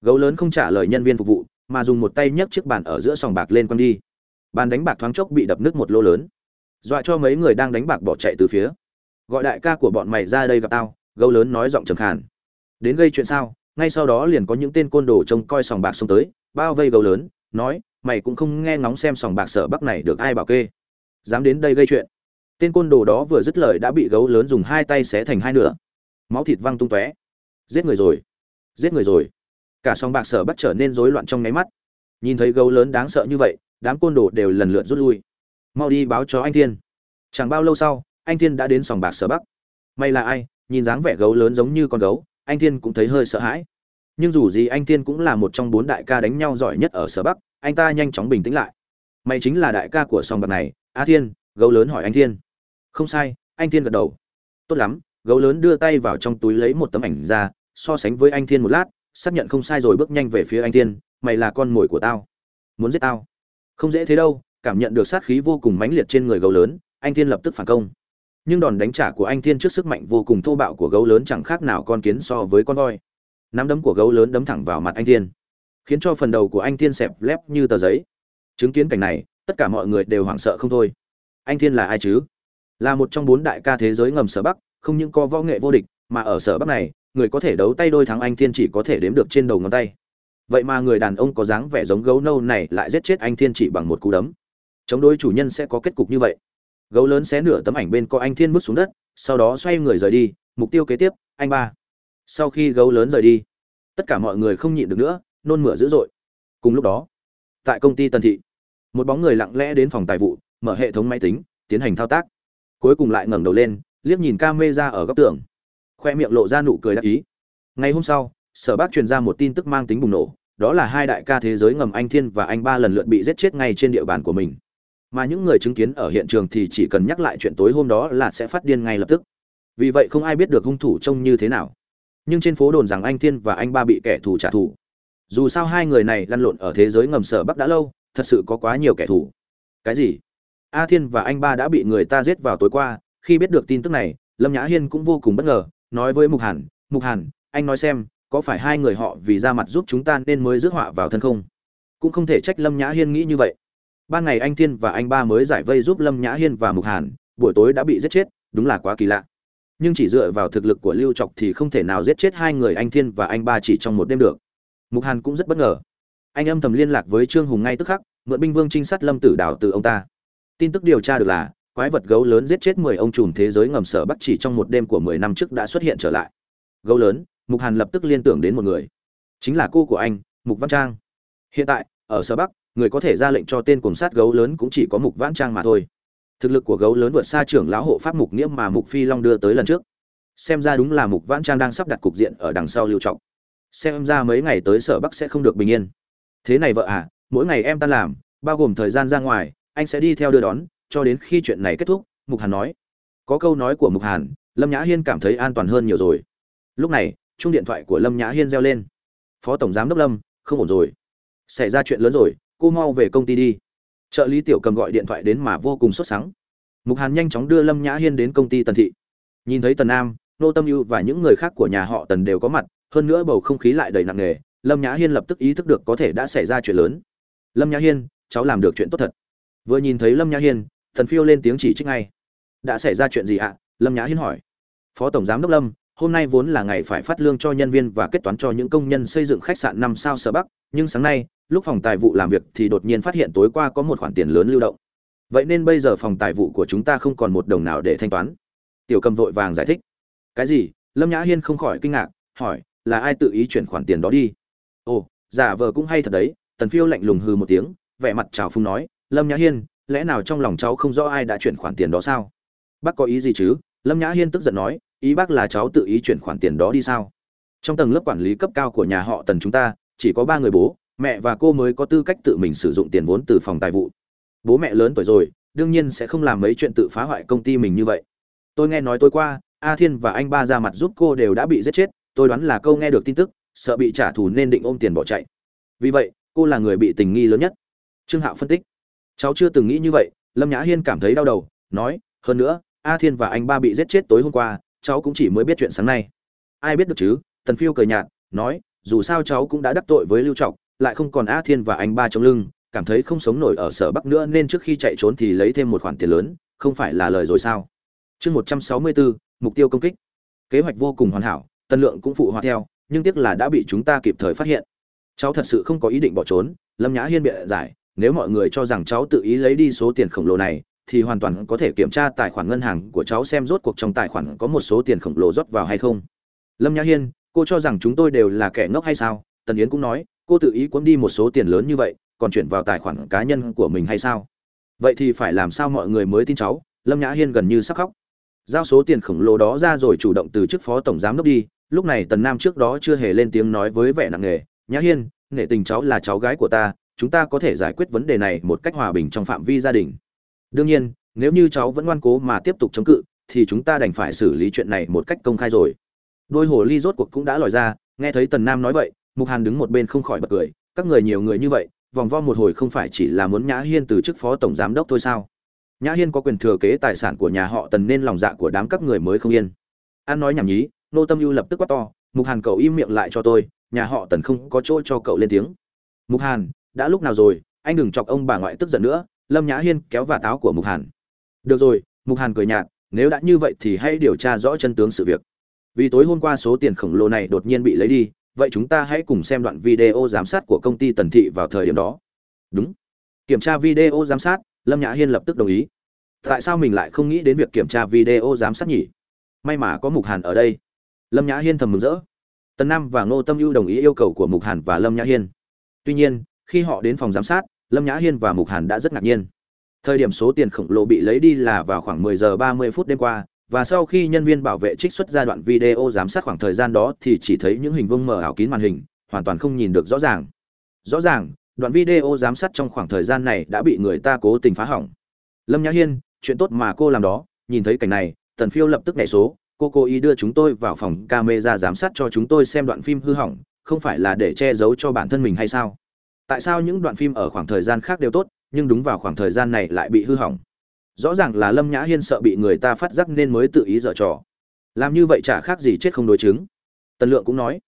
Speaker 1: Gấu lớn không trả lời nhân viên phục vụ, mà dùng một tay nhấc chiếc bàn ở giữa sòng bạc lên quăng đi. Bàn đánh bạc thoáng chốc bị đập nứt một lô lớn. Dọa cho mấy người đang đánh bạc bỏ chạy từ phía. Gọi đại ca của bọn mày ra đây gặp tao, gấu lớn nói giọng trầm khàn. Đến gây chuyện sao? Ngay sau đó liền có những tên côn đồ trông coi sòng bạc xông tới, bao vây gấu lớn, nói, mày cũng không nghe ngóng xem sòng bạc sở bắc này được ai bảo kê. Dám đến đây gây chuyện. Tên côn đồ đó vừa dứt lời đã bị gấu lớn dùng hai tay xé thành hai nửa. Máu thịt văng tung tóe. Giết người rồi. Giết người rồi. Cả sòng bạc sở bắc trở nên rối loạn trong nháy mắt. Nhìn thấy gấu lớn đáng sợ như vậy, đám côn đồ đều lần lượt rút lui. Mau đi báo cho anh thiên. Chẳng bao lâu sau, anh thiên đã đến sòng bạc sở bắc. May là ai? Nhìn dáng vẻ gấu lớn giống như con gấu anh thiên cũng thấy hơi sợ hãi. Nhưng dù gì anh thiên cũng là một trong bốn đại ca đánh nhau giỏi nhất ở sở bắc, anh ta nhanh chóng bình tĩnh lại. Mày chính là đại ca của sòng bạc này, a thiên, gấu lớn hỏi anh thiên. Không sai, anh thiên gật đầu. Tốt lắm, gấu lớn đưa tay vào trong túi lấy một tấm ảnh ra, so sánh với anh thiên một lát, xác nhận không sai rồi bước nhanh về phía anh thiên, mày là con mồi của tao. Muốn giết tao? Không dễ thế đâu, cảm nhận được sát khí vô cùng mãnh liệt trên người gấu lớn, anh thiên lập tức phản công nhưng đòn đánh trả của anh thiên trước sức mạnh vô cùng thô bạo của gấu lớn chẳng khác nào con kiến so với con voi. Nắm đấm của gấu lớn đấm thẳng vào mặt anh thiên, khiến cho phần đầu của anh thiên xẹp lép như tờ giấy. Chứng kiến cảnh này, tất cả mọi người đều hoảng sợ không thôi. Anh thiên là ai chứ? Là một trong bốn đại ca thế giới ngầm sở bắc, không những có võ nghệ vô địch, mà ở sở bắc này, người có thể đấu tay đôi thắng anh thiên chỉ có thể đếm được trên đầu ngón tay. Vậy mà người đàn ông có dáng vẻ giống gấu nâu này lại giết chết anh thiên chỉ bằng một cú đấm. Chống đối chủ nhân sẽ có kết cục như vậy gấu lớn xé nửa tấm ảnh bên có anh thiên vứt xuống đất, sau đó xoay người rời đi, mục tiêu kế tiếp, anh ba. Sau khi gấu lớn rời đi, tất cả mọi người không nhịn được nữa, nôn mửa dữ dội. Cùng lúc đó, tại công ty tân thị, một bóng người lặng lẽ đến phòng tài vụ, mở hệ thống máy tính, tiến hành thao tác. Cuối cùng lại ngẩng đầu lên, liếc nhìn ca mê ra ở góc tường. Khoe miệng lộ ra nụ cười đắc ý. Ngày hôm sau, sở bác truyền ra một tin tức mang tính bùng nổ, đó là hai đại ca thế giới ngầm anh thiên và anh ba lần lượt bị giết chết ngay trên địa bàn của mình mà những người chứng kiến ở hiện trường thì chỉ cần nhắc lại chuyện tối hôm đó là sẽ phát điên ngay lập tức. Vì vậy không ai biết được hung thủ trông như thế nào. Nhưng trên phố đồn rằng anh thiên và anh ba bị kẻ thù trả thù. Dù sao hai người này lăn lộn ở thế giới ngầm sở bắc đã lâu, thật sự có quá nhiều kẻ thù. Cái gì? A thiên và anh ba đã bị người ta giết vào tối qua. Khi biết được tin tức này, lâm nhã hiên cũng vô cùng bất ngờ, nói với mục hàn mục hàn, anh nói xem, có phải hai người họ vì ra mặt giúp chúng ta nên mới rước họa vào thân không? Cũng không thể trách lâm nhã hiên nghĩ như vậy ban ngày anh thiên và anh ba mới giải vây giúp lâm nhã hiên và mục hàn, buổi tối đã bị giết chết, đúng là quá kỳ lạ. Nhưng chỉ dựa vào thực lực của lưu trọc thì không thể nào giết chết hai người anh thiên và anh ba chỉ trong một đêm được. Mục hàn cũng rất bất ngờ. Anh âm thầm liên lạc với trương hùng ngay tức khắc, mượn binh vương trinh sát lâm tử đảo từ ông ta. Tin tức điều tra được là, quái vật gấu lớn giết chết mười ông trùm thế giới ngầm sở bắc chỉ trong một đêm của mười năm trước đã xuất hiện trở lại. Gấu lớn, mục hàn lập tức liên tưởng đến một người. Chính là cô của anh, mục văn trang. Hiện tại, ở sở bắc người có thể ra lệnh cho tên cuồng sát gấu lớn cũng chỉ có mục Vãn trang mà thôi. Thực lực của gấu lớn vượt xa trưởng lão hộ pháp mục nghĩa mà mục phi long đưa tới lần trước. Xem ra đúng là mục Vãn trang đang sắp đặt cục diện ở đằng sau lưu trọng. Xem ra mấy ngày tới sở bắc sẽ không được bình yên. Thế này vợ à mỗi ngày em ta làm, bao gồm thời gian ra ngoài, anh sẽ đi theo đưa đón, cho đến khi chuyện này kết thúc, mục hàn nói. Có câu nói của mục hàn, lâm nhã hiên cảm thấy an toàn hơn nhiều rồi. Lúc này chung điện thoại của lâm nhã hiên reo lên. Phó tổng giám đốc lâm, không ổn rồi. Xảy ra chuyện lớn rồi cô mau về công ty đi. Trợ lý tiểu cầm gọi điện thoại đến mà vô cùng sốt sắng. Mục hàn nhanh chóng đưa lâm nhã hiên đến công ty tần thị. Nhìn thấy tần nam, nô tâm ưu và những người khác của nhà họ tần đều có mặt, hơn nữa bầu không khí lại đầy nặng nề, lâm nhã hiên lập tức ý thức được có thể đã xảy ra chuyện lớn. Lâm nhã hiên, cháu làm được chuyện tốt thật. Vừa nhìn thấy lâm nhã hiên thần phiêu lên tiếng chỉ trích ngay. Đã xảy ra chuyện gì ạ? Lâm nhã hiên hỏi. Phó tổng giám đốc lâm, hôm nay vốn là ngày phải phát lương cho nhân viên và kết toán cho những công nhân xây dựng khách sạn năm sao sở bắc, nhưng sáng nay lúc phòng tài vụ làm việc thì đột nhiên phát hiện tối qua có một khoản tiền lớn lưu động. Vậy nên bây giờ phòng tài vụ của chúng ta không còn một đồng nào để thanh toán. Tiểu cầm vội vàng giải thích. Cái gì? Lâm nhã hiên không khỏi kinh ngạc, hỏi, là ai tự ý chuyển khoản tiền đó đi? Ồ, giả vờ cũng hay thật đấy, tần phiêu lạnh lùng hừ một tiếng, vẻ mặt trào phung nói, lâm nhã hiên, lẽ nào trong lòng cháu không rõ ai đã chuyển khoản tiền đó sao? Bác có ý gì chứ? Lâm nhã hiên tức giận nói, ý bác là cháu tự ý chuyển khoản tiền đó đi sao? Trong tầng lớp quản lý cấp cao của nhà họ tần chúng ta, chỉ có ba người bố mẹ và cô mới có tư cách tự mình sử dụng tiền vốn từ phòng tài vụ. Bố mẹ lớn tuổi rồi, đương nhiên sẽ không làm mấy chuyện tự phá hoại công ty mình như vậy. Tôi nghe nói tối qua, a thiên và anh ba ra mặt giúp cô đều đã bị giết chết, tôi đoán là câu nghe được tin tức, sợ bị trả thù nên định ôm tiền bỏ chạy. Vì vậy, cô là người bị tình nghi lớn nhất. Trương hạo phân tích. Cháu chưa từng nghĩ như vậy, lâm nhã hiên cảm thấy đau đầu, nói, hơn nữa, a thiên và anh ba bị giết chết tối hôm qua, cháu cũng chỉ mới biết chuyện sáng nay. Ai biết được chứ? Tần phiêu cười nhạt, nói, dù sao cháu cũng đã đắc tội với lưu trọng lại không còn a thiên và anh ba trong lưng, cảm thấy không sống nổi ở sở bắc nữa nên trước khi chạy trốn thì lấy thêm một khoản tiền lớn, không phải là lời rồi sao? Chương một trăm sáu mươi bốn, mục tiêu công kích. Kế hoạch vô cùng hoàn hảo tân lượng cũng phụ hòa theo, nhưng tiếc là đã bị chúng ta kịp thời phát hiện. Cháu thật sự không có ý định bỏ trốn, lâm nhã hiên bịa giải, nếu mọi người cho rằng cháu tự ý lấy đi số tiền khổng lồ này, thì hoàn toàn có thể kiểm tra tài khoản ngân hàng của cháu xem rốt cuộc trong tài khoản có một số tiền khổng lồ rót vào hay không. Lâm nhã hiên, cô cho rằng chúng tôi đều là kẻ ngốc hay sao? Tần yến cũng nói cô tự ý cuốn đi một số tiền lớn như vậy, còn chuyển vào tài khoản cá nhân của mình hay sao? Vậy thì phải làm sao mọi người mới tin cháu? Lâm nhã hiên gần như sắc khóc. Giao số tiền khổng lồ đó ra rồi chủ động từ chức phó tổng giám đốc đi, lúc này tần nam trước đó chưa hề lên tiếng nói với vẻ nặng nề. Nhã hiên, nghệ tình cháu là cháu gái của ta, chúng ta có thể giải quyết vấn đề này một cách hòa bình trong phạm vi gia đình. Đương nhiên, nếu như cháu vẫn ngoan cố mà tiếp tục chống cự, thì chúng ta đành phải xử lý chuyện này một cách công khai rồi. Đôi hồ ly rốt cuộc cũng đã lòi ra, nghe thấy tần nam nói vậy mục hàn đứng một bên không khỏi bật cười, các người nhiều người như vậy, vòng vo một hồi không phải chỉ là muốn nhã hiên từ chức phó tổng giám đốc thôi sao? Nhã hiên có quyền thừa kế tài sản của nhà họ tần nên lòng dạ của đám các người mới không yên. An nói nhảm nhí, nô tâm ưu lập tức quát to, mục hàn cậu im miệng lại cho tôi, nhà họ tần không có chỗ cho cậu lên tiếng. Mục hàn, đã lúc nào rồi? Anh đừng chọc ông bà ngoại tức giận nữa. Lâm nhã hiên kéo vạt táo của mục hàn. Được rồi, mục hàn cười nhạt, nếu đã như vậy thì hãy điều tra rõ chân tướng sự việc. Vì tối hôm qua số tiền khổng lồ này đột nhiên bị lấy đi vậy chúng ta hãy cùng xem đoạn video giám sát của công ty tần thị vào thời điểm đó. Đúng. Kiểm tra video giám sát, lâm nhã hiên lập tức đồng ý. Tại sao mình lại không nghĩ đến việc kiểm tra video giám sát nhỉ? May mà có mục hàn ở đây. Lâm nhã hiên thầm mừng rỡ. Tần nam và ngô tâm ưu đồng ý yêu cầu của mục hàn và lâm nhã hiên. Tuy nhiên, khi họ đến phòng giám sát, lâm nhã hiên và mục hàn đã rất ngạc nhiên. Thời điểm số tiền khổng lồ bị lấy đi là vào khoảng 10 giờ 30 phút đêm qua và sau khi nhân viên bảo vệ trích xuất ra đoạn video giám sát khoảng thời gian đó thì chỉ thấy những hình vuông mờ ảo kín màn hình, hoàn toàn không nhìn được rõ ràng. Rõ ràng, đoạn video giám sát trong khoảng thời gian này đã bị người ta cố tình phá hỏng. Lâm nhã hiên, chuyện tốt mà cô làm đó, nhìn thấy cảnh này, tần phiêu lập tức nhảy số, cô cố ý đưa chúng tôi vào phòng camera giám sát cho chúng tôi xem đoạn phim hư hỏng, không phải là để che giấu cho bản thân mình hay sao? Tại sao những đoạn phim ở khoảng thời gian khác đều tốt, nhưng đúng vào khoảng thời gian này lại bị hư hỏng? Rõ ràng là lâm nhã hiên sợ bị người ta phát giác nên mới tự ý dở trò. Làm như vậy chả khác gì chết không đối chứng. Tần lượng cũng nói,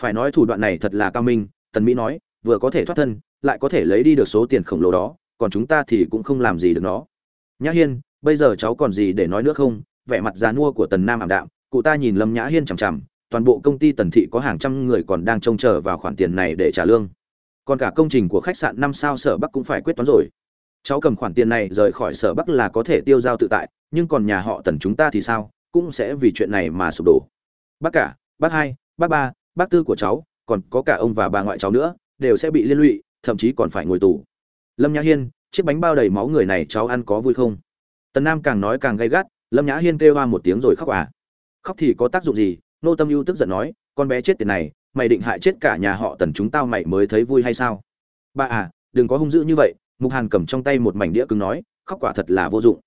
Speaker 1: phải nói thủ đoạn này thật là cao minh. Tần mỹ nói, vừa có thể thoát thân, lại có thể lấy đi được số tiền khổng lồ đó, còn chúng ta thì cũng không làm gì được nó. Nhã hiên, bây giờ cháu còn gì để nói nữa không? Vẻ mặt già nua của tần nam ảm đạm, cụ ta nhìn lâm nhã hiên chằm chằm, toàn bộ công ty tần thị có hàng trăm người còn đang trông chờ vào khoản tiền này để trả lương. Còn cả công trình của khách sạn năm sao sở bắc cũng phải quyết toán rồi cháu cầm khoản tiền này rời khỏi sở bắc là có thể tiêu giao tự tại, nhưng còn nhà họ tần chúng ta thì sao, cũng sẽ vì chuyện này mà sụp đổ. Bác cả, bác hai, bác ba, bác tư của cháu, còn có cả ông và bà ngoại cháu nữa, đều sẽ bị liên lụy, thậm chí còn phải ngồi tù. Lâm nhã hiên, chiếc bánh bao đầy máu người này cháu ăn có vui không? Tần nam càng nói càng gay gắt, lâm nhã hiên kêu hoa một tiếng rồi khóc à. Khóc thì có tác dụng gì? Nô tâm ưu tức giận nói, con bé chết tiền này, mày định hại chết cả nhà họ tần chúng tao mày mới thấy vui hay sao? Bà à đừng có hung dữ như vậy mục hàn cầm trong tay một mảnh đĩa cứng nói, khóc quả thật là vô dụng.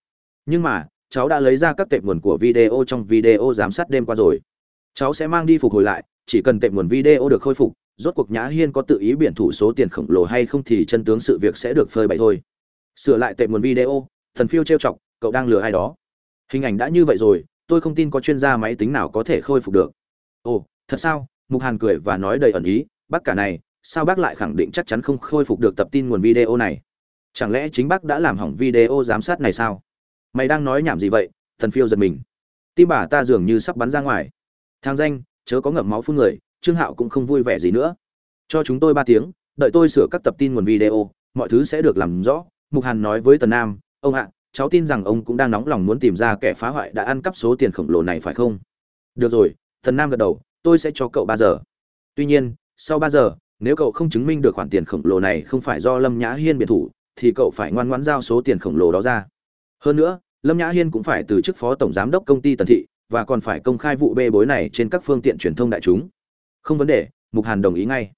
Speaker 1: Nhưng mà, cháu đã lấy ra các tệp nguồn của video trong video giám sát đêm qua rồi. Cháu sẽ mang đi phục hồi lại, chỉ cần tệp nguồn video được khôi phục, rốt cuộc nhã hiên có tự ý biển thủ số tiền khổng lồ hay không thì chân tướng sự việc sẽ được phơi bày thôi. Sửa lại tệp nguồn video, thần phiêu trêu chọc, cậu đang lừa ai đó. Hình ảnh đã như vậy rồi, tôi không tin có chuyên gia máy tính nào có thể khôi phục được. Ồ, thật sao? Mục hàn cười và nói đầy ẩn ý, bác cả này, sao bác lại khẳng định chắc chắn không khôi phục được tập tin nguồn video này? Chẳng lẽ chính bác đã làm hỏng video giám sát này sao? Mày đang nói nhảm gì vậy? Thần phiêu giật mình. Tim bà ta dường như sắp bắn ra ngoài. Thang danh, chớ có ngậm máu phun người, trương hạo cũng không vui vẻ gì nữa. Cho chúng tôi ba tiếng, đợi tôi sửa các tập tin nguồn video, mọi thứ sẽ được làm rõ. Mục hàn nói với tần nam, ông ạ, cháu tin rằng ông cũng đang nóng lòng muốn tìm ra kẻ phá hoại đã ăn cắp số tiền khổng lồ này phải không? Được rồi, tần nam gật đầu, tôi sẽ cho cậu ba giờ. Tuy nhiên, sau ba giờ, nếu cậu không chứng minh được khoản tiền khổng lồ này không phải do lâm nhã hiên biệt thủ thì cậu phải ngoan ngoãn giao số tiền khổng lồ đó ra. Hơn nữa, lâm nhã hiên cũng phải từ chức phó tổng giám đốc công ty tần thị, và còn phải công khai vụ bê bối này trên các phương tiện truyền thông đại chúng. Không vấn đề, mục hàn đồng ý ngay.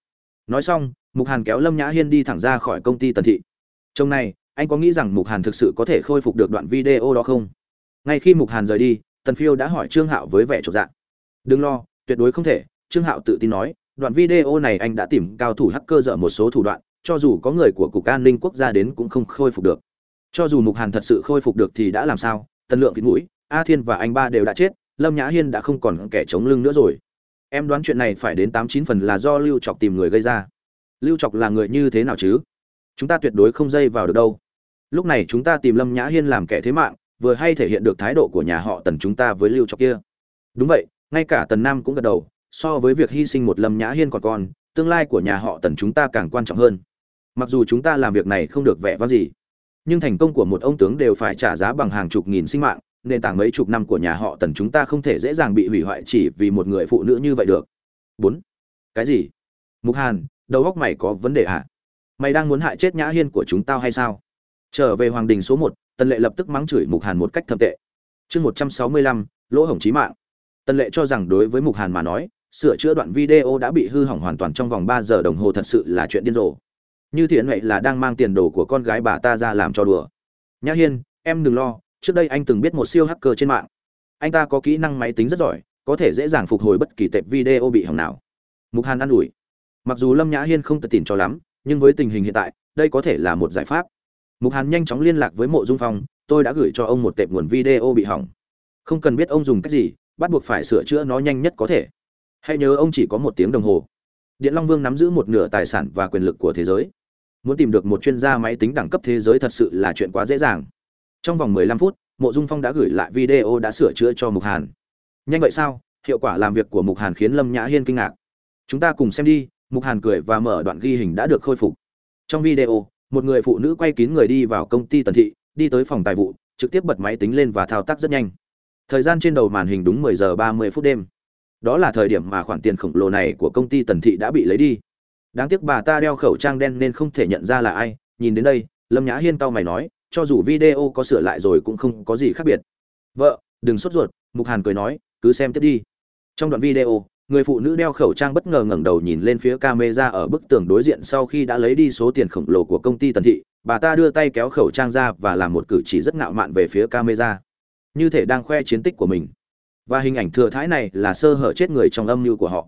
Speaker 1: Nói xong, mục hàn kéo lâm nhã hiên đi thẳng ra khỏi công ty tần thị. Trong này, anh có nghĩ rằng mục hàn thực sự có thể khôi phục được đoạn video đó không? Ngay khi mục hàn rời đi, tần phiêu đã hỏi trương hạo với vẻ chột dạ. đừng lo, tuyệt đối không thể, trương hạo tự tin nói, đoạn video này anh đã tìm cao thủ hacker dở một số thủ đoạn cho dù có người của cục an ninh quốc gia đến cũng không khôi phục được. Cho dù mục hàn thật sự khôi phục được thì đã làm sao? Tần lượng kịt mũi, a thiên và anh ba đều đã chết, lâm nhã hiên đã không còn kẻ chống lưng nữa rồi. Em đoán chuyện này phải đến tám chín phần là do lưu chọc tìm người gây ra. Lưu chọc là người như thế nào chứ? Chúng ta tuyệt đối không dây vào được đâu. Lúc này chúng ta tìm lâm nhã hiên làm kẻ thế mạng, vừa hay thể hiện được thái độ của nhà họ tần chúng ta với lưu chọc kia. Đúng vậy, ngay cả tần nam cũng gật đầu, so với việc hy sinh một lâm nhã hiên còn con, tương lai của nhà họ tần chúng ta càng quan trọng hơn mặc dù chúng ta làm việc này không được vẻ vang gì, nhưng thành công của một ông tướng đều phải trả giá bằng hàng chục nghìn sinh mạng, nền tảng mấy chục năm của nhà họ tần chúng ta không thể dễ dàng bị hủy hoại chỉ vì một người phụ nữ như vậy được. Bốn. Cái gì? Mục hàn, đầu góc mày có vấn đề hả? Mày đang muốn hại chết nhã hiên của chúng tao hay sao? Trở về hoàng đình số một, tần lệ lập tức mắng chửi mục hàn một cách thâm tệ. Chương một trăm sáu mươi lăm, lỗ hổng chí mạng. Tần lệ cho rằng đối với mục hàn mà nói, sửa chữa đoạn video đã bị hư hỏng hoàn toàn trong vòng ba giờ đồng hồ thật sự là chuyện điên rồ như thiện huệ là đang mang tiền đồ của con gái bà ta ra làm cho đùa. Nhã hiên, em đừng lo, trước đây anh từng biết một siêu hacker trên mạng. Anh ta có kỹ năng máy tính rất giỏi, có thể dễ dàng phục hồi bất kỳ tệp video bị hỏng nào. Mục hàn ă n ủi. Mặc dù lâm nhã hiên không tự tin cho lắm, nhưng với tình hình hiện tại, đây có thể là một giải pháp. Mục hàn nhanh chóng liên lạc với mộ dung phong, tôi đã gửi cho ông một tệp nguồn video bị hỏng. Không cần biết ông dùng cách gì, bắt buộc phải sửa chữa nó nhanh nhất có thể. Hãy nhớ ông chỉ có một tiếng đồng hồ. Điện long vương nắm giữ một nửa tài sản và quyền lực của thế giới muốn tìm được một chuyên gia máy tính đẳng cấp thế giới thật sự là chuyện quá dễ dàng. Trong vòng 15 phút, mộ dung phong đã gửi lại video đã sửa chữa cho mục hàn. Nhanh vậy sao? Hiệu quả làm việc của mục hàn khiến lâm nhã hiên kinh ngạc. Chúng ta cùng xem đi, mục hàn cười và mở đoạn ghi hình đã được khôi phục. Trong video, một người phụ nữ quay kín người đi vào công ty tần thị, đi tới phòng tài vụ, trực tiếp bật máy tính lên và thao tác rất nhanh. Thời gian trên đầu màn hình đúng 10 giờ 30 phút đêm. Đó là thời điểm mà khoản tiền khổng lồ này của công ty tần thị đã bị lấy đi đáng tiếc bà ta đeo khẩu trang đen nên không thể nhận ra là ai. Nhìn đến đây, lâm nhã hiên cau mày nói, cho dù video có sửa lại rồi cũng không có gì khác biệt. Vợ, đừng sốt ruột, mục hàn cười nói, cứ xem tiếp đi. Trong đoạn video, người phụ nữ đeo khẩu trang bất ngờ ngẩng đầu nhìn lên phía camera ở bức tường đối diện sau khi đã lấy đi số tiền khổng lồ của công ty tần thị. Bà ta đưa tay kéo khẩu trang ra và làm một cử chỉ rất ngạo mạn về phía camera. Như thể đang khoe chiến tích của mình. Và hình ảnh thừa thái này là sơ hở chết người trong âm mưu của họ.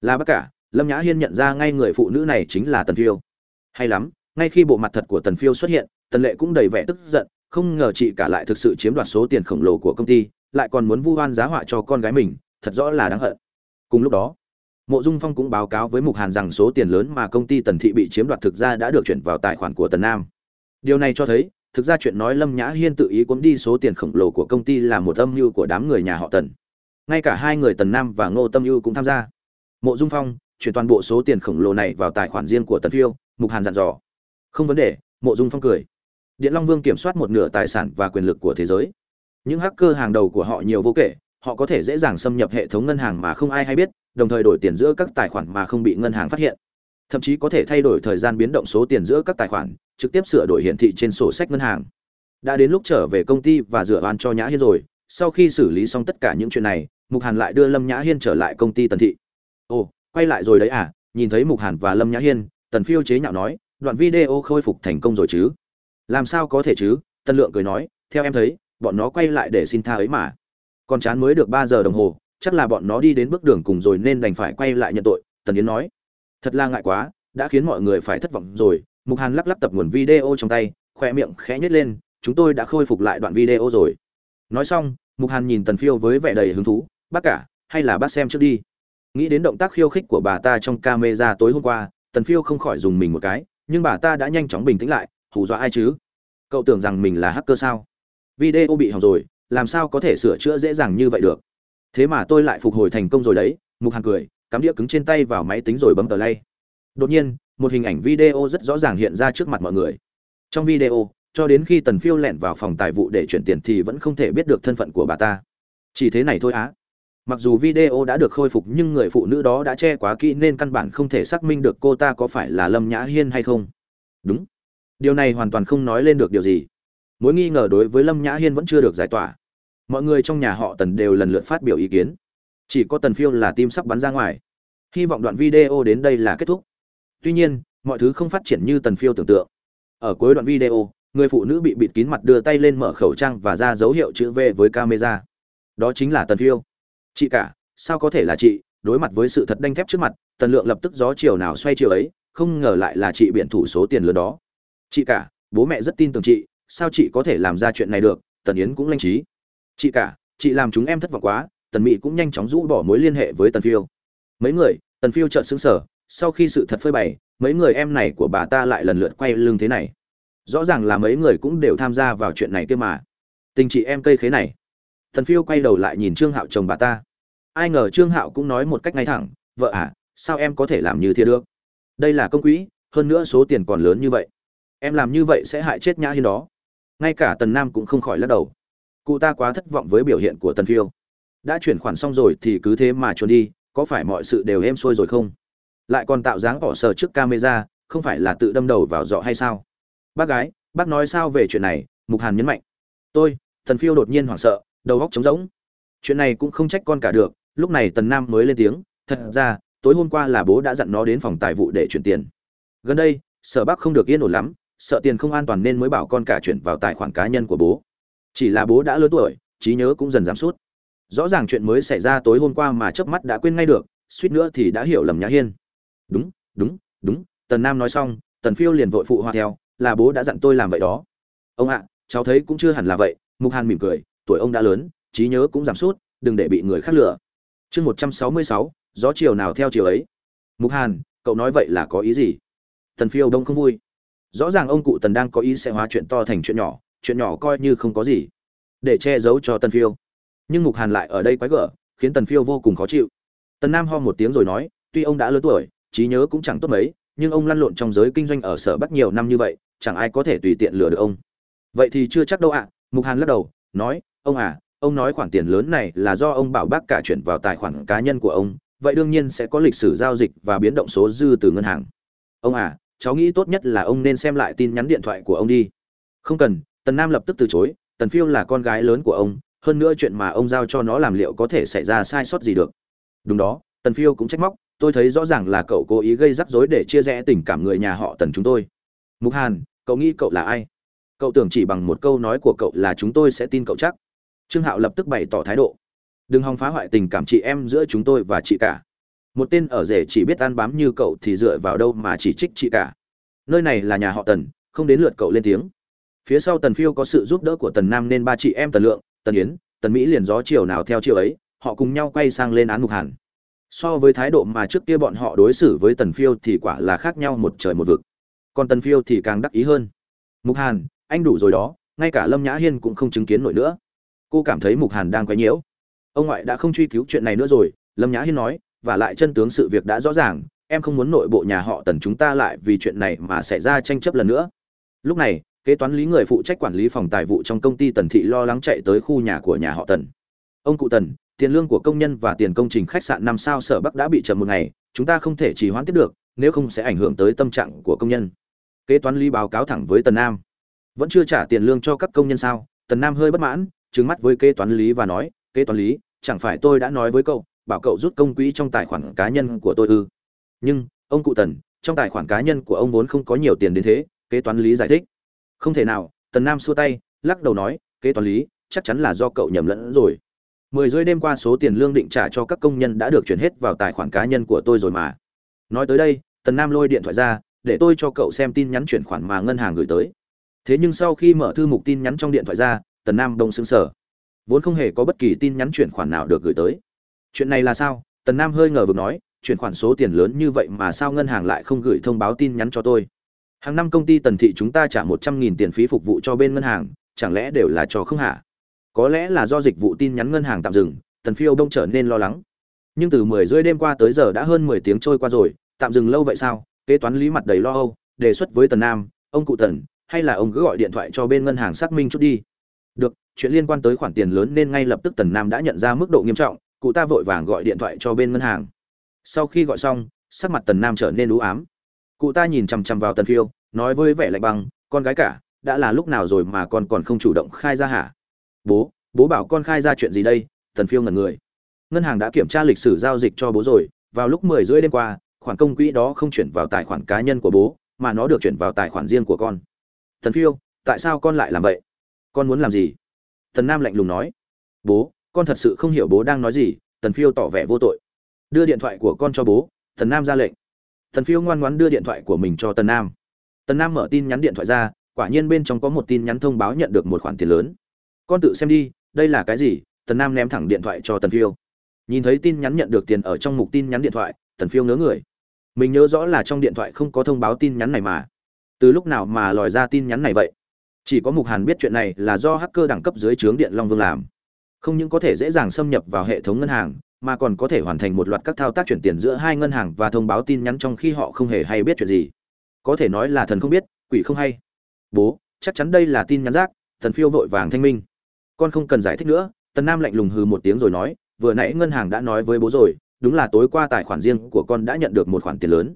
Speaker 1: Là bất cả lâm nhã hiên nhận ra ngay người phụ nữ này chính là tần phiêu. Hay lắm, ngay khi bộ mặt thật của tần phiêu xuất hiện, tần lệ cũng đầy vẻ tức giận, không ngờ chị cả lại thực sự chiếm đoạt số tiền khổng lồ của công ty, lại còn muốn vu oan giá họa cho con gái mình, thật rõ là đáng hận. Cùng lúc đó, mộ dung phong cũng báo cáo với mục hàn rằng số tiền lớn mà công ty tần thị bị chiếm đoạt thực ra đã được chuyển vào tài khoản của tần nam. Điều này cho thấy, thực ra chuyện nói lâm nhã hiên tự ý cuốn đi số tiền khổng lồ của công ty là một âm mưu của đám người nhà họ tần. Ngay cả hai người tần nam và ngô tâm ưu cũng tham gia. Mộ dung phong chuyển toàn bộ số tiền khổng lồ này vào tài khoản riêng của tần phiêu, mục hàn dặn dò. Không vấn đề, mộ dung phong cười. Điện long vương kiểm soát một nửa tài sản và quyền lực của thế giới. Những hacker hàng đầu của họ nhiều vô kể, họ có thể dễ dàng xâm nhập hệ thống ngân hàng mà không ai hay biết, đồng thời đổi tiền giữa các tài khoản mà không bị ngân hàng phát hiện. Thậm chí có thể thay đổi thời gian biến động số tiền giữa các tài khoản, trực tiếp sửa đổi hiển thị trên sổ sách ngân hàng. Đã đến lúc trở về công ty và rửa oan cho nhã hiên rồi, sau khi xử lý xong tất cả những chuyện này, mục hàn lại đưa lâm nhã hiên trở lại công ty tần thị. Ồ quay lại rồi đấy à nhìn thấy mục hàn và lâm nhã hiên, tần phiêu chế nhạo nói, đoạn video khôi phục thành công rồi chứ. Làm sao có thể chứ tân lượng cười nói, theo em thấy, bọn nó quay lại để xin tha ấy mà. Còn chán mới được ba giờ đồng hồ, chắc là bọn nó đi đến bước đường cùng rồi nên đành phải quay lại nhận tội, tần yến nói. Thật là ngại quá, đã khiến mọi người phải thất vọng rồi, mục hàn lắp lắp tập nguồn video trong tay khoe miệng khẽ nhếch lên, chúng tôi đã khôi phục lại đoạn video rồi. Nói xong, mục hàn nhìn tần phiêu với vẻ đầy hứng thú, bác cả, hay là bác xem trước đi nghĩ đến động tác khiêu khích của bà ta trong camera tối hôm qua, tần phiêu không khỏi dùng mình một cái, nhưng bà ta đã nhanh chóng bình tĩnh lại, hù dọa ai chứ? Cậu tưởng rằng mình là hacker sao? Video bị hỏng rồi, làm sao có thể sửa chữa dễ dàng như vậy được? Thế mà tôi lại phục hồi thành công rồi đấy, mục hàng cười, cắm đĩa cứng trên tay vào máy tính rồi bấm tờ lay. Đột nhiên, một hình ảnh video rất rõ ràng hiện ra trước mặt mọi người. Trong video, cho đến khi tần phiêu lẻn vào phòng tài vụ để chuyển tiền thì vẫn không thể biết được thân phận của bà ta. Chỉ thế này thôi á mặc dù video đã được khôi phục nhưng người phụ nữ đó đã che quá kỹ nên căn bản không thể xác minh được cô ta có phải là lâm nhã hiên hay không. Đúng. Điều này hoàn toàn không nói lên được điều gì. Mối nghi ngờ đối với lâm nhã hiên vẫn chưa được giải tỏa. Mọi người trong nhà họ tần đều lần lượt phát biểu ý kiến. Chỉ có tần phiêu là tim sắp bắn ra ngoài. Hy vọng đoạn video đến đây là kết thúc. Tuy nhiên, mọi thứ không phát triển như tần phiêu tưởng tượng. Ở cuối đoạn video, người phụ nữ bị bịt kín mặt đưa tay lên mở khẩu trang và ra dấu hiệu chữ v với camera. Đó chính là tần phiêu chị cả, sao có thể là chị? Đối mặt với sự thật đanh thép trước mặt, tần lượng lập tức gió chiều nào xoay chiều ấy, không ngờ lại là chị biện thủ số tiền lớn đó. Chị cả, bố mẹ rất tin tưởng chị, sao chị có thể làm ra chuyện này được? Tần yến cũng lanh trí. Chị cả, chị làm chúng em thất vọng quá. Tần mỹ cũng nhanh chóng rũ bỏ mối liên hệ với tần phiêu. Mấy người? Tần phiêu trợn xứng sở sau khi sự thật phơi bày, mấy người em này của bà ta lại lần lượt quay lưng thế này. Rõ ràng là mấy người cũng đều tham gia vào chuyện này kia mà. Tình chị em cây khế này. Tần phiêu quay đầu lại nhìn trương hạo chồng bà ta ai ngờ trương hạo cũng nói một cách ngay thẳng, vợ à sao em có thể làm như thế được? Đây là công quỹ, hơn nữa số tiền còn lớn như vậy. Em làm như vậy sẽ hại chết nhã hiên đó. Ngay cả tần nam cũng không khỏi lắc đầu. Cụ ta quá thất vọng với biểu hiện của tần phiêu. Đã chuyển khoản xong rồi thì cứ thế mà trốn đi, có phải mọi sự đều êm xuôi rồi không? Lại còn tạo dáng bỏ sờ trước camera, không phải là tự đâm đầu vào dọ hay sao? Bác gái, bác nói sao về chuyện này? Mục hàn nhấn mạnh. Tôi, tần phiêu đột nhiên hoảng sợ, đầu góc trống rỗng. Chuyện này cũng không trách con cả được lúc này tần nam mới lên tiếng thật ra tối hôm qua là bố đã dặn nó đến phòng tài vụ để chuyển tiền. Gần đây sở bác không được yên ổn lắm sợ tiền không an toàn nên mới bảo con cả chuyển vào tài khoản cá nhân của bố. Chỉ là bố đã lớn tuổi trí nhớ cũng dần giảm sút. Rõ ràng chuyện mới xảy ra tối hôm qua mà chớp mắt đã quên ngay được suýt nữa thì đã hiểu lầm nhã hiên. Đúng đúng đúng tần nam nói xong tần phiêu liền vội phụ hoa theo là bố đã dặn tôi làm vậy đó. Ông ạ cháu thấy cũng chưa hẳn là vậy. Mục hàn mỉm cười tuổi ông đã lớn trí nhớ cũng giảm sút đừng để bị người khác lừa chương một trăm sáu mươi sáu, gió chiều nào theo chiều ấy? Mục hàn, cậu nói vậy là có ý gì? Tần phiêu đông không vui. Rõ ràng ông cụ tần đang có ý sẽ hóa chuyện to thành chuyện nhỏ chuyện nhỏ coi như không có gì để che giấu cho tần phiêu. Nhưng mục hàn lại ở đây quái gở, khiến tần phiêu vô cùng khó chịu. Tần nam ho một tiếng rồi nói, tuy ông đã lớn tuổi, trí nhớ cũng chẳng tốt mấy, nhưng ông lăn lộn trong giới kinh doanh ở sở bắc nhiều năm như vậy, chẳng ai có thể tùy tiện lừa được ông. Vậy thì chưa chắc đâu ạ, mục hàn lắc đầu, nói, ông à ông nói khoản tiền lớn này là do ông bảo bác cả chuyển vào tài khoản cá nhân của ông, vậy đương nhiên sẽ có lịch sử giao dịch và biến động số dư từ ngân hàng. Ông à cháu nghĩ tốt nhất là ông nên xem lại tin nhắn điện thoại của ông đi. Không cần, tần nam lập tức từ chối, tần phiêu là con gái lớn của ông, hơn nữa chuyện mà ông giao cho nó làm liệu có thể xảy ra sai sót gì được. Đúng đó, tần phiêu cũng trách móc, tôi thấy rõ ràng là cậu cố ý gây rắc rối để chia rẽ tình cảm người nhà họ tần chúng tôi. Mục hàn, cậu nghĩ cậu là ai? Cậu tưởng chỉ bằng một câu nói của cậu là chúng tôi sẽ tin cậu chắc trương hạo lập tức bày tỏ thái độ. Đừng hòng phá hoại tình cảm chị em giữa chúng tôi và chị cả. Một tên ở rể chỉ biết ăn bám như cậu thì dựa vào đâu mà chỉ trích chị cả. Nơi này là nhà họ tần, không đến lượt cậu lên tiếng. Phía sau tần phiêu có sự giúp đỡ của tần nam nên ba chị em tần lượng, tần yến, tần mỹ liền gió chiều nào theo chiều ấy, họ cùng nhau quay sang lên án mục hàn. So với thái độ mà trước kia bọn họ đối xử với tần phiêu thì quả là khác nhau một trời một vực. Còn tần phiêu thì càng đắc ý hơn. Mục hàn, anh đủ rồi đó, ngay cả lâm nhã hiên cũng không chứng kiến nổi nữa cô cảm thấy mục hàn đang quấy nhiễu. Ông ngoại đã không truy cứu chuyện này nữa rồi, lâm nhã hiên nói, và lại chân tướng sự việc đã rõ ràng, em không muốn nội bộ nhà họ tần chúng ta lại vì chuyện này mà xảy ra tranh chấp lần nữa. Lúc này, kế toán lý người phụ trách quản lý phòng tài vụ trong công ty tần thị lo lắng chạy tới khu nhà của nhà họ tần. Ông cụ tần, tiền lương của công nhân và tiền công trình khách sạn năm sao sở bắc đã bị chậm một ngày, chúng ta không thể trì hoãn tiếp được, nếu không sẽ ảnh hưởng tới tâm trạng của công nhân. Kế toán lý báo cáo thẳng với tần nam. Vẫn chưa trả tiền lương cho các công nhân sao? Tần nam hơi bất mãn trừng mắt với kế toán lý và nói, kế toán lý, chẳng phải tôi đã nói với cậu, bảo cậu rút công quỹ trong tài khoản cá nhân của tôi ư? Nhưng, ông cụ tần, trong tài khoản cá nhân của ông vốn không có nhiều tiền đến thế, kế toán lý giải thích. Không thể nào. Tần nam xua tay, lắc đầu nói, kế toán lý, chắc chắn là do cậu nhầm lẫn rồi. Mười rưỡi đêm qua số tiền lương định trả cho các công nhân đã được chuyển hết vào tài khoản cá nhân của tôi rồi mà. Nói tới đây, tần nam lôi điện thoại ra, để tôi cho cậu xem tin nhắn chuyển khoản mà ngân hàng gửi tới. Thế nhưng sau khi mở thư mục tin nhắn trong điện thoại ra tần nam đông xứng sở vốn không hề có bất kỳ tin nhắn chuyển khoản nào được gửi tới. Chuyện này là sao? Tần nam hơi ngờ vực nói, chuyển khoản số tiền lớn như vậy mà sao ngân hàng lại không gửi thông báo tin nhắn cho tôi? Hàng năm công ty tần thị chúng ta trả một trăm nghìn tiền phí phục vụ cho bên ngân hàng, chẳng lẽ đều là cho không hả? Có lẽ là do dịch vụ tin nhắn ngân hàng tạm dừng, tần phiêu đông trở nên lo lắng. Nhưng từ mười rưỡi đêm qua tới giờ đã hơn mười tiếng trôi qua rồi, tạm dừng lâu vậy sao? Kế toán lý mặt đầy lo âu, đề xuất với tần nam, ông cụ tần, hay là ông cứ gọi điện thoại cho bên ngân hàng xác minh chút đi được, chuyện liên quan tới khoản tiền lớn nên ngay lập tức tần nam đã nhận ra mức độ nghiêm trọng, cụ ta vội vàng gọi điện thoại cho bên ngân hàng. Sau khi gọi xong, sắc mặt tần nam trở nên u ám. Cụ ta nhìn chằm chằm vào tần phiêu, nói với vẻ lạnh băng, con gái cả, đã là lúc nào rồi mà con còn không chủ động khai ra hả? Bố bố bảo con khai ra chuyện gì đây? Tần phiêu ngẩn người. Ngân hàng đã kiểm tra lịch sử giao dịch cho bố rồi, vào lúc mười rưỡi đêm qua, khoản công quỹ đó không chuyển vào tài khoản cá nhân của bố, mà nó được chuyển vào tài khoản riêng của con. Tần phiêu, tại sao con lại làm vậy? Con muốn làm gì? Tần nam lạnh lùng nói. Bố, con thật sự không hiểu bố đang nói gì, tần phiêu tỏ vẻ vô tội. Đưa điện thoại của con cho bố, tần nam ra lệnh. Tần phiêu ngoan ngoãn đưa điện thoại của mình cho tần nam. Tần nam mở tin nhắn điện thoại ra, quả nhiên bên trong có một tin nhắn thông báo nhận được một khoản tiền lớn. Con tự xem đi, đây là cái gì? Tần nam ném thẳng điện thoại cho tần phiêu. Nhìn thấy tin nhắn nhận được tiền ở trong mục tin nhắn điện thoại, tần phiêu ngớ người. Mình nhớ rõ là trong điện thoại không có thông báo tin nhắn này mà. Từ lúc nào mà lòi ra tin nhắn này vậy? Chỉ có mục hàn biết chuyện này là do hacker đẳng cấp dưới trướng điện long vương làm. Không những có thể dễ dàng xâm nhập vào hệ thống ngân hàng, mà còn có thể hoàn thành một loạt các thao tác chuyển tiền giữa hai ngân hàng và thông báo tin nhắn trong khi họ không hề hay biết chuyện gì. Có thể nói là thần không biết, quỷ không hay. Bố, chắc chắn đây là tin nhắn rác thần phiêu vội vàng thanh minh. Con không cần giải thích nữa, tần nam lạnh lùng hừ một tiếng rồi nói, vừa nãy ngân hàng đã nói với bố rồi, đúng là tối qua tài khoản riêng của con đã nhận được một khoản tiền lớn.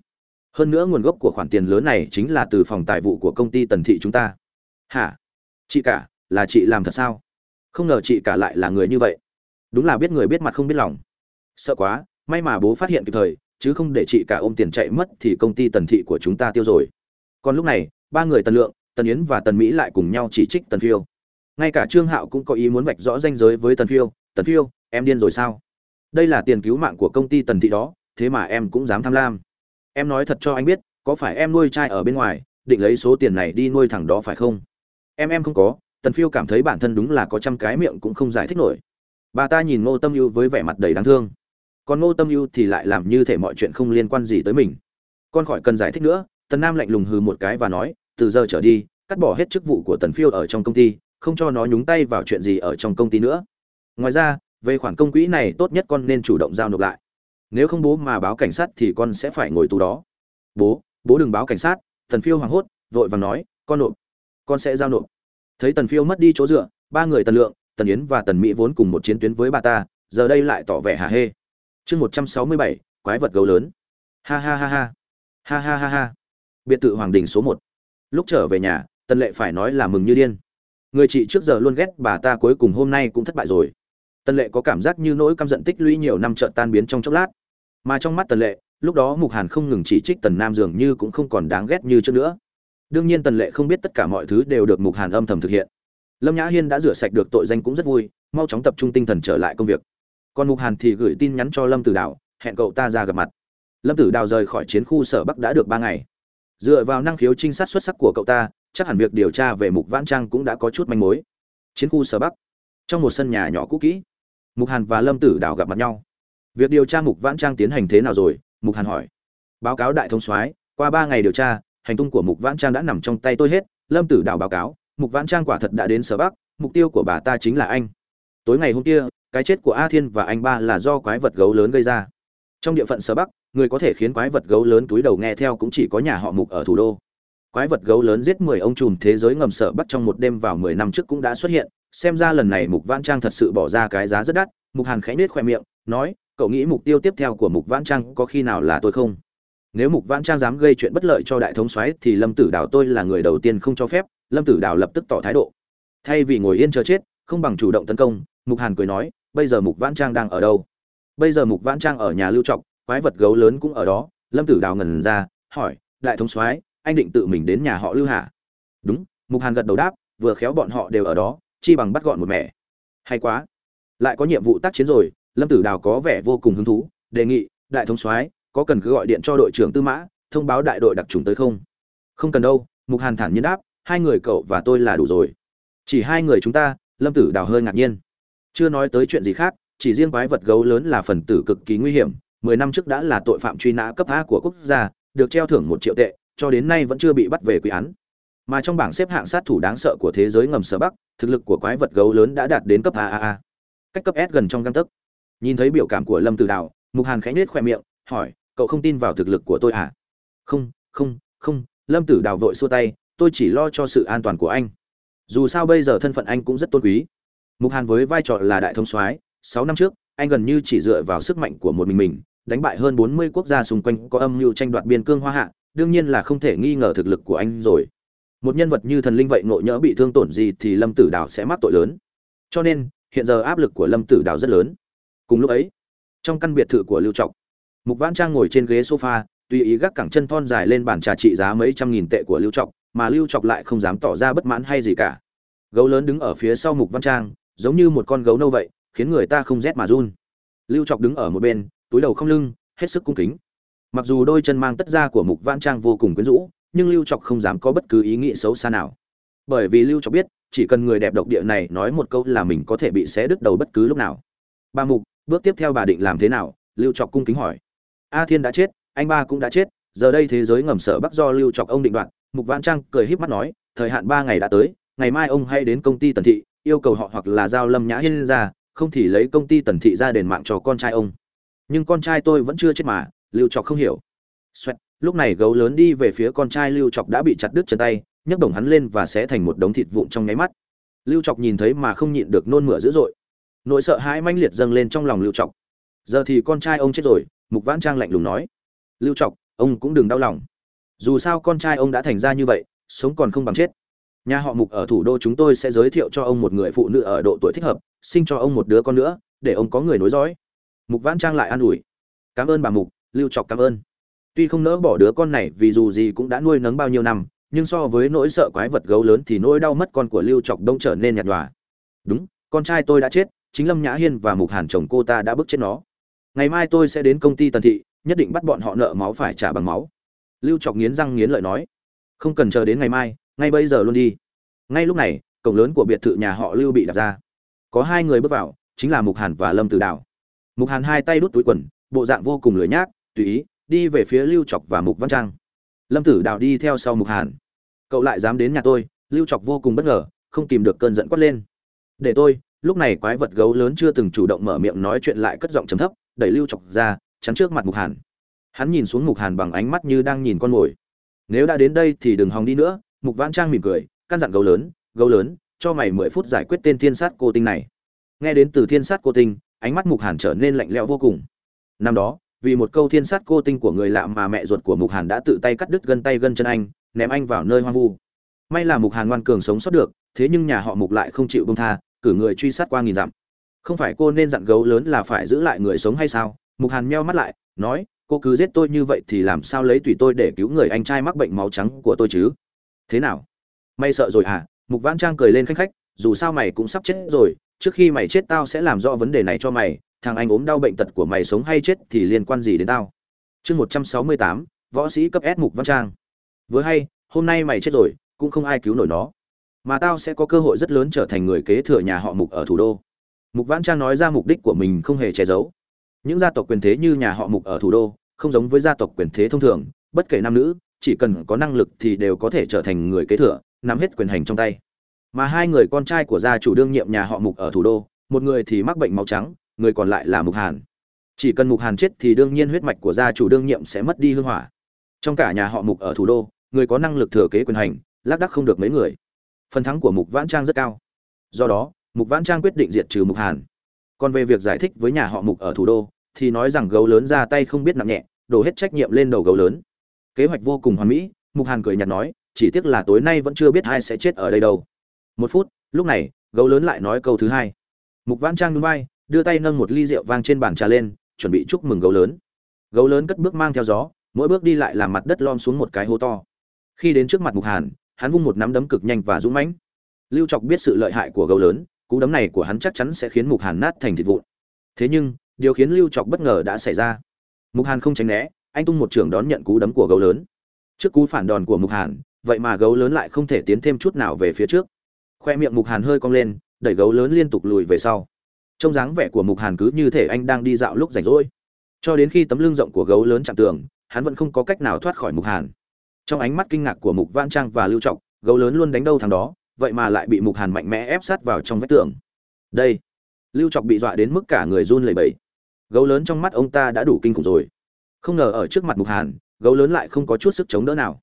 Speaker 1: Hơn nữa nguồn gốc của khoản tiền lớn này chính là từ phòng tài vụ của công ty tần thị chúng ta hả? Chị cả, là chị làm thật sao? Không ngờ chị cả lại là người như vậy. Đúng là biết người biết mặt không biết lòng. Sợ quá, may mà bố phát hiện kịp thời, chứ không để chị cả ôm tiền chạy mất thì công ty tần thị của chúng ta tiêu rồi. Còn lúc này, ba người tần lượng, tần yến và tần mỹ lại cùng nhau chỉ trích tần phiêu. Ngay cả trương hạo cũng có ý muốn vạch rõ ranh giới với tần phiêu. Tần phiêu, em điên rồi sao? Đây là tiền cứu mạng của công ty tần thị đó, thế mà em cũng dám tham lam. Em nói thật cho anh biết, có phải em nuôi trai ở bên ngoài, định lấy số tiền này đi nuôi thằng đó phải không? Em em không có, tần phiêu cảm thấy bản thân đúng là có trăm cái miệng cũng không giải thích nổi. Bà ta nhìn ngô tâm ưu với vẻ mặt đầy đáng thương. Còn ngô tâm ưu thì lại làm như thể mọi chuyện không liên quan gì tới mình. Con khỏi cần giải thích nữa, tần nam lạnh lùng hừ một cái và nói, từ giờ trở đi, cắt bỏ hết chức vụ của tần phiêu ở trong công ty, không cho nó nhúng tay vào chuyện gì ở trong công ty nữa. Ngoài ra, về khoản công quỹ này tốt nhất con nên chủ động giao nộp lại. Nếu không bố mà báo cảnh sát thì con sẽ phải ngồi tù đó. Bố bố đừng báo cảnh sát. Tần phiêu hoảng hốt, vội vàng nói, con nộp con sẽ giao nộp. Thấy tần phiêu mất đi chỗ dựa, ba người tần lượng, tần yến và tần mỹ vốn cùng một chiến tuyến với bà ta, giờ đây lại tỏ vẻ hả hê. Chương một trăm sáu mươi bảy, quái vật gấu lớn. Ha ha ha ha. Ha ha ha ha. Biệt thự hoàng đình số một. Lúc trở về nhà, tần lệ phải nói là mừng như điên. Người chị trước giờ luôn ghét bà ta cuối cùng hôm nay cũng thất bại rồi. Tần lệ có cảm giác như nỗi căm giận tích lũy nhiều năm trợn tan biến trong chốc lát. Mà trong mắt tần lệ, lúc đó mục hàn không ngừng chỉ trích tần nam dường như cũng không còn đáng ghét như trước nữa đương nhiên tần lệ không biết tất cả mọi thứ đều được mục hàn âm thầm thực hiện. Lâm nhã hiên đã rửa sạch được tội danh cũng rất vui, mau chóng tập trung tinh thần trở lại công việc. Còn mục hàn thì gửi tin nhắn cho lâm tử đào, hẹn cậu ta ra gặp mặt. Lâm tử đào rời khỏi chiến khu sở bắc đã được ba ngày. Dựa vào năng khiếu trinh sát xuất sắc của cậu ta, chắc hẳn việc điều tra về mục vãn trang cũng đã có chút manh mối. Chiến khu sở bắc, trong một sân nhà nhỏ cũ kỹ, mục hàn và lâm tử đào gặp mặt nhau. Việc điều tra mục vãn trang tiến hành thế nào rồi? Mục hàn hỏi. Báo cáo đại thống soái, qua ba ngày điều tra hành tung của mục vãn trang đã nằm trong tay tôi hết, lâm tử đào báo cáo, mục vãn trang quả thật đã đến sở bắc, mục tiêu của bà ta chính là anh. Tối ngày hôm kia, cái chết của a thiên và anh ba là do quái vật gấu lớn gây ra. Trong địa phận sở bắc, người có thể khiến quái vật gấu lớn túi đầu nghe theo cũng chỉ có nhà họ mục ở thủ đô. Quái vật gấu lớn giết mười ông trùm thế giới ngầm sở bắc trong một đêm vào mười năm trước cũng đã xuất hiện. Xem ra lần này mục vãn trang thật sự bỏ ra cái giá rất đắt. Mục hàn khẽ nết khoe miệng, nói, cậu nghĩ mục tiêu tiếp theo của mục vãn trang có khi nào là tôi không? Nếu mục vãn trang dám gây chuyện bất lợi cho đại thống soái, thì lâm tử đào tôi là người đầu tiên không cho phép. Lâm tử đào lập tức tỏ thái độ. Thay vì ngồi yên chờ chết, không bằng chủ động tấn công, mục hàn cười nói, bây giờ mục vãn trang đang ở đâu? Bây giờ mục vãn trang ở nhà lưu trọng quái vật gấu lớn cũng ở đó. Lâm tử đào ngần ra, hỏi, đại thống soái, anh định tự mình đến nhà họ lưu hả? Đúng, mục hàn gật đầu đáp, vừa khéo bọn họ đều ở đó, chi bằng bắt gọn một mẻ hay quá. Lại có nhiệm vụ tác chiến rồi, lâm tử đào có vẻ vô cùng hứng thú, đề nghị, đại thống soái có cần cứ gọi điện cho đội trưởng tư mã, thông báo đại đội đặc trùng tới không? Không cần đâu, mục hàn thản nhiên đáp, hai người cậu và tôi là đủ rồi. Chỉ hai người chúng ta, lâm tử đào hơi ngạc nhiên. Chưa nói tới chuyện gì khác, chỉ riêng quái vật gấu lớn là phần tử cực kỳ nguy hiểm, mười năm trước đã là tội phạm truy nã cấp a của quốc gia, được treo thưởng một triệu tệ, cho đến nay vẫn chưa bị bắt về quy án. Mà trong bảng xếp hạng sát thủ đáng sợ của thế giới ngầm sở bắc, thực lực của quái vật gấu lớn đã đạt đến cấp aaa cách cấp s gần trong găng tấc. Nhìn thấy biểu cảm của lâm tử đào, mục hàn khẽ nhếch khoe miệng, hỏi cậu không tin vào thực lực của tôi à? Không không không, lâm tử đào vội xua tay, tôi chỉ lo cho sự an toàn của anh. Dù sao bây giờ thân phận anh cũng rất tôn quý. Mục hàn với vai trò là đại thông soái, sáu năm trước, anh gần như chỉ dựa vào sức mạnh của một mình mình, đánh bại hơn bốn mươi quốc gia xung quanh có âm mưu tranh đoạt biên cương hoa hạ, đương nhiên là không thể nghi ngờ thực lực của anh rồi. Một nhân vật như thần linh vậy ngộ nhỡ bị thương tổn gì thì lâm tử đào sẽ mắc tội lớn. Cho nên, hiện giờ áp lực của lâm tử đào rất lớn. Cùng lúc ấy, trong căn biệt thự của lưu trọng mục vãn trang ngồi trên ghế sofa, tùy ý gác cẳng chân thon dài lên bàn trà trị giá mấy trăm nghìn tệ của lưu trọng mà lưu trọng lại không dám tỏ ra bất mãn hay gì cả. Gấu lớn đứng ở phía sau mục văn trang, giống như một con gấu nâu vậy, khiến người ta không rét mà run. Lưu trọng đứng ở một bên, túi đầu không lưng, hết sức cung kính. Mặc dù đôi chân mang tất da của mục văn trang vô cùng quyến rũ, nhưng lưu trọng không dám có bất cứ ý nghĩ xấu xa nào. Bởi vì lưu trọng biết, chỉ cần người đẹp độc địa này nói một câu là mình có thể bị xé đứt đầu bất cứ lúc nào. Ba mục, bước tiếp theo bà định làm thế nào? Lưu trọng cung kính hỏi a thiên đã chết anh ba cũng đã chết giờ đây thế giới ngầm sở bắc do lưu Chọc ông định đoạt. Mục vãn trang cười híp mắt nói thời hạn ba ngày đã tới ngày mai ông hãy đến công ty tần thị yêu cầu họ hoặc là giao lâm nhã hiên ra không thì lấy công ty tần thị ra đền mạng cho con trai ông. Nhưng con trai tôi vẫn chưa chết mà lưu trọc không hiểu. Xoẹt, lúc này gấu lớn đi về phía con trai lưu trọc đã bị chặt đứt chân tay nhấc đồng hắn lên và sẽ thành một đống thịt vụn trong nháy mắt. Lưu trọc nhìn thấy mà không nhịn được nôn mửa dữ dội. Nỗi sợ hãi manh liệt dâng lên trong lòng lưu trọc giờ thì con trai ông chết rồi mục vãn trang lạnh lùng nói, lưu trọc, ông cũng đừng đau lòng. Dù sao con trai ông đã thành ra như vậy, sống còn không bằng chết. Nhà họ mục ở thủ đô chúng tôi sẽ giới thiệu cho ông một người phụ nữ ở độ tuổi thích hợp, sinh cho ông một đứa con nữa, để ông có người nối dõi. Mục vãn trang lại an ủi, cảm ơn bà mục, lưu trọc cảm ơn. Tuy không nỡ bỏ đứa con này vì dù gì cũng đã nuôi nấng bao nhiêu năm, nhưng so với nỗi sợ quái vật gấu lớn thì nỗi đau mất con của lưu trọc đông trở nên nhạt nhòa. Đúng, con trai tôi đã chết, chính lâm nhã hiên và mục hàn chồng cô ta đã bức chết nó ngày mai tôi sẽ đến công ty tần thị, nhất định bắt bọn họ nợ máu phải trả bằng máu. Lưu chọc nghiến răng nghiến lợi nói. Không cần chờ đến ngày mai, ngay bây giờ luôn đi. Ngay lúc này, cổng lớn của biệt thự nhà họ lưu bị đặt ra. Có hai người bước vào, chính là mục hàn và lâm tử đào. Mục hàn hai tay đút túi quần, bộ dạng vô cùng lười nhác, tùy ý, đi về phía lưu chọc và mục văn trang. Lâm tử đào đi theo sau mục hàn. Cậu lại dám đến nhà tôi, lưu chọc vô cùng bất ngờ, không kìm được cơn giận quát lên. Để tôi, lúc này quái vật gấu lớn chưa từng chủ động mở miệng nói chuyện lại cất giọng trầm thấp đẩy lưu chọc ra, chắn trước mặt mục hàn. Hắn nhìn xuống mục hàn bằng ánh mắt như đang nhìn con mồi. Nếu đã đến đây thì đừng hòng đi nữa, mục vãn trang mỉm cười, căn dặn gấu lớn gấu lớn, cho mày mười phút giải quyết tên thiên sát cô tinh này. Nghe đến từ thiên sát cô tinh, ánh mắt mục hàn trở nên lạnh lẽo vô cùng. Năm đó, vì một câu thiên sát cô tinh của người lạ mà mẹ ruột của mục hàn đã tự tay cắt đứt gân tay gân chân anh, ném anh vào nơi hoang vu. May là mục hàn ngoan cường sống sót được, thế nhưng nhà họ mục lại không chịu bông tha, cử người truy sát qua nghìn dặm không phải cô nên dặn gấu lớn là phải giữ lại người sống hay sao? Mục hàn meo mắt lại, nói, cô cứ giết tôi như vậy thì làm sao lấy tùy tôi để cứu người anh trai mắc bệnh máu trắng của tôi chứ? Thế nào? Mày sợ rồi à mục vãn trang cười lên khanh khách, dù sao mày cũng sắp chết rồi, trước khi mày chết tao sẽ làm rõ vấn đề này cho mày, thằng anh ốm đau bệnh tật của mày sống hay chết thì liên quan gì đến tao? Chương một trăm sáu mươi tám, võ sĩ cấp s mục văn trang. Vừa hay, hôm nay mày chết rồi, cũng không ai cứu nổi nó. Mà tao sẽ có cơ hội rất lớn trở thành người kế thừa nhà họ mục ở thủ đô mục Vãn trang nói ra mục đích của mình không hề che giấu. Những gia tộc quyền thế như nhà họ mục ở thủ đô, không giống với gia tộc quyền thế thông thường, bất kể nam nữ, chỉ cần có năng lực thì đều có thể trở thành người kế thừa, nắm hết quyền hành trong tay. Mà hai người con trai của gia chủ đương nhiệm nhà họ mục ở thủ đô, một người thì mắc bệnh máu trắng, người còn lại là mục hàn. Chỉ cần mục hàn chết thì đương nhiên huyết mạch của gia chủ đương nhiệm sẽ mất đi hương hỏa. Trong cả nhà họ mục ở thủ đô, người có năng lực thừa kế quyền hành, lác đắc không được mấy người. Phần thắng của mục vãn trang rất cao. Do đó mục vãn trang quyết định diệt trừ mục hàn. Còn về việc giải thích với nhà họ mục ở thủ đô, thì nói rằng gấu lớn ra tay không biết nặng nhẹ, đổ hết trách nhiệm lên đầu gấu lớn. Kế hoạch vô cùng hoàn mỹ, mục hàn cười nhạt nói, chỉ tiếc là tối nay vẫn chưa biết ai sẽ chết ở đây đâu. Một phút, lúc này, gấu lớn lại nói câu thứ hai. Mục vãn trang núi bay đưa tay nâng một ly rượu vang trên bàn trà lên, chuẩn bị chúc mừng gấu lớn. Gấu lớn cất bước mang theo gió, mỗi bước đi lại làm mặt đất lom xuống một cái hố to. Khi đến trước mặt mục hàn, hắn vung một nắm đấm cực nhanh và dũng mãnh. Lưu trọc biết sự lợi hại của gấu lớn cú đấm này của hắn chắc chắn sẽ khiến mục hàn nát thành thịt vụn. Thế nhưng, điều khiến lưu trọc bất ngờ đã xảy ra. Mục hàn không tránh né, anh tung một trường đón nhận cú đấm của gấu lớn. Trước cú phản đòn của mục hàn, vậy mà gấu lớn lại không thể tiến thêm chút nào về phía trước. Khoe miệng mục hàn hơi cong lên, đẩy gấu lớn liên tục lùi về sau. Trông dáng vẻ của mục hàn cứ như thể anh đang đi dạo lúc rảnh rỗi. Cho đến khi tấm lưng rộng của gấu lớn chạm tường, hắn vẫn không có cách nào thoát khỏi mục hàn. Trong ánh mắt kinh ngạc của mục văn trang và lưu trọng gấu lớn luôn đánh đâu thằng đó vậy mà lại bị mục hàn mạnh mẽ ép sát vào trong vách tường. Đây, lưu trọc bị dọa đến mức cả người run lẩy bẩy. Gấu lớn trong mắt ông ta đã đủ kinh khủng rồi. Không ngờ ở trước mặt mục hàn, gấu lớn lại không có chút sức chống đỡ nào.